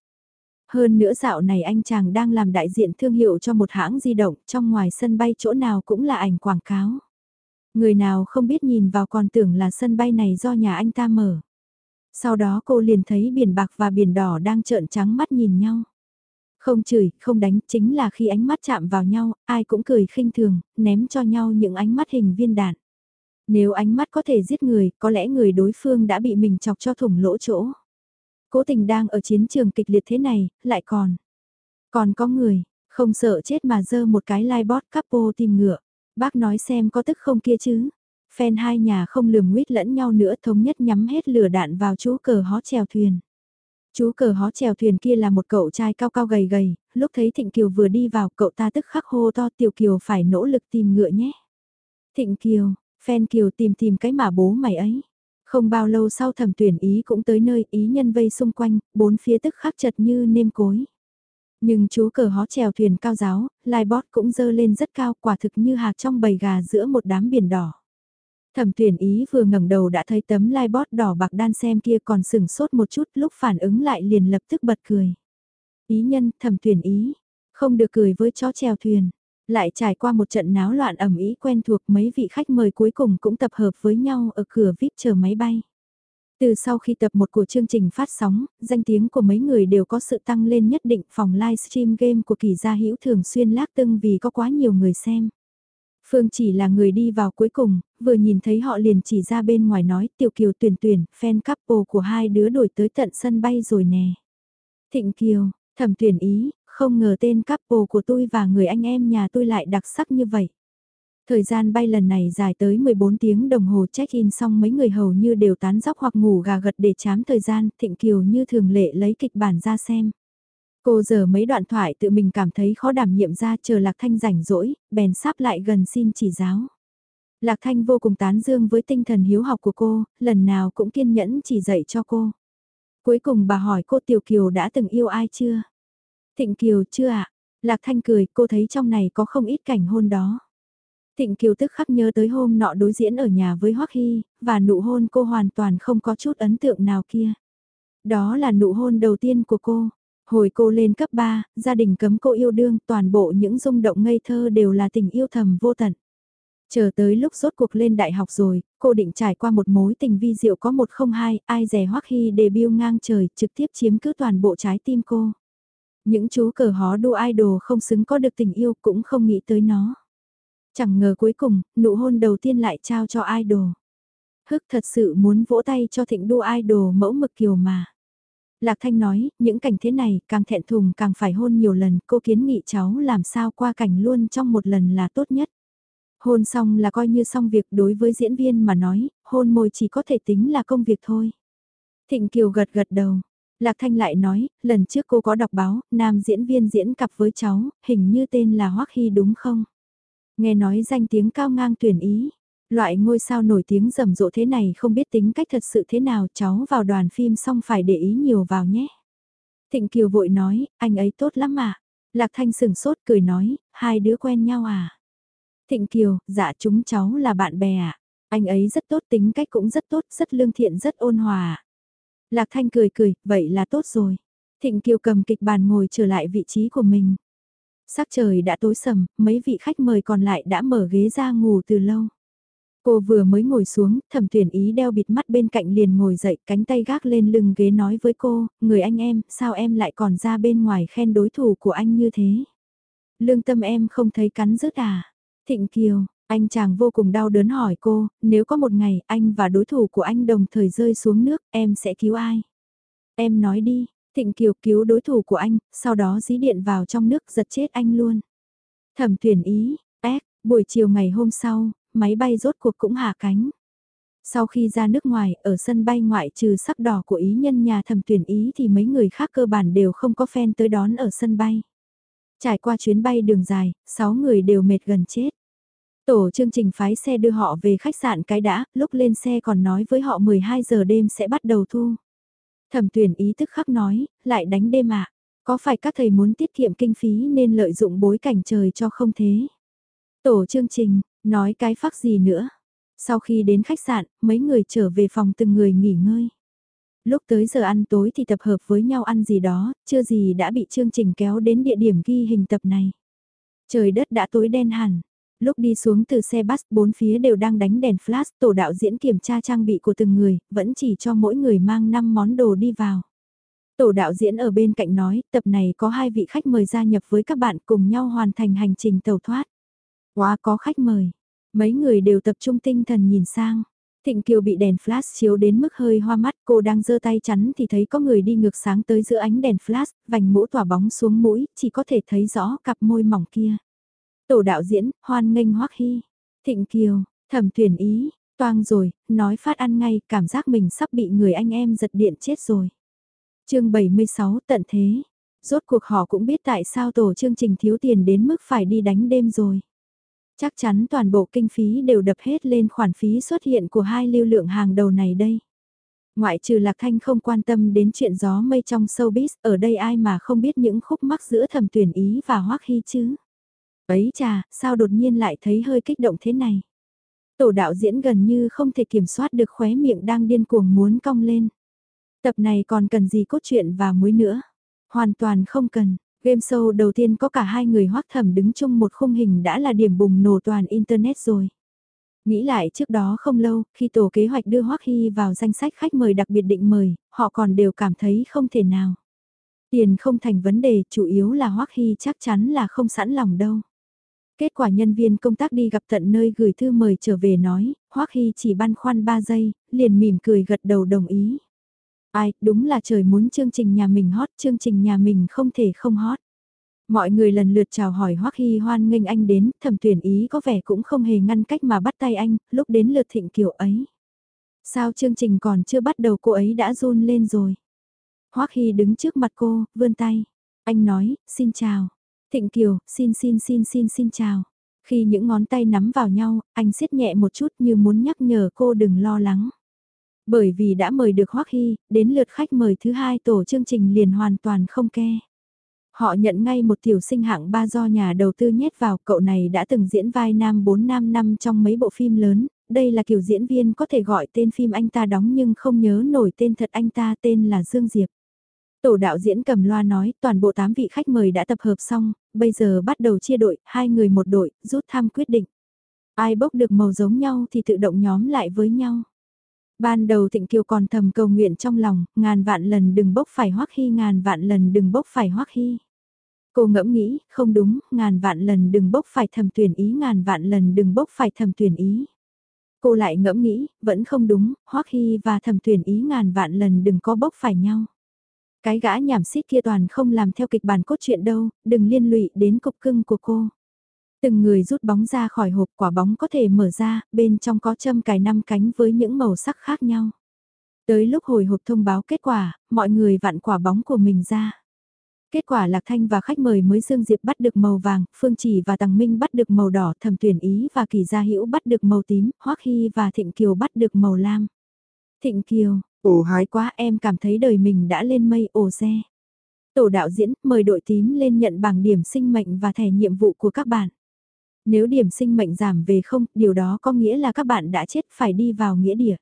Hơn nữa dạo này anh chàng đang làm đại diện thương hiệu cho một hãng di động, trong ngoài sân bay chỗ nào cũng là ảnh quảng cáo. Người nào không biết nhìn vào còn tưởng là sân bay này do nhà anh ta mở. Sau đó cô liền thấy biển bạc và biển đỏ đang trợn trắng mắt nhìn nhau. Không chửi, không đánh, chính là khi ánh mắt chạm vào nhau, ai cũng cười khinh thường, ném cho nhau những ánh mắt hình viên đạn. Nếu ánh mắt có thể giết người, có lẽ người đối phương đã bị mình chọc cho thủng lỗ chỗ. Cố tình đang ở chiến trường kịch liệt thế này, lại còn. Còn có người, không sợ chết mà dơ một cái livebot capo tìm ngựa. Bác nói xem có tức không kia chứ. Phen hai nhà không lườm nguyết lẫn nhau nữa thống nhất nhắm hết lửa đạn vào chú cờ hó chèo thuyền. Chú cờ hó chèo thuyền kia là một cậu trai cao cao gầy gầy, lúc thấy Thịnh Kiều vừa đi vào cậu ta tức khắc hô to Tiểu Kiều phải nỗ lực tìm ngựa nhé. Thịnh Kiều, Phen Kiều tìm tìm cái mà bố mày ấy. Không bao lâu sau thẩm tuyển ý cũng tới nơi ý nhân vây xung quanh, bốn phía tức khắc chật như nêm cối. Nhưng chú cờ hó chèo thuyền cao giáo, lai bót cũng dơ lên rất cao quả thực như hạt trong bầy gà giữa một đám biển đỏ. Thẩm tuyển ý vừa ngẩng đầu đã thấy tấm lai bót đỏ bạc đan xem kia còn sừng sốt một chút lúc phản ứng lại liền lập tức bật cười. Ý nhân thẩm tuyển ý, không được cười với chó chèo thuyền. Lại trải qua một trận náo loạn ẩm ý quen thuộc mấy vị khách mời cuối cùng cũng tập hợp với nhau ở cửa VIP chờ máy bay. Từ sau khi tập một của chương trình phát sóng, danh tiếng của mấy người đều có sự tăng lên nhất định phòng livestream game của kỳ gia hữu thường xuyên lác tưng vì có quá nhiều người xem. Phương chỉ là người đi vào cuối cùng, vừa nhìn thấy họ liền chỉ ra bên ngoài nói tiểu kiều tuyển tuyển, fan couple của hai đứa đổi tới tận sân bay rồi nè. Thịnh kiều, thẩm tuyển ý, không ngờ tên couple của tôi và người anh em nhà tôi lại đặc sắc như vậy. Thời gian bay lần này dài tới 14 tiếng đồng hồ check-in xong mấy người hầu như đều tán dóc hoặc ngủ gà gật để chám thời gian, Thịnh Kiều như thường lệ lấy kịch bản ra xem. Cô giờ mấy đoạn thoại tự mình cảm thấy khó đảm nhiệm ra chờ Lạc Thanh rảnh rỗi, bèn sắp lại gần xin chỉ giáo. Lạc Thanh vô cùng tán dương với tinh thần hiếu học của cô, lần nào cũng kiên nhẫn chỉ dạy cho cô. Cuối cùng bà hỏi cô Tiểu Kiều đã từng yêu ai chưa? Thịnh Kiều chưa ạ? Lạc Thanh cười, cô thấy trong này có không ít cảnh hôn đó. Thịnh Kiều tức khắc nhớ tới hôm nọ đối diễn ở nhà với Hoắc Hy, và nụ hôn cô hoàn toàn không có chút ấn tượng nào kia. Đó là nụ hôn đầu tiên của cô. Hồi cô lên cấp 3, gia đình cấm cô yêu đương, toàn bộ những rung động ngây thơ đều là tình yêu thầm vô tận. Chờ tới lúc rốt cuộc lên đại học rồi, cô định trải qua một mối tình vi diệu có một không hai, ai rẻ Hoắc Hy debut ngang trời, trực tiếp chiếm cứ toàn bộ trái tim cô. Những chú cờ hó đua idol không xứng có được tình yêu cũng không nghĩ tới nó. Chẳng ngờ cuối cùng, nụ hôn đầu tiên lại trao cho idol. Hức thật sự muốn vỗ tay cho thịnh đua idol mẫu mực kiều mà. Lạc Thanh nói, những cảnh thế này càng thẹn thùng càng phải hôn nhiều lần, cô kiến nghị cháu làm sao qua cảnh luôn trong một lần là tốt nhất. Hôn xong là coi như xong việc đối với diễn viên mà nói, hôn môi chỉ có thể tính là công việc thôi. Thịnh Kiều gật gật đầu. Lạc Thanh lại nói, lần trước cô có đọc báo, nam diễn viên diễn cặp với cháu, hình như tên là Hoắc Hy đúng không? Nghe nói danh tiếng cao ngang tuyển ý. Loại ngôi sao nổi tiếng rầm rộ thế này không biết tính cách thật sự thế nào cháu vào đoàn phim xong phải để ý nhiều vào nhé. Thịnh Kiều vội nói, anh ấy tốt lắm mà. Lạc Thanh sừng sốt cười nói, hai đứa quen nhau à? Thịnh Kiều, dạ chúng cháu là bạn bè à? Anh ấy rất tốt tính cách cũng rất tốt, rất lương thiện rất ôn hòa. Lạc Thanh cười cười, vậy là tốt rồi. Thịnh Kiều cầm kịch bàn ngồi trở lại vị trí của mình. Sắc trời đã tối sầm, mấy vị khách mời còn lại đã mở ghế ra ngủ từ lâu. Cô vừa mới ngồi xuống, thẩm tuyển ý đeo bịt mắt bên cạnh liền ngồi dậy, cánh tay gác lên lưng ghế nói với cô, người anh em, sao em lại còn ra bên ngoài khen đối thủ của anh như thế? Lương tâm em không thấy cắn rứt à? Thịnh Kiều, anh chàng vô cùng đau đớn hỏi cô, nếu có một ngày anh và đối thủ của anh đồng thời rơi xuống nước, em sẽ cứu ai? Em nói đi, Thịnh Kiều cứu đối thủ của anh, sau đó dí điện vào trong nước giật chết anh luôn. Thẩm tuyển ý, ác buổi chiều ngày hôm sau, máy bay rốt cuộc cũng hạ cánh. Sau khi ra nước ngoài, ở sân bay ngoại trừ sắc đỏ của ý nhân nhà thẩm tuyển ý thì mấy người khác cơ bản đều không có fan tới đón ở sân bay. Trải qua chuyến bay đường dài, 6 người đều mệt gần chết. Tổ chương trình phái xe đưa họ về khách sạn cái đã, lúc lên xe còn nói với họ 12 giờ đêm sẽ bắt đầu thu. Thẩm tuyển ý tức khắc nói, lại đánh đêm ạ. À? Có phải các thầy muốn tiết kiệm kinh phí nên lợi dụng bối cảnh trời cho không thế? Tổ chương trình, nói cái phắc gì nữa? Sau khi đến khách sạn, mấy người trở về phòng từng người nghỉ ngơi. Lúc tới giờ ăn tối thì tập hợp với nhau ăn gì đó, chưa gì đã bị chương trình kéo đến địa điểm ghi hình tập này. Trời đất đã tối đen hẳn, Lúc đi xuống từ xe bus bốn phía đều đang đánh đèn flash, tổ đạo diễn kiểm tra trang bị của từng người, vẫn chỉ cho mỗi người mang 5 món đồ đi vào. Tổ đạo diễn ở bên cạnh nói, tập này có hai vị khách mời gia nhập với các bạn cùng nhau hoàn thành hành trình tàu thoát. Quá có khách mời, mấy người đều tập trung tinh thần nhìn sang. Thịnh Kiều bị đèn flash chiếu đến mức hơi hoa mắt, cô đang giơ tay chắn thì thấy có người đi ngược sáng tới giữa ánh đèn flash, vành mũ tỏa bóng xuống mũi, chỉ có thể thấy rõ cặp môi mỏng kia. Tổ đạo diễn, hoan nghênh hoắc hy. Thịnh Kiều, thẩm tuyển ý, toang rồi, nói phát ăn ngay, cảm giác mình sắp bị người anh em giật điện chết rồi. chương 76 tận thế. Rốt cuộc họ cũng biết tại sao tổ chương trình thiếu tiền đến mức phải đi đánh đêm rồi. Chắc chắn toàn bộ kinh phí đều đập hết lên khoản phí xuất hiện của hai lưu lượng hàng đầu này đây. Ngoại trừ Lạc Thanh không quan tâm đến chuyện gió mây trong showbiz, ở đây ai mà không biết những khúc mắc giữa thẩm tuyển ý và hoắc hy chứ. Ấy chà, sao đột nhiên lại thấy hơi kích động thế này? Tổ đạo diễn gần như không thể kiểm soát được khóe miệng đang điên cuồng muốn cong lên. Tập này còn cần gì cốt truyện và muối nữa? Hoàn toàn không cần. Game show đầu tiên có cả hai người hoác thẩm đứng chung một khung hình đã là điểm bùng nổ toàn Internet rồi. Nghĩ lại trước đó không lâu, khi tổ kế hoạch đưa Hoắc Hy vào danh sách khách mời đặc biệt định mời, họ còn đều cảm thấy không thể nào. Tiền không thành vấn đề, chủ yếu là Hoắc Hy chắc chắn là không sẵn lòng đâu. Kết quả nhân viên công tác đi gặp tận nơi gửi thư mời trở về nói, Hoắc Hy chỉ băn khoăn 3 giây, liền mỉm cười gật đầu đồng ý. Ai, đúng là trời muốn chương trình nhà mình hot, chương trình nhà mình không thể không hot. Mọi người lần lượt chào hỏi Hoắc Hy hoan nghênh anh đến, thẩm tuyển ý có vẻ cũng không hề ngăn cách mà bắt tay anh, lúc đến lượt thịnh kiều ấy. Sao chương trình còn chưa bắt đầu cô ấy đã run lên rồi. Hoắc Hy đứng trước mặt cô, vươn tay. Anh nói, xin chào. Thịnh Kiều, xin xin xin xin xin chào. Khi những ngón tay nắm vào nhau, anh siết nhẹ một chút như muốn nhắc nhở cô đừng lo lắng. Bởi vì đã mời được Hoắc Hy, đến lượt khách mời thứ hai tổ chương trình liền hoàn toàn không ke. Họ nhận ngay một tiểu sinh hạng ba do nhà đầu tư nhét vào, cậu này đã từng diễn vai nam 4 nam năm trong mấy bộ phim lớn, đây là kiểu diễn viên có thể gọi tên phim anh ta đóng nhưng không nhớ nổi tên thật anh ta tên là Dương Diệp. Tổ đạo diễn cầm loa nói toàn bộ 8 vị khách mời đã tập hợp xong, bây giờ bắt đầu chia đội, hai người một đội, rút thăm quyết định. Ai bốc được màu giống nhau thì tự động nhóm lại với nhau. Ban đầu Thịnh Kiều còn thầm cầu nguyện trong lòng, ngàn vạn lần đừng bốc phải hoắc hy ngàn vạn lần đừng bốc phải hoắc hy. Cô ngẫm nghĩ, không đúng, ngàn vạn lần đừng bốc phải thầm tuyển ý ngàn vạn lần đừng bốc phải thầm tuyển ý. Cô lại ngẫm nghĩ, vẫn không đúng, hoắc hy và thầm tuyển ý ngàn vạn lần đừng có bốc phải nhau. Cái gã nhảm xít kia toàn không làm theo kịch bản cốt truyện đâu, đừng liên lụy đến cục cưng của cô. Từng người rút bóng ra khỏi hộp quả bóng có thể mở ra, bên trong có châm cài năm cánh với những màu sắc khác nhau. Tới lúc hồi hộp thông báo kết quả, mọi người vặn quả bóng của mình ra. Kết quả Lạc Thanh và khách mời mới Dương Diệp bắt được màu vàng, Phương Chỉ và Tằng Minh bắt được màu đỏ, Thẩm Tuyển Ý và Kỳ Gia Hữu bắt được màu tím, Hoắc Hy và Thịnh Kiều bắt được màu lam. Thịnh Kiều, Ồ hói quá em cảm thấy đời mình đã lên mây ồ xe. Tổ đạo diễn mời đội tím lên nhận bảng điểm sinh mệnh và thẻ nhiệm vụ của các bạn. Nếu điểm sinh mệnh giảm về không, điều đó có nghĩa là các bạn đã chết phải đi vào nghĩa địa.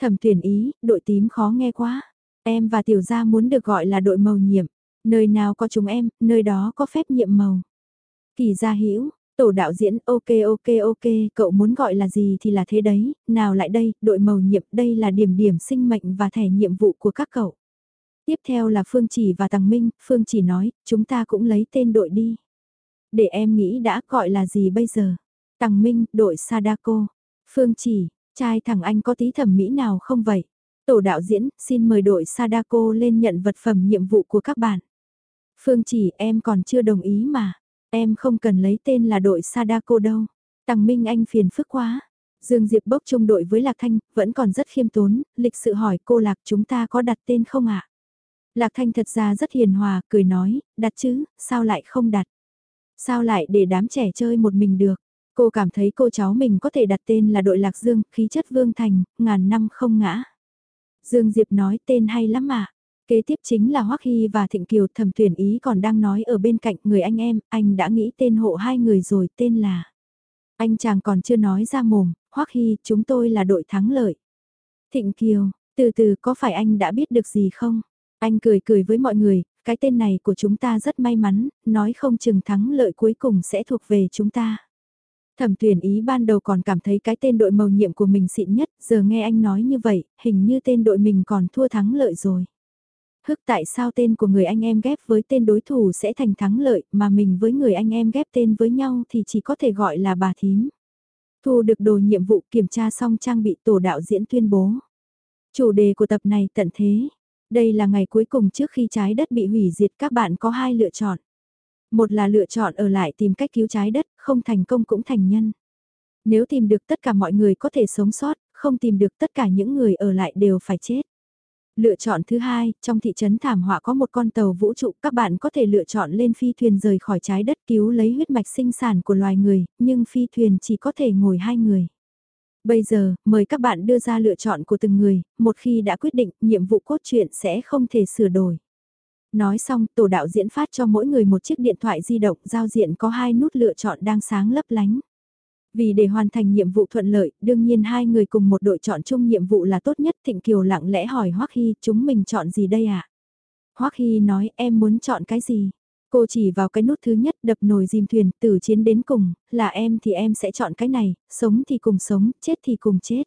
Thẩm tuyển ý, đội tím khó nghe quá. Em và tiểu gia muốn được gọi là đội màu nhiệm. Nơi nào có chúng em, nơi đó có phép nhiệm màu. Kỳ gia hữu Tổ đạo diễn ok ok ok, cậu muốn gọi là gì thì là thế đấy, nào lại đây, đội màu nhiệm, đây là điểm điểm sinh mệnh và thẻ nhiệm vụ của các cậu. Tiếp theo là Phương Chỉ và Tằng Minh, Phương Chỉ nói, chúng ta cũng lấy tên đội đi. Để em nghĩ đã gọi là gì bây giờ? Tằng Minh, đội Sadako. Phương Chỉ, trai thằng anh có tí thẩm mỹ nào không vậy? Tổ đạo diễn, xin mời đội Sadako lên nhận vật phẩm nhiệm vụ của các bạn. Phương Chỉ, em còn chưa đồng ý mà. Em không cần lấy tên là đội Sadako đâu. Tằng Minh Anh phiền phức quá. Dương Diệp bốc chung đội với Lạc Thanh, vẫn còn rất khiêm tốn, lịch sự hỏi cô Lạc chúng ta có đặt tên không ạ? Lạc Thanh thật ra rất hiền hòa, cười nói, đặt chứ, sao lại không đặt? Sao lại để đám trẻ chơi một mình được? Cô cảm thấy cô cháu mình có thể đặt tên là đội Lạc Dương, khí chất Vương Thành, ngàn năm không ngã. Dương Diệp nói tên hay lắm mà. Kế tiếp chính là Hoắc Hy và Thịnh Kiều thẩm tuyển ý còn đang nói ở bên cạnh người anh em, anh đã nghĩ tên hộ hai người rồi tên là. Anh chàng còn chưa nói ra mồm, Hoắc Hy, chúng tôi là đội thắng lợi. Thịnh Kiều, từ từ có phải anh đã biết được gì không? Anh cười cười với mọi người, cái tên này của chúng ta rất may mắn, nói không chừng thắng lợi cuối cùng sẽ thuộc về chúng ta. Thẩm tuyển ý ban đầu còn cảm thấy cái tên đội màu nhiệm của mình xịn nhất, giờ nghe anh nói như vậy, hình như tên đội mình còn thua thắng lợi rồi. Hức tại sao tên của người anh em ghép với tên đối thủ sẽ thành thắng lợi mà mình với người anh em ghép tên với nhau thì chỉ có thể gọi là bà thím. Thu được đồ nhiệm vụ kiểm tra xong trang bị tổ đạo diễn tuyên bố. Chủ đề của tập này tận thế. Đây là ngày cuối cùng trước khi trái đất bị hủy diệt các bạn có hai lựa chọn. Một là lựa chọn ở lại tìm cách cứu trái đất, không thành công cũng thành nhân. Nếu tìm được tất cả mọi người có thể sống sót, không tìm được tất cả những người ở lại đều phải chết. Lựa chọn thứ hai, trong thị trấn thảm họa có một con tàu vũ trụ, các bạn có thể lựa chọn lên phi thuyền rời khỏi trái đất cứu lấy huyết mạch sinh sản của loài người, nhưng phi thuyền chỉ có thể ngồi hai người. Bây giờ, mời các bạn đưa ra lựa chọn của từng người, một khi đã quyết định, nhiệm vụ cốt truyện sẽ không thể sửa đổi. Nói xong, tổ đạo diễn phát cho mỗi người một chiếc điện thoại di động giao diện có hai nút lựa chọn đang sáng lấp lánh. Vì để hoàn thành nhiệm vụ thuận lợi, đương nhiên hai người cùng một đội chọn chung nhiệm vụ là tốt nhất. Thịnh Kiều lặng lẽ hỏi Hoắc Hy, chúng mình chọn gì đây ạ? À? Hoắc Hy nói, em muốn chọn cái gì? Cô chỉ vào cái nút thứ nhất đập nồi dìm thuyền, từ chiến đến cùng, là em thì em sẽ chọn cái này, sống thì cùng sống, chết thì cùng chết.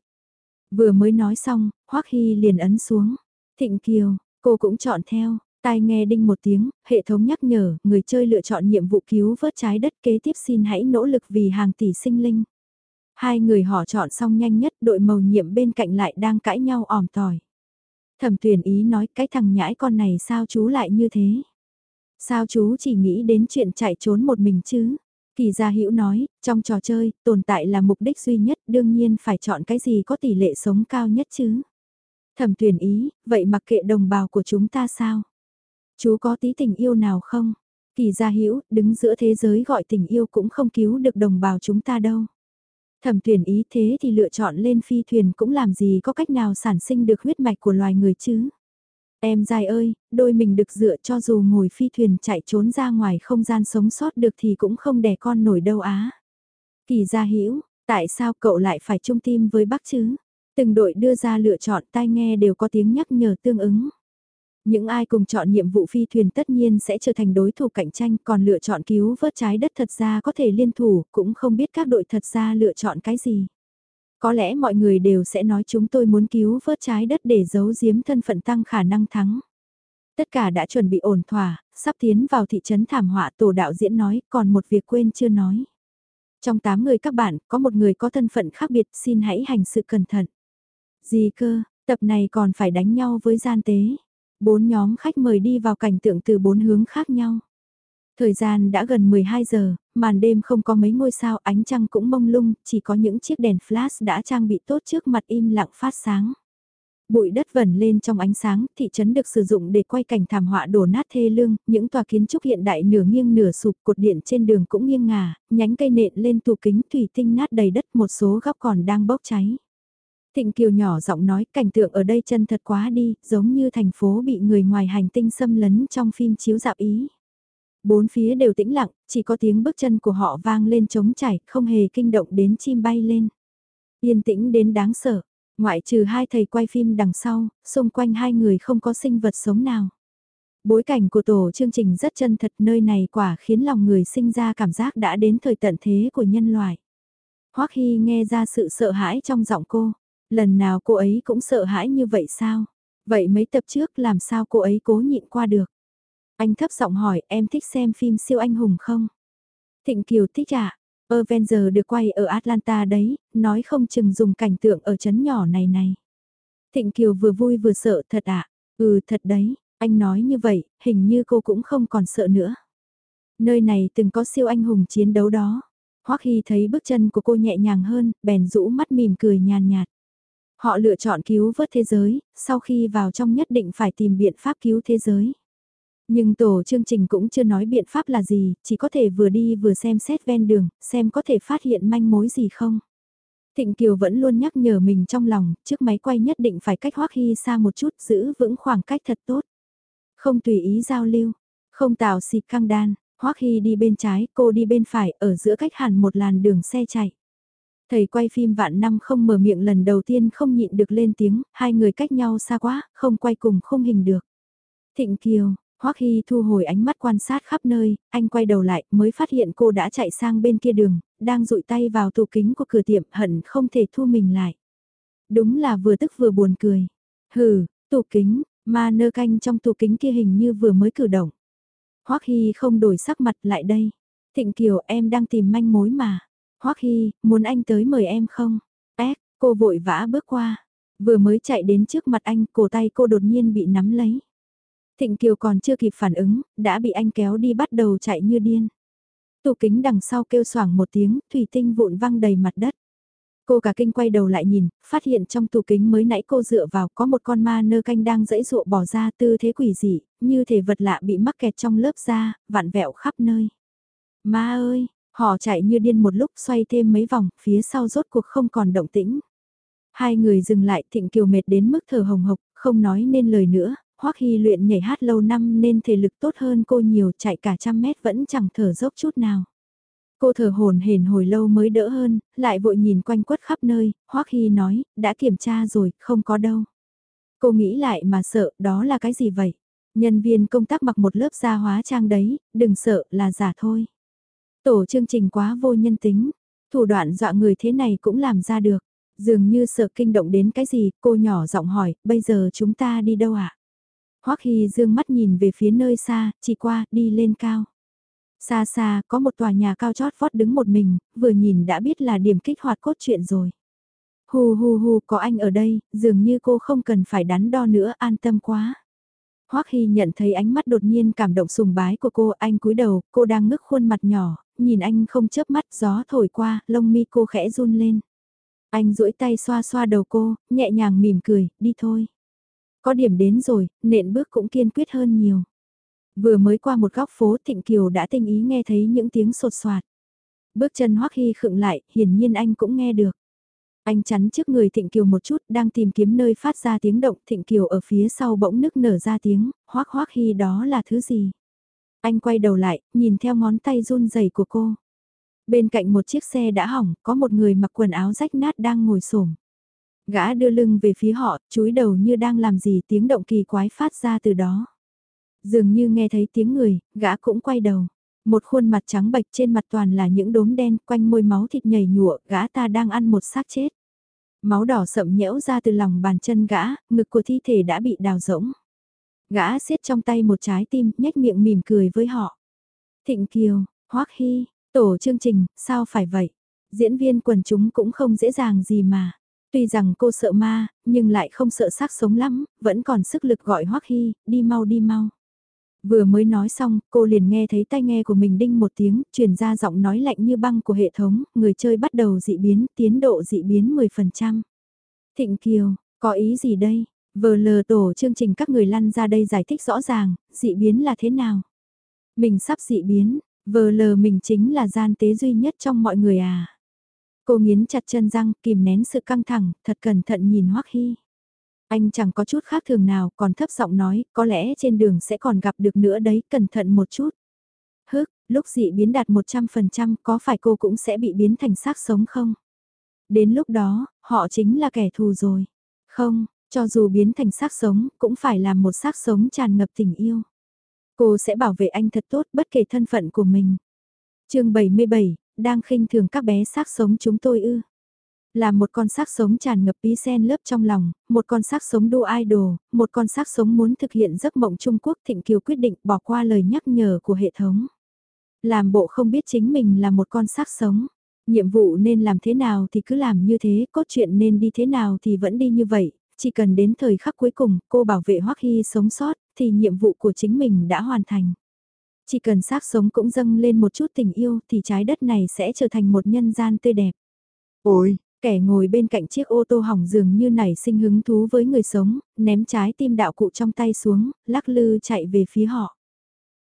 Vừa mới nói xong, Hoắc Hy liền ấn xuống. Thịnh Kiều, cô cũng chọn theo. Tai nghe đinh một tiếng, hệ thống nhắc nhở, người chơi lựa chọn nhiệm vụ cứu vớt trái đất kế tiếp xin hãy nỗ lực vì hàng tỷ sinh linh. Hai người họ chọn xong nhanh nhất, đội màu nhiệm bên cạnh lại đang cãi nhau ỏm tỏi. Thẩm tuyển ý nói cái thằng nhãi con này sao chú lại như thế? Sao chú chỉ nghĩ đến chuyện chạy trốn một mình chứ? Kỳ gia hữu nói, trong trò chơi, tồn tại là mục đích duy nhất, đương nhiên phải chọn cái gì có tỷ lệ sống cao nhất chứ. Thẩm tuyển ý, vậy mặc kệ đồng bào của chúng ta sao? Chú có tí tình yêu nào không? Kỳ gia hữu đứng giữa thế giới gọi tình yêu cũng không cứu được đồng bào chúng ta đâu. Thẩm tuyển ý thế thì lựa chọn lên phi thuyền cũng làm gì có cách nào sản sinh được huyết mạch của loài người chứ? Em dài ơi, đôi mình được dựa cho dù ngồi phi thuyền chạy trốn ra ngoài không gian sống sót được thì cũng không đẻ con nổi đâu á. Kỳ gia hữu tại sao cậu lại phải chung tim với bác chứ? Từng đội đưa ra lựa chọn tai nghe đều có tiếng nhắc nhở tương ứng. Những ai cùng chọn nhiệm vụ phi thuyền tất nhiên sẽ trở thành đối thủ cạnh tranh còn lựa chọn cứu vớt trái đất thật ra có thể liên thủ cũng không biết các đội thật ra lựa chọn cái gì. Có lẽ mọi người đều sẽ nói chúng tôi muốn cứu vớt trái đất để giấu giếm thân phận tăng khả năng thắng. Tất cả đã chuẩn bị ổn thỏa, sắp tiến vào thị trấn thảm họa tổ đạo diễn nói còn một việc quên chưa nói. Trong 8 người các bạn, có một người có thân phận khác biệt xin hãy hành sự cẩn thận. Gì cơ, tập này còn phải đánh nhau với gian tế. Bốn nhóm khách mời đi vào cảnh tượng từ bốn hướng khác nhau. Thời gian đã gần 12 giờ, màn đêm không có mấy ngôi sao ánh trăng cũng mông lung, chỉ có những chiếc đèn flash đã trang bị tốt trước mặt im lặng phát sáng. Bụi đất vẩn lên trong ánh sáng, thị trấn được sử dụng để quay cảnh thảm họa đổ nát thê lương, những tòa kiến trúc hiện đại nửa nghiêng nửa sụp, cột điện trên đường cũng nghiêng ngả, nhánh cây nện lên tủ kính thủy tinh nát đầy đất, một số góc còn đang bốc cháy. Thịnh Kiều nhỏ giọng nói cảnh tượng ở đây chân thật quá đi, giống như thành phố bị người ngoài hành tinh xâm lấn trong phim chiếu dạo ý. Bốn phía đều tĩnh lặng, chỉ có tiếng bước chân của họ vang lên trống chảy, không hề kinh động đến chim bay lên. Yên tĩnh đến đáng sợ, ngoại trừ hai thầy quay phim đằng sau, xung quanh hai người không có sinh vật sống nào. Bối cảnh của tổ chương trình rất chân thật nơi này quả khiến lòng người sinh ra cảm giác đã đến thời tận thế của nhân loại. Hoắc Hy nghe ra sự sợ hãi trong giọng cô. Lần nào cô ấy cũng sợ hãi như vậy sao? Vậy mấy tập trước làm sao cô ấy cố nhịn qua được? Anh thấp giọng hỏi em thích xem phim siêu anh hùng không? Thịnh Kiều thích ạ. À? Avenger được quay ở Atlanta đấy, nói không chừng dùng cảnh tượng ở chấn nhỏ này này. Thịnh Kiều vừa vui vừa sợ thật ạ. À? Ừ thật đấy, anh nói như vậy, hình như cô cũng không còn sợ nữa. Nơi này từng có siêu anh hùng chiến đấu đó. Hoắc Hy thấy bước chân của cô nhẹ nhàng hơn, bèn rũ mắt mỉm cười nhàn nhạt. Họ lựa chọn cứu vớt thế giới, sau khi vào trong nhất định phải tìm biện pháp cứu thế giới. Nhưng tổ chương trình cũng chưa nói biện pháp là gì, chỉ có thể vừa đi vừa xem xét ven đường, xem có thể phát hiện manh mối gì không. Thịnh Kiều vẫn luôn nhắc nhở mình trong lòng, trước máy quay nhất định phải cách Hoắc Hy xa một chút, giữ vững khoảng cách thật tốt. Không tùy ý giao lưu, không tạo xịt căng đan, Hoắc Hy đi bên trái, cô đi bên phải, ở giữa cách hẳn một làn đường xe chạy. Thầy quay phim vạn năm không mở miệng lần đầu tiên không nhịn được lên tiếng, hai người cách nhau xa quá, không quay cùng không hình được. Thịnh Kiều, Hoắc Hy thu hồi ánh mắt quan sát khắp nơi, anh quay đầu lại mới phát hiện cô đã chạy sang bên kia đường, đang dụi tay vào tủ kính của cửa tiệm hận không thể thu mình lại. Đúng là vừa tức vừa buồn cười. Hừ, tủ kính, mà nơ canh trong tủ kính kia hình như vừa mới cử động. Hoắc Hy không đổi sắc mặt lại đây. Thịnh Kiều em đang tìm manh mối mà. Hoắc Hy, muốn anh tới mời em không? Éc, cô vội vã bước qua. Vừa mới chạy đến trước mặt anh, cổ tay cô đột nhiên bị nắm lấy. Thịnh Kiều còn chưa kịp phản ứng, đã bị anh kéo đi bắt đầu chạy như điên. Tủ kính đằng sau kêu xoảng một tiếng, thủy tinh vụn văng đầy mặt đất. Cô cả kinh quay đầu lại nhìn, phát hiện trong tủ kính mới nãy cô dựa vào có một con ma nơ canh đang dẫy dụa bỏ ra tư thế quỷ dị, như thể vật lạ bị mắc kẹt trong lớp da, vặn vẹo khắp nơi. Ma ơi, họ chạy như điên một lúc xoay thêm mấy vòng, phía sau rốt cuộc không còn động tĩnh. Hai người dừng lại thịnh kiều mệt đến mức thở hồng hộc, không nói nên lời nữa, Hoắc Hy luyện nhảy hát lâu năm nên thể lực tốt hơn cô nhiều chạy cả trăm mét vẫn chẳng thở dốc chút nào. Cô thở hồn hển hồi lâu mới đỡ hơn, lại vội nhìn quanh quất khắp nơi, Hoắc Hy nói, đã kiểm tra rồi, không có đâu. Cô nghĩ lại mà sợ, đó là cái gì vậy? Nhân viên công tác mặc một lớp da hóa trang đấy, đừng sợ là giả thôi. Tổ chương trình quá vô nhân tính, thủ đoạn dọa người thế này cũng làm ra được. Dường như sợ kinh động đến cái gì, cô nhỏ giọng hỏi, bây giờ chúng ta đi đâu ạ? À? Hoắc Hy dương mắt nhìn về phía nơi xa, chỉ qua, đi lên cao. Xa xa, có một tòa nhà cao chót vót đứng một mình, vừa nhìn đã biết là điểm kích hoạt cốt truyện rồi. Hù hù hù, có anh ở đây, dường như cô không cần phải đắn đo nữa, an tâm quá. Hoắc Hy nhận thấy ánh mắt đột nhiên cảm động sùng bái của cô, anh cúi đầu, cô đang ngước khuôn mặt nhỏ, nhìn anh không chớp mắt, gió thổi qua, lông mi cô khẽ run lên. Anh duỗi tay xoa xoa đầu cô, nhẹ nhàng mỉm cười, đi thôi. Có điểm đến rồi, nện bước cũng kiên quyết hơn nhiều. Vừa mới qua một góc phố Thịnh Kiều đã tinh ý nghe thấy những tiếng sột soạt. Bước chân Hoắc Hy khựng lại, hiển nhiên anh cũng nghe được. Anh chắn trước người Thịnh Kiều một chút, đang tìm kiếm nơi phát ra tiếng động, Thịnh Kiều ở phía sau bỗng nức nở ra tiếng, Hoắc Hoắc Hy đó là thứ gì? Anh quay đầu lại, nhìn theo ngón tay run rẩy của cô. Bên cạnh một chiếc xe đã hỏng, có một người mặc quần áo rách nát đang ngồi xổm. Gã đưa lưng về phía họ, chúi đầu như đang làm gì tiếng động kỳ quái phát ra từ đó. Dường như nghe thấy tiếng người, gã cũng quay đầu. Một khuôn mặt trắng bệch trên mặt toàn là những đốm đen quanh môi máu thịt nhảy nhụa, gã ta đang ăn một xác chết. Máu đỏ sậm nhễu ra từ lòng bàn chân gã, ngực của thi thể đã bị đào rỗng. Gã siết trong tay một trái tim, nhếch miệng mỉm cười với họ. Thịnh Kiều, Hoắc Hy, tổ chương trình, sao phải vậy? Diễn viên quần chúng cũng không dễ dàng gì mà. Tuy rằng cô sợ ma, nhưng lại không sợ xác sống lắm, vẫn còn sức lực gọi Hoắc Hy, đi mau đi mau. Vừa mới nói xong, cô liền nghe thấy tai nghe của mình đinh một tiếng, truyền ra giọng nói lạnh như băng của hệ thống, người chơi bắt đầu dị biến, tiến độ dị biến 10%. Thịnh Kiều, có ý gì đây? Vờ lờ tổ chương trình các người lăn ra đây giải thích rõ ràng, dị biến là thế nào? Mình sắp dị biến, vờ lờ mình chính là gian tế duy nhất trong mọi người à? Cô nghiến chặt chân răng, kìm nén sự căng thẳng, thật cẩn thận nhìn Hoắc Hy. Anh chẳng có chút khác thường nào, còn thấp giọng nói, có lẽ trên đường sẽ còn gặp được nữa đấy, cẩn thận một chút. Hức, lúc dị biến đạt 100% có phải cô cũng sẽ bị biến thành xác sống không? Đến lúc đó, họ chính là kẻ thù rồi. Không, cho dù biến thành xác sống, cũng phải là một xác sống tràn ngập tình yêu. Cô sẽ bảo vệ anh thật tốt bất kể thân phận của mình. chương 77, đang khinh thường các bé xác sống chúng tôi ư. Là một con xác sống tràn ngập bí sen lớp trong lòng, một con xác sống đua idol, một con xác sống muốn thực hiện giấc mộng Trung Quốc Thịnh Kiều quyết định bỏ qua lời nhắc nhở của hệ thống. Làm bộ không biết chính mình là một con xác sống. Nhiệm vụ nên làm thế nào thì cứ làm như thế, cốt truyện nên đi thế nào thì vẫn đi như vậy, chỉ cần đến thời khắc cuối cùng cô bảo vệ Hoắc Hy sống sót, thì nhiệm vụ của chính mình đã hoàn thành. Chỉ cần xác sống cũng dâng lên một chút tình yêu thì trái đất này sẽ trở thành một nhân gian tươi đẹp. Ôi, Kẻ ngồi bên cạnh chiếc ô tô hỏng dường như nảy sinh hứng thú với người sống, ném trái tim đạo cụ trong tay xuống, lắc lư chạy về phía họ.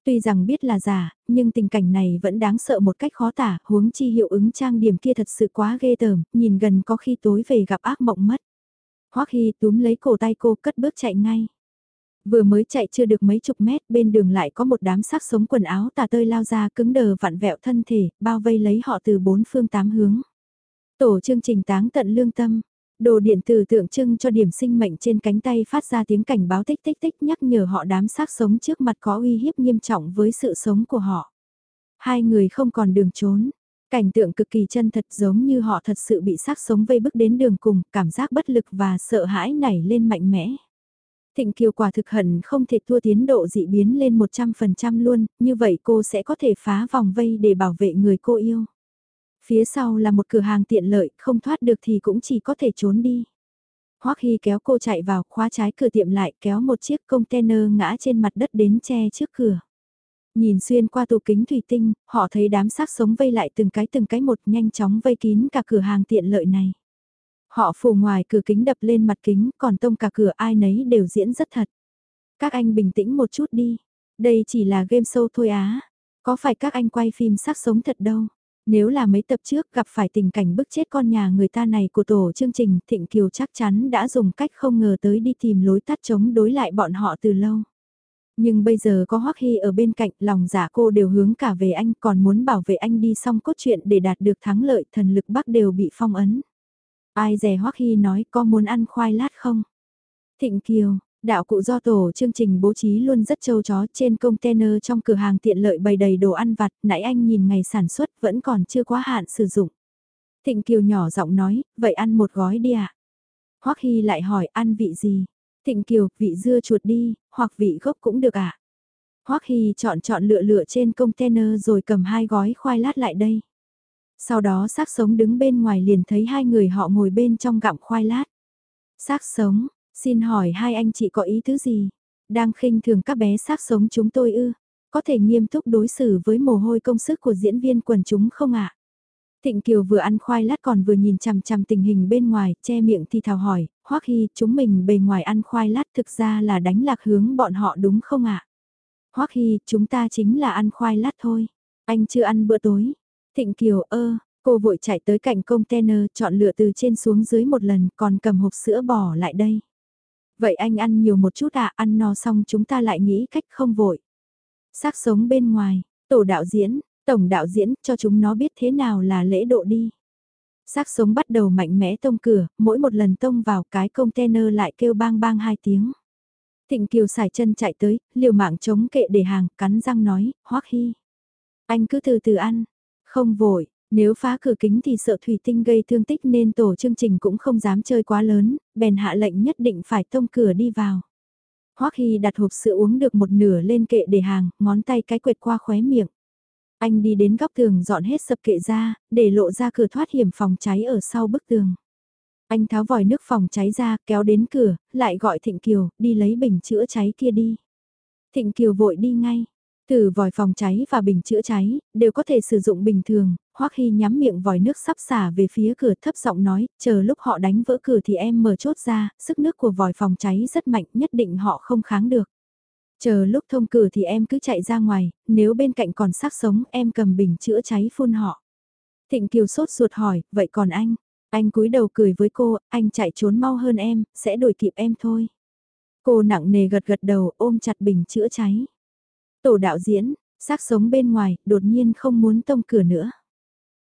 Tuy rằng biết là giả, nhưng tình cảnh này vẫn đáng sợ một cách khó tả, huống chi hiệu ứng trang điểm kia thật sự quá ghê tởm, nhìn gần có khi tối về gặp ác mộng mất. Hoắc Hy túm lấy cổ tay cô cất bước chạy ngay. Vừa mới chạy chưa được mấy chục mét bên đường lại có một đám xác sống quần áo tà tơi lao ra cứng đờ vặn vẹo thân thể, bao vây lấy họ từ bốn phương tám hướng. Tổ chương trình táng tận lương tâm, đồ điện tử tượng trưng cho điểm sinh mệnh trên cánh tay phát ra tiếng cảnh báo tích tích tích nhắc nhở họ đám xác sống trước mặt có uy hiếp nghiêm trọng với sự sống của họ. Hai người không còn đường trốn. Cảnh tượng cực kỳ chân thật giống như họ thật sự bị xác sống vây bức đến đường cùng, cảm giác bất lực và sợ hãi nảy lên mạnh mẽ. Thịnh Kiều quả thực hận không thể thua tiến độ dị biến lên 100% luôn, như vậy cô sẽ có thể phá vòng vây để bảo vệ người cô yêu. Phía sau là một cửa hàng tiện lợi, không thoát được thì cũng chỉ có thể trốn đi. Hoắc Hy kéo cô chạy vào, khóa trái cửa tiệm lại, kéo một chiếc container ngã trên mặt đất đến che trước cửa. Nhìn xuyên qua tủ kính thủy tinh, họ thấy đám xác sống vây lại từng cái từng cái một nhanh chóng vây kín cả cửa hàng tiện lợi này. Họ phủ ngoài cửa kính đập lên mặt kính, còn tông cả cửa ai nấy đều diễn rất thật. Các anh bình tĩnh một chút đi. Đây chỉ là game show thôi á. Có phải các anh quay phim xác sống thật đâu. Nếu là mấy tập trước gặp phải tình cảnh bức chết con nhà người ta này của tổ chương trình, Thịnh Kiều chắc chắn đã dùng cách không ngờ tới đi tìm lối tắt chống đối lại bọn họ từ lâu. Nhưng bây giờ có Hoắc Hy ở bên cạnh, lòng giả cô đều hướng cả về anh, còn muốn bảo vệ anh đi xong cốt truyện để đạt được thắng lợi, thần lực Bắc đều bị phong ấn. Ai dè Hoắc Hy nói có muốn ăn khoai lát không? Thịnh Kiều, đạo cụ do tổ chương trình bố trí luôn rất châu chó trên container trong cửa hàng tiện lợi bày đầy đồ ăn vặt, nãy anh nhìn ngày sản xuất vẫn còn chưa quá hạn sử dụng. Thịnh Kiều nhỏ giọng nói, vậy ăn một gói đi ạ. À? Hoắc Hy lại hỏi ăn vị gì? Thịnh Kiều, vị dưa chuột đi, hoặc vị gốc cũng được ạ. À? Hoắc Hy chọn chọn lựa lựa trên container rồi cầm hai gói khoai lát lại đây. Sau đó xác sống đứng bên ngoài liền thấy hai người họ ngồi bên trong gặm khoai lát. Xác sống, xin hỏi hai anh chị có ý tứ gì? Đang khinh thường các bé xác sống chúng tôi ư? Có thể nghiêm túc đối xử với mồ hôi công sức của diễn viên quần chúng không ạ? Thịnh Kiều vừa ăn khoai lát còn vừa nhìn chằm chằm tình hình bên ngoài, che miệng thì thào hỏi, Hoắc Hy, chúng mình bề ngoài ăn khoai lát thực ra là đánh lạc hướng bọn họ đúng không ạ? Hoắc Hy, chúng ta chính là ăn khoai lát thôi. Anh chưa ăn bữa tối, Thịnh Kiều ơ, cô vội chạy tới cạnh container chọn lựa từ trên xuống dưới một lần còn cầm hộp sữa bỏ lại đây. Vậy anh ăn nhiều một chút à, ăn no xong chúng ta lại nghĩ cách không vội. Xác sống bên ngoài, tổ đạo diễn, tổng đạo diễn cho chúng nó biết thế nào là lễ độ đi. Xác sống bắt đầu mạnh mẽ tông cửa, mỗi một lần tông vào cái container lại kêu bang bang hai tiếng. Thịnh Kiều xài chân chạy tới, liều mạng chống kệ để hàng, cắn răng nói, hoắc hy. Anh cứ từ từ ăn, không vội, nếu phá cửa kính thì sợ thủy tinh gây thương tích nên tổ chương trình cũng không dám chơi quá lớn, bèn hạ lệnh nhất định phải tông cửa đi vào. Hoắc Hy đặt hộp sữa uống được một nửa lên kệ để hàng, ngón tay cái quệt qua khóe miệng. Anh đi đến góc tường dọn hết sập kệ ra, để lộ ra cửa thoát hiểm phòng cháy ở sau bức tường. Anh tháo vòi nước phòng cháy ra, kéo đến cửa, lại gọi Thịnh Kiều, đi lấy bình chữa cháy kia đi. Thịnh Kiều vội đi ngay, từ vòi phòng cháy và bình chữa cháy, đều có thể sử dụng bình thường, Hoắc Hy nhắm miệng vòi nước sắp xả về phía cửa thấp giọng nói, chờ lúc họ đánh vỡ cửa thì em mở chốt ra, sức nước của vòi phòng cháy rất mạnh, nhất định họ không kháng được. Chờ lúc thông cửa thì em cứ chạy ra ngoài, nếu bên cạnh còn xác sống em cầm bình chữa cháy phun họ. Thịnh Kiều sốt ruột hỏi, vậy còn anh? Anh cúi đầu cười với cô, anh chạy trốn mau hơn em, sẽ đuổi kịp em thôi. Cô nặng nề gật gật đầu ôm chặt bình chữa cháy. Tổ đạo diễn, xác sống bên ngoài, đột nhiên không muốn tông cửa nữa.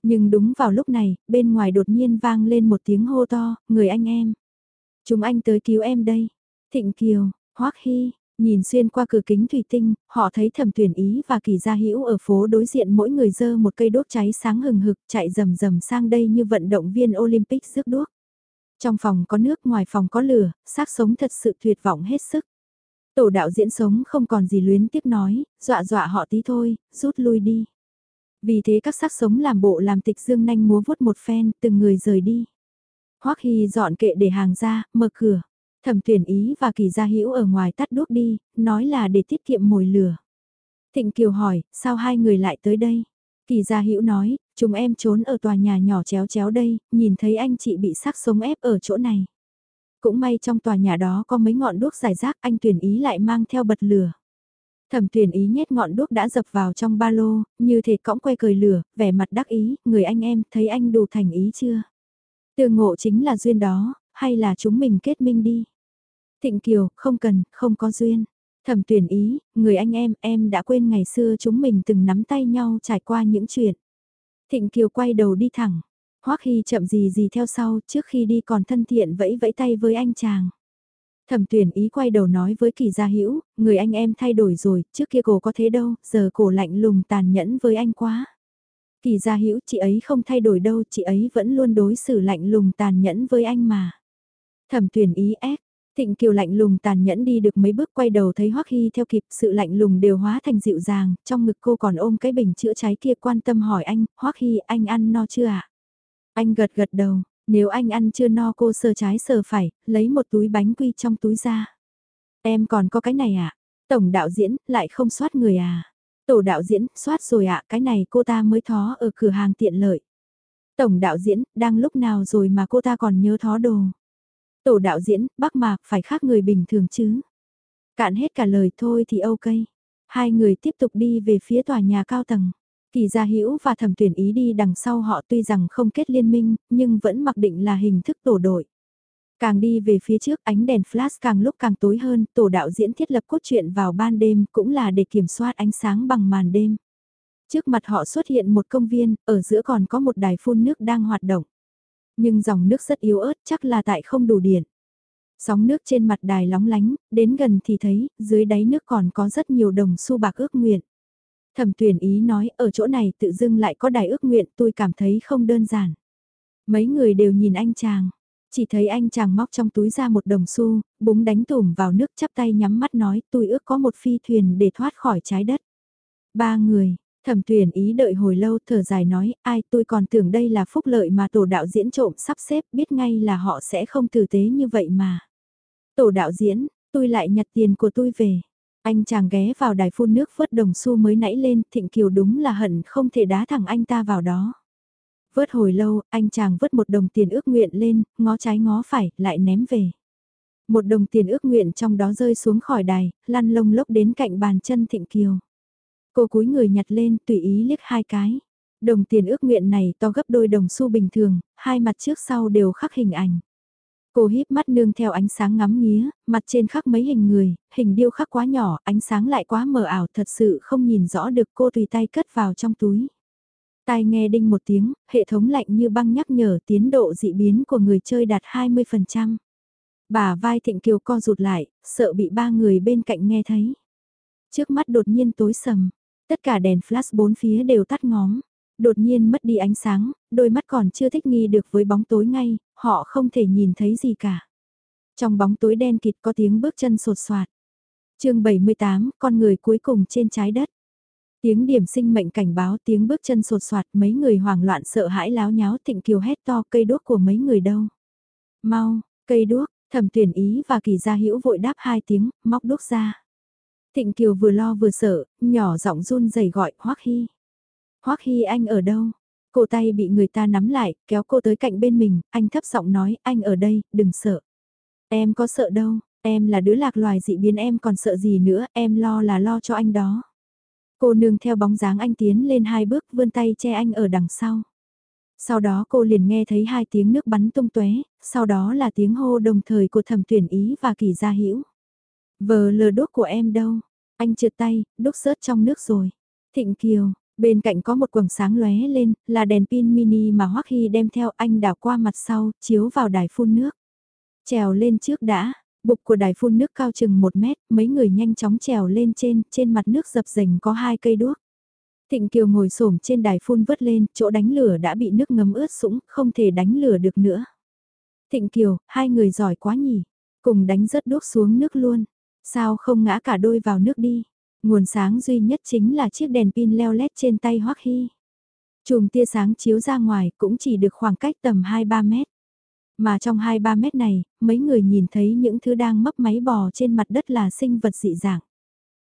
Nhưng đúng vào lúc này, bên ngoài đột nhiên vang lên một tiếng hô to, người anh em. Chúng anh tới cứu em đây. Thịnh Kiều, Hoắc Hy, Nhìn xuyên qua cửa kính thủy tinh, họ thấy thẩm tuyển ý và kỳ gia hữu ở phố đối diện mỗi người dơ một cây đốt cháy sáng hừng hực chạy rầm rầm sang đây như vận động viên Olympic rước đuốc. Trong phòng có nước ngoài phòng có lửa, xác sống thật sự tuyệt vọng hết sức. Tổ đạo diễn sống không còn gì luyến tiếp nói, dọa dọa họ tí thôi, rút lui đi. Vì thế các xác sống làm bộ làm tịch dương nanh múa vuốt một phen, từng người rời đi. Hoắc Hy dọn kệ để hàng ra, mở cửa. Thẩm tuyển ý và kỳ gia hữu ở ngoài tắt đuốc đi, nói là để tiết kiệm mồi lửa. Thịnh Kiều hỏi, sao hai người lại tới đây? Kỳ gia hữu nói, chúng em trốn ở tòa nhà nhỏ chéo chéo đây, nhìn thấy anh chị bị sắc sống ép ở chỗ này. Cũng may trong tòa nhà đó có mấy ngọn đuốc giải rác anh tuyển ý lại mang theo bật lửa. Thẩm tuyển ý nhét ngọn đuốc đã dập vào trong ba lô, như thể cõng que cười lửa, vẻ mặt đắc ý, người anh em, thấy anh đủ thành ý chưa? Tương ngộ chính là duyên đó, hay là chúng mình kết minh đi? Thịnh Kiều, không cần, không có duyên. Thẩm tuyển ý, người anh em, em đã quên ngày xưa chúng mình từng nắm tay nhau trải qua những chuyện. Thịnh Kiều quay đầu đi thẳng. Hoắc Hy chậm gì gì theo sau, trước khi đi còn thân thiện vẫy vẫy tay với anh chàng. Thẩm tuyển ý quay đầu nói với kỳ gia hữu người anh em thay đổi rồi, trước kia cổ có thế đâu, giờ cổ lạnh lùng tàn nhẫn với anh quá. Kỳ gia hữu chị ấy không thay đổi đâu, chị ấy vẫn luôn đối xử lạnh lùng tàn nhẫn với anh mà. Thẩm tuyển ý ép, Thịnh Kiều lạnh lùng tàn nhẫn đi được mấy bước quay đầu thấy Hoắc Hy theo kịp sự lạnh lùng đều hóa thành dịu dàng, trong ngực cô còn ôm cái bình chữa cháy kia quan tâm hỏi anh, Hoắc Hy anh ăn no chưa ạ? Anh gật gật đầu, nếu anh ăn chưa no cô sờ trái sờ phải, lấy một túi bánh quy trong túi ra. Em còn có cái này à? Tổng đạo diễn, lại không soát người à? Tổ đạo diễn, soát rồi ạ, cái này cô ta mới thó ở cửa hàng tiện lợi. Tổng đạo diễn, đang lúc nào rồi mà cô ta còn nhớ thó đồ. Tổ đạo diễn, bác mạc phải khác người bình thường chứ. Cạn hết cả lời thôi thì ok. Hai người tiếp tục đi về phía tòa nhà cao tầng. Kỳ gia hữu và thẩm tuyển ý đi đằng sau họ tuy rằng không kết liên minh, nhưng vẫn mặc định là hình thức tổ đội. Càng đi về phía trước ánh đèn flash càng lúc càng tối hơn, tổ đạo diễn thiết lập cốt truyện vào ban đêm cũng là để kiểm soát ánh sáng bằng màn đêm. Trước mặt họ xuất hiện một công viên, ở giữa còn có một đài phun nước đang hoạt động. Nhưng dòng nước rất yếu ớt chắc là tại không đủ điện. Sóng nước trên mặt đài lóng lánh, đến gần thì thấy, dưới đáy nước còn có rất nhiều đồng xu bạc ước nguyện. Thẩm tuyển ý nói, ở chỗ này tự dưng lại có đài ước nguyện tôi cảm thấy không đơn giản. Mấy người đều nhìn anh chàng, chỉ thấy anh chàng móc trong túi ra một đồng xu, búng đánh tủm vào nước chắp tay nhắm mắt nói tôi ước có một phi thuyền để thoát khỏi trái đất. Ba người, thẩm tuyển ý đợi hồi lâu thở dài nói ai tôi còn tưởng đây là phúc lợi mà tổ đạo diễn trộm sắp xếp biết ngay là họ sẽ không tử tế như vậy mà. Tổ đạo diễn, tôi lại nhặt tiền của tôi về. Anh chàng ghé vào đài phun nước vớt đồng xu mới nãy lên, Thịnh Kiều đúng là hận không thể đá thẳng anh ta vào đó. Vớt hồi lâu, anh chàng vớt một đồng tiền ước nguyện lên, ngó trái ngó phải, lại ném về. Một đồng tiền ước nguyện trong đó rơi xuống khỏi đài, lăn lông lốc đến cạnh bàn chân Thịnh Kiều. Cô cúi người nhặt lên, tùy ý liếc hai cái. Đồng tiền ước nguyện này to gấp đôi đồng xu bình thường, hai mặt trước sau đều khắc hình ảnh. Cô híp mắt nương theo ánh sáng ngắm nghía, mặt trên khắc mấy hình người, hình điêu khắc quá nhỏ, ánh sáng lại quá mờ ảo thật sự không nhìn rõ được cô tùy tay cất vào trong túi. Tai nghe đinh một tiếng, hệ thống lạnh như băng nhắc nhở tiến độ dị biến của người chơi đạt 20%. Bà vai thịnh kiều co rụt lại, sợ bị ba người bên cạnh nghe thấy. Trước mắt đột nhiên tối sầm, tất cả đèn flash bốn phía đều tắt ngóm. Đột nhiên mất đi ánh sáng, đôi mắt còn chưa thích nghi được với bóng tối ngay, họ không thể nhìn thấy gì cả. Trong bóng tối đen kịt có tiếng bước chân sột soạt. chương 78, con người cuối cùng trên trái đất. Tiếng điểm sinh mệnh cảnh báo tiếng bước chân sột soạt mấy người hoảng loạn sợ hãi láo nháo thịnh kiều hét to cây đuốc của mấy người đâu. Mau, cây đuốc, thẩm tuyển ý và kỳ gia hữu vội đáp hai tiếng, móc đuốc ra. Thịnh kiều vừa lo vừa sợ, nhỏ giọng run rẩy gọi hoắc hy. Hoắc Hy anh ở đâu? Cổ tay bị người ta nắm lại, kéo cô tới cạnh bên mình, anh thấp giọng nói, anh ở đây, đừng sợ. Em có sợ đâu, em là đứa lạc loài dị biến em còn sợ gì nữa, em lo là lo cho anh đó. Cô nương theo bóng dáng anh tiến lên hai bước vươn tay che anh ở đằng sau. Sau đó cô liền nghe thấy hai tiếng nước bắn tung tóe, sau đó là tiếng hô đồng thời của thẩm tuyển ý và kỳ gia hữu Vờ lờ đốt của em đâu? Anh trượt tay, đốt sớt trong nước rồi. Thịnh Kiều, Bên cạnh có một quầng sáng lóe lên, là đèn pin mini mà Hoắc Hy đem theo anh đảo qua mặt sau, chiếu vào đài phun nước. Trèo lên trước đã, Bục của đài phun nước cao chừng một mét, mấy người nhanh chóng trèo lên trên, trên mặt nước dập dềnh có hai cây đuốc. Thịnh Kiều ngồi xổm trên đài phun vớt lên, chỗ đánh lửa đã bị nước ngấm ướt sũng, không thể đánh lửa được nữa. Thịnh Kiều, hai người giỏi quá nhỉ, cùng đánh rớt đuốc xuống nước luôn. Sao không ngã cả đôi vào nước đi? Nguồn sáng duy nhất chính là chiếc đèn pin leo lét trên tay Hoắc Hy. Chùm tia sáng chiếu ra ngoài cũng chỉ được khoảng cách tầm 2-3 mét. Mà trong 2-3 mét này, mấy người nhìn thấy những thứ đang mấp máy bò trên mặt đất là sinh vật dị dạng.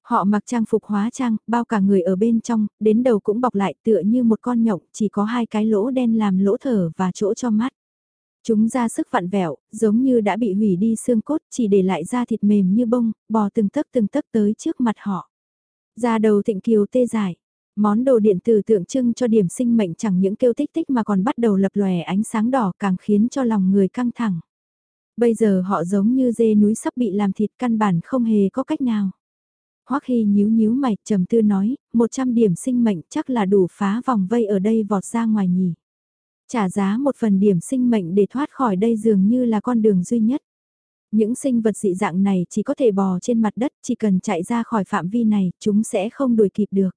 Họ mặc trang phục hóa trang, bao cả người ở bên trong, đến đầu cũng bọc lại tựa như một con nhộng, chỉ có hai cái lỗ đen làm lỗ thở và chỗ cho mắt. Chúng ra sức vặn vẹo, giống như đã bị hủy đi xương cốt, chỉ để lại da thịt mềm như bông, bò từng tấc từng tấc tới trước mặt họ. Da đầu thịnh kiều tê dại, món đồ điện tử tượng trưng cho điểm sinh mệnh chẳng những kêu tích tích mà còn bắt đầu lập lòe ánh sáng đỏ càng khiến cho lòng người căng thẳng. Bây giờ họ giống như dê núi sắp bị làm thịt căn bản không hề có cách nào. Hoắc Hy nhíu nhíu mày, trầm tư nói, 100 điểm sinh mệnh chắc là đủ phá vòng vây ở đây vọt ra ngoài nhỉ. Trả giá một phần điểm sinh mệnh để thoát khỏi đây dường như là con đường duy nhất. Những sinh vật dị dạng này chỉ có thể bò trên mặt đất, chỉ cần chạy ra khỏi phạm vi này, chúng sẽ không đuổi kịp được.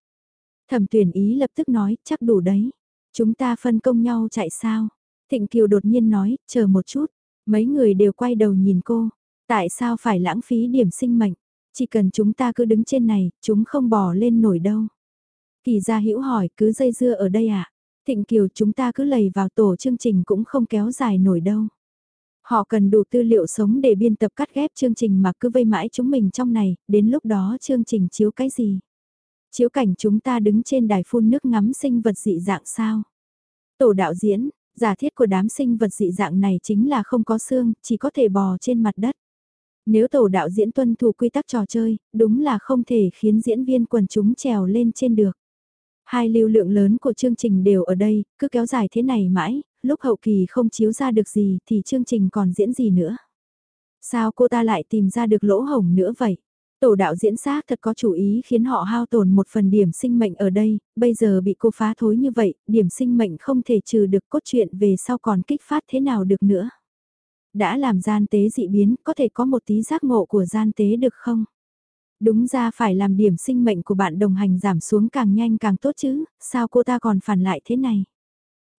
Thẩm tuyển ý lập tức nói, chắc đủ đấy. Chúng ta phân công nhau chạy sao? Thịnh Kiều đột nhiên nói, chờ một chút. Mấy người đều quay đầu nhìn cô. Tại sao phải lãng phí điểm sinh mệnh? Chỉ cần chúng ta cứ đứng trên này, chúng không bò lên nổi đâu. Kỳ gia hữu hỏi, cứ dây dưa ở đây à? Thịnh Kiều chúng ta cứ lầy vào tổ chương trình cũng không kéo dài nổi đâu. Họ cần đủ tư liệu sống để biên tập cắt ghép chương trình mà cứ vây mãi chúng mình trong này, đến lúc đó chương trình chiếu cái gì? Chiếu cảnh chúng ta đứng trên đài phun nước ngắm sinh vật dị dạng sao? Tổ đạo diễn, giả thiết của đám sinh vật dị dạng này chính là không có xương, chỉ có thể bò trên mặt đất. Nếu tổ đạo diễn tuân thủ quy tắc trò chơi, đúng là không thể khiến diễn viên quần chúng trèo lên trên được. Hai lưu lượng lớn của chương trình đều ở đây, cứ kéo dài thế này mãi, lúc hậu kỳ không chiếu ra được gì thì chương trình còn diễn gì nữa. Sao cô ta lại tìm ra được lỗ hổng nữa vậy? Tổ đạo diễn xác thật có chủ ý khiến họ hao tổn một phần điểm sinh mệnh ở đây, bây giờ bị cô phá thối như vậy, điểm sinh mệnh không thể trừ được cốt truyện về sau còn kích phát thế nào được nữa. Đã làm gian tế dị biến, có thể có một tí giác ngộ của gian tế được không? Đúng ra phải làm điểm sinh mệnh của bạn đồng hành giảm xuống càng nhanh càng tốt chứ, sao cô ta còn phản lại thế này?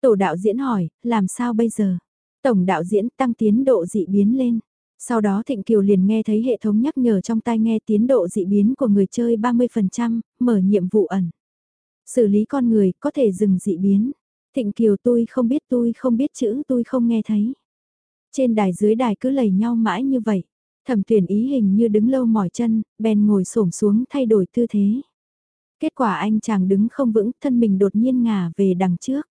Tổ đạo diễn hỏi, làm sao bây giờ? Tổng đạo diễn tăng tiến độ dị biến lên. Sau đó Thịnh Kiều liền nghe thấy hệ thống nhắc nhở trong tai nghe tiến độ dị biến của người chơi 30%, mở nhiệm vụ ẩn. Xử lý con người có thể dừng dị biến. Thịnh Kiều tôi không biết tôi không biết chữ tôi không nghe thấy. Trên đài dưới đài cứ lầy nhau mãi như vậy. Thẩm tuyển ý hình như đứng lâu mỏi chân, bèn ngồi xổm xuống thay đổi tư thế. Kết quả anh chàng đứng không vững, thân mình đột nhiên ngả về đằng trước.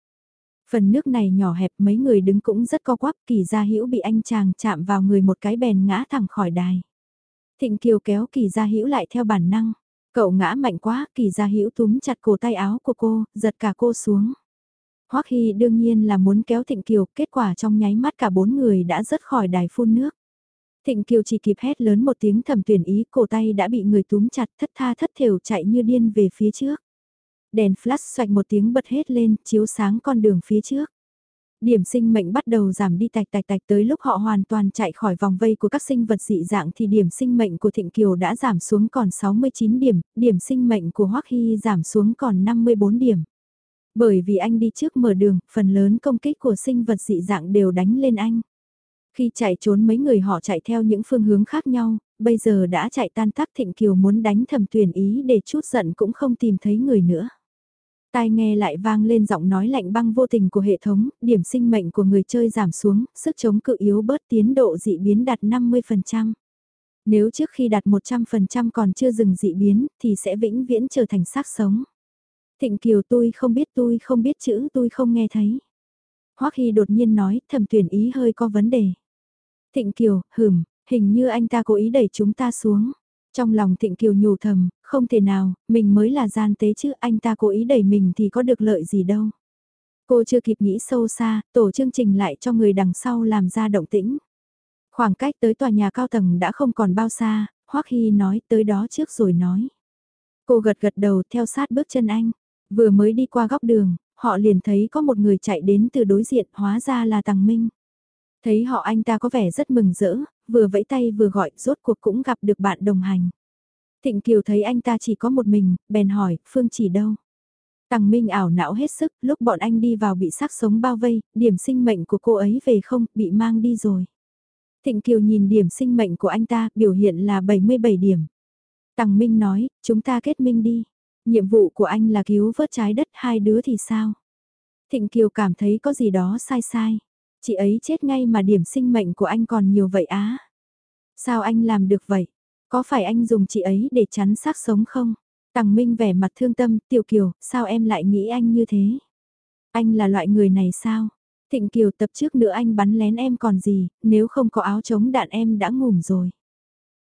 Phần nước này nhỏ hẹp mấy người đứng cũng rất co quắp kỳ gia hữu bị anh chàng chạm vào người một cái bèn ngã thẳng khỏi đài. Thịnh Kiều kéo kỳ gia hữu lại theo bản năng. Cậu ngã mạnh quá, kỳ gia hữu túm chặt cổ tay áo của cô, giật cả cô xuống. Hoắc Hy đương nhiên là muốn kéo Thịnh Kiều, kết quả trong nháy mắt cả bốn người đã rớt khỏi đài phun nước. Thịnh Kiều chỉ kịp hét lớn một tiếng thầm tuyển ý, cổ tay đã bị người túm chặt thất tha thất thểu chạy như điên về phía trước. Đèn flash xoạch một tiếng bật hết lên, chiếu sáng con đường phía trước. Điểm sinh mệnh bắt đầu giảm đi tạch tạch tạch tới lúc họ hoàn toàn chạy khỏi vòng vây của các sinh vật dị dạng thì điểm sinh mệnh của Thịnh Kiều đã giảm xuống còn 69 điểm, điểm sinh mệnh của Hoắc Hy giảm xuống còn 54 điểm. Bởi vì anh đi trước mở đường, phần lớn công kích của sinh vật dị dạng đều đánh lên anh. Khi chạy trốn mấy người họ chạy theo những phương hướng khác nhau, bây giờ đã chạy tan tác Thịnh Kiều muốn đánh thầm tuyển ý để chút giận cũng không tìm thấy người nữa. Tai nghe lại vang lên giọng nói lạnh băng vô tình của hệ thống, điểm sinh mệnh của người chơi giảm xuống, sức chống cự yếu bớt tiến độ dị biến đạt 50%. Nếu trước khi đạt 100% còn chưa dừng dị biến, thì sẽ vĩnh viễn trở thành xác sống. Thịnh Kiều tôi không biết tôi không biết chữ tôi không nghe thấy. Hoắc Hy đột nhiên nói thầm tuyển ý hơi có vấn đề. Thịnh Kiều, hừm, hình như anh ta cố ý đẩy chúng ta xuống. Trong lòng Thịnh Kiều nhủ thầm, không thể nào, mình mới là gian tế chứ anh ta cố ý đẩy mình thì có được lợi gì đâu. Cô chưa kịp nghĩ sâu xa, tổ chương trình lại cho người đằng sau làm ra động tĩnh. Khoảng cách tới tòa nhà cao tầng đã không còn bao xa, Hoắc Hy nói tới đó trước rồi nói. Cô gật gật đầu theo sát bước chân anh, vừa mới đi qua góc đường, họ liền thấy có một người chạy đến từ đối diện hóa ra là Tằng Minh. Thấy họ anh ta có vẻ rất mừng rỡ, vừa vẫy tay vừa gọi, rốt cuộc cũng gặp được bạn đồng hành. Thịnh Kiều thấy anh ta chỉ có một mình, bèn hỏi, Phương chỉ đâu? Tằng Minh ảo não hết sức, lúc bọn anh đi vào bị xác sống bao vây, điểm sinh mệnh của cô ấy về không, bị mang đi rồi. Thịnh Kiều nhìn điểm sinh mệnh của anh ta, biểu hiện là 77 điểm. Tằng Minh nói, chúng ta kết minh đi. Nhiệm vụ của anh là cứu vớt trái đất hai đứa thì sao? Thịnh Kiều cảm thấy có gì đó sai sai. Chị ấy chết ngay mà điểm sinh mệnh của anh còn nhiều vậy á. Sao anh làm được vậy? Có phải anh dùng chị ấy để chắn xác sống không? Tằng Minh vẻ mặt thương tâm, Tiểu Kiều, sao em lại nghĩ anh như thế? Anh là loại người này sao? Thịnh Kiều tập trước nữa anh bắn lén em còn gì, nếu không có áo chống đạn em đã ngủm rồi.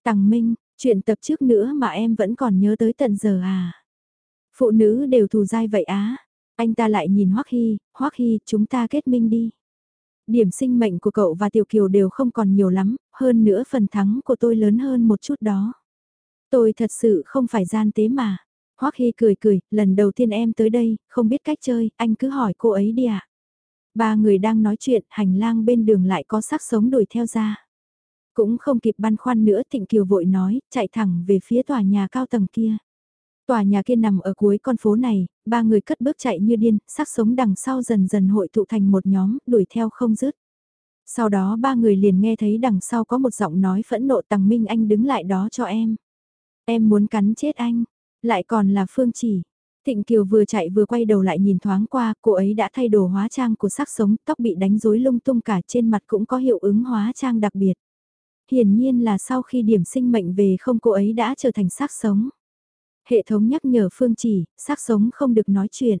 Tằng Minh, chuyện tập trước nữa mà em vẫn còn nhớ tới tận giờ à? Phụ nữ đều thù dai vậy á. Anh ta lại nhìn Hoắc Hy, Hoắc Hy, chúng ta kết minh đi. Điểm sinh mệnh của cậu và Tiểu Kiều đều không còn nhiều lắm, hơn nữa phần thắng của tôi lớn hơn một chút đó. Tôi thật sự không phải gian tế mà. Hoắc Hy cười cười, lần đầu tiên em tới đây, không biết cách chơi, anh cứ hỏi cô ấy đi ạ. À? Ba người đang nói chuyện, hành lang bên đường lại có xác sống đuổi theo ra. Cũng không kịp băn khoăn nữa Thịnh Kiều vội nói, chạy thẳng về phía tòa nhà cao tầng kia. Tòa nhà kia nằm ở cuối con phố này, ba người cất bước chạy như điên, xác sống đằng sau dần dần hội tụ thành một nhóm, đuổi theo không dứt. Sau đó ba người liền nghe thấy đằng sau có một giọng nói phẫn nộ Tằng Minh Anh đứng lại đó cho em. Em muốn cắn chết anh, lại còn là Phương Chỉ. Thịnh Kiều vừa chạy vừa quay đầu lại nhìn thoáng qua, cô ấy đã thay đồ hóa trang của sắc sống, tóc bị đánh rối lung tung cả trên mặt cũng có hiệu ứng hóa trang đặc biệt. Hiển nhiên là sau khi điểm sinh mệnh về không cô ấy đã trở thành sắc sống. Hệ thống nhắc nhở Phương Chỉ, xác sống không được nói chuyện.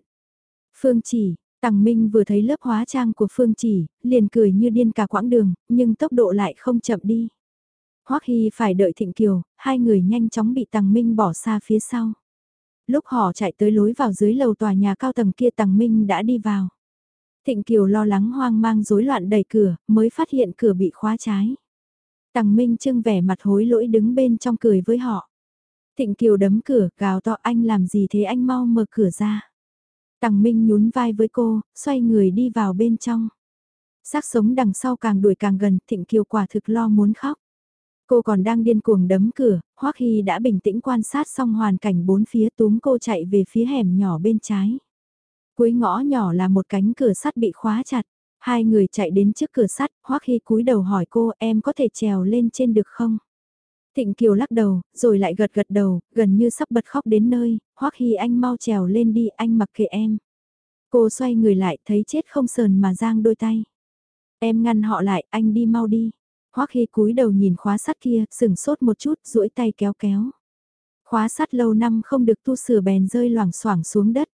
Phương Chỉ, Tằng Minh vừa thấy lớp hóa trang của Phương Chỉ, liền cười như điên cả quãng đường, nhưng tốc độ lại không chậm đi. Hoắc Hy phải đợi Thịnh Kiều, hai người nhanh chóng bị Tằng Minh bỏ xa phía sau. Lúc họ chạy tới lối vào dưới lầu tòa nhà cao tầng kia Tằng Minh đã đi vào. Thịnh Kiều lo lắng hoang mang rối loạn đẩy cửa, mới phát hiện cửa bị khóa trái. Tằng Minh trưng vẻ mặt hối lỗi đứng bên trong cười với họ. Thịnh Kiều đấm cửa, gào to anh làm gì thế anh mau mở cửa ra. Tằng Minh nhún vai với cô, xoay người đi vào bên trong. Xác sống đằng sau càng đuổi càng gần, Thịnh Kiều quả thực lo muốn khóc. Cô còn đang điên cuồng đấm cửa, Hoắc Hy đã bình tĩnh quan sát xong hoàn cảnh bốn phía túm cô chạy về phía hẻm nhỏ bên trái. Cuối ngõ nhỏ là một cánh cửa sắt bị khóa chặt. Hai người chạy đến trước cửa sắt, Hoắc Hy cúi đầu hỏi cô em có thể trèo lên trên được không? Thịnh Kiều lắc đầu, rồi lại gật gật đầu, gần như sắp bật khóc đến nơi, Hoắc Hy anh mau trèo lên đi, anh mặc kệ em. Cô xoay người lại, thấy chết không sờn mà giang đôi tay. Em ngăn họ lại, anh đi mau đi. Hoắc Hy cúi đầu nhìn khóa sắt kia, sừng sốt một chút, duỗi tay kéo kéo. Khóa sắt lâu năm không được tu sửa bèn rơi loảng xoảng xuống đất.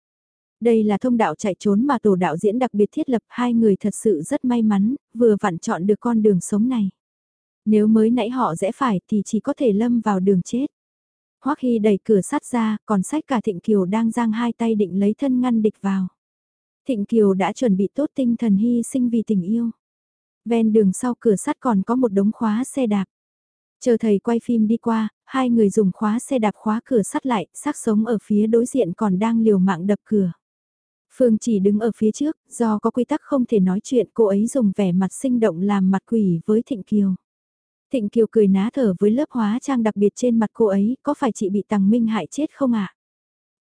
Đây là thông đạo chạy trốn mà tổ đạo diễn đặc biệt thiết lập hai người thật sự rất may mắn, vừa vặn chọn được con đường sống này. Nếu mới nãy họ rẽ phải thì chỉ có thể lâm vào đường chết. Hoắc Hy đẩy cửa sắt ra, còn sách cả Thịnh Kiều đang giang hai tay định lấy thân ngăn địch vào. Thịnh Kiều đã chuẩn bị tốt tinh thần hy sinh vì tình yêu. Ven đường sau cửa sắt còn có một đống khóa xe đạp. Chờ thầy quay phim đi qua, hai người dùng khóa xe đạp khóa cửa sắt lại, xác sống ở phía đối diện còn đang liều mạng đập cửa. Phương chỉ đứng ở phía trước, do có quy tắc không thể nói chuyện cô ấy dùng vẻ mặt sinh động làm mặt quỷ với Thịnh Kiều. Thịnh Kiều cười ná thở với lớp hóa trang đặc biệt trên mặt cô ấy, có phải chị bị Tằng Minh hại chết không ạ?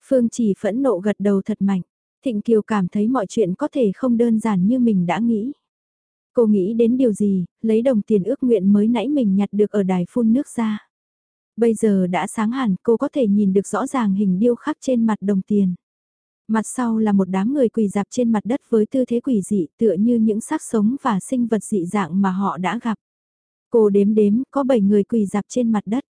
Phương chỉ phẫn nộ gật đầu thật mạnh. Thịnh Kiều cảm thấy mọi chuyện có thể không đơn giản như mình đã nghĩ. Cô nghĩ đến điều gì, lấy đồng tiền ước nguyện mới nãy mình nhặt được ở đài phun nước ra. Bây giờ đã sáng hẳn cô có thể nhìn được rõ ràng hình điêu khắc trên mặt đồng tiền. Mặt sau là một đám người quỳ dạp trên mặt đất với tư thế quỷ dị tựa như những xác sống và sinh vật dị dạng mà họ đã gặp. Cô đếm đếm có 7 người quỳ dạp trên mặt đất.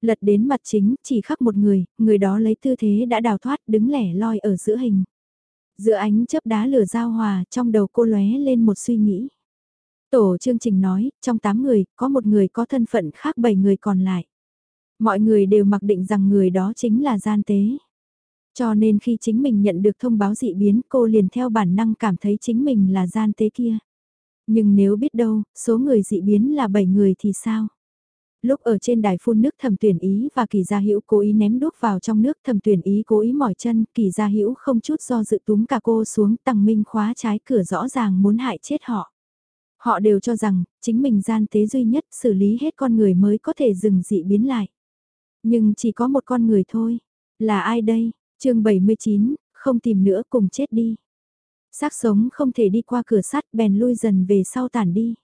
Lật đến mặt chính chỉ khắc một người, người đó lấy tư thế đã đào thoát đứng lẻ loi ở giữa hình. Giữa ánh chớp đá lửa giao hòa trong đầu cô lóe lên một suy nghĩ. Tổ chương trình nói, trong 8 người, có một người có thân phận khác 7 người còn lại. Mọi người đều mặc định rằng người đó chính là gian tế. Cho nên khi chính mình nhận được thông báo dị biến cô liền theo bản năng cảm thấy chính mình là gian tế kia. Nhưng nếu biết đâu, số người dị biến là 7 người thì sao? Lúc ở trên đài phun nước thầm tuyển ý và kỳ gia hữu cố ý ném đuốc vào trong nước thầm tuyển ý cố ý mỏi chân, kỳ gia hữu không chút do dự túm cả cô xuống tăng minh khóa trái cửa rõ ràng muốn hại chết họ. Họ đều cho rằng, chính mình gian tế duy nhất xử lý hết con người mới có thể dừng dị biến lại. Nhưng chỉ có một con người thôi. Là ai đây? chương 79, không tìm nữa cùng chết đi xác sống không thể đi qua cửa sắt bèn lui dần về sau tản đi.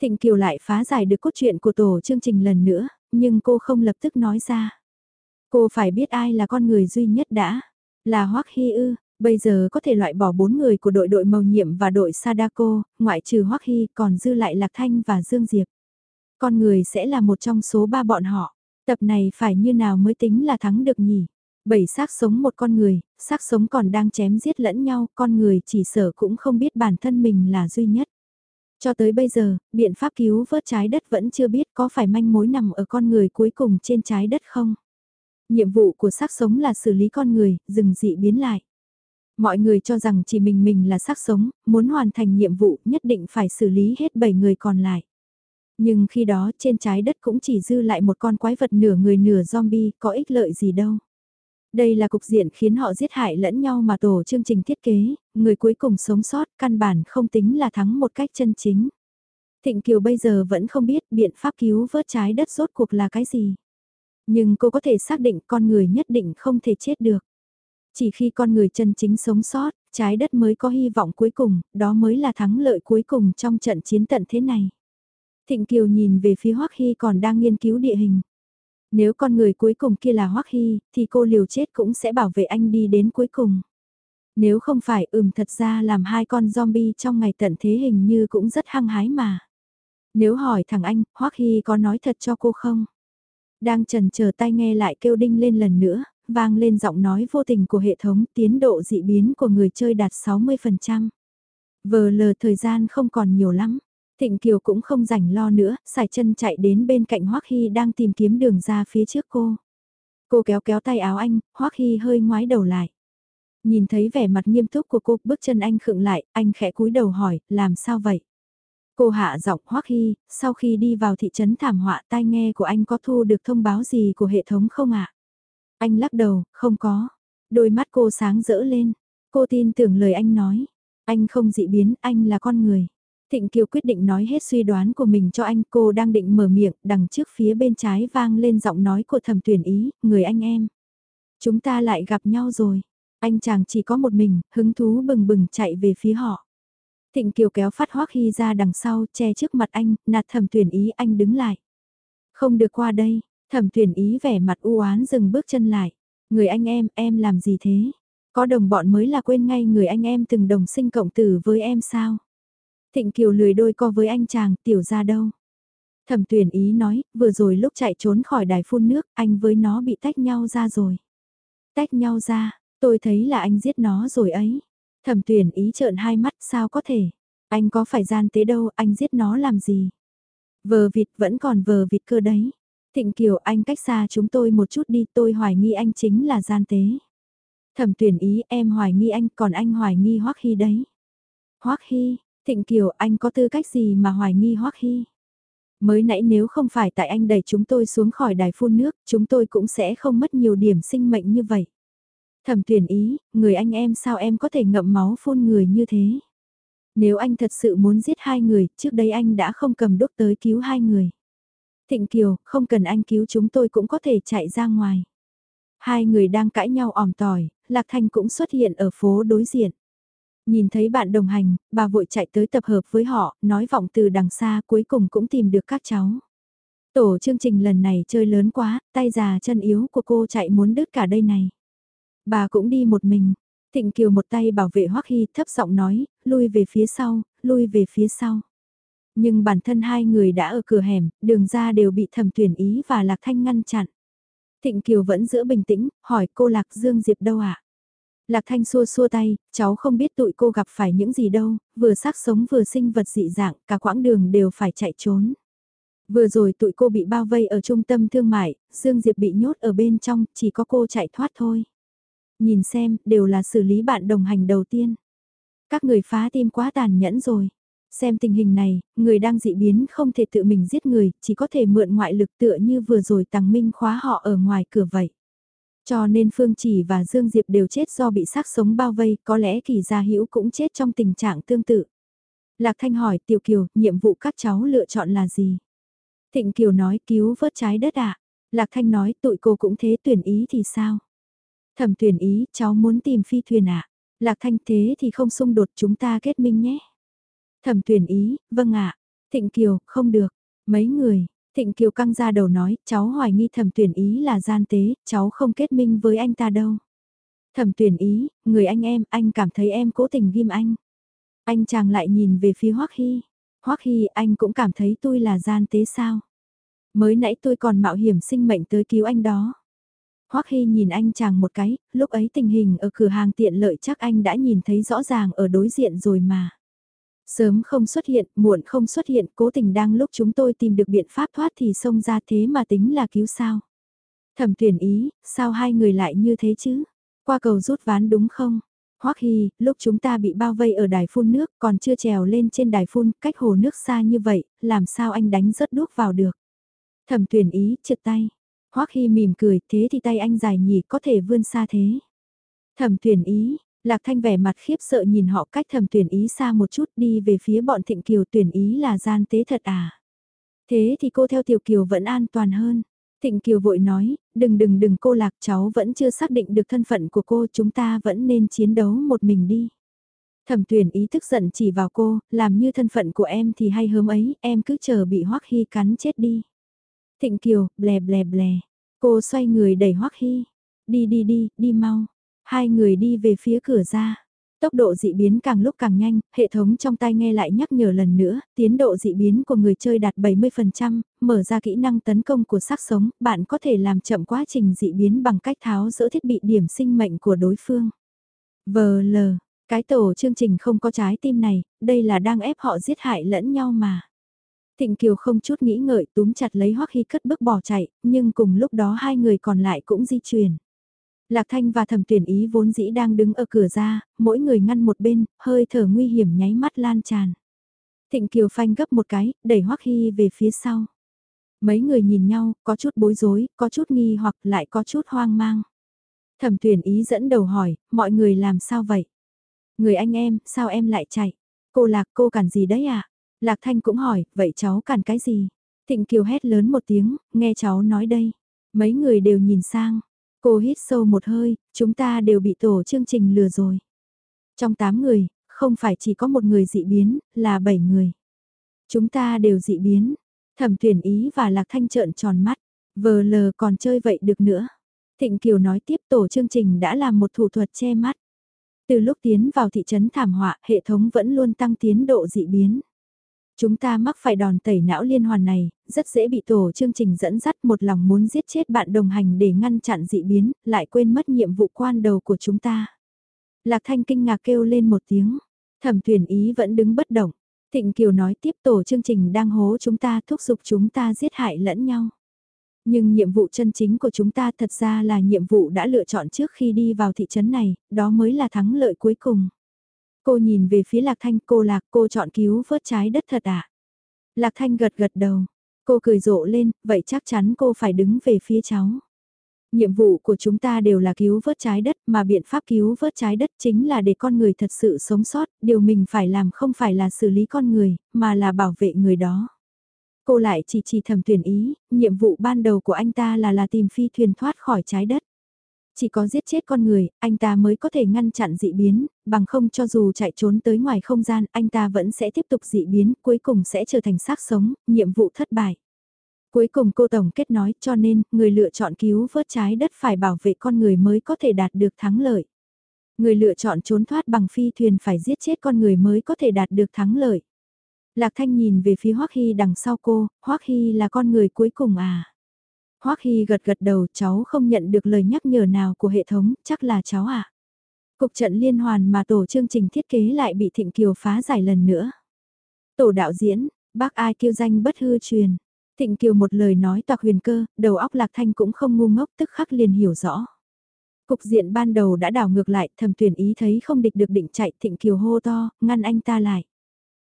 Thịnh Kiều lại phá giải được cốt truyện của tổ chương trình lần nữa, nhưng cô không lập tức nói ra. Cô phải biết ai là con người duy nhất đã. Là Hoắc Hy ư, bây giờ có thể loại bỏ bốn người của đội đội màu nhiệm và đội Sadako, ngoại trừ Hoắc Hy còn dư lại Lạc Thanh và Dương Diệp. Con người sẽ là một trong số ba bọn họ. Tập này phải như nào mới tính là thắng được nhỉ? Bảy xác sống một con người, xác sống còn đang chém giết lẫn nhau, con người chỉ sở cũng không biết bản thân mình là duy nhất. Cho tới bây giờ, biện pháp cứu vớt trái đất vẫn chưa biết có phải manh mối nằm ở con người cuối cùng trên trái đất không. Nhiệm vụ của xác sống là xử lý con người, dừng dị biến lại. Mọi người cho rằng chỉ mình mình là xác sống, muốn hoàn thành nhiệm vụ nhất định phải xử lý hết 7 người còn lại. Nhưng khi đó trên trái đất cũng chỉ dư lại một con quái vật nửa người nửa zombie, có ích lợi gì đâu. Đây là cục diện khiến họ giết hại lẫn nhau mà tổ chương trình thiết kế, người cuối cùng sống sót căn bản không tính là thắng một cách chân chính. Thịnh Kiều bây giờ vẫn không biết biện pháp cứu vớt trái đất rốt cuộc là cái gì. Nhưng cô có thể xác định con người nhất định không thể chết được. Chỉ khi con người chân chính sống sót, trái đất mới có hy vọng cuối cùng, đó mới là thắng lợi cuối cùng trong trận chiến tận thế này. Thịnh Kiều nhìn về phía Hoắc Hy còn đang nghiên cứu địa hình. Nếu con người cuối cùng kia là Hoắc Hy, thì cô liều chết cũng sẽ bảo vệ anh đi đến cuối cùng. Nếu không phải ừm thật ra làm hai con zombie trong ngày tận thế hình như cũng rất hăng hái mà. Nếu hỏi thằng anh, Hoắc Hy có nói thật cho cô không? Đang trần chờ tay nghe lại kêu đinh lên lần nữa, vang lên giọng nói vô tình của hệ thống tiến độ dị biến của người chơi đạt 60%. Vờ lờ thời gian không còn nhiều lắm. Thịnh Kiều cũng không rảnh lo nữa, xài chân chạy đến bên cạnh Hoắc Hy đang tìm kiếm đường ra phía trước cô. Cô kéo kéo tay áo anh, Hoắc Hy hơi ngoái đầu lại. Nhìn thấy vẻ mặt nghiêm túc của cô, bước chân anh khựng lại, anh khẽ cúi đầu hỏi, làm sao vậy? Cô hạ giọng Hoắc Hy, sau khi đi vào thị trấn thảm họa tai nghe của anh có thu được thông báo gì của hệ thống không ạ? Anh lắc đầu, không có. Đôi mắt cô sáng rỡ lên. Cô tin tưởng lời anh nói. Anh không dị biến, anh là con người. Thịnh Kiều quyết định nói hết suy đoán của mình cho anh cô đang định mở miệng, đằng trước phía bên trái vang lên giọng nói của thẩm tuyển ý, người anh em. Chúng ta lại gặp nhau rồi. Anh chàng chỉ có một mình, hứng thú bừng bừng chạy về phía họ. Thịnh Kiều kéo phát hoắc hy ra đằng sau, che trước mặt anh, nạt thẩm tuyển ý anh đứng lại. Không được qua đây, thẩm tuyển ý vẻ mặt u oán dừng bước chân lại. Người anh em, em làm gì thế? Có đồng bọn mới là quên ngay người anh em từng đồng sinh cộng tử với em sao? Thịnh Kiều lười đôi co với anh chàng, tiểu ra đâu. Thẩm tuyển ý nói, vừa rồi lúc chạy trốn khỏi đài phun nước, anh với nó bị tách nhau ra rồi. Tách nhau ra, tôi thấy là anh giết nó rồi ấy. Thẩm tuyển ý trợn hai mắt, sao có thể? Anh có phải gian tế đâu, anh giết nó làm gì? Vờ vịt vẫn còn vờ vịt cơ đấy. Thịnh Kiều anh cách xa chúng tôi một chút đi, tôi hoài nghi anh chính là gian tế. Thẩm tuyển ý em hoài nghi anh, còn anh hoài nghi Hoắc Hy đấy. Hoắc Hy, Thịnh Kiều anh có tư cách gì mà hoài nghi Hoắc Hy? Mới nãy nếu không phải tại anh đẩy chúng tôi xuống khỏi đài phun nước, chúng tôi cũng sẽ không mất nhiều điểm sinh mệnh như vậy. Thẩm tuyển ý, người anh em sao em có thể ngậm máu phun người như thế? Nếu anh thật sự muốn giết hai người, trước đây anh đã không cầm đốt tới cứu hai người. Thịnh Kiều, không cần anh cứu chúng tôi cũng có thể chạy ra ngoài. Hai người đang cãi nhau ỏm tỏi, Lạc Thanh cũng xuất hiện ở phố đối diện. Nhìn thấy bạn đồng hành, bà vội chạy tới tập hợp với họ, nói vọng từ đằng xa cuối cùng cũng tìm được các cháu. Tổ chương trình lần này chơi lớn quá, tay già chân yếu của cô chạy muốn đứt cả đây này. Bà cũng đi một mình. Thịnh Kiều một tay bảo vệ Hoắc Hy thấp giọng nói, lui về phía sau, lui về phía sau. Nhưng bản thân hai người đã ở cửa hẻm, đường ra đều bị thẩm tuyển ý và Lạc Thanh ngăn chặn. Thịnh Kiều vẫn giữ bình tĩnh, hỏi cô Lạc Dương Diệp đâu ạ? À? Lạc Thanh xua xua tay, cháu không biết tụi cô gặp phải những gì đâu, vừa xác sống vừa sinh vật dị dạng, cả quãng đường đều phải chạy trốn. Vừa rồi tụi cô bị bao vây ở trung tâm thương mại, Dương Diệp bị nhốt ở bên trong, chỉ có cô chạy thoát thôi. Nhìn xem, đều là xử lý bạn đồng hành đầu tiên. Các người phá tim quá tàn nhẫn rồi. Xem tình hình này, người đang dị biến không thể tự mình giết người, chỉ có thể mượn ngoại lực tựa như vừa rồi Tăng Minh khóa họ ở ngoài cửa vậy. Cho nên Phương Chỉ và Dương Diệp đều chết do bị xác sống bao vây, có lẽ kỳ gia hữu cũng chết trong tình trạng tương tự. Lạc Thanh hỏi Tiểu Kiều, nhiệm vụ các cháu lựa chọn là gì? Thịnh Kiều nói cứu vớt trái đất ạ. Lạc Thanh nói tụi cô cũng thế tuyển ý thì sao? Thẩm tuyển ý, cháu muốn tìm phi thuyền ạ. Lạc Thanh thế thì không xung đột chúng ta kết minh nhé. Thẩm tuyển ý, vâng ạ. Thịnh Kiều, không được. Mấy người, Thịnh Kiều căng ra đầu nói, cháu hoài nghi thẩm tuyển ý là gian tế, cháu không kết minh với anh ta đâu. Thẩm tuyển ý, người anh em, anh cảm thấy em cố tình ghim anh. Anh chàng lại nhìn về phía Hoắc Hy. Hoắc Hy, anh cũng cảm thấy tôi là gian tế sao? Mới nãy tôi còn mạo hiểm sinh mệnh tới cứu anh đó. Hoắc Hy nhìn anh chàng một cái, lúc ấy tình hình ở cửa hàng tiện lợi chắc anh đã nhìn thấy rõ ràng ở đối diện rồi mà. Sớm không xuất hiện, muộn không xuất hiện, cố tình đang lúc chúng tôi tìm được biện pháp thoát thì xông ra thế mà tính là cứu sao. Thẩm tuyển ý, sao hai người lại như thế chứ? Qua cầu rút ván đúng không? Hoắc Hy, lúc chúng ta bị bao vây ở đài phun nước còn chưa trèo lên trên đài phun cách hồ nước xa như vậy, làm sao anh đánh rớt đuốc vào được? Thẩm tuyển ý, trượt tay. Hoắc Hy mỉm cười, thế thì tay anh dài nhỉ có thể vươn xa thế. Thẩm tuyển ý, Lạc Thanh vẻ mặt khiếp sợ nhìn họ cách thẩm tuyển ý xa một chút đi về phía bọn Thịnh Kiều tuyển ý là gian tế thật à. Thế thì cô theo Tiểu Kiều vẫn an toàn hơn. Thịnh Kiều vội nói, đừng đừng đừng cô Lạc cháu vẫn chưa xác định được thân phận của cô chúng ta vẫn nên chiến đấu một mình đi. Thẩm tuyển ý thức giận chỉ vào cô, làm như thân phận của em thì hay hớm ấy, em cứ chờ bị Hoắc Hy cắn chết đi. Thịnh Kiều, blè blè blè, cô xoay người đẩy Hoắc Hy, đi đi đi, đi mau. Hai người đi về phía cửa ra. Tốc độ dị biến càng lúc càng nhanh, hệ thống trong tai nghe lại nhắc nhở lần nữa, tiến độ dị biến của người chơi đạt 70%, mở ra kỹ năng tấn công của xác sống, bạn có thể làm chậm quá trình dị biến bằng cách tháo dỡ thiết bị điểm sinh mệnh của đối phương. VL, cái tổ chương trình không có trái tim này, đây là đang ép họ giết hại lẫn nhau mà. Thịnh Kiều không chút nghĩ ngợi túm chặt lấy Hoắc Hy cất bước bỏ chạy, nhưng cùng lúc đó hai người còn lại cũng di chuyển. Lạc Thanh và thẩm tuyển ý vốn dĩ đang đứng ở cửa ra, mỗi người ngăn một bên, hơi thở nguy hiểm nháy mắt lan tràn. Thịnh Kiều phanh gấp một cái, đẩy Hoắc Hy về phía sau. Mấy người nhìn nhau, có chút bối rối, có chút nghi hoặc lại có chút hoang mang. Thẩm tuyển ý dẫn đầu hỏi, mọi người làm sao vậy? Người anh em, sao em lại chạy? Cô Lạc cô cản gì đấy à? Lạc Thanh cũng hỏi, vậy cháu cản cái gì? Thịnh Kiều hét lớn một tiếng, nghe cháu nói đây. Mấy người đều nhìn sang, Cô hít sâu một hơi, chúng ta đều bị tổ chương trình lừa rồi. Trong 8 người, không phải chỉ có một người dị biến, là 7 người. Chúng ta đều dị biến. Thẩm tuyển ý và lạc thanh trợn tròn mắt. Vờ lờ còn chơi vậy được nữa. Thịnh Kiều nói tiếp tổ chương trình đã làm một thủ thuật che mắt. Từ lúc tiến vào thị trấn thảm họa, hệ thống vẫn luôn tăng tiến độ dị biến. Chúng ta mắc phải đòn tẩy não liên hoàn này, rất dễ bị tổ chương trình dẫn dắt một lòng muốn giết chết bạn đồng hành để ngăn chặn dị biến, lại quên mất nhiệm vụ quan đầu của chúng ta. Lạc Thanh kinh ngạc kêu lên một tiếng, thẩm tuyển ý vẫn đứng bất động. Thịnh Kiều nói tiếp tổ chương trình đang hố chúng ta thúc giục chúng ta giết hại lẫn nhau. Nhưng nhiệm vụ chân chính của chúng ta thật ra là nhiệm vụ đã lựa chọn trước khi đi vào thị trấn này, đó mới là thắng lợi cuối cùng. Cô nhìn về phía Lạc Thanh cô Lạc cô chọn cứu vớt trái đất thật à? Lạc Thanh gật gật đầu. Cô cười rộ lên, vậy chắc chắn cô phải đứng về phía cháu. Nhiệm vụ của chúng ta đều là cứu vớt trái đất mà biện pháp cứu vớt trái đất chính là để con người thật sự sống sót, điều mình phải làm không phải là xử lý con người, mà là bảo vệ người đó. Cô lại chỉ chỉ thầm tuyển ý, nhiệm vụ ban đầu của anh ta là là tìm phi thuyền thoát khỏi trái đất. Chỉ có giết chết con người, anh ta mới có thể ngăn chặn dị biến, bằng không cho dù chạy trốn tới ngoài không gian, anh ta vẫn sẽ tiếp tục dị biến, cuối cùng sẽ trở thành xác sống, nhiệm vụ thất bại. Cuối cùng cô Tổng kết nói cho nên, người lựa chọn cứu vớt trái đất phải bảo vệ con người mới có thể đạt được thắng lợi. Người lựa chọn trốn thoát bằng phi thuyền phải giết chết con người mới có thể đạt được thắng lợi. Lạc Thanh nhìn về phía Hoắc Hy đằng sau cô, Hoắc Hy là con người cuối cùng à. Hoắc Hy gật gật đầu cháu không nhận được lời nhắc nhở nào của hệ thống, chắc là cháu à. Cục trận liên hoàn mà tổ chương trình thiết kế lại bị Thịnh Kiều phá giải lần nữa. Tổ đạo diễn, bác ai kêu danh bất hư truyền. Thịnh Kiều một lời nói toạc huyền cơ, đầu óc lạc thanh cũng không ngu ngốc tức khắc liền hiểu rõ. Cục diện ban đầu đã đảo ngược lại, thầm tuyển ý thấy không địch được định chạy Thịnh Kiều hô to, ngăn anh ta lại.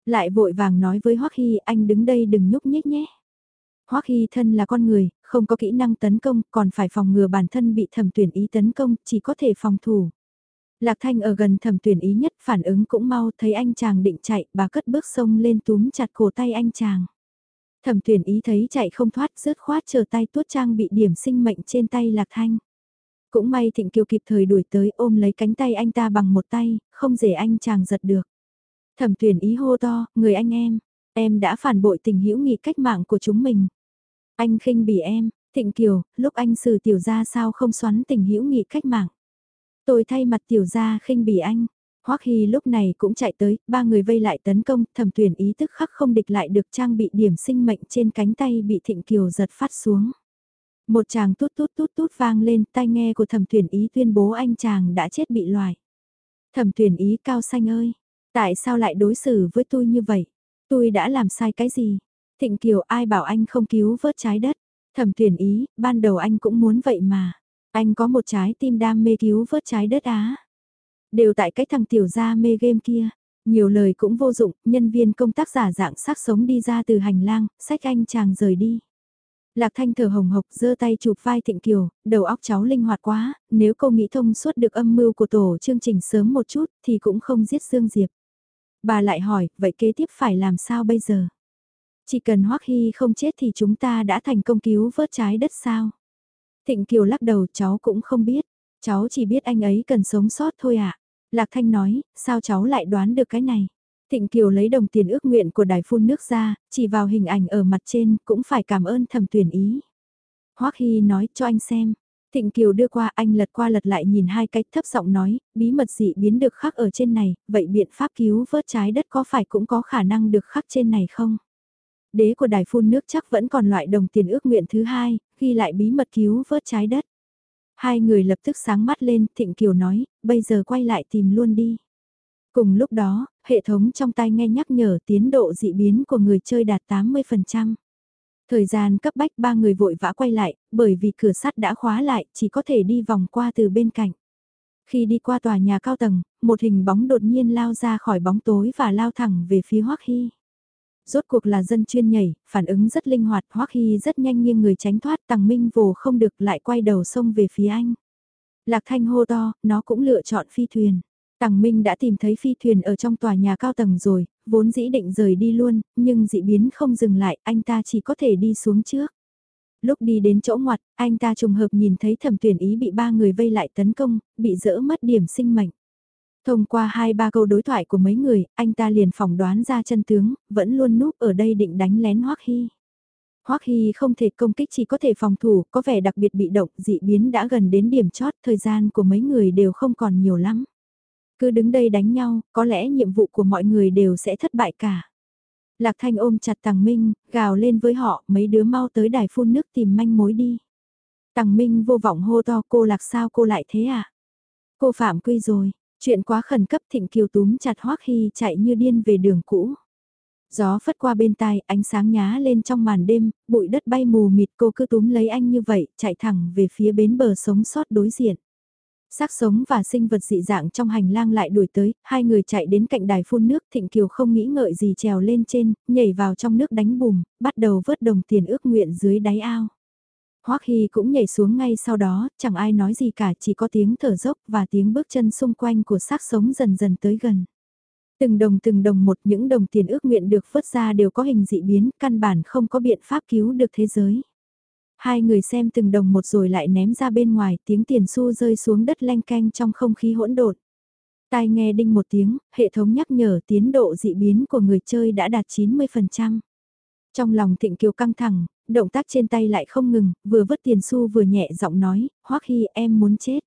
Lại vội vàng nói với Hoắc Hy anh đứng đây đừng nhúc nhích nhé. Hoắc Hy thân là con người, không có kỹ năng tấn công, còn phải phòng ngừa bản thân bị thẩm tuyển ý tấn công, chỉ có thể phòng thủ. Lạc Thanh ở gần thẩm tuyển ý nhất phản ứng cũng mau thấy anh chàng định chạy, bà cất bước sông lên túm chặt cổ tay anh chàng. Thẩm tuyển ý thấy chạy không thoát rớt khoát chờ tay tuốt trang bị điểm sinh mệnh trên tay Lạc Thanh. Cũng may Thịnh Kiều kịp thời đuổi tới ôm lấy cánh tay anh ta bằng một tay, không để anh chàng giật được. Thẩm tuyển ý hô to, người anh em, em đã phản bội tình hữu nghị cách mạng của chúng mình. Anh khinh bỉ em, Thịnh Kiều, lúc anh xử tiểu gia sao không xoắn tình hữu nghị cách mạng. Tôi thay mặt tiểu gia khinh bỉ anh. Hoắc Hy lúc này cũng chạy tới, ba người vây lại tấn công, thẩm tuyển ý tức khắc không địch lại được trang bị điểm sinh mệnh trên cánh tay bị Thịnh Kiều giật phát xuống. Một chàng tút tút tút tút vang lên, tai nghe của thẩm tuyển ý tuyên bố anh chàng đã chết bị loài. Thẩm tuyển ý cao xanh ơi, tại sao lại đối xử với tôi như vậy? Tôi đã làm sai cái gì? Thịnh Kiều ai bảo anh không cứu vớt trái đất? Thẩm tuyển ý, ban đầu anh cũng muốn vậy mà. Anh có một trái tim đam mê cứu vớt trái đất á. Đều tại cái thằng tiểu gia mê game kia. Nhiều lời cũng vô dụng, nhân viên công tác giả dạng xác sống đi ra từ hành lang, sách anh chàng rời đi. Lạc Thanh thở hồng hộc giơ tay chụp vai Thịnh Kiều, đầu óc cháu linh hoạt quá, nếu cô nghĩ thông suốt được âm mưu của tổ chương trình sớm một chút thì cũng không giết Dương Diệp. Bà lại hỏi, vậy kế tiếp phải làm sao bây giờ? Chỉ cần Hoắc Hy không chết thì chúng ta đã thành công cứu vớt trái đất sao? Thịnh Kiều lắc đầu cháu cũng không biết, cháu chỉ biết anh ấy cần sống sót thôi ạ. À? Lạc Thanh nói, sao cháu lại đoán được cái này? Thịnh Kiều lấy đồng tiền ước nguyện của đài phun nước ra, chỉ vào hình ảnh ở mặt trên, cũng phải cảm ơn thầm tuyển ý. Hoắc Hy nói cho anh xem. Thịnh Kiều đưa qua anh lật qua lật lại nhìn hai cách thấp giọng nói, bí mật dị biến được khắc ở trên này, vậy biện pháp cứu vớt trái đất có phải cũng có khả năng được khắc trên này không? Đế của đài phun nước chắc vẫn còn loại đồng tiền ước nguyện thứ hai, ghi lại bí mật cứu vớt trái đất. Hai người lập tức sáng mắt lên, Thịnh Kiều nói, bây giờ quay lại tìm luôn đi. Cùng lúc đó, hệ thống trong tay nghe nhắc nhở tiến độ dị biến của người chơi đạt 80%. Thời gian cấp bách ba người vội vã quay lại, bởi vì cửa sắt đã khóa lại, chỉ có thể đi vòng qua từ bên cạnh. Khi đi qua tòa nhà cao tầng, một hình bóng đột nhiên lao ra khỏi bóng tối và lao thẳng về phía Hoắc Hy. Rốt cuộc là dân chuyên nhảy, phản ứng rất linh hoạt, Hoắc Hy rất nhanh nghiêng người tránh thoát, Tằng Minh vồ không được lại quay đầu xông về phía anh. Lạc Thanh hô to, nó cũng lựa chọn phi thuyền. Tằng Minh đã tìm thấy phi thuyền ở trong tòa nhà cao tầng rồi, vốn dĩ định rời đi luôn, nhưng dị biến không dừng lại, anh ta chỉ có thể đi xuống trước. Lúc đi đến chỗ ngoặt, anh ta trùng hợp nhìn thấy thẩm tuyển ý bị ba người vây lại tấn công, bị dỡ mất điểm sinh mệnh. Thông qua hai ba câu đối thoại của mấy người, anh ta liền phỏng đoán ra chân tướng, vẫn luôn núp ở đây định đánh lén Hoắc Hy. Hoắc Hy không thể công kích chỉ có thể phòng thủ, có vẻ đặc biệt bị động, dị biến đã gần đến điểm chót, thời gian của mấy người đều không còn nhiều lắm. Cứ đứng đây đánh nhau, có lẽ nhiệm vụ của mọi người đều sẽ thất bại cả. Lạc Thanh ôm chặt Tằng Minh, gào lên với họ, mấy đứa mau tới đài phun nước tìm manh mối đi. Tằng Minh vô vọng hô to cô Lạc sao cô lại thế à? Cô phạm quy rồi, chuyện quá khẩn cấp thịnh kiều túm chặt Hoắc Hy chạy như điên về đường cũ. Gió phất qua bên tai, ánh sáng nhá lên trong màn đêm, bụi đất bay mù mịt cô cứ túm lấy anh như vậy, chạy thẳng về phía bến bờ sống sót đối diện. Xác sống và sinh vật dị dạng trong hành lang lại đuổi tới, hai người chạy đến cạnh đài phun nước, Thịnh Kiều không nghĩ ngợi gì trèo lên trên, nhảy vào trong nước đánh bùm, bắt đầu vớt đồng tiền ước nguyện dưới đáy ao. Hoắc Hy cũng nhảy xuống ngay sau đó, chẳng ai nói gì cả, chỉ có tiếng thở dốc và tiếng bước chân xung quanh của xác sống dần dần tới gần. Từng đồng từng đồng một những đồng tiền ước nguyện được vớt ra đều có hình dị biến, căn bản không có biện pháp cứu được thế giới. Hai người xem từng đồng một rồi lại ném ra bên ngoài, tiếng tiền xu rơi xuống đất leng canh trong không khí hỗn độn. Tai nghe đinh một tiếng, hệ thống nhắc nhở tiến độ dị biến của người chơi đã đạt 90%. Trong lòng thịnh kiều căng thẳng, động tác trên tay lại không ngừng, vừa vứt tiền xu vừa nhẹ giọng nói, Hoắc Hy em muốn chết.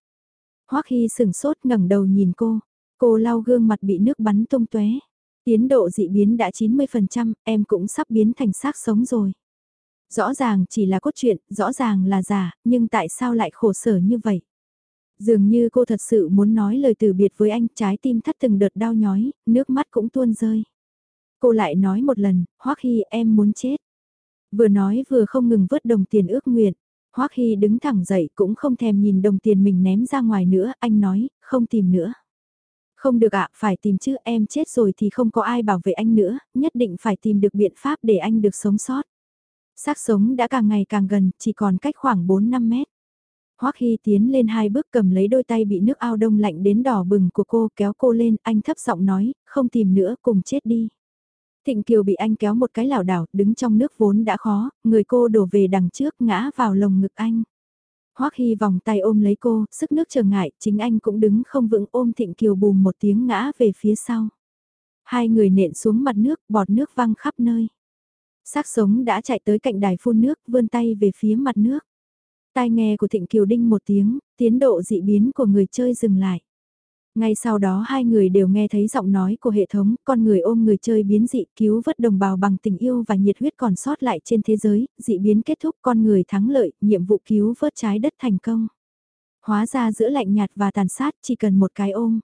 Hoắc Hy sừng sốt ngẩng đầu nhìn cô, cô lau gương mặt bị nước bắn tung tóe. Tiến độ dị biến đã 90%, em cũng sắp biến thành xác sống rồi. Rõ ràng chỉ là cốt truyện, rõ ràng là giả, nhưng tại sao lại khổ sở như vậy? Dường như cô thật sự muốn nói lời từ biệt với anh, trái tim thắt từng đợt đau nhói, nước mắt cũng tuôn rơi. Cô lại nói một lần, Hoắc Hy em muốn chết. Vừa nói vừa không ngừng vớt đồng tiền ước nguyện. Hoắc Hy đứng thẳng dậy cũng không thèm nhìn đồng tiền mình ném ra ngoài nữa, anh nói, không tìm nữa. Không được ạ, phải tìm chứ em chết rồi thì không có ai bảo vệ anh nữa, nhất định phải tìm được biện pháp để anh được sống sót. Xác sống đã càng ngày càng gần, chỉ còn cách khoảng 4-5 mét. Hoắc Hy tiến lên hai bước cầm lấy đôi tay bị nước ao đông lạnh đến đỏ bừng của cô kéo cô lên, anh thấp giọng nói, không tìm nữa, cùng chết đi. Thịnh Kiều bị anh kéo một cái lảo đảo, đứng trong nước vốn đã khó, người cô đổ về đằng trước ngã vào lồng ngực anh. Hoắc Hy vòng tay ôm lấy cô, sức nước trở ngại, chính anh cũng đứng không vững ôm Thịnh Kiều bùm một tiếng ngã về phía sau. Hai người nện xuống mặt nước, bọt nước văng khắp nơi. Xác sống đã chạy tới cạnh đài phun nước, vươn tay về phía mặt nước. Tai nghe của Thịnh Kiều Đinh một tiếng, tiến độ dị biến của người chơi dừng lại. Ngay sau đó hai người đều nghe thấy giọng nói của hệ thống, con người ôm người chơi biến dị cứu vớt đồng bào bằng tình yêu và nhiệt huyết còn sót lại trên thế giới, dị biến kết thúc con người thắng lợi, nhiệm vụ cứu vớt trái đất thành công. Hóa ra giữa lạnh nhạt và tàn sát chỉ cần một cái ôm.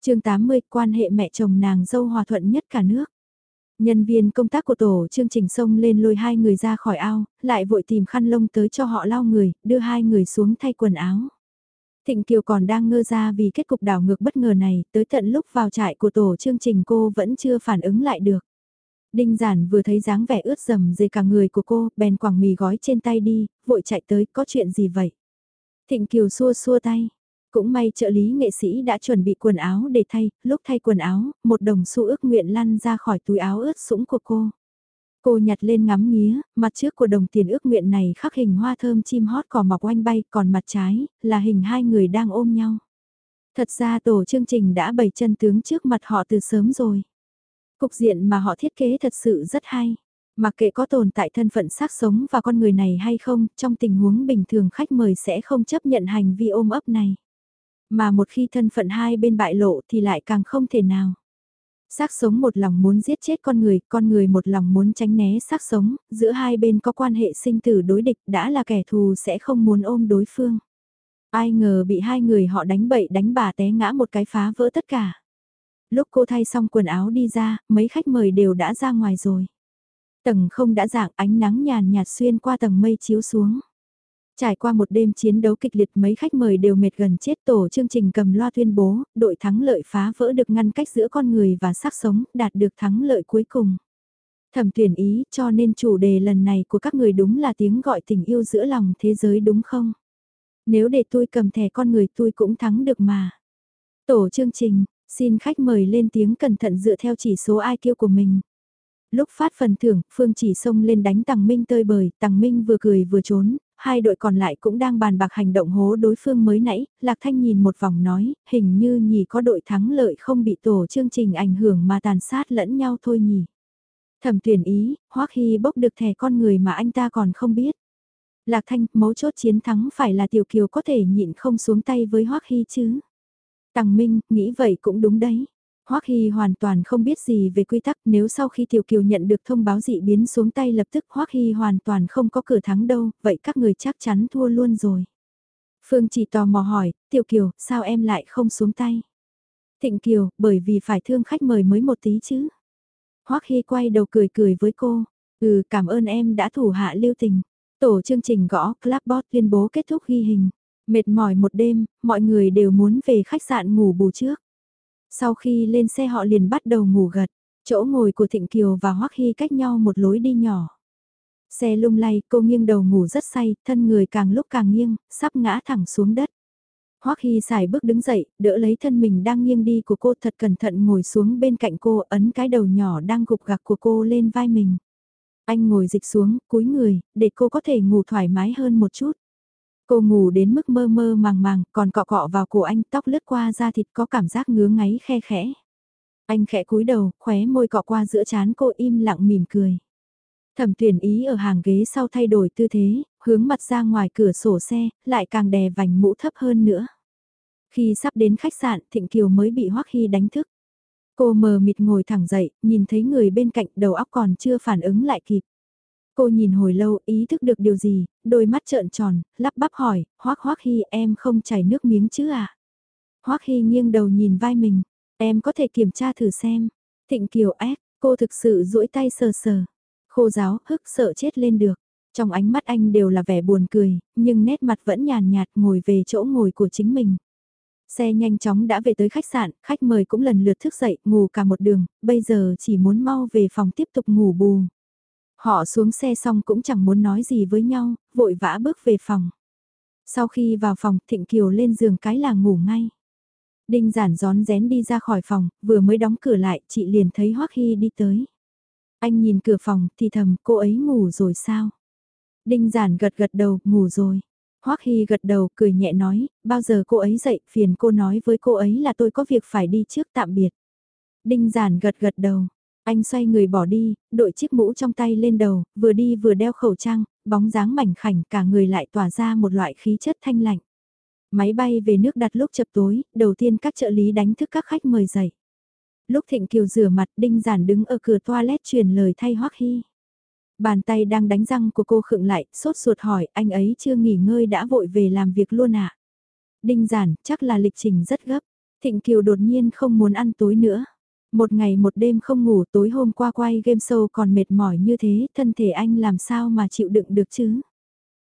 chương 80 quan hệ mẹ chồng nàng dâu hòa thuận nhất cả nước. Nhân viên công tác của tổ chương trình sông lên lôi hai người ra khỏi ao, lại vội tìm khăn lông tới cho họ lau người, đưa hai người xuống thay quần áo. Thịnh Kiều còn đang ngơ ra vì kết cục đảo ngược bất ngờ này, tới tận lúc vào trại của tổ chương trình cô vẫn chưa phản ứng lại được. Đinh giản vừa thấy dáng vẻ ướt dầm dề cả người của cô, bèn quẳng mì gói trên tay đi, vội chạy tới, có chuyện gì vậy? Thịnh Kiều xua xua tay, cũng may trợ lý nghệ sĩ đã chuẩn bị quần áo để thay, lúc thay quần áo, một đồng xu ước nguyện lăn ra khỏi túi áo ướt sũng của cô. Cô nhặt lên ngắm nghía, mặt trước của đồng tiền ước nguyện này khắc hình hoa thơm chim hót cỏ mọc oanh bay, còn mặt trái, là hình hai người đang ôm nhau. Thật ra tổ chương trình đã bày chân tướng trước mặt họ từ sớm rồi. Cục diện mà họ thiết kế thật sự rất hay. Mặc kệ có tồn tại thân phận xác sống và con người này hay không, trong tình huống bình thường khách mời sẽ không chấp nhận hành vi ôm ấp này. Mà một khi thân phận hai bên bại lộ thì lại càng không thể nào. Xác sống một lòng muốn giết chết con người, con người một lòng muốn tránh né xác sống, giữa hai bên có quan hệ sinh tử đối địch đã là kẻ thù sẽ không muốn ôm đối phương. Ai ngờ bị hai người họ đánh bậy đánh bà té ngã một cái phá vỡ tất cả. Lúc cô thay xong quần áo đi ra, mấy khách mời đều đã ra ngoài rồi. Tầng không đã dạng ánh nắng nhàn nhạt xuyên qua tầng mây chiếu xuống. Trải qua một đêm chiến đấu kịch liệt mấy khách mời đều mệt gần chết tổ chương trình cầm loa tuyên bố, đội thắng lợi phá vỡ được ngăn cách giữa con người và xác sống, đạt được thắng lợi cuối cùng. Thẩm tuyển ý cho nên chủ đề lần này của các người đúng là tiếng gọi tình yêu giữa lòng thế giới đúng không? Nếu để tôi cầm thẻ con người tôi cũng thắng được mà. Tổ chương trình, xin khách mời lên tiếng cẩn thận dựa theo chỉ số IQ của mình. Lúc phát phần thưởng, Phương chỉ xông lên đánh Tằng Minh tơi bời, Tằng Minh vừa cười vừa trốn, hai đội còn lại cũng đang bàn bạc hành động hố đối phương mới nãy, Lạc Thanh nhìn một vòng nói, hình như nhì có đội thắng lợi không bị tổ chương trình ảnh hưởng mà tàn sát lẫn nhau thôi nhỉ. Thẩm tuyển ý, Hoắc Hy bốc được thẻ con người mà anh ta còn không biết. Lạc Thanh, mấu chốt chiến thắng phải là Tiểu Kiều có thể nhịn không xuống tay với Hoắc Hy chứ. Tằng Minh, nghĩ vậy cũng đúng đấy. Hoắc Hy hoàn toàn không biết gì về quy tắc nếu sau khi Tiểu Kiều nhận được thông báo dị biến xuống tay lập tức Hoắc Hy hoàn toàn không có cửa thắng đâu, vậy các người chắc chắn thua luôn rồi. Phương chỉ tò mò hỏi, Tiểu Kiều, sao em lại không xuống tay? Thịnh Kiều, bởi vì phải thương khách mời mới một tí chứ. Hoắc Hy quay đầu cười cười với cô, ừ cảm ơn em đã thủ hạ lưu tình. Tổ chương trình gõ Clapbot tuyên bố kết thúc ghi hình. Mệt mỏi một đêm, mọi người đều muốn về khách sạn ngủ bù trước. Sau khi lên xe họ liền bắt đầu ngủ gật, chỗ ngồi của Thịnh Kiều và Hoắc Hy cách nhau một lối đi nhỏ. Xe lung lay, cô nghiêng đầu ngủ rất say, thân người càng lúc càng nghiêng, sắp ngã thẳng xuống đất. Hoắc Hy xài bước đứng dậy, đỡ lấy thân mình đang nghiêng đi của cô thật cẩn thận ngồi xuống bên cạnh cô, ấn cái đầu nhỏ đang gục gặc của cô lên vai mình. Anh ngồi dịch xuống, cúi người, để cô có thể ngủ thoải mái hơn một chút. Cô ngủ đến mức mơ mơ màng màng, còn cọ cọ vào cổ anh tóc lướt qua da thịt có cảm giác ngứa ngáy khe khẽ. Anh khẽ cúi đầu, khóe môi cọ qua giữa chán cô im lặng mỉm cười. Thẩm tuyển ý ở hàng ghế sau thay đổi tư thế, hướng mặt ra ngoài cửa sổ xe, lại càng đè vành mũ thấp hơn nữa. Khi sắp đến khách sạn, Thịnh Kiều mới bị Hoắc Hy đánh thức. Cô mờ mịt ngồi thẳng dậy, nhìn thấy người bên cạnh đầu óc còn chưa phản ứng lại kịp. Cô nhìn hồi lâu ý thức được điều gì, đôi mắt trợn tròn, lắp bắp hỏi, hoắc hoắc hy em không chảy nước miếng chứ à? hoắc hy nghiêng đầu nhìn vai mình, em có thể kiểm tra thử xem. Thịnh Kiều ép, cô thực sự duỗi tay sờ sờ. Khô giáo, hức sợ chết lên được. Trong ánh mắt anh đều là vẻ buồn cười, nhưng nét mặt vẫn nhàn nhạt ngồi về chỗ ngồi của chính mình. Xe nhanh chóng đã về tới khách sạn, khách mời cũng lần lượt thức dậy, ngủ cả một đường, bây giờ chỉ muốn mau về phòng tiếp tục ngủ bù. Họ xuống xe xong cũng chẳng muốn nói gì với nhau, vội vã bước về phòng. Sau khi vào phòng, Thịnh Kiều lên giường cái là ngủ ngay. Đinh giản gión rén đi ra khỏi phòng, vừa mới đóng cửa lại, chị liền thấy Hoắc Hy đi tới. Anh nhìn cửa phòng, thì thầm, cô ấy ngủ rồi sao? Đinh giản gật gật đầu, ngủ rồi. Hoắc Hy gật đầu, cười nhẹ nói, bao giờ cô ấy dậy, phiền cô nói với cô ấy là tôi có việc phải đi trước tạm biệt. Đinh giản gật gật đầu, anh xoay người bỏ đi, đội chiếc mũ trong tay lên đầu, vừa đi vừa đeo khẩu trang, bóng dáng mảnh khảnh cả người lại tỏa ra một loại khí chất thanh lạnh. Máy bay về nước đặt lúc chập tối, đầu tiên các trợ lý đánh thức các khách mời dậy. Lúc Thịnh Kiều rửa mặt Đinh Giản đứng ở cửa toilet truyền lời thay Hoắc Hy. Bàn tay đang đánh răng của cô khựng lại, sốt ruột hỏi anh ấy chưa nghỉ ngơi đã vội về làm việc luôn ạ. À? Đinh Giản, chắc là lịch trình rất gấp. Thịnh Kiều đột nhiên không muốn ăn tối nữa. Một ngày một đêm không ngủ tối hôm qua quay game show còn mệt mỏi như thế, thân thể anh làm sao mà chịu đựng được chứ?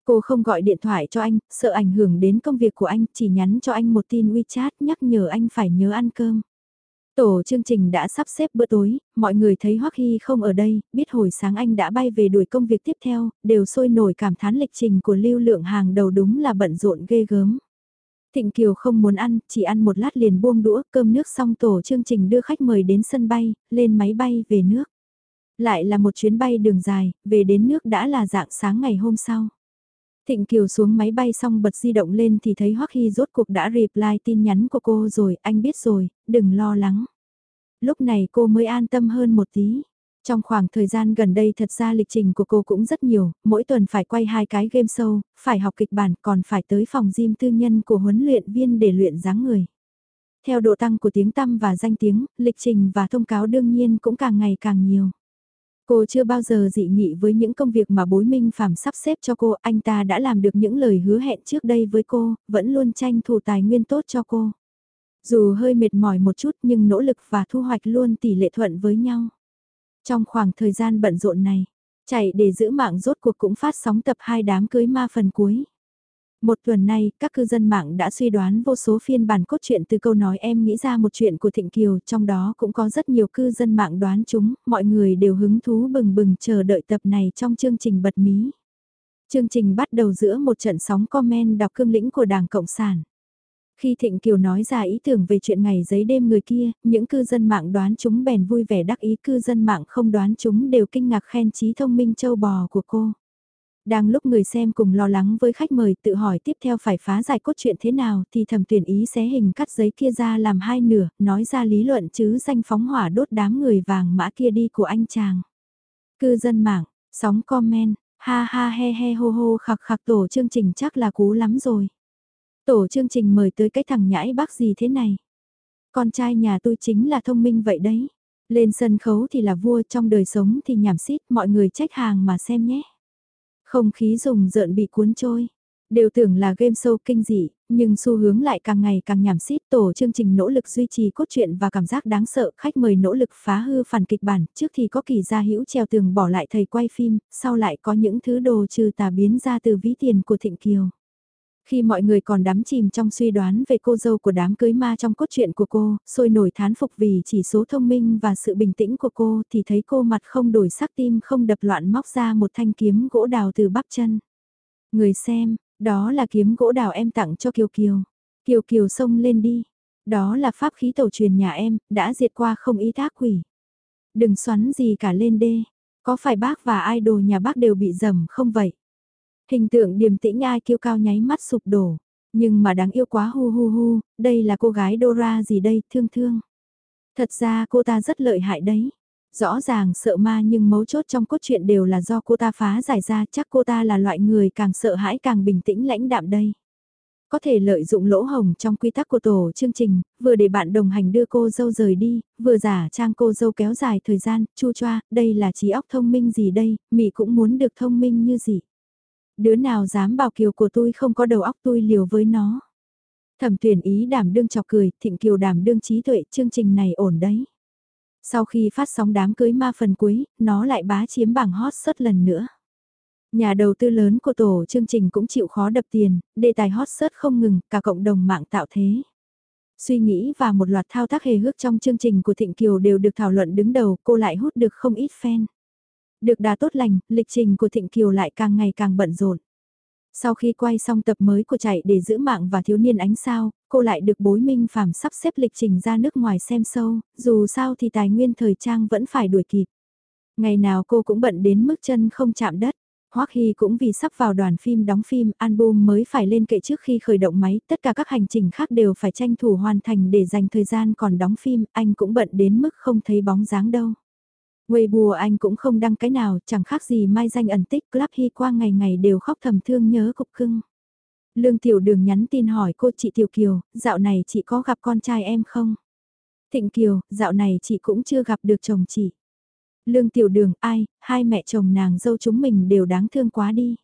Cô không gọi điện thoại cho anh, sợ ảnh hưởng đến công việc của anh, chỉ nhắn cho anh một tin WeChat nhắc nhở anh phải nhớ ăn cơm. Tổ chương trình đã sắp xếp bữa tối, mọi người thấy Hoắc Hy không ở đây, biết hồi sáng anh đã bay về đuổi công việc tiếp theo, đều sôi nổi cảm thán lịch trình của lưu lượng hàng đầu đúng là bận rộn ghê gớm. Thịnh Kiều không muốn ăn, chỉ ăn một lát liền buông đũa, cơm nước xong tổ chương trình đưa khách mời đến sân bay, lên máy bay về nước. Lại là một chuyến bay đường dài, về đến nước đã là dạng sáng ngày hôm sau. Thịnh Kiều xuống máy bay xong bật di động lên thì thấy Hoắc Hy rốt cuộc đã reply tin nhắn của cô rồi, anh biết rồi, đừng lo lắng. Lúc này cô mới an tâm hơn một tí. Trong khoảng thời gian gần đây thật ra lịch trình của cô cũng rất nhiều, mỗi tuần phải quay hai cái game show, phải học kịch bản còn phải tới phòng gym tư nhân của huấn luyện viên để luyện dáng người. Theo độ tăng của tiếng tăm và danh tiếng, lịch trình và thông cáo đương nhiên cũng càng ngày càng nhiều. Cô chưa bao giờ dị nghị với những công việc mà bối minh phàm sắp xếp cho cô, anh ta đã làm được những lời hứa hẹn trước đây với cô, vẫn luôn tranh thủ tài nguyên tốt cho cô. Dù hơi mệt mỏi một chút nhưng nỗ lực và thu hoạch luôn tỷ lệ thuận với nhau. Trong khoảng thời gian bận rộn này, chạy để giữ mạng rốt cuộc cũng phát sóng tập hai đám cưới ma phần cuối. Một tuần nay, các cư dân mạng đã suy đoán vô số phiên bản cốt truyện từ câu nói em nghĩ ra một chuyện của Thịnh Kiều, trong đó cũng có rất nhiều cư dân mạng đoán chúng, mọi người đều hứng thú bừng bừng chờ đợi tập này trong chương trình bật mí. Chương trình bắt đầu giữa một trận sóng comment đọc cương lĩnh của Đảng Cộng sản. Khi Thịnh Kiều nói ra ý tưởng về chuyện ngày giấy đêm người kia, những cư dân mạng đoán chúng bèn vui vẻ đắc ý cư dân mạng không đoán chúng đều kinh ngạc khen trí thông minh châu bò của cô. Đang lúc người xem cùng lo lắng với khách mời tự hỏi tiếp theo phải phá giải cốt truyện thế nào thì thẩm tuyển ý xé hình cắt giấy kia ra làm hai nửa, nói ra lý luận chứ danh phóng hỏa đốt đám người vàng mã kia đi của anh chàng. Cư dân mạng, sóng comment, ha ha he he hô hô khặc khặc tổ chương trình chắc là cú lắm rồi. Tổ chương trình mời tới cái thằng nhãi bác gì thế này. Con trai nhà tôi chính là thông minh vậy đấy. Lên sân khấu thì là vua trong đời sống thì nhảm xít mọi người trách hàng mà xem nhé. Không khí rùng rợn bị cuốn trôi. Đều tưởng là game show kinh dị, nhưng xu hướng lại càng ngày càng nhảm xít tổ chương trình nỗ lực duy trì cốt truyện và cảm giác đáng sợ khách mời nỗ lực phá hư phản kịch bản trước thì có kỳ gia hữu treo tường bỏ lại thầy quay phim, sau lại có những thứ đồ trừ tà biến ra từ ví tiền của Thịnh Kiều. Khi mọi người còn đắm chìm trong suy đoán về cô dâu của đám cưới ma trong cốt truyện của cô, sôi nổi thán phục vì chỉ số thông minh và sự bình tĩnh của cô thì thấy cô mặt không đổi sắc tim không đập loạn móc ra một thanh kiếm gỗ đào từ bắp chân. Người xem, đó là kiếm gỗ đào em tặng cho Kiều Kiều. Kiều Kiều xông lên đi. Đó là pháp khí tàu truyền nhà em, đã diệt qua không ý tác quỷ. Đừng xoắn gì cả lên đê. Có phải bác và idol nhà bác đều bị dầm không vậy? Hình tượng điềm tĩnh ai kiêu cao nháy mắt sụp đổ. Nhưng mà đáng yêu quá hu hu hu, đây là cô gái Dora gì đây, thương thương. Thật ra cô ta rất lợi hại đấy. Rõ ràng sợ ma nhưng mấu chốt trong cốt truyện đều là do cô ta phá giải ra chắc cô ta là loại người càng sợ hãi càng bình tĩnh lãnh đạm đây. Có thể lợi dụng lỗ hồng trong quy tắc của tổ chương trình, vừa để bạn đồng hành đưa cô dâu rời đi, vừa giả trang cô dâu kéo dài thời gian, chu choa, đây là trí óc thông minh gì đây, mị cũng muốn được thông minh như gì. Đứa nào dám bảo kiều của tôi không có đầu óc tôi liều với nó. Thẩm tuyển ý đảm đương chọc cười, thịnh kiều đảm đương trí tuệ, chương trình này ổn đấy. Sau khi phát sóng đám cưới ma phần cuối, nó lại bá chiếm bảng hot search lần nữa. Nhà đầu tư lớn của tổ chương trình cũng chịu khó đập tiền, đề tài hot search không ngừng, cả cộng đồng mạng tạo thế. Suy nghĩ và một loạt thao tác hề hước trong chương trình của Thịnh Kiều đều được thảo luận đứng đầu, cô lại hút được không ít fan. Được đà tốt lành, lịch trình của Thịnh Kiều lại càng ngày càng bận rộn. Sau khi quay xong tập mới của chạy để giữ mạng và thiếu niên ánh sao, cô lại được bối minh phàm sắp xếp lịch trình ra nước ngoài xem sâu, dù sao thì tài nguyên thời trang vẫn phải đuổi kịp. Ngày nào cô cũng bận đến mức chân không chạm đất. Hoắc Hy cũng vì sắp vào đoàn phim đóng phim, album mới phải lên kệ trước khi khởi động máy, tất cả các hành trình khác đều phải tranh thủ hoàn thành để dành thời gian còn đóng phim, anh cũng bận đến mức không thấy bóng dáng đâu. Weibo anh cũng không đăng cái nào, chẳng khác gì mai danh ẩn tích, Club Hy qua ngày ngày đều khóc thầm thương nhớ cục cưng. Lương Tiểu Đường nhắn tin hỏi cô chị Tiểu Kiều, dạo này chị có gặp con trai em không? Thịnh Kiều, dạo này chị cũng chưa gặp được chồng chị. Lương Tiểu Đường, ai, hai mẹ chồng nàng dâu chúng mình đều đáng thương quá đi.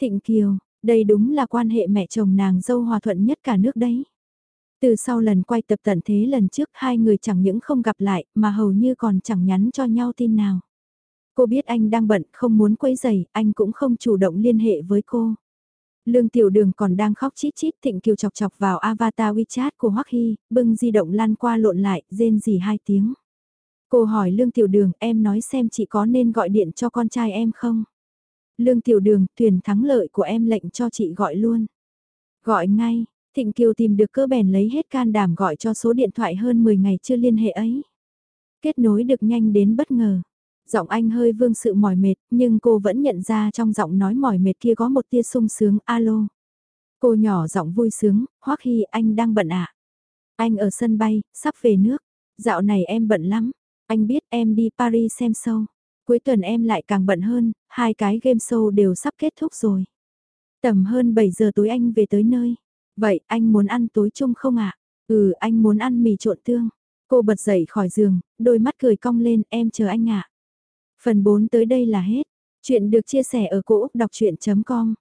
Thịnh Kiều, đây đúng là quan hệ mẹ chồng nàng dâu hòa thuận nhất cả nước đấy. Từ sau lần quay tập tận thế lần trước hai người chẳng những không gặp lại mà hầu như còn chẳng nhắn cho nhau tin nào. Cô biết anh đang bận không muốn quấy giày, anh cũng không chủ động liên hệ với cô. Lương Tiểu Đường còn đang khóc chít chít Thịnh Kiều chọc chọc vào avatar WeChat của Hoắc Hy, bưng di động lan qua lộn lại, rên gì hai tiếng. Cô hỏi Lương Tiểu Đường em nói xem chị có nên gọi điện cho con trai em không? Lương Tiểu Đường, thuyền thắng lợi của em lệnh cho chị gọi luôn. Gọi ngay, Thịnh Kiều tìm được cơ bèn lấy hết can đảm gọi cho số điện thoại hơn 10 ngày chưa liên hệ ấy. Kết nối được nhanh đến bất ngờ. Giọng anh hơi vương sự mỏi mệt, nhưng cô vẫn nhận ra trong giọng nói mỏi mệt kia có một tia sung sướng, alo. Cô nhỏ giọng vui sướng, Hoắc Hy anh đang bận ạ. À? Anh ở sân bay, sắp về nước. Dạo này em bận lắm. Anh biết em đi Paris xem show. Cuối tuần em lại càng bận hơn, hai cái game show đều sắp kết thúc rồi. Tầm hơn 7 giờ tối anh về tới nơi. Vậy anh muốn ăn tối chung không ạ? Ừ anh muốn ăn mì trộn tương. Cô bật dậy khỏi giường, đôi mắt cười cong lên em chờ anh ạ. Phần 4 tới đây là hết. Chuyện được chia sẻ ở cỗ đọc chuyện.com